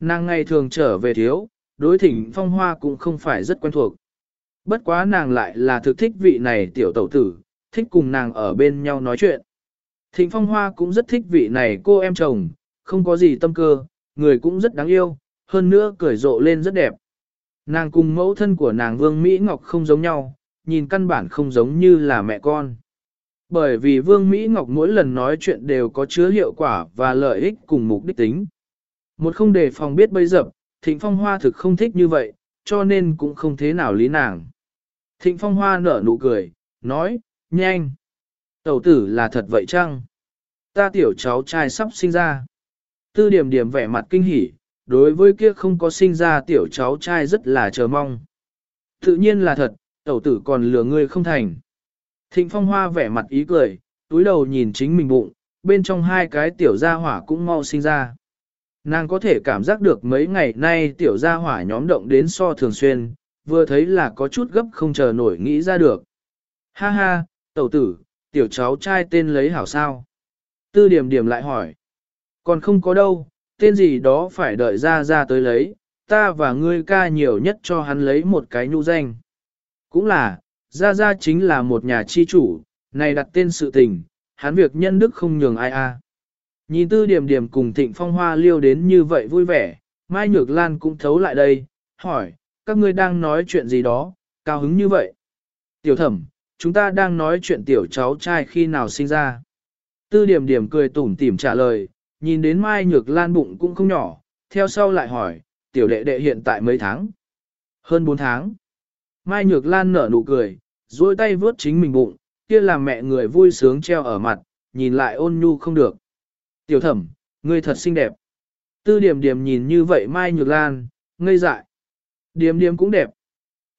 Nàng ngày thường trở về thiếu, đối thịnh phong hoa cũng không phải rất quen thuộc. Bất quá nàng lại là thực thích vị này tiểu tẩu tử, thích cùng nàng ở bên nhau nói chuyện. Thịnh Phong Hoa cũng rất thích vị này cô em chồng, không có gì tâm cơ, người cũng rất đáng yêu, hơn nữa cười rộ lên rất đẹp. Nàng cùng mẫu thân của nàng Vương Mỹ Ngọc không giống nhau, nhìn căn bản không giống như là mẹ con. Bởi vì Vương Mỹ Ngọc mỗi lần nói chuyện đều có chứa hiệu quả và lợi ích cùng mục đích tính. Một không đề phòng biết bây dập, Thịnh Phong Hoa thực không thích như vậy, cho nên cũng không thế nào lý nàng. Thịnh Phong Hoa nở nụ cười, nói, nhanh. Tẩu tử là thật vậy chăng? Ta tiểu cháu trai sắp sinh ra. Tư điểm điểm vẻ mặt kinh hỉ, đối với kia không có sinh ra tiểu cháu trai rất là chờ mong. Tự nhiên là thật, tẩu tử còn lừa ngươi không thành. Thịnh Phong Hoa vẻ mặt ý cười, túi đầu nhìn chính mình bụng, bên trong hai cái tiểu gia hỏa cũng mau sinh ra. Nàng có thể cảm giác được mấy ngày nay tiểu gia hỏa nhóm động đến so thường xuyên, vừa thấy là có chút gấp không chờ nổi nghĩ ra được. Ha ha, tẩu tử, tiểu cháu trai tên lấy hảo sao? Tư điểm điểm lại hỏi. Còn không có đâu, tên gì đó phải đợi ra ra tới lấy, ta và ngươi ca nhiều nhất cho hắn lấy một cái nhu danh. Cũng là, Gia gia chính là một nhà chi chủ, này đặt tên sự tình, hắn việc nhân đức không nhường ai a. Nhìn tư điểm điểm cùng thịnh phong hoa liêu đến như vậy vui vẻ, Mai Nhược Lan cũng thấu lại đây, hỏi, các ngươi đang nói chuyện gì đó, cao hứng như vậy. Tiểu thẩm, chúng ta đang nói chuyện tiểu cháu trai khi nào sinh ra. Tư điểm điểm cười tủm tỉm trả lời, nhìn đến Mai Nhược Lan bụng cũng không nhỏ, theo sau lại hỏi, tiểu đệ đệ hiện tại mấy tháng? Hơn 4 tháng. Mai Nhược Lan nở nụ cười, duỗi tay vướt chính mình bụng, kia làm mẹ người vui sướng treo ở mặt, nhìn lại ôn nhu không được. Tiểu thẩm, ngươi thật xinh đẹp. Tư điểm điểm nhìn như vậy Mai Nhược Lan, ngây dại. Điểm điểm cũng đẹp.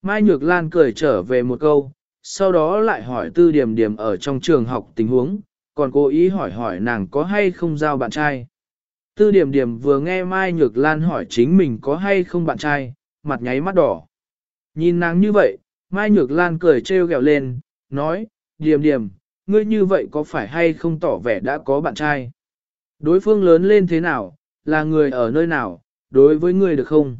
Mai Nhược Lan cười trở về một câu, sau đó lại hỏi tư điểm điểm ở trong trường học tình huống, còn cố ý hỏi hỏi nàng có hay không giao bạn trai. Tư điểm điểm vừa nghe Mai Nhược Lan hỏi chính mình có hay không bạn trai, mặt nháy mắt đỏ. Nhìn nàng như vậy, Mai Nhược Lan cười trêu ghẹo lên, nói, điểm điểm, ngươi như vậy có phải hay không tỏ vẻ đã có bạn trai? Đối phương lớn lên thế nào, là người ở nơi nào, đối với ngươi được không?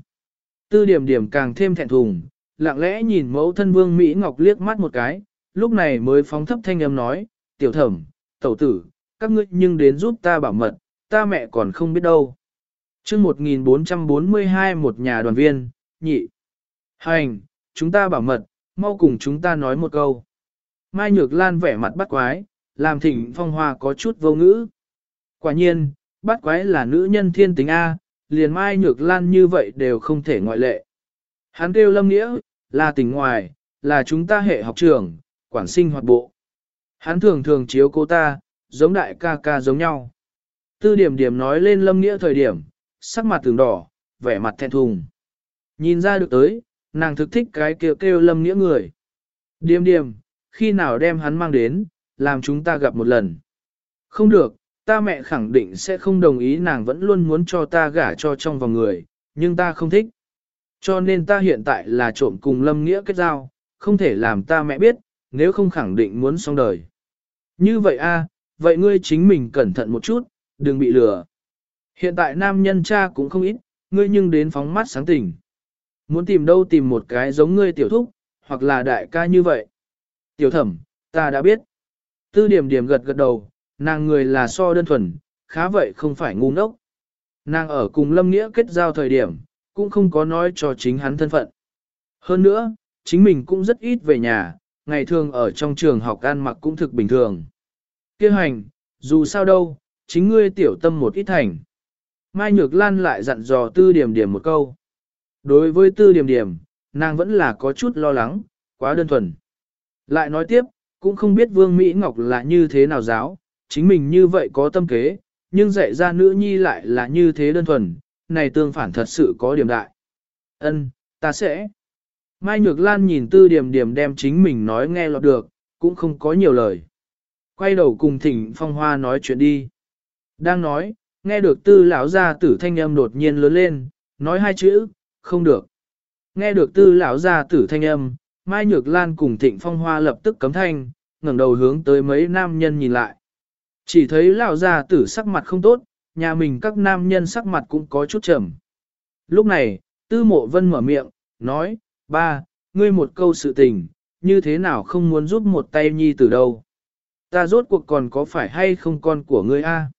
Tư điểm điểm càng thêm thẹn thùng, lặng lẽ nhìn mẫu thân vương Mỹ Ngọc liếc mắt một cái, lúc này mới phóng thấp thanh âm nói, tiểu thẩm, tẩu tử, các ngươi nhưng đến giúp ta bảo mật, ta mẹ còn không biết đâu. chương 1442 một nhà đoàn viên, nhị. Hành, chúng ta bảo mật, mau cùng chúng ta nói một câu. Mai Nhược Lan vẻ mặt bắt quái, làm thỉnh phong hoa có chút vô ngữ. Quả nhiên, bắt quái là nữ nhân thiên tính A, liền Mai Nhược Lan như vậy đều không thể ngoại lệ. Hắn kêu lâm nghĩa, là tỉnh ngoài, là chúng ta hệ học trường, quản sinh hoạt bộ. Hắn thường thường chiếu cô ta, giống đại ca ca giống nhau. Tư điểm điểm nói lên lâm nghĩa thời điểm, sắc mặt tường đỏ, vẻ mặt thẹn thùng. Nhìn ra được tới, nàng thực thích cái kêu kêu lâm nghĩa người. Điềm điềm, khi nào đem hắn mang đến, làm chúng ta gặp một lần. Không được, ta mẹ khẳng định sẽ không đồng ý nàng vẫn luôn muốn cho ta gả cho trong vòng người, nhưng ta không thích. Cho nên ta hiện tại là trộm cùng lâm nghĩa kết giao, không thể làm ta mẹ biết, nếu không khẳng định muốn xong đời. Như vậy a, vậy ngươi chính mình cẩn thận một chút, đừng bị lừa. Hiện tại nam nhân cha cũng không ít, ngươi nhưng đến phóng mắt sáng tỉnh. Muốn tìm đâu tìm một cái giống ngươi tiểu thúc, hoặc là đại ca như vậy. Tiểu thẩm, ta đã biết. Tư điểm điểm gật gật đầu, nàng người là so đơn thuần, khá vậy không phải ngu ngốc. Nàng ở cùng Lâm Nghĩa kết giao thời điểm, cũng không có nói cho chính hắn thân phận. Hơn nữa, chính mình cũng rất ít về nhà, ngày thường ở trong trường học ăn mặc cũng thực bình thường. Kêu hành, dù sao đâu, chính ngươi tiểu tâm một ít thành. Mai Nhược Lan lại dặn dò tư điểm điểm một câu. Đối với tư điểm điểm, nàng vẫn là có chút lo lắng, quá đơn thuần. Lại nói tiếp, cũng không biết Vương Mỹ Ngọc là như thế nào giáo, chính mình như vậy có tâm kế, nhưng dạy ra nữ nhi lại là như thế đơn thuần, này tương phản thật sự có điểm đại. Ân, ta sẽ. Mai Nhược Lan nhìn tư điểm điểm đem chính mình nói nghe lọt được, cũng không có nhiều lời. Quay đầu cùng thỉnh phong hoa nói chuyện đi. Đang nói, nghe được tư lão gia tử thanh âm đột nhiên lớn lên, nói hai chữ, không được. Nghe được tư lão gia tử thanh âm, Mai Nhược Lan cùng thịnh phong hoa lập tức cấm thanh, ngẩng đầu hướng tới mấy nam nhân nhìn lại. Chỉ thấy lão gia tử sắc mặt không tốt, nhà mình các nam nhân sắc mặt cũng có chút trầm. Lúc này, tư mộ vân mở miệng, nói, ba, ngươi một câu sự tình, như thế nào không muốn giúp một tay nhi từ đâu. Ta rốt cuộc còn có phải hay không con của ngươi a?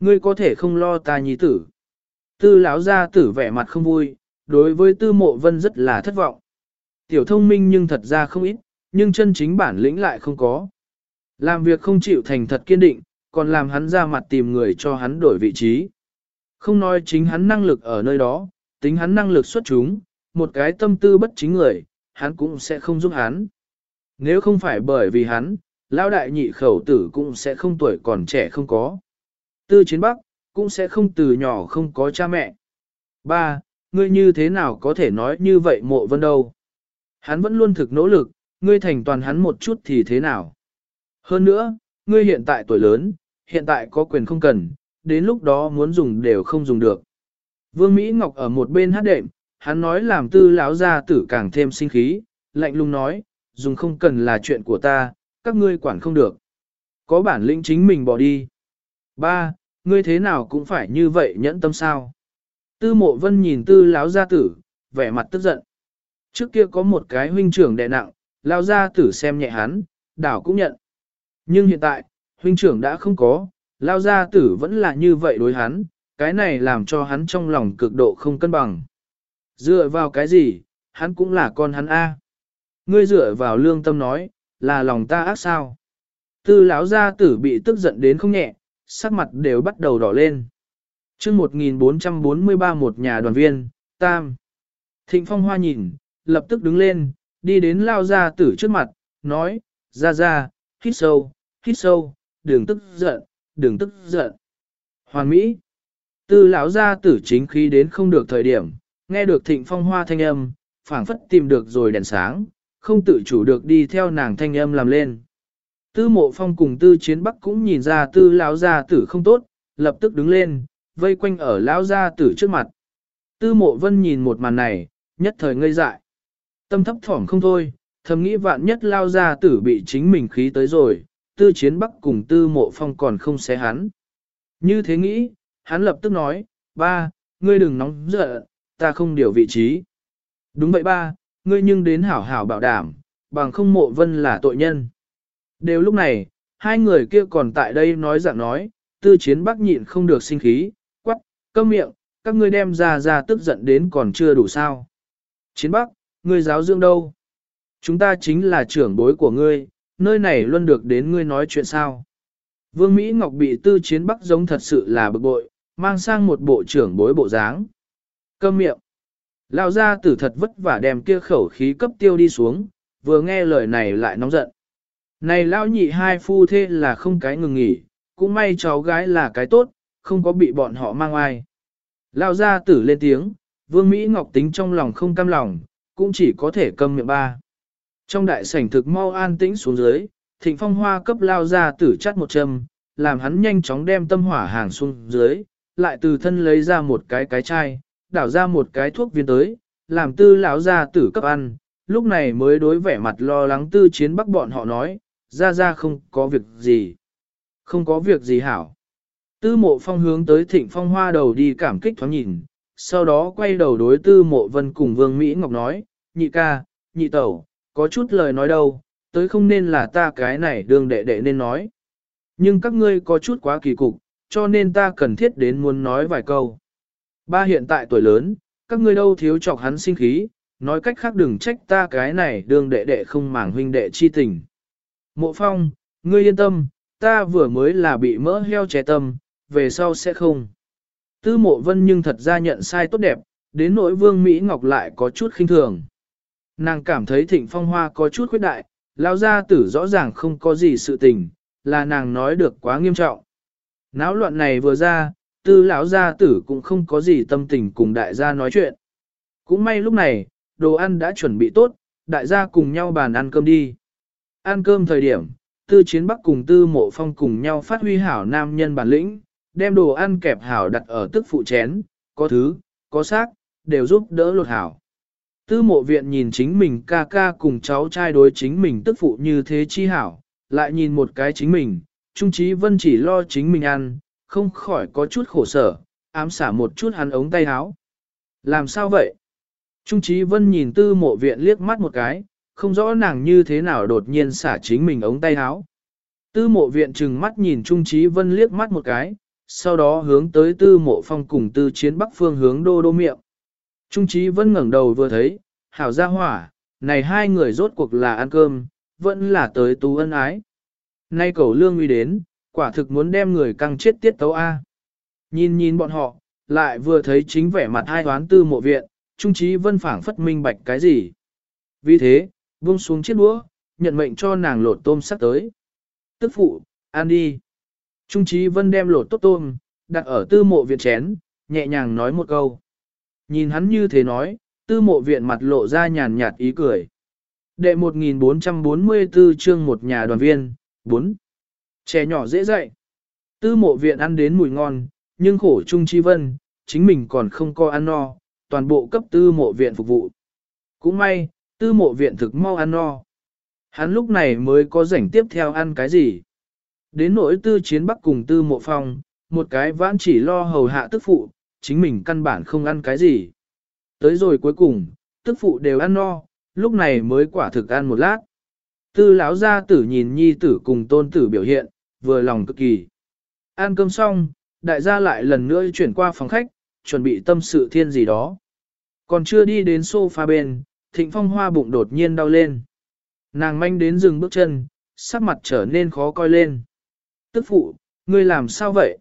Ngươi có thể không lo ta nhi tử. Tư lão gia tử vẻ mặt không vui, đối với tư mộ vân rất là thất vọng. Tiểu thông minh nhưng thật ra không ít, nhưng chân chính bản lĩnh lại không có. Làm việc không chịu thành thật kiên định, còn làm hắn ra mặt tìm người cho hắn đổi vị trí. Không nói chính hắn năng lực ở nơi đó, tính hắn năng lực xuất chúng, một cái tâm tư bất chính người, hắn cũng sẽ không giúp hắn. Nếu không phải bởi vì hắn, lão đại nhị khẩu tử cũng sẽ không tuổi còn trẻ không có. Tư chiến bắc, cũng sẽ không từ nhỏ không có cha mẹ. Ba, ngươi như thế nào có thể nói như vậy mộ vân đâu? Hắn vẫn luôn thực nỗ lực, ngươi thành toàn hắn một chút thì thế nào? Hơn nữa, ngươi hiện tại tuổi lớn, hiện tại có quyền không cần, đến lúc đó muốn dùng đều không dùng được. Vương Mỹ Ngọc ở một bên hát đệm, hắn nói làm tư lão gia tử càng thêm sinh khí, lạnh lùng nói, dùng không cần là chuyện của ta, các ngươi quản không được. Có bản lĩnh chính mình bỏ đi. Ba, ngươi thế nào cũng phải như vậy nhẫn tâm sao. Tư mộ vân nhìn tư lão gia tử, vẻ mặt tức giận. Trước kia có một cái huynh trưởng đè nặng, lão gia tử xem nhẹ hắn, đảo cũng nhận. Nhưng hiện tại, huynh trưởng đã không có, lão gia tử vẫn là như vậy đối hắn, cái này làm cho hắn trong lòng cực độ không cân bằng. Dựa vào cái gì, hắn cũng là con hắn A. Ngươi dựa vào lương tâm nói, là lòng ta ác sao. Tư lão gia tử bị tức giận đến không nhẹ, sắc mặt đều bắt đầu đỏ lên chương 1443 một nhà đoàn viên, Tam. Thịnh Phong Hoa nhìn, lập tức đứng lên, đi đến lao gia tử trước mặt, nói, ra ra, hít sâu, hít sâu, đừng tức giận, đừng tức giận. Hoàn Mỹ. Tư lão gia tử chính khí đến không được thời điểm, nghe được thịnh phong hoa thanh âm, phảng phất tìm được rồi đèn sáng, không tự chủ được đi theo nàng thanh âm làm lên. Tư mộ phong cùng tư chiến bắc cũng nhìn ra tư lão gia tử không tốt, lập tức đứng lên, vây quanh ở lão gia tử trước mặt. Tư mộ vân nhìn một màn này, nhất thời ngây dại. Tâm thấp thỏm không thôi, thầm nghĩ vạn nhất lao gia tử bị chính mình khí tới rồi, tư chiến bắc cùng tư mộ phong còn không xé hắn. Như thế nghĩ, hắn lập tức nói, ba, ngươi đừng nóng giận, ta không điều vị trí. Đúng vậy ba, ngươi nhưng đến hảo hảo bảo đảm, bằng không mộ vân là tội nhân. Đều lúc này, hai người kia còn tại đây nói dạng nói, tư chiến bắc nhịn không được sinh khí, câm miệng, các ngươi đem ra ra tức giận đến còn chưa đủ sao. Chiến bắc, ngươi giáo dưỡng đâu? Chúng ta chính là trưởng bối của ngươi, nơi này luôn được đến ngươi nói chuyện sao. Vương Mỹ Ngọc bị tư chiến bắc giống thật sự là bực bội, mang sang một bộ trưởng bối bộ dáng. Câm miệng. lao ra tử thật vất vả đem kia khẩu khí cấp tiêu đi xuống, vừa nghe lời này lại nóng giận. Này lao nhị hai phu thế là không cái ngừng nghỉ, cũng may cháu gái là cái tốt, không có bị bọn họ mang ai. Lão gia tử lên tiếng, Vương Mỹ Ngọc tính trong lòng không cam lòng, cũng chỉ có thể câm miệng ba. Trong đại sảnh thực mau an tĩnh xuống dưới, thịnh phong hoa cấp lao gia tử chắt một châm, làm hắn nhanh chóng đem tâm hỏa hàng xuống dưới, lại từ thân lấy ra một cái cái chai, đảo ra một cái thuốc viên tới, làm tư lão gia tử cấp ăn, lúc này mới đối vẻ mặt lo lắng tư chiến bắc bọn họ nói, ra ra không có việc gì. Không có việc gì hảo. Tư mộ phong hướng tới thịnh phong hoa đầu đi cảm kích thoáng nhìn, sau đó quay đầu đối tư mộ vân cùng vương Mỹ Ngọc nói, nhị ca, nhị tẩu, có chút lời nói đâu, tới không nên là ta cái này đường đệ đệ nên nói. Nhưng các ngươi có chút quá kỳ cục, cho nên ta cần thiết đến muốn nói vài câu. Ba hiện tại tuổi lớn, các ngươi đâu thiếu chọc hắn sinh khí, nói cách khác đừng trách ta cái này đường đệ đệ không màng huynh đệ chi tình. Mộ phong, ngươi yên tâm, ta vừa mới là bị mỡ heo trẻ tâm, về sau sẽ không. Tư mộ vân nhưng thật ra nhận sai tốt đẹp, đến nỗi vương Mỹ Ngọc lại có chút khinh thường. Nàng cảm thấy thịnh phong hoa có chút khuyết đại, lao gia tử rõ ràng không có gì sự tình, là nàng nói được quá nghiêm trọng. Náo loạn này vừa ra, tư lão gia tử cũng không có gì tâm tình cùng đại gia nói chuyện. Cũng may lúc này, đồ ăn đã chuẩn bị tốt, đại gia cùng nhau bàn ăn cơm đi. Ăn cơm thời điểm, tư chiến bắc cùng tư mộ phong cùng nhau phát huy hảo nam nhân bản lĩnh, đem đồ ăn kẹp hảo đặt ở tức phụ chén, có thứ, có xác, đều giúp đỡ lột hảo. Tư mộ viện nhìn chính mình ca ca cùng cháu trai đối chính mình tức phụ như thế chi hảo, lại nhìn một cái chính mình, Trung Trí Vân chỉ lo chính mình ăn, không khỏi có chút khổ sở, ám xả một chút hắn ống tay áo. Làm sao vậy? Trung Trí Vân nhìn tư mộ viện liếc mắt một cái, không rõ nàng như thế nào đột nhiên xả chính mình ống tay áo. Tư mộ viện trừng mắt nhìn Trung Trí Vân liếc mắt một cái, sau đó hướng tới tư mộ phong cùng tư chiến bắc phương hướng đô đô miệng. Trung trí vẫn ngẩng đầu vừa thấy, hảo gia hỏa, này hai người rốt cuộc là ăn cơm, vẫn là tới tú ân ái. Nay cầu lương uy đến, quả thực muốn đem người căng chết tiết tấu A. Nhìn nhìn bọn họ, lại vừa thấy chính vẻ mặt hai toán tư mộ viện, trung trí vân phảng phất minh bạch cái gì. Vì thế, buông xuống chiếc đũa, nhận mệnh cho nàng lột tôm sắc tới. Tức phụ, ăn đi. Trung trí vân đem lột tốt tôm, đặt ở tư mộ viện chén, nhẹ nhàng nói một câu. Nhìn hắn như thế nói, tư mộ viện mặt lộ ra nhàn nhạt ý cười. Đệ 1444 chương một nhà đoàn viên, 4. Trẻ nhỏ dễ dạy. Tư mộ viện ăn đến mùi ngon, nhưng khổ trung chi vân, chính mình còn không có ăn no, toàn bộ cấp tư mộ viện phục vụ. Cũng may, tư mộ viện thực mau ăn no. Hắn lúc này mới có rảnh tiếp theo ăn cái gì. Đến nỗi tư chiến bắc cùng tư mộ phong, một cái vãn chỉ lo hầu hạ tức phụ, chính mình căn bản không ăn cái gì. Tới rồi cuối cùng, tức phụ đều ăn no, lúc này mới quả thực ăn một lát. Tư lão gia tử nhìn nhi tử cùng tôn tử biểu hiện, vừa lòng cực kỳ. Ăn cơm xong, đại gia lại lần nữa chuyển qua phòng khách, chuẩn bị tâm sự thiên gì đó. Còn chưa đi đến sofa bên, thịnh phong hoa bụng đột nhiên đau lên. Nàng manh đến dừng bước chân, sắc mặt trở nên khó coi lên. Tức phụ, ngươi làm sao vậy?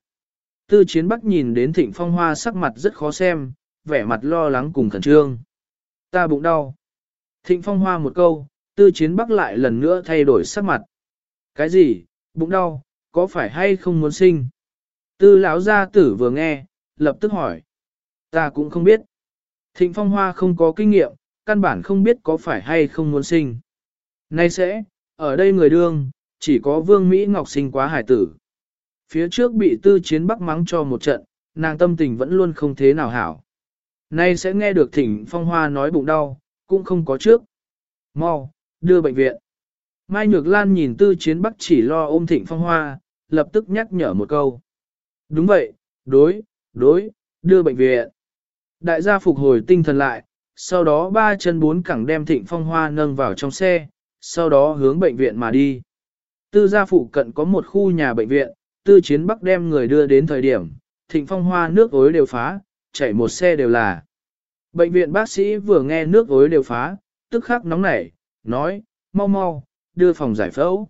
Tư chiến bắc nhìn đến thịnh phong hoa sắc mặt rất khó xem, vẻ mặt lo lắng cùng khẩn trương. Ta bụng đau. Thịnh phong hoa một câu, tư chiến bắc lại lần nữa thay đổi sắc mặt. Cái gì, bụng đau, có phải hay không muốn sinh? Tư lão gia tử vừa nghe, lập tức hỏi. Ta cũng không biết. Thịnh phong hoa không có kinh nghiệm, căn bản không biết có phải hay không muốn sinh. Nay sẽ, ở đây người đương, chỉ có vương Mỹ Ngọc sinh quá hải tử. Phía trước bị tư chiến bắc mắng cho một trận, nàng tâm tình vẫn luôn không thế nào hảo. Nay sẽ nghe được thỉnh phong hoa nói bụng đau, cũng không có trước. Mau, đưa bệnh viện. Mai Nhược Lan nhìn tư chiến bắc chỉ lo ôm thịnh phong hoa, lập tức nhắc nhở một câu. Đúng vậy, đối, đối, đưa bệnh viện. Đại gia phục hồi tinh thần lại, sau đó ba chân bốn cẳng đem thịnh phong hoa nâng vào trong xe, sau đó hướng bệnh viện mà đi. Tư gia phụ cận có một khu nhà bệnh viện, tư chiến bắc đem người đưa đến thời điểm, thịnh phong hoa nước ối đều phá, chảy một xe đều là. Bệnh viện bác sĩ vừa nghe nước ối đều phá, tức khắc nóng nảy, nói, mau mau, đưa phòng giải phẫu.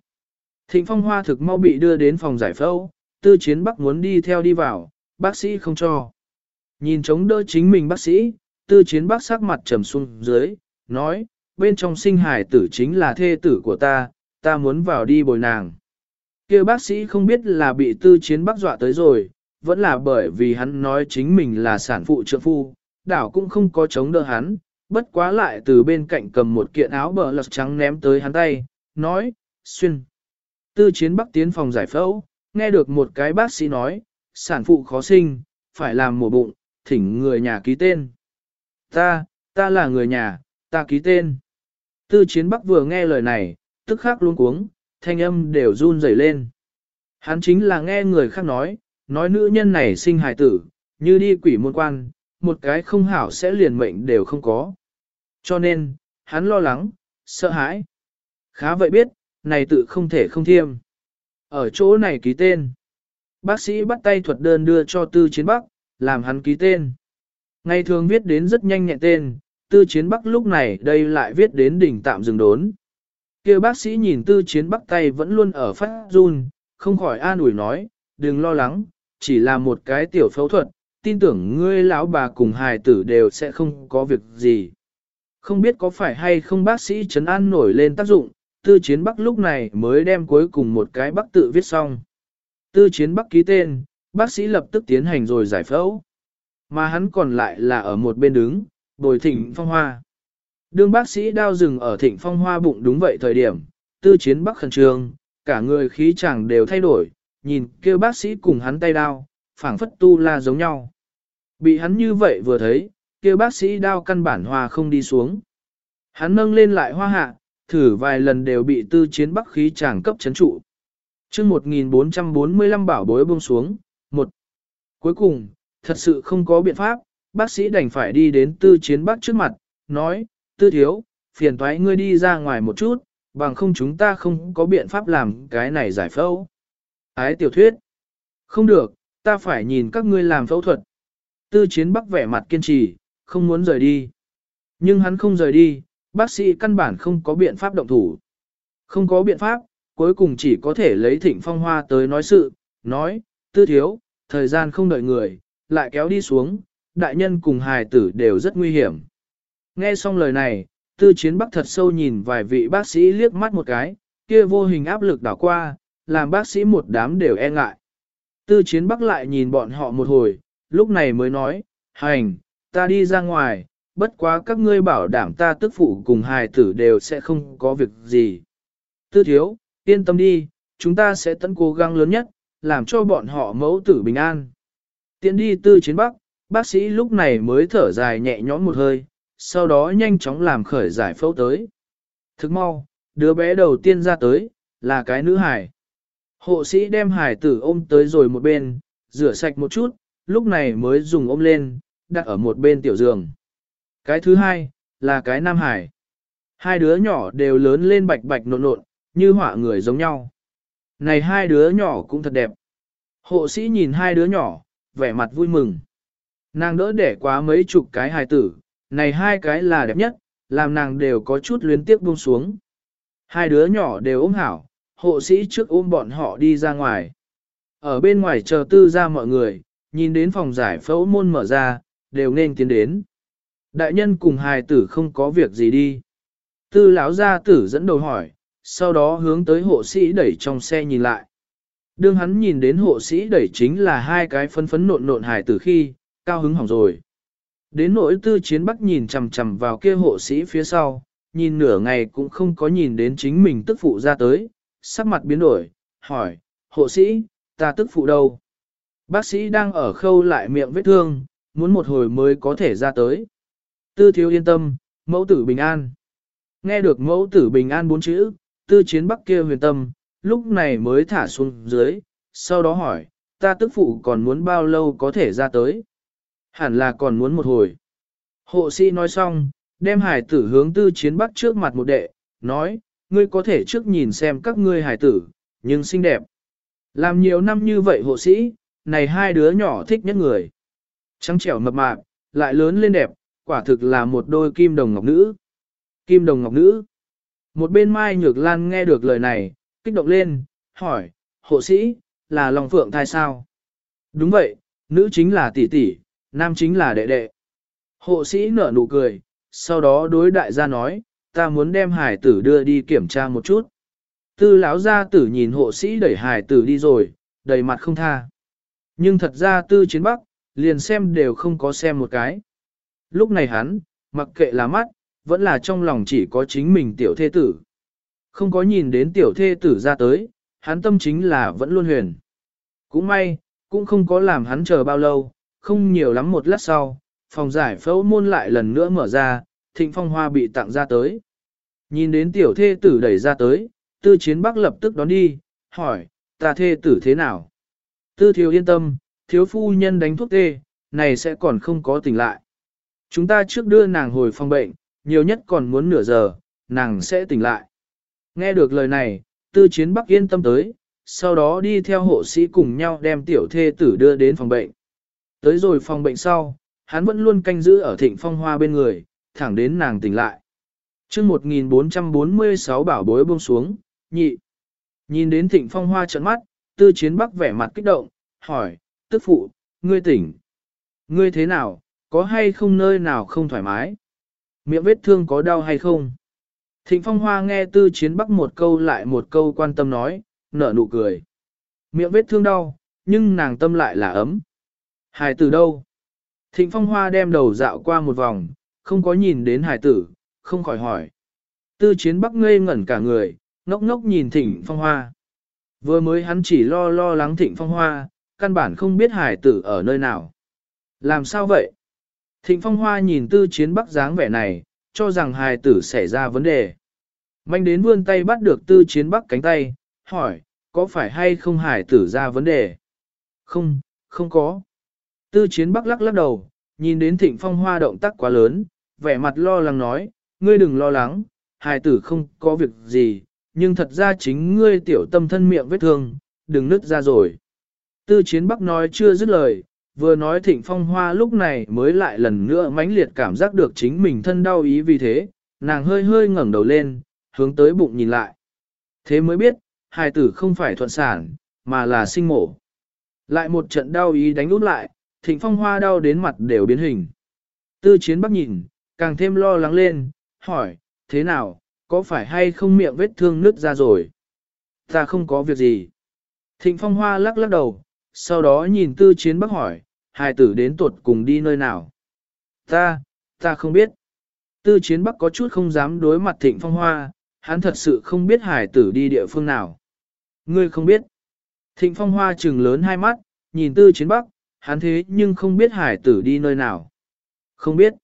Thịnh phong hoa thực mau bị đưa đến phòng giải phẫu, tư chiến bắc muốn đi theo đi vào, bác sĩ không cho. Nhìn chống đỡ chính mình bác sĩ, tư chiến bắc sắc mặt trầm xuống dưới, nói, bên trong sinh hải tử chính là thê tử của ta, ta muốn vào đi bồi nàng. kia bác sĩ không biết là bị tư chiến bắc dọa tới rồi, vẫn là bởi vì hắn nói chính mình là sản phụ trợ phu, đảo cũng không có chống đỡ hắn, bất quá lại từ bên cạnh cầm một kiện áo bờ lật trắng ném tới hắn tay, nói, xuyên. Tư chiến bắc tiến phòng giải phẫu, nghe được một cái bác sĩ nói, sản phụ khó sinh, phải làm mổ bụng, thỉnh người nhà ký tên. Ta, ta là người nhà, ta ký tên. Tư chiến bắc vừa nghe lời này, tức khắc luống cuống, thanh âm đều run rẩy lên. Hắn chính là nghe người khác nói, nói nữ nhân này sinh hài tử, như đi quỷ môn quan, một cái không hảo sẽ liền mệnh đều không có. Cho nên, hắn lo lắng, sợ hãi. Khá vậy biết, này tự không thể không thiêm. Ở chỗ này ký tên. Bác sĩ bắt tay thuật đơn đưa cho tư chiến bắc, làm hắn ký tên. Ngày thường viết đến rất nhanh nhẹn tên, tư chiến bắc lúc này đây lại viết đến đỉnh tạm dừng đốn kia bác sĩ nhìn tư chiến bắc tay vẫn luôn ở phát run, không khỏi an ủi nói, đừng lo lắng, chỉ là một cái tiểu phẫu thuật, tin tưởng ngươi lão bà cùng hài tử đều sẽ không có việc gì. Không biết có phải hay không bác sĩ chấn an nổi lên tác dụng, tư chiến bắc lúc này mới đem cuối cùng một cái bắc tự viết xong. Tư chiến bắc ký tên, bác sĩ lập tức tiến hành rồi giải phẫu. Mà hắn còn lại là ở một bên đứng, bồi thỉnh phong hoa. Đương bác sĩ đao rừng ở thịnh phong hoa bụng đúng vậy thời điểm, tư chiến bắc khẩn trương, cả người khí chẳng đều thay đổi, nhìn kêu bác sĩ cùng hắn tay đao, phảng phất tu la giống nhau. Bị hắn như vậy vừa thấy, kêu bác sĩ đao căn bản hoa không đi xuống. Hắn nâng lên lại hoa hạ, thử vài lần đều bị tư chiến bắc khí chàng cấp chấn trụ. chương 1445 bảo bối buông xuống, một Cuối cùng, thật sự không có biện pháp, bác sĩ đành phải đi đến tư chiến bắc trước mặt, nói, tư thiếu, phiền thoái ngươi đi ra ngoài một chút, bằng không chúng ta không có biện pháp làm cái này giải phẫu. Ái tiểu thuyết, không được, ta phải nhìn các ngươi làm phẫu thuật. Tư chiến bắc vẻ mặt kiên trì, không muốn rời đi. Nhưng hắn không rời đi, bác sĩ căn bản không có biện pháp động thủ. Không có biện pháp, cuối cùng chỉ có thể lấy thịnh phong hoa tới nói sự, nói, tư thiếu, thời gian không đợi người, lại kéo đi xuống, đại nhân cùng hài tử đều rất nguy hiểm. Nghe xong lời này, tư chiến bắc thật sâu nhìn vài vị bác sĩ liếc mắt một cái, kia vô hình áp lực đảo qua, làm bác sĩ một đám đều e ngại. Tư chiến bắc lại nhìn bọn họ một hồi, lúc này mới nói, hành, ta đi ra ngoài, bất quá các ngươi bảo đảm ta tức phụ cùng hài tử đều sẽ không có việc gì. Tư thiếu, yên tâm đi, chúng ta sẽ tận cố gắng lớn nhất, làm cho bọn họ mẫu tử bình an. Tiến đi tư chiến bắc, bác sĩ lúc này mới thở dài nhẹ nhõm một hơi, sau đó nhanh chóng làm khởi giải phẫu tới. Thức mau, đứa bé đầu tiên ra tới, là cái nữ hải. Hộ sĩ đem hải tử ôm tới rồi một bên, rửa sạch một chút, lúc này mới dùng ôm lên, đặt ở một bên tiểu giường. Cái thứ hai, là cái nam hải. Hai đứa nhỏ đều lớn lên bạch bạch nộn nộn, như họa người giống nhau. Này hai đứa nhỏ cũng thật đẹp. Hộ sĩ nhìn hai đứa nhỏ, vẻ mặt vui mừng. Nàng đỡ đẻ quá mấy chục cái hài tử, này hai cái là đẹp nhất, làm nàng đều có chút luyến tiếc buông xuống. Hai đứa nhỏ đều ôm hảo, hộ sĩ trước ôm bọn họ đi ra ngoài. Ở bên ngoài chờ tư ra mọi người, nhìn đến phòng giải phẫu môn mở ra, đều nên tiến đến. Đại nhân cùng hài tử không có việc gì đi. Tư lão gia tử dẫn đầu hỏi, sau đó hướng tới hộ sĩ đẩy trong xe nhìn lại. Đương hắn nhìn đến hộ sĩ đẩy chính là hai cái phấn phấn nộn nộn hài tử khi, cao hứng hỏng rồi. Đến nỗi tư chiến bắc nhìn chằm chằm vào kia hộ sĩ phía sau, nhìn nửa ngày cũng không có nhìn đến chính mình tức phụ ra tới, sắc mặt biến đổi, hỏi, hộ sĩ, ta tức phụ đâu? Bác sĩ đang ở khâu lại miệng vết thương, muốn một hồi mới có thể ra tới. Tư thiếu yên tâm, mẫu tử bình an. Nghe được mẫu tử bình an bốn chữ, tư chiến bắc kia huyền tâm, lúc này mới thả xuống dưới, sau đó hỏi, ta tức phụ còn muốn bao lâu có thể ra tới? Hẳn là còn muốn một hồi. Hộ sĩ nói xong, đem hải tử hướng tư chiến bắc trước mặt một đệ, nói, ngươi có thể trước nhìn xem các ngươi hải tử, nhưng xinh đẹp. Làm nhiều năm như vậy hộ sĩ, này hai đứa nhỏ thích nhất người. Trắng trẻo mập mạp, lại lớn lên đẹp, quả thực là một đôi kim đồng ngọc nữ. Kim đồng ngọc nữ. Một bên Mai Nhược Lan nghe được lời này, kích động lên, hỏi, hộ sĩ, là lòng phượng thai sao? Đúng vậy, nữ chính là tỷ tỷ, nam chính là đệ đệ. Hộ sĩ nở nụ cười, sau đó đối đại gia nói, ta muốn đem hải tử đưa đi kiểm tra một chút. Tư lão gia tử nhìn hộ sĩ đẩy hải tử đi rồi, đầy mặt không tha. Nhưng thật ra tư chiến bắc, liền xem đều không có xem một cái. Lúc này hắn, mặc kệ là mắt, vẫn là trong lòng chỉ có chính mình tiểu thê tử. Không có nhìn đến tiểu thê tử ra tới, hắn tâm chính là vẫn luôn huyền. Cũng may, cũng không có làm hắn chờ bao lâu, không nhiều lắm một lát sau, phòng giải phẫu môn lại lần nữa mở ra, thịnh phong hoa bị tặng ra tới. Nhìn đến tiểu thê tử đẩy ra tới, tư chiến bắc lập tức đón đi, hỏi, ta thê tử thế nào? Tư thiếu yên tâm, thiếu phu nhân đánh thuốc tê, này sẽ còn không có tỉnh lại. Chúng ta trước đưa nàng hồi phòng bệnh, nhiều nhất còn muốn nửa giờ, nàng sẽ tỉnh lại. Nghe được lời này, tư chiến bắc yên tâm tới, sau đó đi theo hộ sĩ cùng nhau đem tiểu thê tử đưa đến phòng bệnh. Tới rồi phòng bệnh sau, hắn vẫn luôn canh giữ ở thịnh phong hoa bên người, thẳng đến nàng tỉnh lại. chương 1446 bảo bối buông xuống, nhị. Nhìn đến thịnh phong hoa trận mắt, tư chiến bắc vẻ mặt kích động, hỏi, tức phụ, ngươi tỉnh. Ngươi thế nào, có hay không nơi nào không thoải mái? Miệng vết thương có đau hay không? Thịnh phong hoa nghe tư chiến bắc một câu lại một câu quan tâm nói, nở nụ cười. Miệng vết thương đau, nhưng nàng tâm lại là ấm. Hải tử đâu? Thịnh phong hoa đem đầu dạo qua một vòng, không có nhìn đến hải tử, không khỏi hỏi. Tư chiến bắc ngây ngẩn cả người, ngốc ngốc nhìn thịnh phong hoa. Vừa mới hắn chỉ lo lo lắng thịnh phong hoa, căn bản không biết hải tử ở nơi nào. Làm sao vậy? Thịnh phong hoa nhìn tư chiến bắc dáng vẻ này, cho rằng hải tử xảy ra vấn đề. Manh đến vươn tay bắt được tư chiến bắc cánh tay, hỏi, có phải hay không hải tử ra vấn đề? Không, không có. Tư chiến bắc lắc lắc đầu, nhìn đến thịnh phong hoa động tác quá lớn, vẻ mặt lo lắng nói, ngươi đừng lo lắng, hài tử không có việc gì, nhưng thật ra chính ngươi tiểu tâm thân miệng vết thương, đừng nứt ra rồi. Tư chiến bắc nói chưa dứt lời, vừa nói thịnh phong hoa lúc này mới lại lần nữa mãnh liệt cảm giác được chính mình thân đau ý vì thế, nàng hơi hơi ngẩng đầu lên, hướng tới bụng nhìn lại. Thế mới biết, hài tử không phải thuận sản, mà là sinh mổ. Lại một trận đau ý đánh út lại, thịnh phong hoa đau đến mặt đều biến hình. Tư chiến bắc nhìn, càng thêm lo lắng lên, hỏi, thế nào, có phải hay không miệng vết thương nứt ra rồi? Ta không có việc gì. Thịnh phong hoa lắc lắc đầu, sau đó nhìn tư chiến bắc hỏi, hài tử đến tuột cùng đi nơi nào? Ta, ta không biết. Tư chiến bắc có chút không dám đối mặt thịnh phong hoa, hắn thật sự không biết hài tử đi địa phương nào. Ngươi không biết. Thịnh phong hoa trừng lớn hai mắt, nhìn tư chiến bắc, hắn thế nhưng không biết hải tử đi nơi nào. Không biết.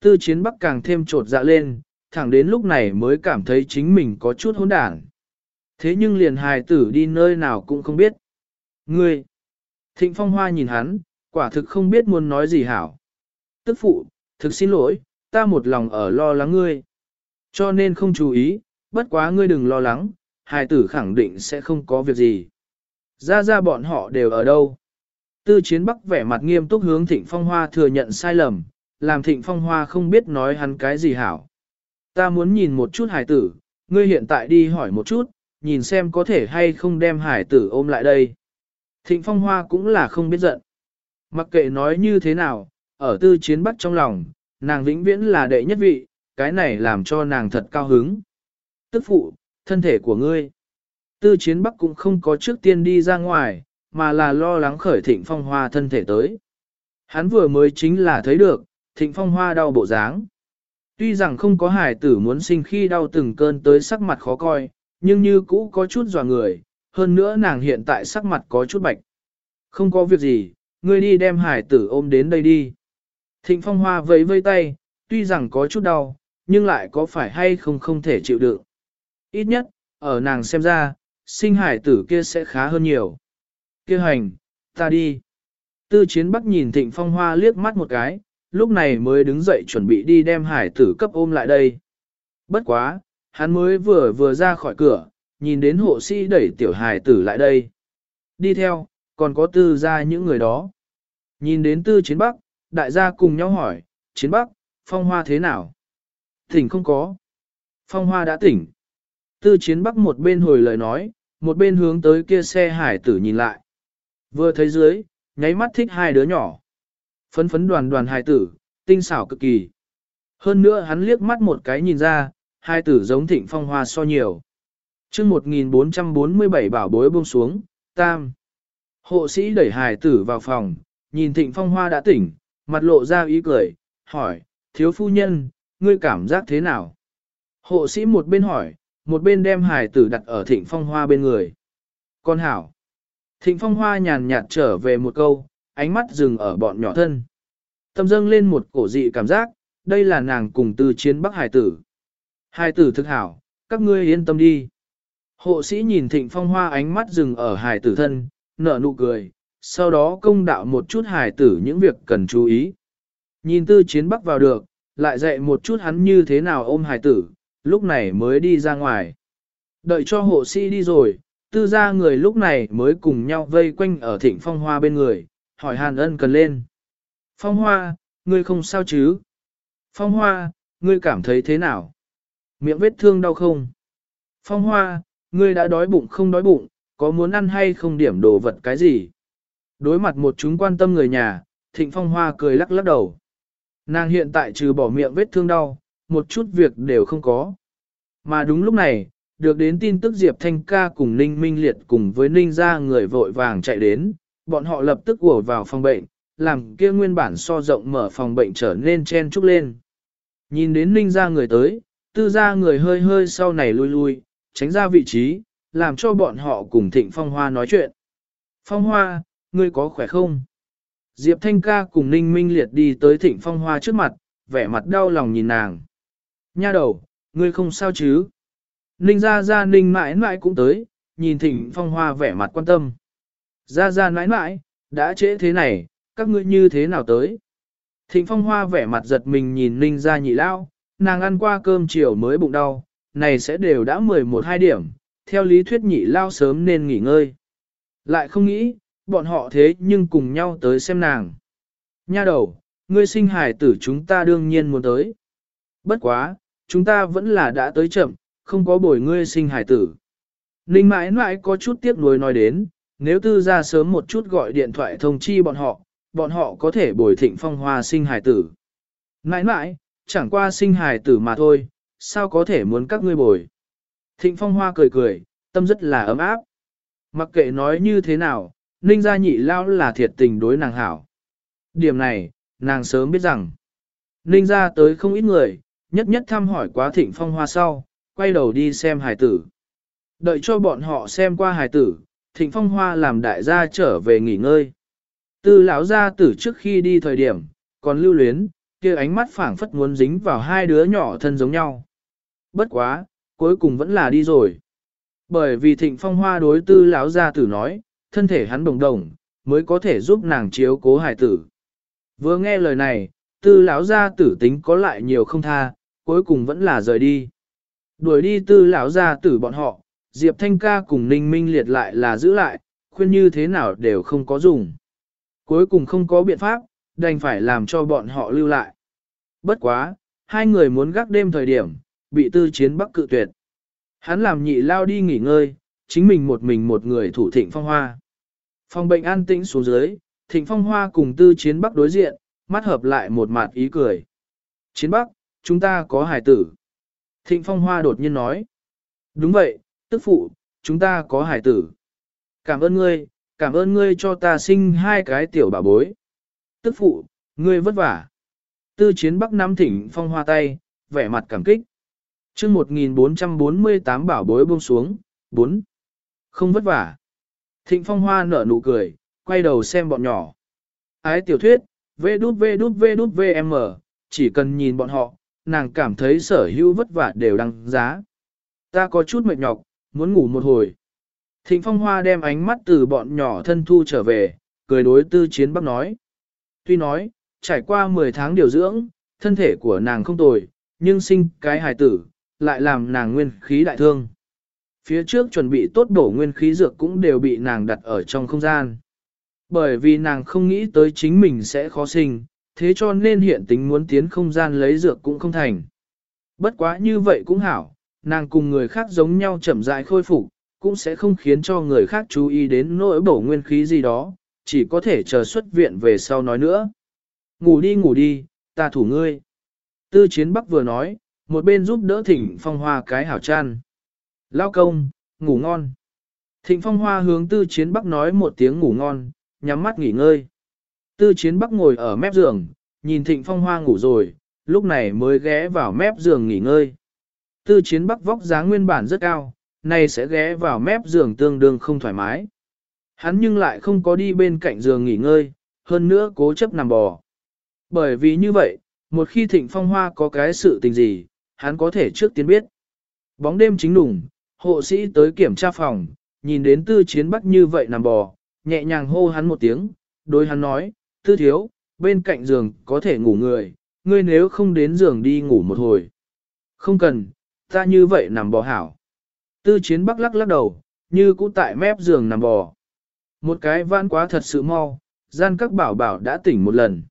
Tư chiến bắc càng thêm trột dạ lên, thẳng đến lúc này mới cảm thấy chính mình có chút hỗn đảng. Thế nhưng liền hài tử đi nơi nào cũng không biết. Ngươi! Thịnh phong hoa nhìn hắn, quả thực không biết muốn nói gì hảo. Tức phụ, thực xin lỗi, ta một lòng ở lo lắng ngươi. Cho nên không chú ý, bất quá ngươi đừng lo lắng, hài tử khẳng định sẽ không có việc gì. Ra ra bọn họ đều ở đâu? Tư chiến bắc vẻ mặt nghiêm túc hướng thịnh phong hoa thừa nhận sai lầm, làm thịnh phong hoa không biết nói hắn cái gì hảo. Ta muốn nhìn một chút hải tử, ngươi hiện tại đi hỏi một chút, nhìn xem có thể hay không đem hải tử ôm lại đây. Thịnh phong hoa cũng là không biết giận. Mặc kệ nói như thế nào, ở tư chiến bắc trong lòng, nàng vĩnh viễn là đệ nhất vị, cái này làm cho nàng thật cao hứng. Tức phụ, thân thể của ngươi. Tư chiến bắc cũng không có trước tiên đi ra ngoài, mà là lo lắng khởi thịnh phong hoa thân thể tới. Hắn vừa mới chính là thấy được, thịnh phong hoa đau bộ dáng. Tuy rằng không có hải tử muốn sinh khi đau từng cơn tới sắc mặt khó coi, nhưng như cũ có chút dò người, hơn nữa nàng hiện tại sắc mặt có chút bạch. Không có việc gì, ngươi đi đem hải tử ôm đến đây đi. Thịnh phong hoa vẫy vây tay, tuy rằng có chút đau, nhưng lại có phải hay không không thể chịu đựng. Ít nhất, ở nàng xem ra, sinh hải tử kia sẽ khá hơn nhiều kia hành, ta đi. Tư chiến bắc nhìn thịnh phong hoa liếc mắt một cái, lúc này mới đứng dậy chuẩn bị đi đem hải tử cấp ôm lại đây. Bất quá, hắn mới vừa vừa ra khỏi cửa, nhìn đến hộ sĩ đẩy tiểu hải tử lại đây. Đi theo, còn có tư ra những người đó. Nhìn đến tư chiến bắc, đại gia cùng nhau hỏi, chiến bắc, phong hoa thế nào? Thỉnh không có. Phong hoa đã tỉnh. Tư chiến bắc một bên hồi lời nói, một bên hướng tới kia xe hải tử nhìn lại. Vừa thấy dưới, nháy mắt thích hai đứa nhỏ. Phấn phấn đoàn đoàn hài tử, tinh xảo cực kỳ. Hơn nữa hắn liếc mắt một cái nhìn ra, hai tử giống thịnh phong hoa so nhiều. chương 1447 bảo bối buông xuống, tam. Hộ sĩ đẩy hài tử vào phòng, nhìn thịnh phong hoa đã tỉnh, mặt lộ ra ý cười, hỏi, thiếu phu nhân, ngươi cảm giác thế nào? Hộ sĩ một bên hỏi, một bên đem hài tử đặt ở thịnh phong hoa bên người. Con hảo. Thịnh phong hoa nhàn nhạt trở về một câu, ánh mắt dừng ở bọn nhỏ thân. Tâm dâng lên một cổ dị cảm giác, đây là nàng cùng từ chiến bắc hải tử. Hải tử thực hảo, các ngươi yên tâm đi. Hộ sĩ nhìn thịnh phong hoa ánh mắt dừng ở hải tử thân, nở nụ cười, sau đó công đạo một chút hải tử những việc cần chú ý. Nhìn tư chiến bắc vào được, lại dạy một chút hắn như thế nào ôm hải tử, lúc này mới đi ra ngoài. Đợi cho hộ sĩ đi rồi, tư gia người lúc này mới cùng nhau vây quanh ở thịnh phong hoa bên người, hỏi hàn ân cần lên. Phong hoa, ngươi không sao chứ? Phong hoa, ngươi cảm thấy thế nào? Miệng vết thương đau không? Phong hoa, ngươi đã đói bụng không đói bụng, có muốn ăn hay không điểm đồ vật cái gì? Đối mặt một chúng quan tâm người nhà, thịnh phong hoa cười lắc lắc đầu. Nàng hiện tại trừ bỏ miệng vết thương đau, một chút việc đều không có. Mà đúng lúc này, được đến tin tức Diệp Thanh ca cùng Ninh Minh Liệt cùng với Ninh ra người vội vàng chạy đến, bọn họ lập tức ùa vào phòng bệnh, làm kia nguyên bản so rộng mở phòng bệnh trở nên chen trúc lên. Nhìn đến Ninh ra người tới, tư ra người hơi hơi sau này lui lui, tránh ra vị trí, làm cho bọn họ cùng Thịnh Phong Hoa nói chuyện. Phong Hoa, ngươi có khỏe không? Diệp Thanh ca cùng Ninh Minh Liệt đi tới Thịnh Phong Hoa trước mặt, vẻ mặt đau lòng nhìn nàng. Nha đầu, ngươi không sao chứ? Ninh ra ra ninh mãi mãi cũng tới, nhìn thịnh phong hoa vẻ mặt quan tâm. Ra ra mãi mãi, đã trễ thế này, các ngươi như thế nào tới? Thịnh phong hoa vẻ mặt giật mình nhìn ninh ra nhị lao, nàng ăn qua cơm chiều mới bụng đau, này sẽ đều đã 11 hai điểm, theo lý thuyết nhị lao sớm nên nghỉ ngơi. Lại không nghĩ, bọn họ thế nhưng cùng nhau tới xem nàng. Nha đầu, ngươi sinh hải tử chúng ta đương nhiên muốn tới. Bất quá, chúng ta vẫn là đã tới chậm, không có bồi ngươi sinh Hải tử. Ninh mãi mãi có chút tiếc nuối nói đến, nếu tư ra sớm một chút gọi điện thoại thông chi bọn họ, bọn họ có thể bồi thịnh phong hoa sinh Hải tử. Mãi mãi, chẳng qua sinh Hải tử mà thôi, sao có thể muốn các ngươi bồi. Thịnh phong hoa cười cười, tâm rất là ấm áp. Mặc kệ nói như thế nào, ninh gia nhị lao là thiệt tình đối nàng hảo. Điểm này, nàng sớm biết rằng, ninh gia tới không ít người, nhất nhất thăm hỏi quá thịnh phong hoa sau, quay đầu đi xem hài tử. Đợi cho bọn họ xem qua hài tử, thịnh phong hoa làm đại gia trở về nghỉ ngơi. Tư lão gia tử trước khi đi thời điểm, còn lưu luyến, kia ánh mắt phảng phất muốn dính vào hai đứa nhỏ thân giống nhau. Bất quá, cuối cùng vẫn là đi rồi. Bởi vì thịnh phong hoa đối tư lão gia tử nói, thân thể hắn đồng đồng, mới có thể giúp nàng chiếu cố hài tử. Vừa nghe lời này, tư lão gia tử tính có lại nhiều không tha, cuối cùng vẫn là rời đi. Đuổi đi tư lão gia tử bọn họ, Diệp Thanh ca cùng Ninh Minh liệt lại là giữ lại, khuyên như thế nào đều không có dùng. Cuối cùng không có biện pháp, đành phải làm cho bọn họ lưu lại. Bất quá, hai người muốn gác đêm thời điểm, bị tư chiến bắc cự tuyệt. Hắn làm nhị lao đi nghỉ ngơi, chính mình một mình một người thủ thịnh phong hoa. Phòng bệnh an tĩnh xuống dưới, thịnh phong hoa cùng tư chiến bắc đối diện, mắt hợp lại một mặt ý cười. Chiến bắc, chúng ta có Hải tử. Thịnh phong hoa đột nhiên nói. Đúng vậy, tức phụ, chúng ta có hải tử. Cảm ơn ngươi, cảm ơn ngươi cho ta sinh hai cái tiểu bà bối. Tức phụ, ngươi vất vả. Tư chiến bắc nắm thịnh phong hoa tay, vẻ mặt cảm kích. chương 1448 bảo bối buông xuống, 4. Không vất vả. Thịnh phong hoa nở nụ cười, quay đầu xem bọn nhỏ. Ái tiểu thuyết, vê đút vê đút vê đút vm, chỉ cần nhìn bọn họ, nàng cảm thấy sở hữu vất vả đều đăng giá. Ta có chút mệt nhọc, muốn ngủ một hồi. Thịnh phong hoa đem ánh mắt từ bọn nhỏ thân thu trở về, cười đối tư chiến bắc nói. Tuy nói, trải qua 10 tháng điều dưỡng, thân thể của nàng không tồi, nhưng sinh cái hài tử, lại làm nàng nguyên khí đại thương. Phía trước chuẩn bị tốt bổ nguyên khí dược cũng đều bị nàng đặt ở trong không gian. Bởi vì nàng không nghĩ tới chính mình sẽ khó sinh, thế cho nên hiện tính muốn tiến không gian lấy dược cũng không thành. Bất quá như vậy cũng hảo, nàng cùng người khác giống nhau chậm rãi khôi phục, cũng sẽ không khiến cho người khác chú ý đến nỗi bổ nguyên khí gì đó, chỉ có thể chờ xuất viện về sau nói nữa. Ngủ đi ngủ đi, ta thủ ngươi. Tư chiến bắc vừa nói, một bên giúp đỡ thỉnh phong hoa cái hảo chăn. Lao công, ngủ ngon. Thịnh phong hoa hướng tư chiến bắc nói một tiếng ngủ ngon, nhắm mắt nghỉ ngơi. Tư chiến bắc ngồi ở mép giường, nhìn thịnh phong hoa ngủ rồi, lúc này mới ghé vào mép giường nghỉ ngơi. Tư chiến bắc vóc dáng nguyên bản rất cao, nay sẽ ghé vào mép giường tương đương không thoải mái. Hắn nhưng lại không có đi bên cạnh giường nghỉ ngơi, hơn nữa cố chấp nằm bò. Bởi vì như vậy, một khi thịnh phong hoa có cái sự tình gì, hắn có thể trước tiên biết. Bóng đêm chính đủng, hộ sĩ tới kiểm tra phòng, nhìn đến tư chiến bắc như vậy nằm bò, nhẹ nhàng hô hắn một tiếng, đối hắn nói, tư thiếu, bên cạnh giường có thể ngủ người, ngươi nếu không đến giường đi ngủ một hồi. Không cần, ta như vậy nằm bò hảo. Tư chiến bắc lắc lắc đầu, như cũ tại mép giường nằm bò. Một cái vãn quá thật sự mau, gian các bảo bảo đã tỉnh một lần.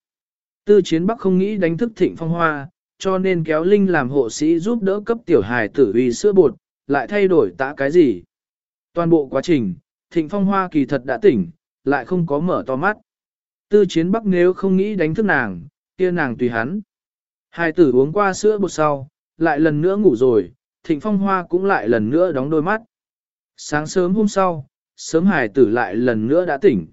Tư chiến bắc không nghĩ đánh thức thịnh phong hoa, cho nên kéo Linh làm hộ sĩ giúp đỡ cấp tiểu hài tử uy sữa bột, lại thay đổi tạ cái gì. Toàn bộ quá trình, thịnh phong hoa kỳ thật đã tỉnh, lại không có mở to mắt. Tư chiến bắc nếu không nghĩ đánh thức nàng, kia nàng tùy hắn. Hai tử uống qua sữa bột sau, lại lần nữa ngủ rồi, thịnh phong hoa cũng lại lần nữa đóng đôi mắt. Sáng sớm hôm sau, sớm hài tử lại lần nữa đã tỉnh.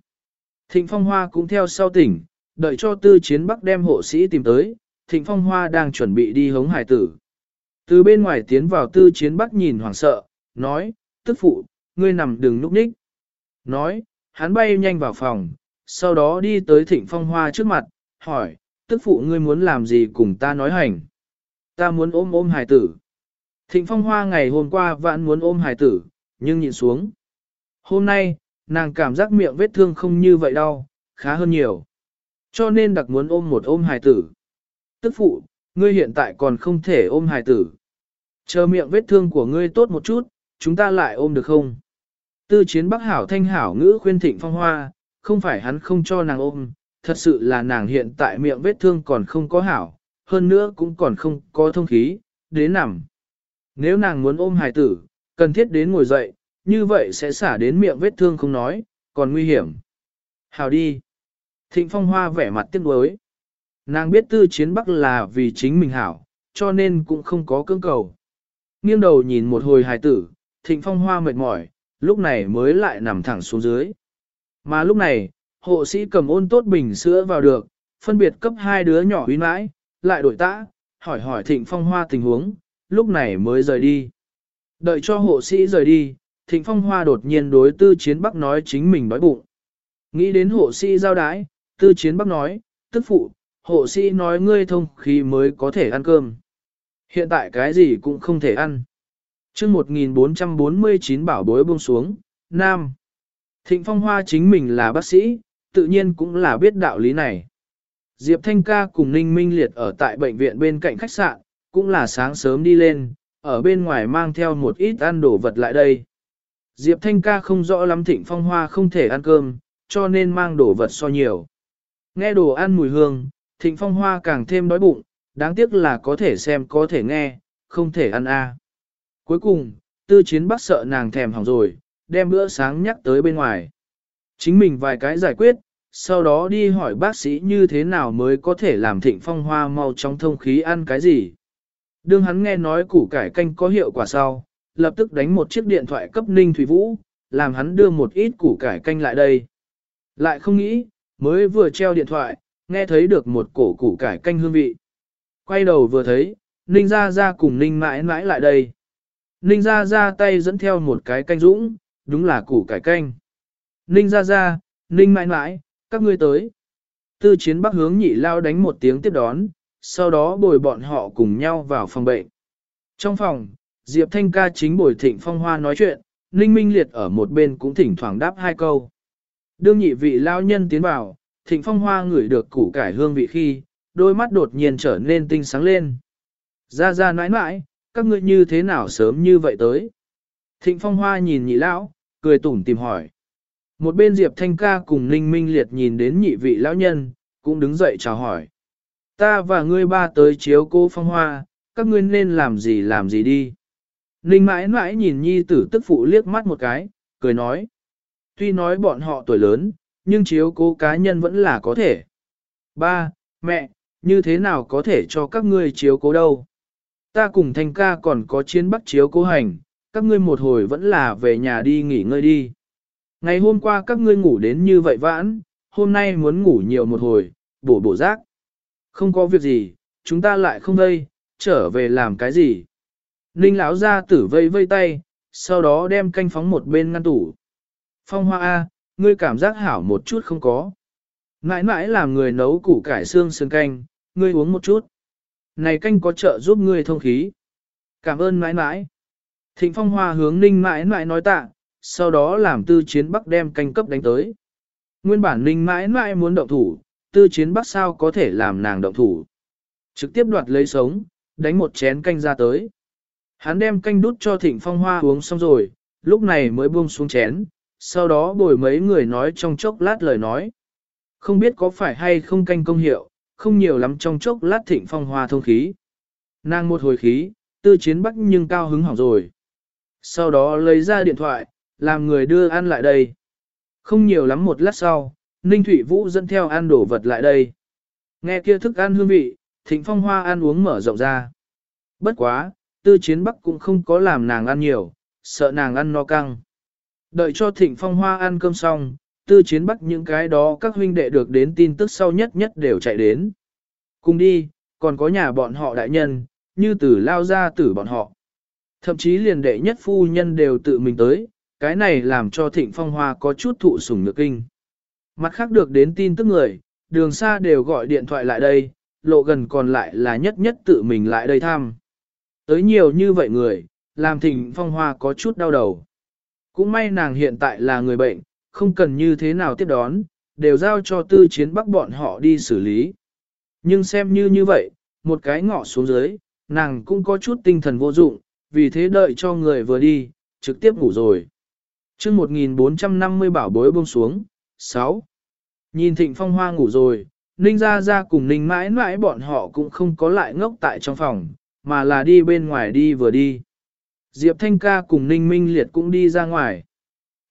Thịnh phong hoa cũng theo sau tỉnh, đợi cho tư chiến bắc đem hộ sĩ tìm tới, thịnh phong hoa đang chuẩn bị đi hống hài tử. Từ bên ngoài tiến vào tư chiến bắc nhìn hoảng sợ, nói, tức phụ, ngươi nằm đừng núp ních. Nói, hắn bay nhanh vào phòng, sau đó đi tới thịnh phong hoa trước mặt, hỏi, tức phụ ngươi muốn làm gì cùng ta nói hành. Ta muốn ôm ôm hài tử. Thịnh phong hoa ngày hôm qua vãn muốn ôm hài tử, nhưng nhìn xuống. Hôm nay, nàng cảm giác miệng vết thương không như vậy đau, khá hơn nhiều. Cho nên đặc muốn ôm một ôm hài tử. Tức phụ, ngươi hiện tại còn không thể ôm hài tử. Chờ miệng vết thương của ngươi tốt một chút, chúng ta lại ôm được không? Tư chiến bắc hảo thanh hảo ngữ khuyên thịnh phong hoa, không phải hắn không cho nàng ôm, thật sự là nàng hiện tại miệng vết thương còn không có hảo, hơn nữa cũng còn không có thông khí, đến nằm. Nếu nàng muốn ôm hài tử, cần thiết đến ngồi dậy, như vậy sẽ xả đến miệng vết thương không nói, còn nguy hiểm. Hào đi. Thịnh Phong Hoa vẻ mặt tiếc nuối. Nàng biết tư chiến bắc là vì chính mình hảo, cho nên cũng không có cưỡng cầu. Nghiêng đầu nhìn một hồi hài tử, Thịnh Phong Hoa mệt mỏi, lúc này mới lại nằm thẳng xuống dưới. Mà lúc này, hộ sĩ cầm ôn tốt bình sữa vào được, phân biệt cấp hai đứa nhỏ uy mãi, lại đổi tã, hỏi hỏi Thịnh Phong Hoa tình huống, lúc này mới rời đi. Đợi cho hộ sĩ rời đi, Thịnh Phong Hoa đột nhiên đối tư chiến bắc nói chính mình đói bụng. Nghĩ đến hộ sĩ giao đái, tư chiến bắc nói, tức phụ, hộ sĩ nói ngươi thông khí mới có thể ăn cơm. Hiện tại cái gì cũng không thể ăn. chương 1449 bảo bối buông xuống, Nam. Thịnh Phong Hoa chính mình là bác sĩ, tự nhiên cũng là biết đạo lý này. Diệp Thanh ca cùng Ninh Minh Liệt ở tại bệnh viện bên cạnh khách sạn, cũng là sáng sớm đi lên, ở bên ngoài mang theo một ít ăn đồ vật lại đây. Diệp Thanh ca không rõ lắm Thịnh Phong Hoa không thể ăn cơm, cho nên mang đồ vật so nhiều. Nghe đồ ăn mùi hương, Thịnh Phong Hoa càng thêm đói bụng, đáng tiếc là có thể xem có thể nghe, không thể ăn a. Cuối cùng, tư chiến bắc sợ nàng thèm hỏng rồi, đem bữa sáng nhắc tới bên ngoài. Chính mình vài cái giải quyết, sau đó đi hỏi bác sĩ như thế nào mới có thể làm thịnh phong hoa mau trong thông khí ăn cái gì. Đương hắn nghe nói củ cải canh có hiệu quả sau, lập tức đánh một chiếc điện thoại cấp Ninh Thủy Vũ, làm hắn đưa một ít củ cải canh lại đây. Lại không nghĩ, mới vừa treo điện thoại, nghe thấy được một cổ củ cải canh hương vị. Quay đầu vừa thấy, Ninh ra ra cùng Ninh mãi mãi lại đây. Ninh ra ra tay dẫn theo một cái canh dũng, đúng là củ cải canh. Ninh ra ra, Ninh mãi mãi, các ngươi tới. Tư chiến bắc hướng nhị lao đánh một tiếng tiếp đón, sau đó bồi bọn họ cùng nhau vào phòng bệnh. Trong phòng, Diệp Thanh ca chính bồi thịnh phong hoa nói chuyện, Ninh Minh Liệt ở một bên cũng thỉnh thoảng đáp hai câu. Đương nhị vị lao nhân tiến vào, thịnh phong hoa ngửi được củ cải hương vị khi, đôi mắt đột nhiên trở nên tinh sáng lên. Ra ra nãi nãi, các ngươi như thế nào sớm như vậy tới? Thịnh phong hoa nhìn nhị lão, cười tủm tìm hỏi. Một bên Diệp Thanh ca cùng Ninh Minh Liệt nhìn đến nhị vị lão nhân, cũng đứng dậy chào hỏi. Ta và ngươi ba tới chiếu cô phong hoa, các ngươi nên làm gì làm gì đi. Ninh mãi mãi nhìn nhi tử tức phụ liếc mắt một cái, cười nói. Tuy nói bọn họ tuổi lớn, nhưng chiếu cố cá nhân vẫn là có thể. Ba, mẹ, như thế nào có thể cho các ngươi chiếu cố đâu? Ta cùng thanh ca còn có chiến bắt chiếu cố hành, các ngươi một hồi vẫn là về nhà đi nghỉ ngơi đi. Ngày hôm qua các ngươi ngủ đến như vậy vãn, hôm nay muốn ngủ nhiều một hồi, bổ bổ rác. Không có việc gì, chúng ta lại không đây, trở về làm cái gì. Ninh lão ra tử vây vây tay, sau đó đem canh phóng một bên ngăn tủ. Phong hoa A, ngươi cảm giác hảo một chút không có. Mãi mãi làm người nấu củ cải xương sườn canh, ngươi uống một chút. Này canh có trợ giúp ngươi thông khí. Cảm ơn mãi mãi. Thịnh phong hoa hướng ninh mãi mãi nói tạ, sau đó làm tư chiến bắc đem canh cấp đánh tới. Nguyên bản ninh mãi mãi muốn động thủ, tư chiến bắc sao có thể làm nàng động thủ. Trực tiếp đoạt lấy sống, đánh một chén canh ra tới. Hắn đem canh đút cho thịnh phong hoa uống xong rồi, lúc này mới buông xuống chén, sau đó bồi mấy người nói trong chốc lát lời nói. Không biết có phải hay không canh công hiệu, không nhiều lắm trong chốc lát thịnh phong hoa thông khí. Nàng một hồi khí, tư chiến bắc nhưng cao hứng hỏng rồi. Sau đó lấy ra điện thoại, làm người đưa ăn lại đây. Không nhiều lắm một lát sau, Ninh Thụy Vũ dẫn theo ăn đổ vật lại đây. Nghe kia thức ăn hương vị, thịnh phong hoa ăn uống mở rộng ra. Bất quá, tư chiến bắc cũng không có làm nàng ăn nhiều, sợ nàng ăn no căng. Đợi cho thịnh phong hoa ăn cơm xong, tư chiến bắc những cái đó các huynh đệ được đến tin tức sau nhất nhất đều chạy đến. Cùng đi, còn có nhà bọn họ đại nhân, như tử lao ra tử bọn họ. Thậm chí liền đệ nhất phu nhân đều tự mình tới, cái này làm cho thịnh phong hoa có chút thụ sủng nước kinh. Mặt khác được đến tin tức người, đường xa đều gọi điện thoại lại đây, lộ gần còn lại là nhất nhất tự mình lại đây thăm. Tới nhiều như vậy người, làm thịnh phong hoa có chút đau đầu. Cũng may nàng hiện tại là người bệnh, không cần như thế nào tiếp đón, đều giao cho tư chiến bắc bọn họ đi xử lý. Nhưng xem như như vậy, một cái ngọ xuống dưới, nàng cũng có chút tinh thần vô dụng, vì thế đợi cho người vừa đi, trực tiếp ngủ rồi. chương 1450 bảo bối buông xuống, 6. Nhìn thịnh phong hoa ngủ rồi, ninh ra ra cùng ninh mãi mãi bọn họ cũng không có lại ngốc tại trong phòng, mà là đi bên ngoài đi vừa đi. Diệp Thanh ca cùng ninh minh liệt cũng đi ra ngoài.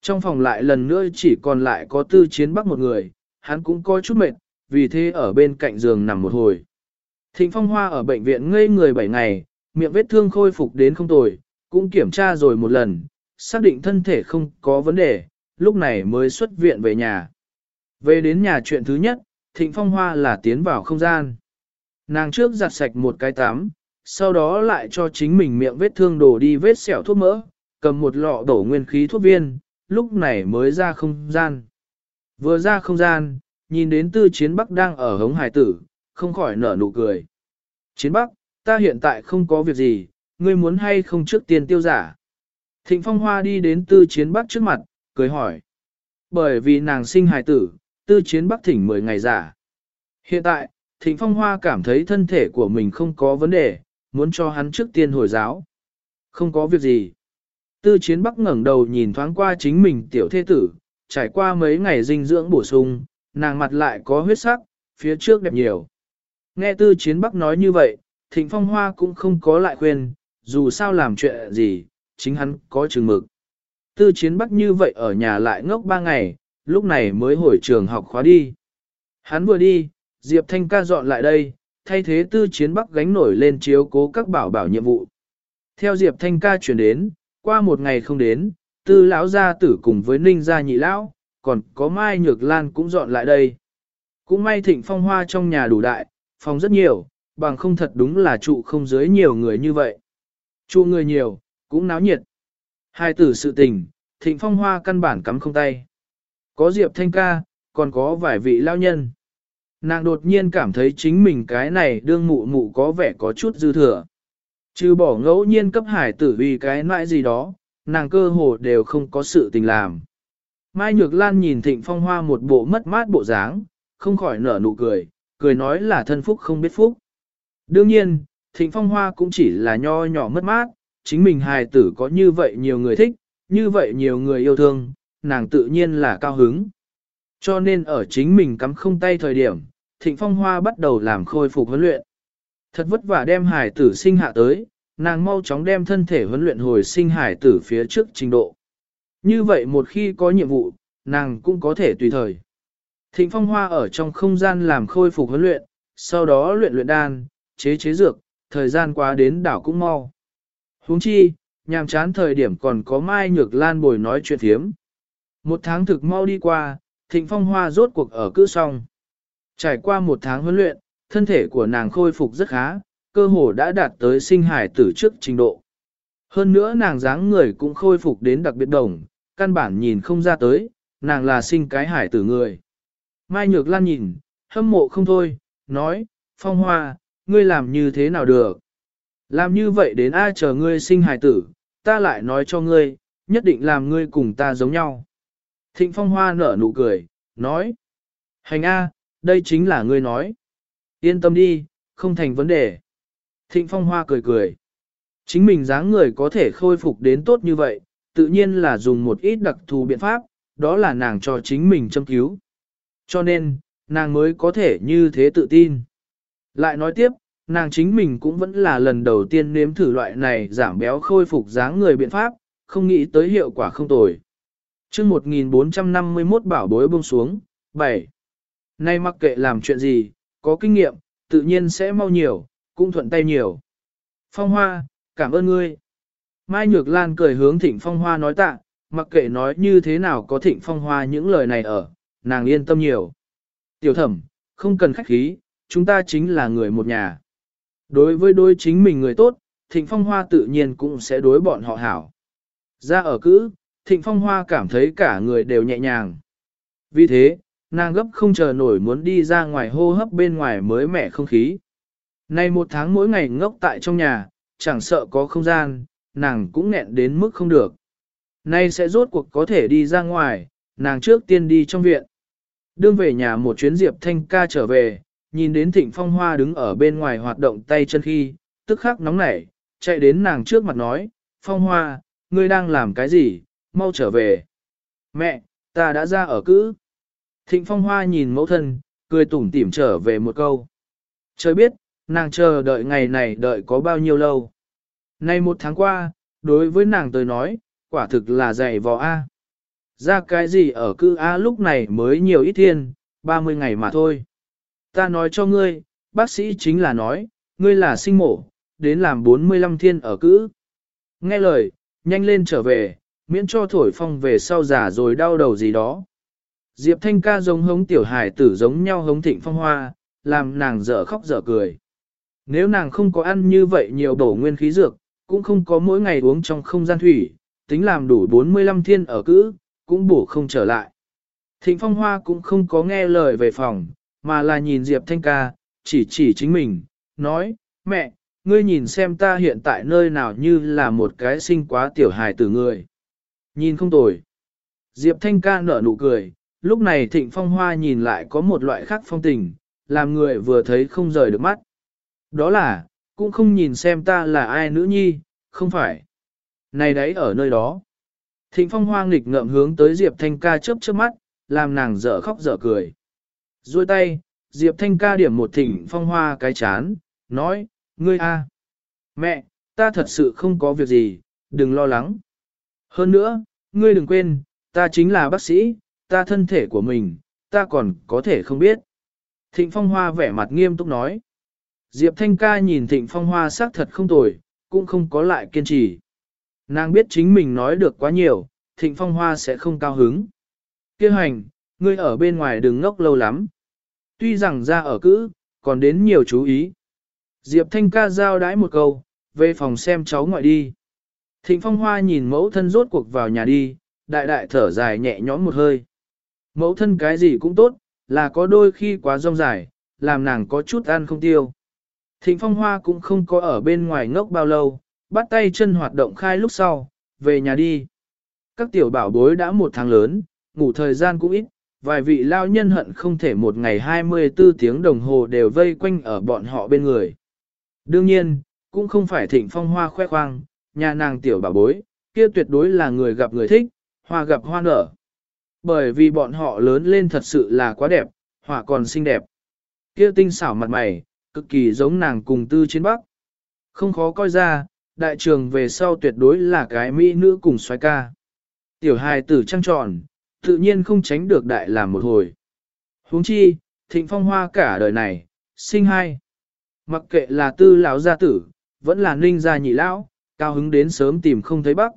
Trong phòng lại lần nữa chỉ còn lại có tư chiến bắc một người, hắn cũng có chút mệt, vì thế ở bên cạnh giường nằm một hồi. Thịnh phong hoa ở bệnh viện ngây người 7 ngày, miệng vết thương khôi phục đến không tồi, cũng kiểm tra rồi một lần, xác định thân thể không có vấn đề, lúc này mới xuất viện về nhà. Về đến nhà chuyện thứ nhất, Thịnh Phong Hoa là tiến vào không gian. Nàng trước giặt sạch một cái tắm, sau đó lại cho chính mình miệng vết thương đổ đi vết sẹo thuốc mỡ, cầm một lọ đổ nguyên khí thuốc viên, lúc này mới ra không gian. Vừa ra không gian, nhìn đến tư chiến bắc đang ở hống hải tử, không khỏi nở nụ cười. Chiến bắc, ta hiện tại không có việc gì, ngươi muốn hay không trước tiên tiêu giả. Thịnh phong hoa đi đến tư chiến bắc trước mặt, cười hỏi. Bởi vì nàng sinh hài tử, tư chiến bắc thỉnh 10 ngày giả. Hiện tại, thịnh phong hoa cảm thấy thân thể của mình không có vấn đề, muốn cho hắn trước tiên hồi giáo. Không có việc gì. Tư chiến bắc ngẩng đầu nhìn thoáng qua chính mình tiểu thế tử, trải qua mấy ngày dinh dưỡng bổ sung, nàng mặt lại có huyết sắc, phía trước đẹp nhiều. Nghe tư chiến bắc nói như vậy, thịnh phong hoa cũng không có lại khuyên, dù sao làm chuyện gì, chính hắn có chừng mực. Tư chiến bắc như vậy ở nhà lại ngốc ba ngày, lúc này mới hồi trường học khóa đi. Hắn vừa đi, Diệp Thanh ca dọn lại đây, thay thế tư chiến bắc gánh nổi lên chiếu cố các bảo bảo nhiệm vụ. Theo Diệp Thanh ca chuyển đến, qua một ngày không đến, tư lão gia tử cùng với ninh gia nhị lão, còn có Mai Nhược Lan cũng dọn lại đây. Cũng may thịnh phong hoa trong nhà đủ đại, phòng rất nhiều, bằng không thật đúng là trụ không dưới nhiều người như vậy. Trụ người nhiều, cũng náo nhiệt. Hai tử sự tình, thịnh phong hoa căn bản cắm không tay. Có Diệp Thanh ca, còn có vài vị lao nhân. Nàng đột nhiên cảm thấy chính mình cái này đương mụ mụ có vẻ có chút dư thừa. Chứ bỏ ngẫu nhiên cấp hải tử vì cái nãi gì đó, nàng cơ hồ đều không có sự tình làm. Mai Nhược Lan nhìn Thịnh Phong Hoa một bộ mất mát bộ dáng, không khỏi nở nụ cười, cười nói là thân phúc không biết phúc. Đương nhiên, Thịnh Phong Hoa cũng chỉ là nho nhỏ mất mát, chính mình hài tử có như vậy nhiều người thích, như vậy nhiều người yêu thương, nàng tự nhiên là cao hứng. Cho nên ở chính mình cắm không tay thời điểm, Thịnh Phong Hoa bắt đầu làm khôi phục huấn luyện. Thật vất vả đem hải tử sinh hạ tới, nàng mau chóng đem thân thể huấn luyện hồi sinh hải tử phía trước trình độ. Như vậy một khi có nhiệm vụ, nàng cũng có thể tùy thời. Thịnh Phong Hoa ở trong không gian làm khôi phục huấn luyện, sau đó luyện luyện đan, chế chế dược, thời gian quá đến đảo cũng mau. huống chi, nhàm chán thời điểm còn có Mai Nhược Lan bồi nói chuyện thiếm. Một tháng thực mau đi qua, Thịnh Phong Hoa rốt cuộc ở cữ xong. Trải qua một tháng huấn luyện, thân thể của nàng khôi phục rất khá, cơ hồ đã đạt tới sinh hải tử trước trình độ. Hơn nữa nàng dáng người cũng khôi phục đến đặc biệt đồng, căn bản nhìn không ra tới, nàng là sinh cái hải tử người. Mai Nhược Lan nhìn, hâm mộ không thôi, nói, Phong Hoa, ngươi làm như thế nào được? Làm như vậy đến ai chờ ngươi sinh hài tử, ta lại nói cho ngươi, nhất định làm ngươi cùng ta giống nhau. Thịnh Phong Hoa nở nụ cười, nói, hành A, đây chính là ngươi nói. Yên tâm đi, không thành vấn đề. Thịnh Phong Hoa cười cười. Chính mình dáng người có thể khôi phục đến tốt như vậy, tự nhiên là dùng một ít đặc thù biện pháp, đó là nàng cho chính mình châm cứu. Cho nên, nàng mới có thể như thế tự tin. Lại nói tiếp, nàng chính mình cũng vẫn là lần đầu tiên nếm thử loại này giảm béo khôi phục dáng người biện pháp, không nghĩ tới hiệu quả không tồi. chương 1451 bảo bối buông xuống, 7. Nay mặc kệ làm chuyện gì, có kinh nghiệm, tự nhiên sẽ mau nhiều, cũng thuận tay nhiều. Phong Hoa, cảm ơn ngươi. Mai Nhược Lan cười hướng Thịnh Phong Hoa nói tạ, mặc kệ nói như thế nào có Thịnh Phong Hoa những lời này ở, nàng yên tâm nhiều. Tiểu thẩm, không cần khách khí, chúng ta chính là người một nhà. Đối với đôi chính mình người tốt, Thịnh Phong Hoa tự nhiên cũng sẽ đối bọn họ hảo. Ra ở cữ, Thịnh Phong Hoa cảm thấy cả người đều nhẹ nhàng. Vì thế, nàng gấp không chờ nổi muốn đi ra ngoài hô hấp bên ngoài mới mẻ không khí. Nay một tháng mỗi ngày ngốc tại trong nhà, chẳng sợ có không gian, nàng cũng nghẹn đến mức không được. Nay sẽ rốt cuộc có thể đi ra ngoài, nàng trước tiên đi trong viện. Đương về nhà một chuyến Diệp Thanh ca trở về, nhìn đến Thịnh Phong Hoa đứng ở bên ngoài hoạt động tay chân khi, tức khắc nóng nảy, chạy đến nàng trước mặt nói, Phong Hoa, ngươi đang làm cái gì, mau trở về. Mẹ, ta đã ra ở cữ. Thịnh Phong Hoa nhìn mẫu thân, cười tủm tỉm trở về một câu. Trời biết, nàng chờ đợi ngày này đợi có bao nhiêu lâu. Nay một tháng qua, đối với nàng tôi nói, quả thực là dày vò A. Ra cái gì ở cư A lúc này mới nhiều ít thiên, 30 ngày mà thôi. Ta nói cho ngươi, bác sĩ chính là nói, ngươi là sinh mổ, đến làm 45 thiên ở cữ. Nghe lời, nhanh lên trở về, miễn cho thổi phong về sau giả rồi đau đầu gì đó. Diệp Thanh ca giống hống tiểu hải tử giống nhau hống thịnh phong hoa, làm nàng dở khóc dở cười. Nếu nàng không có ăn như vậy nhiều bổ nguyên khí dược, cũng không có mỗi ngày uống trong không gian thủy, tính làm đủ 45 thiên ở cữ, cũng bổ không trở lại. Thịnh phong hoa cũng không có nghe lời về phòng, mà là nhìn Diệp Thanh ca, chỉ chỉ chính mình, nói, mẹ, ngươi nhìn xem ta hiện tại nơi nào như là một cái sinh quá tiểu hài tử người. Nhìn không tồi. Diệp Thanh ca nở nụ cười, lúc này thịnh phong hoa nhìn lại có một loại khác phong tình, làm người vừa thấy không rời được mắt. Đó là, cũng không nhìn xem ta là ai nữ nhi, không phải. Này đấy ở nơi đó. Thịnh phong hoa nghịch ngợm hướng tới Diệp Thanh ca chớp chớp mắt, làm nàng dở khóc dở cười duỗi tay, Diệp Thanh ca điểm một thịnh phong hoa cái chán, nói, ngươi a, Mẹ, ta thật sự không có việc gì, đừng lo lắng. Hơn nữa, ngươi đừng quên, ta chính là bác sĩ, ta thân thể của mình, ta còn có thể không biết. Thịnh Phong Hoa vẻ mặt nghiêm túc nói. Diệp Thanh ca nhìn Thịnh Phong Hoa xác thật không tồi, cũng không có lại kiên trì. Nàng biết chính mình nói được quá nhiều, Thịnh Phong Hoa sẽ không cao hứng. Kêu hành, ngươi ở bên ngoài đừng ngốc lâu lắm. Tuy rằng ra ở cữ, còn đến nhiều chú ý. Diệp Thanh ca giao đãi một câu, về phòng xem cháu ngoại đi. Thịnh Phong Hoa nhìn mẫu thân rốt cuộc vào nhà đi, đại đại thở dài nhẹ nhõm một hơi. Mẫu thân cái gì cũng tốt, là có đôi khi quá rong dài, làm nàng có chút ăn không tiêu. Thịnh Phong Hoa cũng không có ở bên ngoài ngốc bao lâu, bắt tay chân hoạt động khai lúc sau, về nhà đi. Các tiểu bảo bối đã một tháng lớn, ngủ thời gian cũng ít, vài vị lao nhân hận không thể một ngày 24 tiếng đồng hồ đều vây quanh ở bọn họ bên người. Đương nhiên, cũng không phải thịnh phong hoa khoe khoang, nhà nàng tiểu bảo bối, kia tuyệt đối là người gặp người thích, hoa gặp hoa nở. Bởi vì bọn họ lớn lên thật sự là quá đẹp, họa còn xinh đẹp. Kia tinh xảo mặt mày, cực kỳ giống nàng cùng tư chiến bắc. Không khó coi ra, đại trường về sau tuyệt đối là cái mỹ nữ cùng xoái ca. Tiểu hài tử trăng tròn, tự nhiên không tránh được đại làm một hồi. huống chi, thịnh phong hoa cả đời này, sinh hai. Mặc kệ là tư lão gia tử, vẫn là ninh gia nhị lão, cao hứng đến sớm tìm không thấy bắc.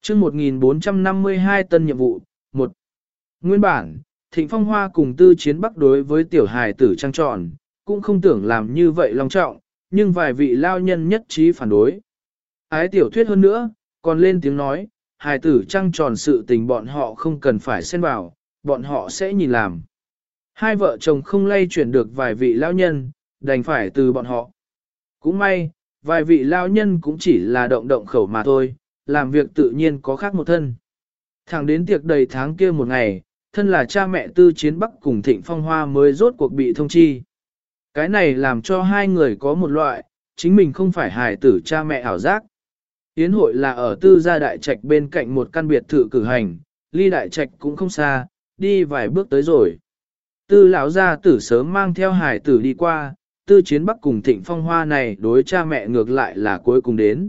chương 1452 tân nhiệm vụ, một Nguyên bản, Thịnh Phong Hoa cùng tư chiến bắc đối với tiểu hài tử trang trọn, cũng không tưởng làm như vậy long trọng, nhưng vài vị lao nhân nhất trí phản đối. Ái tiểu thuyết hơn nữa, còn lên tiếng nói, hài tử trang tròn sự tình bọn họ không cần phải xen vào, bọn họ sẽ nhìn làm. Hai vợ chồng không lay chuyển được vài vị lao nhân, đành phải từ bọn họ. Cũng may, vài vị lao nhân cũng chỉ là động động khẩu mà thôi, làm việc tự nhiên có khác một thân. Thẳng đến tiệc đầy tháng kia một ngày, thân là cha mẹ tư chiến bắc cùng thịnh phong hoa mới rốt cuộc bị thông chi. Cái này làm cho hai người có một loại, chính mình không phải hài tử cha mẹ ảo giác. Yến hội là ở tư gia đại trạch bên cạnh một căn biệt thự cử hành, ly đại trạch cũng không xa, đi vài bước tới rồi. Tư lão gia tử sớm mang theo Hải tử đi qua, tư chiến bắc cùng thịnh phong hoa này đối cha mẹ ngược lại là cuối cùng đến.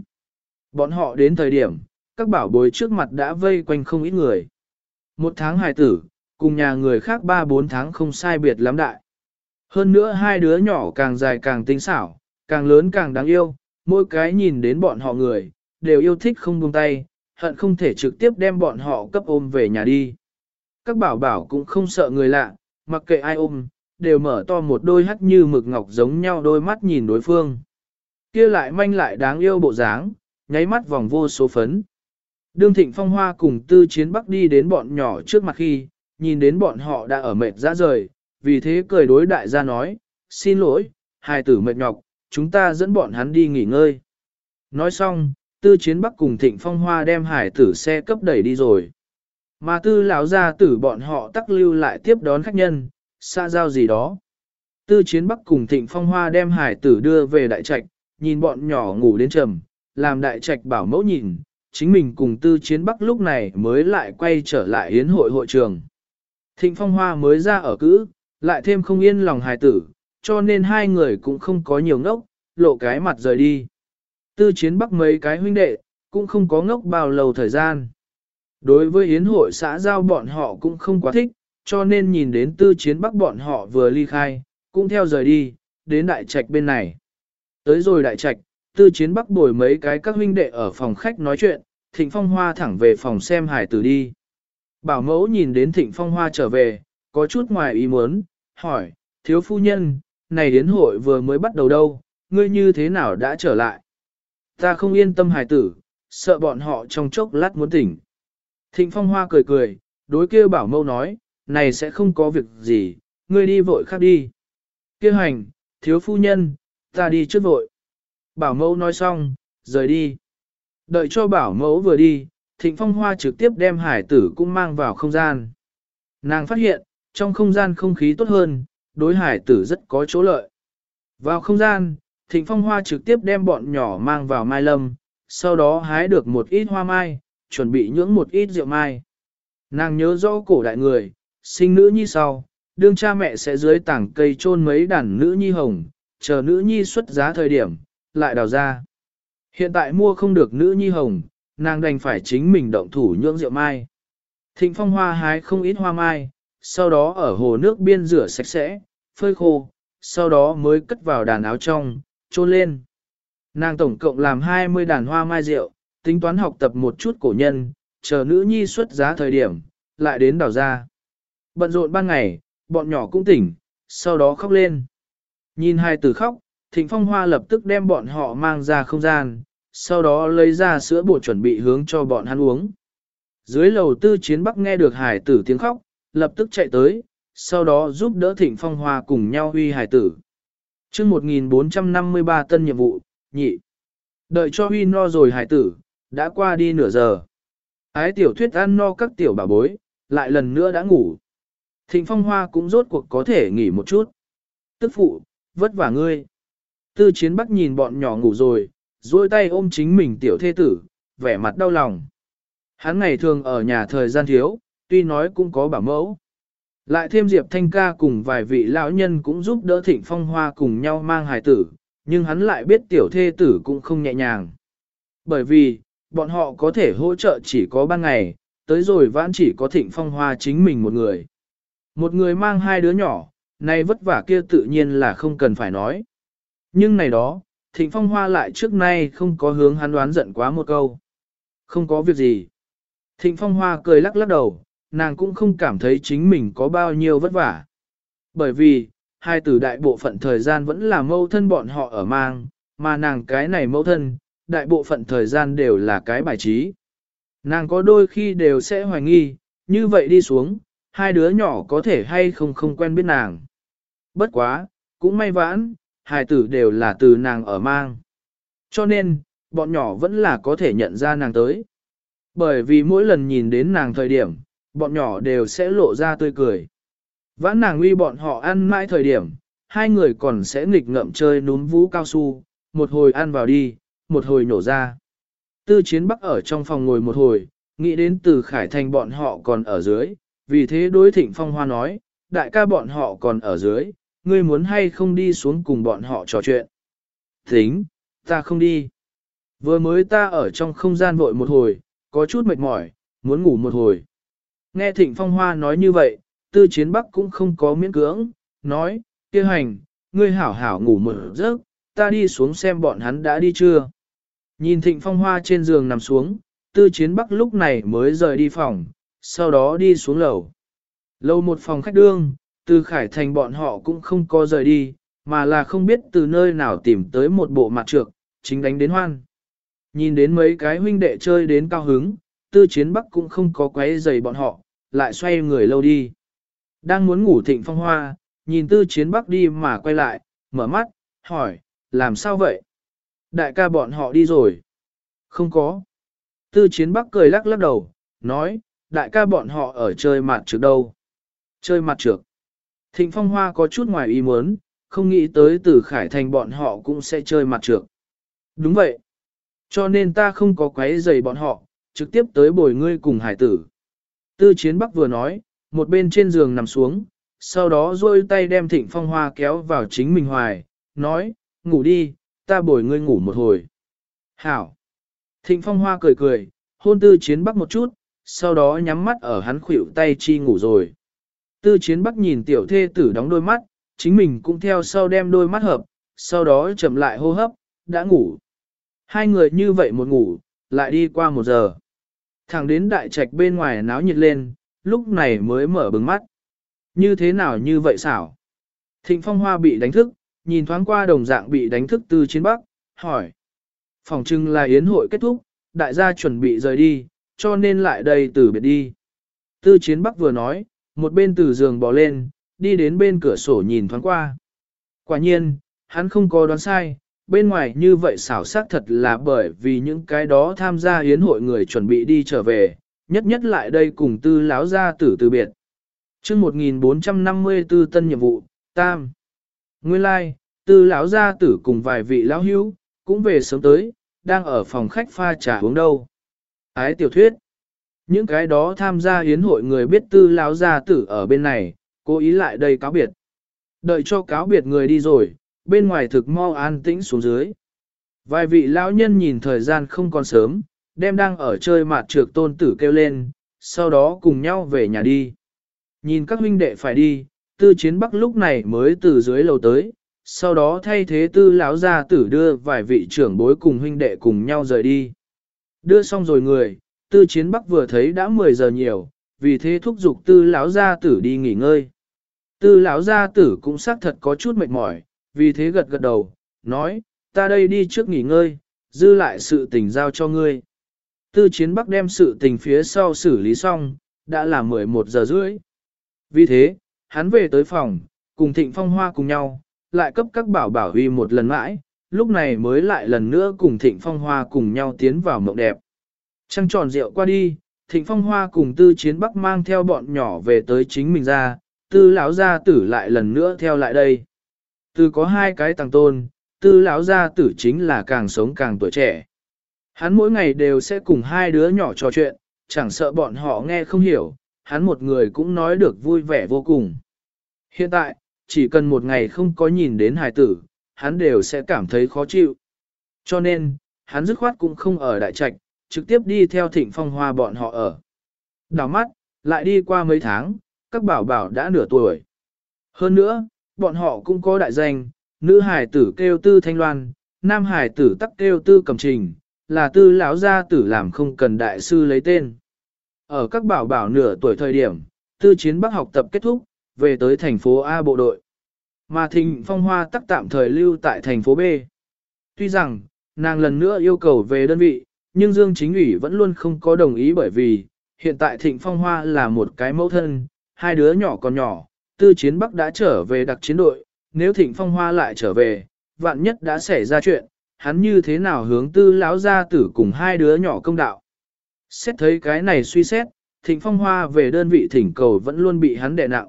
Bọn họ đến thời điểm, các bảo bối trước mặt đã vây quanh không ít người. Một tháng Hải tử, cùng nhà người khác ba bốn tháng không sai biệt lắm đại. Hơn nữa hai đứa nhỏ càng dài càng tinh xảo, càng lớn càng đáng yêu, mỗi cái nhìn đến bọn họ người, đều yêu thích không buông tay, hận không thể trực tiếp đem bọn họ cấp ôm về nhà đi. Các bảo bảo cũng không sợ người lạ, mặc kệ ai ôm, đều mở to một đôi hắt như mực ngọc giống nhau đôi mắt nhìn đối phương. Kia lại manh lại đáng yêu bộ dáng, nháy mắt vòng vô số phấn. Đương Thịnh Phong Hoa cùng Tư Chiến Bắc đi đến bọn nhỏ trước mặt khi, nhìn đến bọn họ đã ở mệt ra rời, vì thế cười đối đại gia nói, xin lỗi, hài tử mệt nhọc, chúng ta dẫn bọn hắn đi nghỉ ngơi. Nói xong, Tư Chiến Bắc cùng Thịnh Phong Hoa đem hải tử xe cấp đẩy đi rồi. Mà Tư lão gia tử bọn họ tắc lưu lại tiếp đón khách nhân, xa giao gì đó. Tư Chiến Bắc cùng Thịnh Phong Hoa đem hải tử đưa về đại trạch, nhìn bọn nhỏ ngủ đến trầm, làm đại trạch bảo mẫu nhìn, chính mình cùng tư chiến bắc lúc này mới lại quay trở lại hiến hội hội trường. Thịnh phong hoa mới ra ở cữ, lại thêm không yên lòng hài tử, cho nên hai người cũng không có nhiều ngốc, lộ cái mặt rời đi. Tư chiến bắc mấy cái huynh đệ, cũng không có ngốc bao lâu thời gian. Đối với yến hội xã giao bọn họ cũng không quá thích, cho nên nhìn đến tư chiến bắc bọn họ vừa ly khai, cũng theo rời đi, đến đại trạch bên này. Tới rồi đại trạch, tư chiến bắc bồi mấy cái các huynh đệ ở phòng khách nói chuyện, thịnh phong hoa thẳng về phòng xem hải tử đi. Bảo mẫu nhìn đến thịnh phong hoa trở về, có chút ngoài ý muốn, hỏi, thiếu phu nhân, này đến hội vừa mới bắt đầu đâu, ngươi như thế nào đã trở lại? Ta không yên tâm hải tử, sợ bọn họ trong chốc lát muốn tỉnh. Thịnh phong hoa cười cười, đối kia bảo mẫu nói, này sẽ không có việc gì, ngươi đi vội khác đi. Kia hành, thiếu phu nhân, ta đi trước vội. Bảo mẫu nói xong, rời đi. Đợi cho bảo mẫu vừa đi, thịnh phong hoa trực tiếp đem hải tử cũng mang vào không gian. Nàng phát hiện, trong không gian không khí tốt hơn, đối hải tử rất có chỗ lợi. Vào không gian, thịnh phong hoa trực tiếp đem bọn nhỏ mang vào mai lâm, sau đó hái được một ít hoa mai, chuẩn bị nhưỡng một ít rượu mai. Nàng nhớ rõ cổ đại người, sinh nữ nhi sau, đương cha mẹ sẽ dưới tảng cây chôn mấy đàn nữ nhi hồng, chờ nữ nhi xuất giá thời điểm, lại đào ra. Hiện tại mua không được nữ nhi hồng, nàng đành phải chính mình động thủ nhưỡng rượu mai. Thịnh phong hoa hái không ít hoa mai, sau đó ở hồ nước biên rửa sạch sẽ, phơi khô, sau đó mới cất vào đàn áo trong, trôn lên. Nàng tổng cộng làm 20 đàn hoa mai rượu, tính toán học tập một chút cổ nhân, chờ nữ nhi xuất giá thời điểm, lại đến đào ra. Bận rộn ban ngày, bọn nhỏ cũng tỉnh, sau đó khóc lên. Nhìn hai tử khóc, Thịnh Phong Hoa lập tức đem bọn họ mang ra không gian, sau đó lấy ra sữa bột chuẩn bị hướng cho bọn hắn uống. Dưới lầu tư chiến bắc nghe được hải tử tiếng khóc, lập tức chạy tới, sau đó giúp đỡ Thịnh Phong Hoa cùng nhau huy hải tử chương 1453 tân nhiệm vụ, nhị. Đợi cho huy no rồi hải tử, đã qua đi nửa giờ. Ái tiểu thuyết ăn no các tiểu bà bối, lại lần nữa đã ngủ. Thịnh Phong Hoa cũng rốt cuộc có thể nghỉ một chút. Tức phụ, vất vả ngươi. Tư chiến bắc nhìn bọn nhỏ ngủ rồi, duỗi tay ôm chính mình tiểu thê tử, vẻ mặt đau lòng. Hắn ngày thường ở nhà thời gian thiếu, tuy nói cũng có bảo mẫu. Lại thêm Diệp Thanh ca cùng vài vị lão nhân cũng giúp đỡ thịnh phong hoa cùng nhau mang hài tử, nhưng hắn lại biết tiểu thê tử cũng không nhẹ nhàng. Bởi vì, bọn họ có thể hỗ trợ chỉ có ban ngày, tới rồi vãn chỉ có thịnh phong hoa chính mình một người. Một người mang hai đứa nhỏ, nay vất vả kia tự nhiên là không cần phải nói. Nhưng này đó, thịnh phong hoa lại trước nay không có hướng hắn đoán giận quá một câu. Không có việc gì. Thịnh phong hoa cười lắc lắc đầu, nàng cũng không cảm thấy chính mình có bao nhiêu vất vả. Bởi vì, hai tử đại bộ phận thời gian vẫn là mâu thân bọn họ ở mang, mà nàng cái này mâu thân, đại bộ phận thời gian đều là cái bài trí. Nàng có đôi khi đều sẽ hoài nghi, như vậy đi xuống, hai đứa nhỏ có thể hay không không quen biết nàng. Bất quá, cũng may vãn, hai tử đều là từ nàng ở mang. Cho nên, bọn nhỏ vẫn là có thể nhận ra nàng tới. Bởi vì mỗi lần nhìn đến nàng thời điểm, bọn nhỏ đều sẽ lộ ra tươi cười. Vãn nàng uy bọn họ ăn mãi thời điểm, hai người còn sẽ nghịch ngậm chơi núm vũ cao su, một hồi ăn vào đi, một hồi nổ ra. Tư chiến bắc ở trong phòng ngồi một hồi, nghĩ đến từ khải thành bọn họ còn ở dưới, vì thế đối thịnh phong hoa nói, đại ca bọn họ còn ở dưới, ngươi muốn hay không đi xuống cùng bọn họ trò chuyện. Tính, ta không đi. Vừa mới ta ở trong không gian vội một hồi, có chút mệt mỏi, muốn ngủ một hồi. Nghe thịnh phong hoa nói như vậy, tư chiến bắc cũng không có miễn cưỡng, nói, kia hành, ngươi hảo hảo ngủ một giấc, ta đi xuống xem bọn hắn đã đi chưa. Nhìn thịnh phong hoa trên giường nằm xuống, tư chiến bắc lúc này mới rời đi phòng, sau đó đi xuống lầu. Lầu một phòng khách đương, từ khải thành bọn họ cũng không có rời đi, mà là không biết từ nơi nào tìm tới một bộ mặt trược, chính đánh đến hoan. Nhìn đến mấy cái huynh đệ chơi đến cao hứng, tư chiến bắc cũng không có quấy giày bọn họ, lại xoay người lâu đi. Đang muốn ngủ thịnh phong hoa, nhìn tư chiến bắc đi mà quay lại, mở mắt, hỏi, làm sao vậy? Đại ca bọn họ đi rồi. Không có. Tư chiến bắc cười lắc lắc đầu, nói, đại ca bọn họ ở chơi mặt trược đâu. Chơi mặt trược. Thịnh phong hoa có chút ngoài ý muốn, không nghĩ tới từ khải thành bọn họ cũng sẽ chơi mặt trược. Đúng vậy. Cho nên ta không có quấy giày bọn họ, trực tiếp tới bồi ngươi cùng hải tử. Tư chiến bắc vừa nói, một bên trên giường nằm xuống, sau đó duỗi tay đem thịnh phong hoa kéo vào chính mình hoài, nói, ngủ đi, ta bồi ngươi ngủ một hồi. Hảo! Thịnh phong hoa cười cười, hôn tư chiến bắc một chút, sau đó nhắm mắt ở hắn khuỷu tay chi ngủ rồi. Tư chiến bắc nhìn tiểu thê tử đóng đôi mắt, chính mình cũng theo sau đem đôi mắt hợp, sau đó chậm lại hô hấp, đã ngủ. Hai người như vậy một ngủ, lại đi qua một giờ. Thẳng đến đại trạch bên ngoài náo nhiệt lên, lúc này mới mở bừng mắt. Như thế nào như vậy xảo? Thịnh phong hoa bị đánh thức, nhìn thoáng qua đồng dạng bị đánh thức từ chiến bắc, hỏi. Phòng trưng là yến hội kết thúc, đại gia chuẩn bị rời đi, cho nên lại đây từ biệt đi. Tư chiến bắc vừa nói, một bên từ giường bò lên, đi đến bên cửa sổ nhìn thoáng qua. Quả nhiên, hắn không có đoán sai, bên ngoài như vậy xảo xác thật là bởi vì những cái đó tham gia hiến hội người chuẩn bị đi trở về, nhất nhất lại đây cùng tư láo gia tử từ biệt. chương 1454 tân nhiệm vụ, tam. Nguyên lai, like, tư lão gia tử cùng vài vị lão hữu cũng về sớm tới, đang ở phòng khách pha trà uống đâu. Ái tiểu thuyết. Những cái đó tham gia hiến hội người biết tư lão gia tử ở bên này, cố ý lại đây cáo biệt. Đợi cho cáo biệt người đi rồi, bên ngoài thực mau an tĩnh xuống dưới. Vài vị lão nhân nhìn thời gian không còn sớm, đem đang ở chơi mạt trược tôn tử kêu lên, sau đó cùng nhau về nhà đi. Nhìn các huynh đệ phải đi, tư chiến bắc lúc này mới từ dưới lầu tới, sau đó thay thế tư lão gia tử đưa vài vị trưởng bối cùng huynh đệ cùng nhau rời đi. Đưa xong rồi người, tư chiến bắc vừa thấy đã 10 giờ nhiều, vì thế thúc giục tư lão gia tử đi nghỉ ngơi. Tư lão gia tử cũng xác thật có chút mệt mỏi, vì thế gật gật đầu, nói, ta đây đi trước nghỉ ngơi, dư lại sự tình giao cho ngươi. Tư chiến bắc đem sự tình phía sau xử lý xong, đã là 11 giờ rưỡi. Vì thế, hắn về tới phòng, cùng thịnh phong hoa cùng nhau, lại cấp các bảo bảo huy một lần mãi, lúc này mới lại lần nữa cùng thịnh phong hoa cùng nhau tiến vào mộng đẹp. Trăng tròn rượu qua đi, thịnh phong hoa cùng tư chiến bắc mang theo bọn nhỏ về tới chính mình ra, tư lão gia tử lại lần nữa theo lại đây. Từ có hai cái tàng tôn, tư lão gia tử chính là càng sống càng tuổi trẻ. Hắn mỗi ngày đều sẽ cùng hai đứa nhỏ trò chuyện, chẳng sợ bọn họ nghe không hiểu, hắn một người cũng nói được vui vẻ vô cùng. Hiện tại, chỉ cần một ngày không có nhìn đến hài tử, hắn đều sẽ cảm thấy khó chịu. Cho nên, hắn dứt khoát cũng không ở đại trạch, trực tiếp đi theo thịnh phong hoa bọn họ ở. Đào mắt, lại đi qua mấy tháng, các bảo bảo đã nửa tuổi. Hơn nữa, bọn họ cũng có đại danh, nữ hải tử kêu tư thanh loan, nam hải tử tắc kêu tư cầm trình, là tư lão gia tử làm không cần đại sư lấy tên. Ở các bảo bảo nửa tuổi thời điểm, tư chiến bắc học tập kết thúc, về tới thành phố A bộ đội. Mà thịnh phong hoa tắc tạm thời lưu tại thành phố B. Tuy rằng, nàng lần nữa yêu cầu về đơn vị, nhưng Dương Chính ủy vẫn luôn không có đồng ý bởi vì, hiện tại thịnh phong hoa là một cái mẫu thân, hai đứa nhỏ còn nhỏ, tư chiến bắc đã trở về đặc chiến đội, nếu thịnh phong hoa lại trở về, vạn nhất đã xảy ra chuyện, hắn như thế nào hướng tư lão gia tử cùng hai đứa nhỏ công đạo. Xét thấy cái này suy xét, thịnh phong hoa về đơn vị thỉnh cầu vẫn luôn bị hắn đè nặng.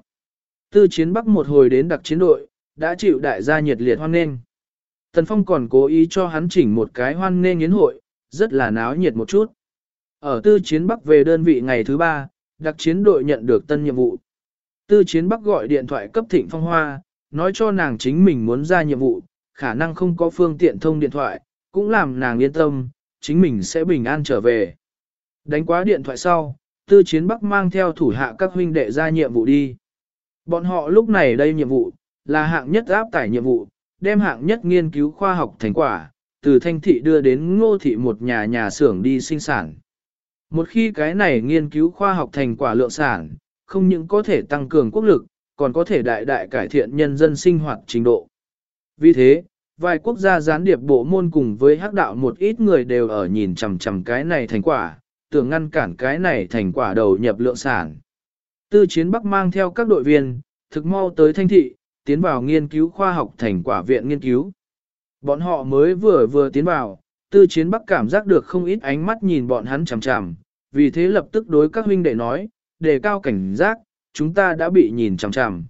Tư chiến bắc một hồi đến đặc chiến đội, đã chịu đại gia nhiệt liệt hoan nghênh. Tần Phong còn cố ý cho hắn chỉnh một cái hoan nghênh yến hội, rất là náo nhiệt một chút. Ở tư chiến bắc về đơn vị ngày thứ ba, đặc chiến đội nhận được tân nhiệm vụ. Tư chiến bắc gọi điện thoại cấp thịnh phong hoa, nói cho nàng chính mình muốn ra nhiệm vụ, khả năng không có phương tiện thông điện thoại, cũng làm nàng yên tâm, chính mình sẽ bình an trở về. Đánh quá điện thoại sau, tư chiến bắc mang theo thủ hạ các huynh đệ ra nhiệm vụ đi. Bọn họ lúc này đây nhiệm vụ, là hạng nhất áp tải nhiệm vụ, đem hạng nhất nghiên cứu khoa học thành quả, từ thanh thị đưa đến ngô thị một nhà nhà xưởng đi sinh sản. Một khi cái này nghiên cứu khoa học thành quả lượng sản, không những có thể tăng cường quốc lực, còn có thể đại đại cải thiện nhân dân sinh hoạt trình độ. Vì thế, vài quốc gia gián điệp bộ môn cùng với hắc đạo một ít người đều ở nhìn chằm chằm cái này thành quả, tưởng ngăn cản cái này thành quả đầu nhập lượng sản. Tư chiến Bắc mang theo các đội viên, thực mau tới thanh thị, tiến vào nghiên cứu khoa học thành quả viện nghiên cứu. Bọn họ mới vừa vừa tiến vào, tư chiến Bắc cảm giác được không ít ánh mắt nhìn bọn hắn chằm chằm, vì thế lập tức đối các huynh đệ nói, đề cao cảnh giác, chúng ta đã bị nhìn chằm chằm.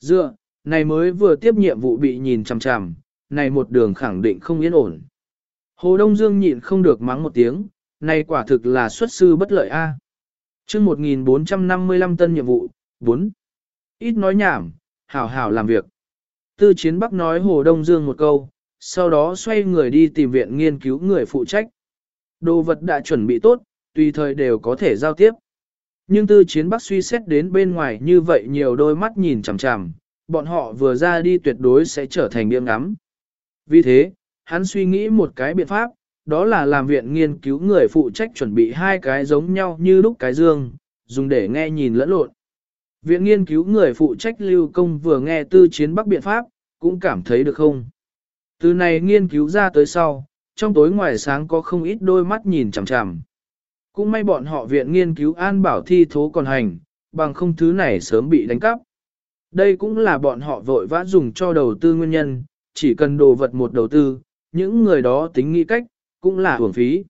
Dựa, này mới vừa tiếp nhiệm vụ bị nhìn chằm chằm, này một đường khẳng định không yên ổn. Hồ Đông Dương nhịn không được mắng một tiếng, này quả thực là xuất sư bất lợi a. chương 1455 tân nhiệm vụ, 4. Ít nói nhảm, hảo hảo làm việc. Tư chiến bắc nói Hồ Đông Dương một câu, sau đó xoay người đi tìm viện nghiên cứu người phụ trách. Đồ vật đã chuẩn bị tốt, tùy thời đều có thể giao tiếp. Nhưng tư chiến bắc suy xét đến bên ngoài như vậy nhiều đôi mắt nhìn chằm chằm, bọn họ vừa ra đi tuyệt đối sẽ trở thành điểm ngắm. Vì thế, hắn suy nghĩ một cái biện pháp, đó là làm viện nghiên cứu người phụ trách chuẩn bị hai cái giống nhau như lúc cái dương, dùng để nghe nhìn lẫn lộn. Viện nghiên cứu người phụ trách lưu công vừa nghe tư chiến bắc biện pháp, cũng cảm thấy được không. Từ này nghiên cứu ra tới sau, trong tối ngoài sáng có không ít đôi mắt nhìn chằm chằm. Cũng may bọn họ viện nghiên cứu an bảo thi thố còn hành, bằng không thứ này sớm bị đánh cắp. Đây cũng là bọn họ vội vã dùng cho đầu tư nguyên nhân, chỉ cần đồ vật một đầu tư, những người đó tính nghĩ cách, cũng là hưởng phí.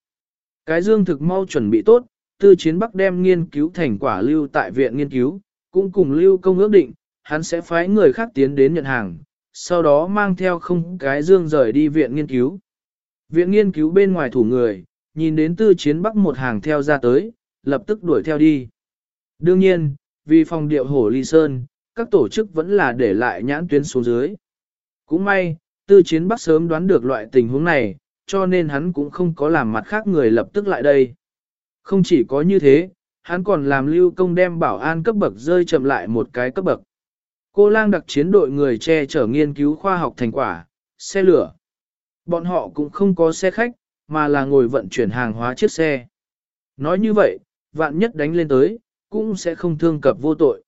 Cái dương thực mau chuẩn bị tốt, tư chiến bắc đem nghiên cứu thành quả lưu tại viện nghiên cứu, cũng cùng lưu công ước định, hắn sẽ phái người khác tiến đến nhận hàng, sau đó mang theo không cái dương rời đi viện nghiên cứu. Viện nghiên cứu bên ngoài thủ người, nhìn đến tư chiến bắc một hàng theo ra tới, lập tức đuổi theo đi. Đương nhiên, vì phòng điệu hổ ly sơn, các tổ chức vẫn là để lại nhãn tuyến xuống dưới. Cũng may, tư chiến bắc sớm đoán được loại tình huống này, cho nên hắn cũng không có làm mặt khác người lập tức lại đây. Không chỉ có như thế, hắn còn làm lưu công đem bảo an cấp bậc rơi chậm lại một cái cấp bậc. Cô lang đặc chiến đội người che chở nghiên cứu khoa học thành quả, xe lửa. Bọn họ cũng không có xe khách, mà là ngồi vận chuyển hàng hóa chiếc xe. Nói như vậy, vạn nhất đánh lên tới, cũng sẽ không thương cập vô tội.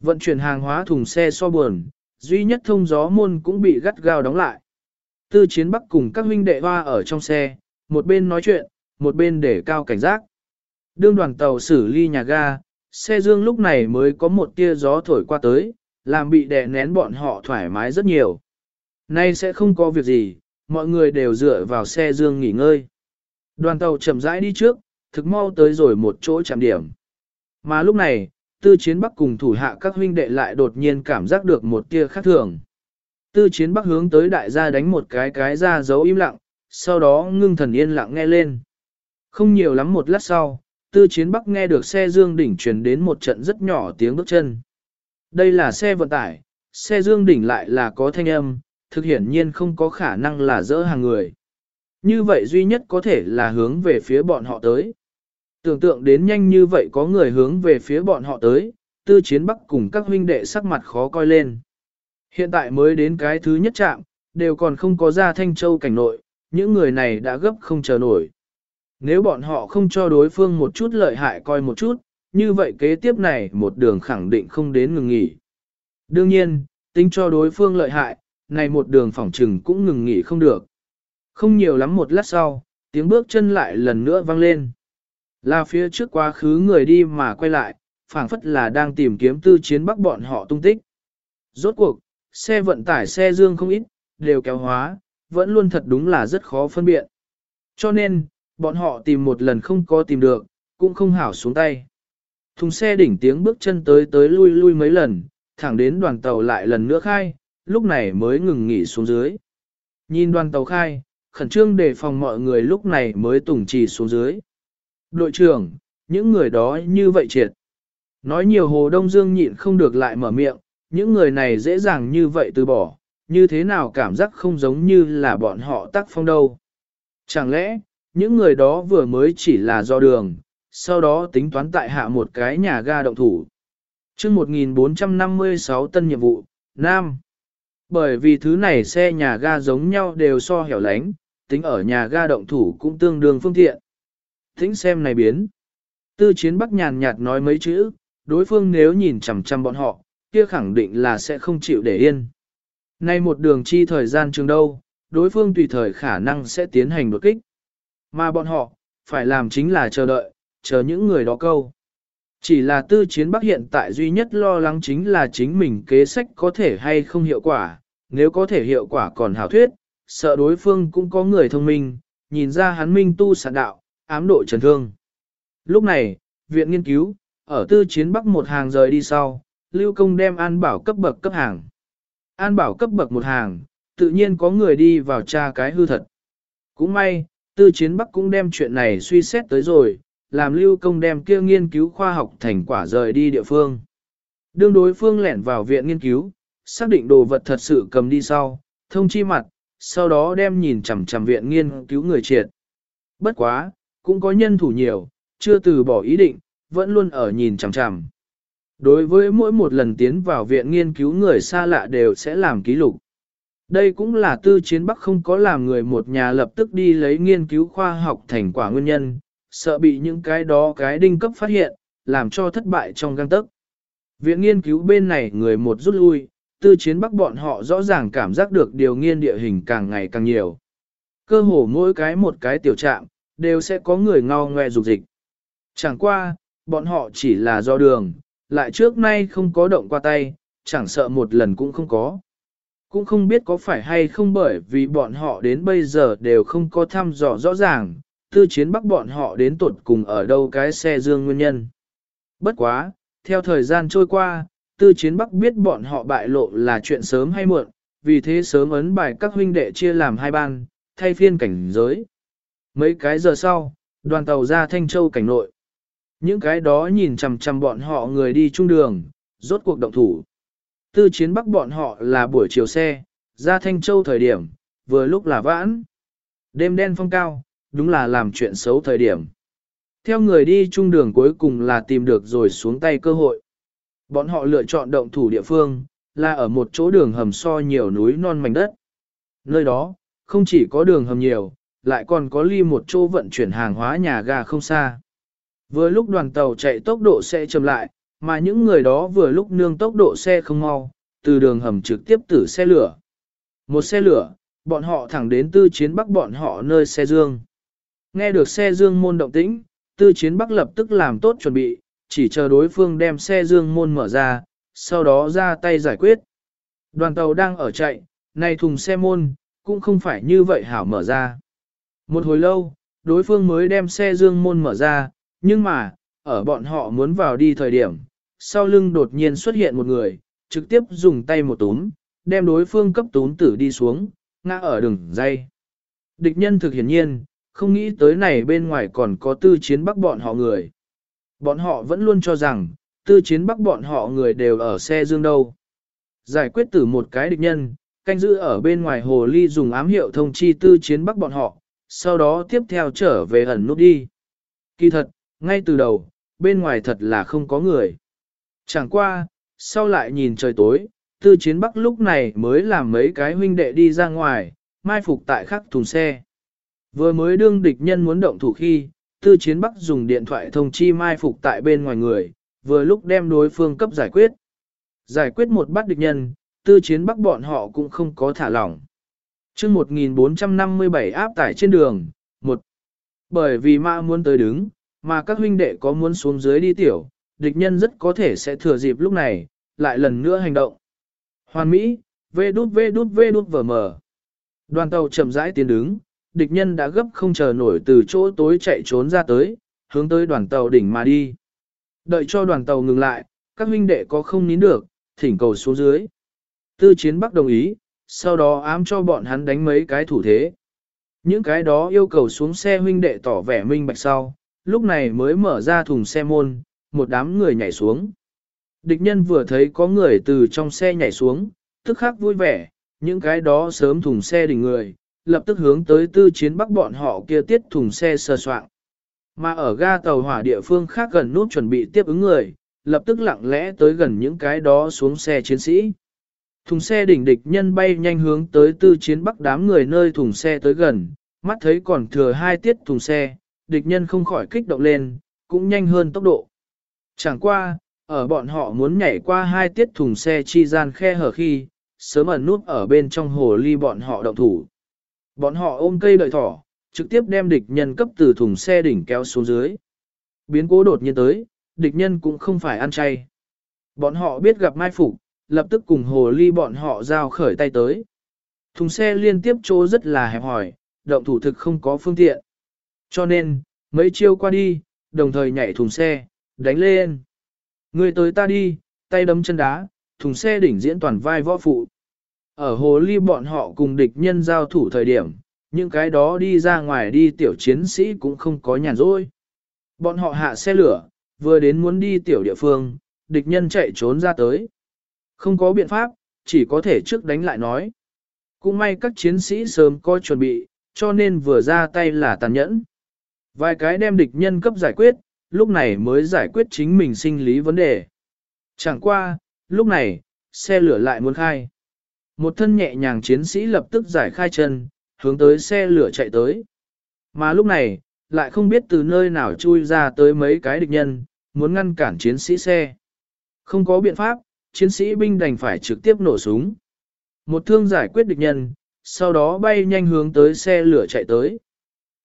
Vận chuyển hàng hóa thùng xe so buồn, duy nhất thông gió môn cũng bị gắt gao đóng lại. Tư chiến bắc cùng các huynh đệ hoa ở trong xe, một bên nói chuyện, một bên để cao cảnh giác. Đương đoàn tàu xử ly nhà ga, xe dương lúc này mới có một tia gió thổi qua tới, làm bị đè nén bọn họ thoải mái rất nhiều. Nay sẽ không có việc gì, mọi người đều dựa vào xe dương nghỉ ngơi. Đoàn tàu chậm rãi đi trước, thực mau tới rồi một chỗ chạm điểm. Mà lúc này, tư chiến bắc cùng thủ hạ các huynh đệ lại đột nhiên cảm giác được một tia khác thường. Tư chiến bắc hướng tới đại gia đánh một cái cái ra giấu im lặng, sau đó ngưng thần yên lặng nghe lên. Không nhiều lắm một lát sau, tư chiến bắc nghe được xe dương đỉnh truyền đến một trận rất nhỏ tiếng bước chân. Đây là xe vận tải, xe dương đỉnh lại là có thanh âm, thực hiển nhiên không có khả năng là dỡ hàng người. Như vậy duy nhất có thể là hướng về phía bọn họ tới. Tưởng tượng đến nhanh như vậy có người hướng về phía bọn họ tới, tư chiến bắc cùng các huynh đệ sắc mặt khó coi lên. Hiện tại mới đến cái thứ nhất chạm, đều còn không có ra thanh châu cảnh nội, những người này đã gấp không chờ nổi. Nếu bọn họ không cho đối phương một chút lợi hại coi một chút, như vậy kế tiếp này một đường khẳng định không đến ngừng nghỉ. Đương nhiên, tính cho đối phương lợi hại, này một đường phỏng trừng cũng ngừng nghỉ không được. Không nhiều lắm một lát sau, tiếng bước chân lại lần nữa vang lên. Là phía trước quá khứ người đi mà quay lại, phảng phất là đang tìm kiếm tư chiến bắc bọn họ tung tích. Rốt cuộc, xe vận tải xe dương không ít, đều kéo hóa, vẫn luôn thật đúng là rất khó phân biện. Cho nên, bọn họ tìm một lần không có tìm được, cũng không hảo xuống tay. Thùng xe đỉnh tiếng bước chân tới tới lui lui mấy lần, thẳng đến đoàn tàu lại lần nữa khai, lúc này mới ngừng nghỉ xuống dưới. Nhìn đoàn tàu khai, khẩn trương đề phòng mọi người lúc này mới tùng trì xuống dưới. Đội trưởng, những người đó như vậy triệt. Nói nhiều Hồ Đông Dương nhịn không được lại mở miệng, những người này dễ dàng như vậy từ bỏ, như thế nào cảm giác không giống như là bọn họ tác phong đâu. Chẳng lẽ, những người đó vừa mới chỉ là do đường, sau đó tính toán tại hạ một cái nhà ga động thủ. chương 1456 tân nhiệm vụ, Nam. Bởi vì thứ này xe nhà ga giống nhau đều so hẻo lánh, tính ở nhà ga động thủ cũng tương đương phương tiện. Tính xem này biến. Tư chiến bắc nhàn nhạt nói mấy chữ, đối phương nếu nhìn chằm chằm bọn họ, kia khẳng định là sẽ không chịu để yên. Nay một đường chi thời gian trường đâu, đối phương tùy thời khả năng sẽ tiến hành đột kích. Mà bọn họ, phải làm chính là chờ đợi, chờ những người đó câu. Chỉ là tư chiến bắc hiện tại duy nhất lo lắng chính là chính mình kế sách có thể hay không hiệu quả, nếu có thể hiệu quả còn hảo thuyết, sợ đối phương cũng có người thông minh, nhìn ra hắn minh tu sản đạo, ám độ trần thương. Lúc này, viện nghiên cứu, ở tư chiến bắc một hàng rời đi sau, lưu công đem an bảo cấp bậc cấp hàng. An bảo cấp bậc một hàng, tự nhiên có người đi vào tra cái hư thật. Cũng may, tư chiến bắc cũng đem chuyện này suy xét tới rồi, làm lưu công đem kia nghiên cứu khoa học thành quả rời đi địa phương. Đương đối phương lẻn vào viện nghiên cứu, xác định đồ vật thật sự cầm đi sau, thông chi mặt, sau đó đem nhìn chằm chằm viện nghiên cứu người triệt. Bất quá, cũng có nhân thủ nhiều, chưa từ bỏ ý định, vẫn luôn ở nhìn chằm chằm. Đối với mỗi một lần tiến vào viện nghiên cứu người xa lạ đều sẽ làm ký lục. Đây cũng là tư chiến Bắc không có làm người một nhà lập tức đi lấy nghiên cứu khoa học thành quả nguyên nhân, sợ bị những cái đó cái đinh cấp phát hiện, làm cho thất bại trong găng tấc. Viện nghiên cứu bên này người một rút lui, tư chiến Bắc bọn họ rõ ràng cảm giác được điều nghiên địa hình càng ngày càng nhiều. Cơ hồ mỗi cái một cái tiểu trạm, đều sẽ có người ngao ngoe dục dịch. Chẳng qua, bọn họ chỉ là do đường, lại trước nay không có động qua tay, chẳng sợ một lần cũng không có. Cũng không biết có phải hay không bởi vì bọn họ đến bây giờ đều không có thăm dò rõ ràng, tư chiến bắc bọn họ đến tuột cùng ở đâu cái xe dương nguyên nhân. Bất quá, theo thời gian trôi qua, tư chiến bắc biết bọn họ bại lộ là chuyện sớm hay muộn, vì thế sớm ấn bài các huynh đệ chia làm hai ban, thay phiên cảnh giới. Mấy cái giờ sau, đoàn tàu ra Thanh Châu cảnh nội. Những cái đó nhìn chằm chằm bọn họ người đi trung đường, rốt cuộc động thủ. Tư chiến bắc bọn họ là buổi chiều xe, ra Thanh Châu thời điểm, vừa lúc là vãn. Đêm đen phong cao, đúng là làm chuyện xấu thời điểm. Theo người đi trung đường cuối cùng là tìm được rồi xuống tay cơ hội. Bọn họ lựa chọn động thủ địa phương, là ở một chỗ đường hầm so nhiều núi non mảnh đất. Nơi đó, không chỉ có đường hầm nhiều, lại còn có ly một chỗ vận chuyển hàng hóa nhà ga không xa. Vừa lúc đoàn tàu chạy tốc độ xe chậm lại, mà những người đó vừa lúc nương tốc độ xe không mau, từ đường hầm trực tiếp tử xe lửa. Một xe lửa, bọn họ thẳng đến tư chiến bắc bọn họ nơi xe dương. Nghe được xe dương môn động tĩnh, tư chiến bắc lập tức làm tốt chuẩn bị, chỉ chờ đối phương đem xe dương môn mở ra, sau đó ra tay giải quyết. Đoàn tàu đang ở chạy, này thùng xe môn, cũng không phải như vậy hảo mở ra. Một hồi lâu, đối phương mới đem xe dương môn mở ra, nhưng mà, ở bọn họ muốn vào đi thời điểm, sau lưng đột nhiên xuất hiện một người, trực tiếp dùng tay một túm, đem đối phương cấp túm tử đi xuống, ngã ở đường dây. Địch nhân thực hiển nhiên, không nghĩ tới này bên ngoài còn có tư chiến bắc bọn họ người. Bọn họ vẫn luôn cho rằng, tư chiến bắc bọn họ người đều ở xe dương đâu. Giải quyết tử một cái địch nhân, canh giữ ở bên ngoài hồ ly dùng ám hiệu thông chi tư chiến bắc bọn họ, sau đó tiếp theo trở về ẩn nút đi. Kỳ thật, ngay từ đầu, bên ngoài thật là không có người. Chẳng qua, sau lại nhìn trời tối, tư chiến bắc lúc này mới làm mấy cái huynh đệ đi ra ngoài, mai phục tại khắc thùng xe. Vừa mới đương địch nhân muốn động thủ khi, tư chiến bắc dùng điện thoại thông chi mai phục tại bên ngoài người, vừa lúc đem đối phương cấp giải quyết. Giải quyết một bắt địch nhân, tư chiến bắc bọn họ cũng không có thả lỏng. chương 1457 áp tải trên đường, một Bởi vì ma muốn tới đứng, mà các huynh đệ có muốn xuống dưới đi tiểu, địch nhân rất có thể sẽ thừa dịp lúc này, lại lần nữa hành động. Hoàn Mỹ, vê đút vê đút vê đút vở mở. Đoàn tàu chậm rãi tiến đứng, địch nhân đã gấp không chờ nổi từ chỗ tối chạy trốn ra tới, hướng tới đoàn tàu đỉnh mà đi. Đợi cho đoàn tàu ngừng lại, các huynh đệ có không nín được, thỉnh cầu xuống dưới. Tư chiến bắc đồng ý, sau đó ám cho bọn hắn đánh mấy cái thủ thế. Những cái đó yêu cầu xuống xe huynh đệ tỏ vẻ minh bạch sau, lúc này mới mở ra thùng xe môn, một đám người nhảy xuống. Địch nhân vừa thấy có người từ trong xe nhảy xuống, tức khắc vui vẻ, những cái đó sớm thùng xe đỉnh người, lập tức hướng tới tư chiến bắc bọn họ kia tiết thùng xe sơ soạn. Mà ở ga tàu hỏa địa phương khác gần nút chuẩn bị tiếp ứng người, lập tức lặng lẽ tới gần những cái đó xuống xe chiến sĩ. Thùng xe đỉnh địch nhân bay nhanh hướng tới tư chiến bắc đám người nơi thùng xe tới gần, mắt thấy còn thừa hai tiết thùng xe, địch nhân không khỏi kích động lên, cũng nhanh hơn tốc độ. Chẳng qua, ở bọn họ muốn nhảy qua hai tiết thùng xe chi gian khe hở khi, sớm ẩn nút ở bên trong hồ ly bọn họ động thủ. Bọn họ ôm cây đợi thỏ, trực tiếp đem địch nhân cấp từ thùng xe đỉnh kéo xuống dưới. Biến cố đột nhiên tới, địch nhân cũng không phải ăn chay. Bọn họ biết gặp mai phục, lập tức cùng hồ ly bọn họ giao khởi tay tới. Thùng xe liên tiếp chỗ rất là hẹp hỏi, động thủ thực không có phương tiện. Cho nên, mấy chiêu qua đi, đồng thời nhảy thùng xe, đánh lên. Người tới ta đi, tay đấm chân đá, thùng xe đỉnh diễn toàn vai võ phụ. Ở hồ ly bọn họ cùng địch nhân giao thủ thời điểm, những cái đó đi ra ngoài đi tiểu chiến sĩ cũng không có nhàn rỗi. Bọn họ hạ xe lửa, vừa đến muốn đi tiểu địa phương, địch nhân chạy trốn ra tới. Không có biện pháp, chỉ có thể trước đánh lại nói. Cũng may các chiến sĩ sớm có chuẩn bị, cho nên vừa ra tay là tàn nhẫn. Vài cái đem địch nhân cấp giải quyết, lúc này mới giải quyết chính mình sinh lý vấn đề. Chẳng qua, lúc này, xe lửa lại muốn khai. Một thân nhẹ nhàng chiến sĩ lập tức giải khai chân, hướng tới xe lửa chạy tới. Mà lúc này, lại không biết từ nơi nào chui ra tới mấy cái địch nhân, muốn ngăn cản chiến sĩ xe. Không có biện pháp, chiến sĩ binh đành phải trực tiếp nổ súng. Một thương giải quyết địch nhân, sau đó bay nhanh hướng tới xe lửa chạy tới.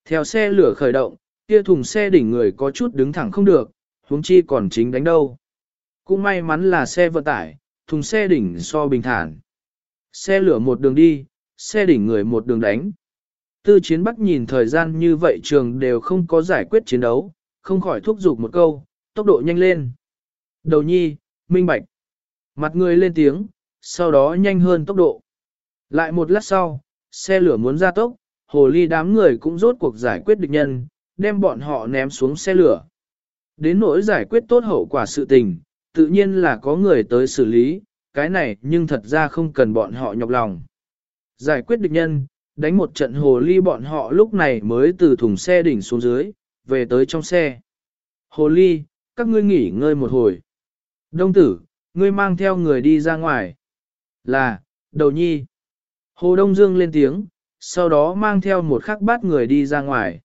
Theo xe lửa khởi động, kia thùng xe đỉnh người có chút đứng thẳng không được, huống chi còn chính đánh đâu. Cũng may mắn là xe vận tải, thùng xe đỉnh so bình thản. Xe lửa một đường đi, xe đỉnh người một đường đánh. Tư chiến bắc nhìn thời gian như vậy trường đều không có giải quyết chiến đấu, không khỏi thúc giục một câu, tốc độ nhanh lên. Đầu nhi, minh bạch. Mặt người lên tiếng, sau đó nhanh hơn tốc độ. Lại một lát sau, xe lửa muốn ra tốc, hồ ly đám người cũng rốt cuộc giải quyết địch nhân, đem bọn họ ném xuống xe lửa. Đến nỗi giải quyết tốt hậu quả sự tình, tự nhiên là có người tới xử lý, cái này nhưng thật ra không cần bọn họ nhọc lòng. Giải quyết địch nhân, đánh một trận hồ ly bọn họ lúc này mới từ thùng xe đỉnh xuống dưới, về tới trong xe. Hồ ly, các ngươi nghỉ ngơi một hồi. Đông tử, ngươi mang theo người đi ra ngoài. Là, đầu nhi. Hồ Đông Dương lên tiếng, sau đó mang theo một khắc bát người đi ra ngoài.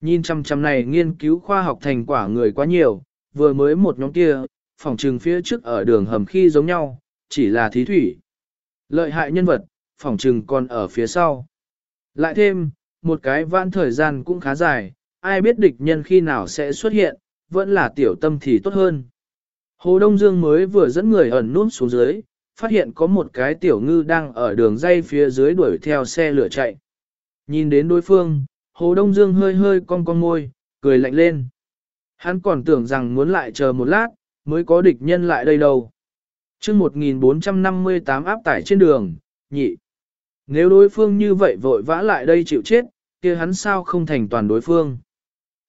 Nhìn chăm chăm này nghiên cứu khoa học thành quả người quá nhiều, vừa mới một nhóm kia, phòng trừng phía trước ở đường hầm khi giống nhau, chỉ là thí thủy. Lợi hại nhân vật, phỏng trừng còn ở phía sau. Lại thêm, một cái vãn thời gian cũng khá dài, ai biết địch nhân khi nào sẽ xuất hiện, vẫn là tiểu tâm thì tốt hơn. Hồ Đông Dương mới vừa dẫn người ẩn nút xuống dưới, phát hiện có một cái tiểu ngư đang ở đường dây phía dưới đuổi theo xe lửa chạy. Nhìn đến đối phương, Hồ Đông Dương hơi hơi cong cong môi, cười lạnh lên. Hắn còn tưởng rằng muốn lại chờ một lát, mới có địch nhân lại đây đâu chương 1458 áp tải trên đường, nhị. Nếu đối phương như vậy vội vã lại đây chịu chết, kia hắn sao không thành toàn đối phương.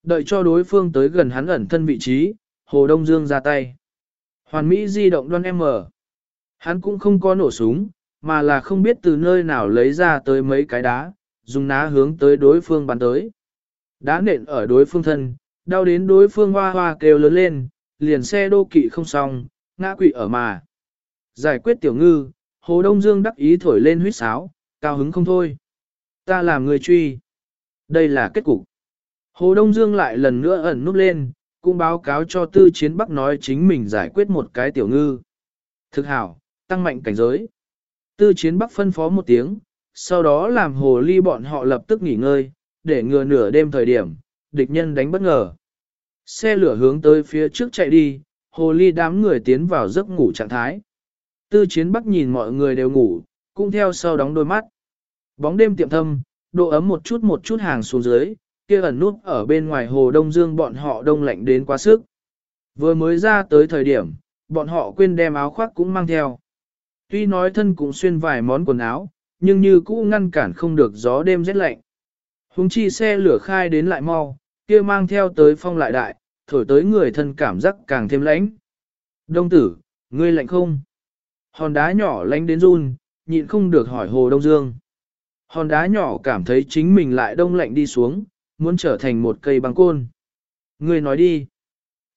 Đợi cho đối phương tới gần hắn ẩn thân vị trí, Hồ Đông Dương ra tay. Hoàn Mỹ di động đoan M. Hắn cũng không có nổ súng, mà là không biết từ nơi nào lấy ra tới mấy cái đá, dùng ná hướng tới đối phương bắn tới. Đá nện ở đối phương thân, đau đến đối phương hoa hoa kêu lớn lên, liền xe đô kỵ không xong, ngã quỵ ở mà. Giải quyết tiểu ngư, Hồ Đông Dương đắc ý thổi lên huyết sáo, cao hứng không thôi. Ta làm người truy. Đây là kết cục. Hồ Đông Dương lại lần nữa ẩn núp lên, cũng báo cáo cho tư chiến bắc nói chính mình giải quyết một cái tiểu ngư. Thực hảo, tăng mạnh cảnh giới. Tư chiến bắc phân phó một tiếng, sau đó làm hồ ly bọn họ lập tức nghỉ ngơi, để ngừa nửa đêm thời điểm, địch nhân đánh bất ngờ. Xe lửa hướng tới phía trước chạy đi, hồ ly đám người tiến vào giấc ngủ trạng thái. Tư chiến bắc nhìn mọi người đều ngủ, cũng theo sau đóng đôi mắt. Bóng đêm tiệm thâm, độ ấm một chút một chút hàng xuống dưới, kia ẩn nút ở bên ngoài hồ Đông Dương bọn họ đông lạnh đến quá sức. Vừa mới ra tới thời điểm, bọn họ quên đem áo khoác cũng mang theo. Tuy nói thân cũng xuyên vài món quần áo, nhưng như cũ ngăn cản không được gió đêm rét lạnh. Hùng chi xe lửa khai đến lại mau, kia mang theo tới phong lại đại, thổi tới người thân cảm giác càng thêm lãnh. Đông tử, ngươi lạnh không? Hòn đá nhỏ lánh đến run, nhịn không được hỏi Hồ Đông Dương. Hòn đá nhỏ cảm thấy chính mình lại đông lạnh đi xuống, muốn trở thành một cây băng côn. Người nói đi.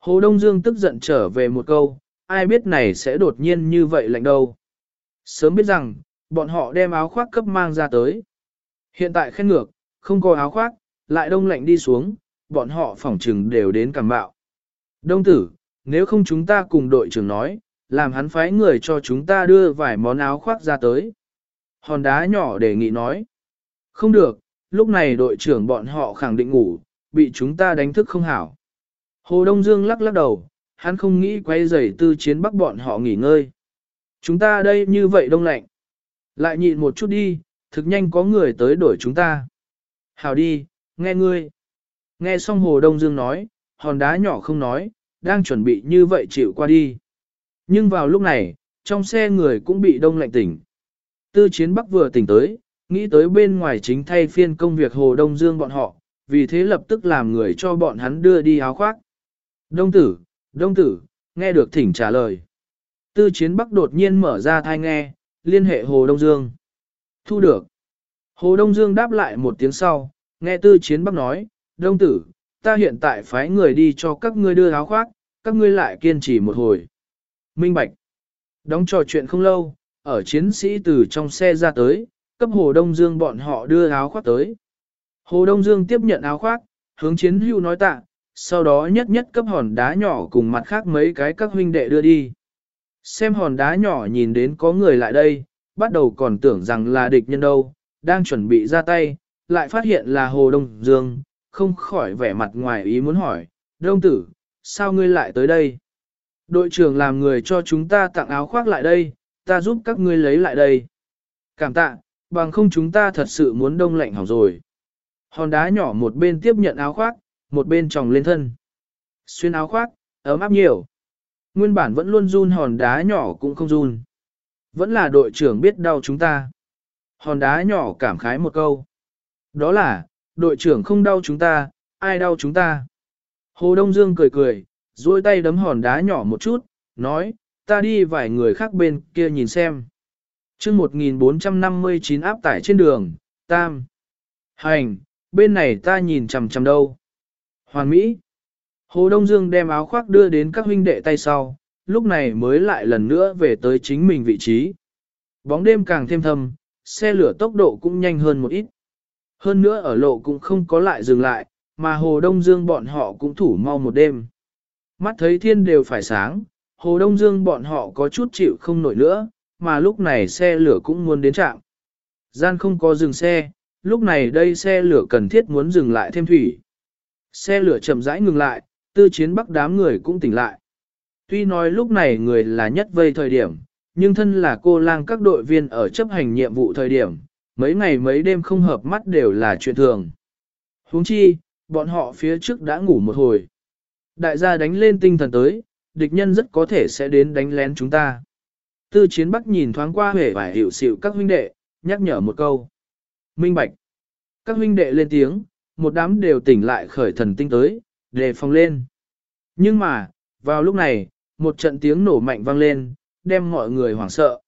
Hồ Đông Dương tức giận trở về một câu, ai biết này sẽ đột nhiên như vậy lạnh đâu. Sớm biết rằng, bọn họ đem áo khoác cấp mang ra tới. Hiện tại khen ngược, không có áo khoác, lại đông lạnh đi xuống, bọn họ phỏng trừng đều đến cảm bạo. Đông tử, nếu không chúng ta cùng đội trưởng nói, làm hắn phái người cho chúng ta đưa vài món áo khoác ra tới. Hòn đá nhỏ đề nghị nói. Không được, lúc này đội trưởng bọn họ khẳng định ngủ, bị chúng ta đánh thức không hảo. Hồ Đông Dương lắc lắc đầu, hắn không nghĩ quay rầy tư chiến bắc bọn họ nghỉ ngơi. Chúng ta đây như vậy đông lạnh. Lại nhịn một chút đi, thực nhanh có người tới đổi chúng ta. Hảo đi, nghe ngươi. Nghe xong Hồ Đông Dương nói, hòn đá nhỏ không nói, đang chuẩn bị như vậy chịu qua đi. Nhưng vào lúc này, trong xe người cũng bị đông lạnh tỉnh. Tư chiến bắc vừa tỉnh tới, nghĩ tới bên ngoài chính thay phiên công việc Hồ Đông Dương bọn họ, vì thế lập tức làm người cho bọn hắn đưa đi áo khoác. Đông tử, đông tử, nghe được thỉnh trả lời. Tư chiến bắc đột nhiên mở ra thai nghe, liên hệ Hồ Đông Dương. Thu được. Hồ Đông Dương đáp lại một tiếng sau, nghe tư chiến bắc nói, đông tử, ta hiện tại phái người đi cho các ngươi đưa áo khoác, các ngươi lại kiên trì một hồi. Minh Bạch. Đóng trò chuyện không lâu, ở chiến sĩ từ trong xe ra tới, cấp Hồ Đông Dương bọn họ đưa áo khoác tới. Hồ Đông Dương tiếp nhận áo khoác, hướng chiến hưu nói tạ, sau đó nhất nhất cấp hòn đá nhỏ cùng mặt khác mấy cái các huynh đệ đưa đi. Xem hòn đá nhỏ nhìn đến có người lại đây, bắt đầu còn tưởng rằng là địch nhân đâu, đang chuẩn bị ra tay, lại phát hiện là Hồ Đông Dương, không khỏi vẻ mặt ngoài ý muốn hỏi, Đông tử, sao ngươi lại tới đây? Đội trưởng làm người cho chúng ta tặng áo khoác lại đây, ta giúp các ngươi lấy lại đây. Cảm tạ, bằng không chúng ta thật sự muốn đông lạnh hỏng rồi. Hòn đá nhỏ một bên tiếp nhận áo khoác, một bên tròng lên thân. Xuyên áo khoác, ấm áp nhiều. Nguyên bản vẫn luôn run hòn đá nhỏ cũng không run. Vẫn là đội trưởng biết đau chúng ta. Hòn đá nhỏ cảm khái một câu. Đó là, đội trưởng không đau chúng ta, ai đau chúng ta. Hồ Đông Dương cười cười, duỗi tay đấm hòn đá nhỏ một chút, nói, ta đi vài người khác bên kia nhìn xem. chương 1459 áp tải trên đường, tam. Hành, bên này ta nhìn chằm chằm đâu. Hoàn Mỹ. Hồ Đông Dương đem áo khoác đưa đến các huynh đệ tay sau, lúc này mới lại lần nữa về tới chính mình vị trí. Bóng đêm càng thêm thâm, xe lửa tốc độ cũng nhanh hơn một ít. Hơn nữa ở lộ cũng không có lại dừng lại, mà Hồ Đông Dương bọn họ cũng thủ mau một đêm. Mắt thấy thiên đều phải sáng, Hồ Đông Dương bọn họ có chút chịu không nổi nữa, mà lúc này xe lửa cũng muốn đến trạm. Gian không có dừng xe, lúc này đây xe lửa cần thiết muốn dừng lại thêm thủy. Xe lửa chậm rãi ngừng lại, tư chiến bắc đám người cũng tỉnh lại. Tuy nói lúc này người là nhất vây thời điểm, nhưng thân là cô lang các đội viên ở chấp hành nhiệm vụ thời điểm, mấy ngày mấy đêm không hợp mắt đều là chuyện thường. huống chi, bọn họ phía trước đã ngủ một hồi. Đại gia đánh lên tinh thần tới, địch nhân rất có thể sẽ đến đánh lén chúng ta. Tư chiến bắc nhìn thoáng qua hề và hiểu xịu các huynh đệ, nhắc nhở một câu. Minh bạch. Các huynh đệ lên tiếng, một đám đều tỉnh lại khởi thần tinh tới, đề phòng lên. Nhưng mà, vào lúc này, một trận tiếng nổ mạnh vang lên, đem mọi người hoảng sợ.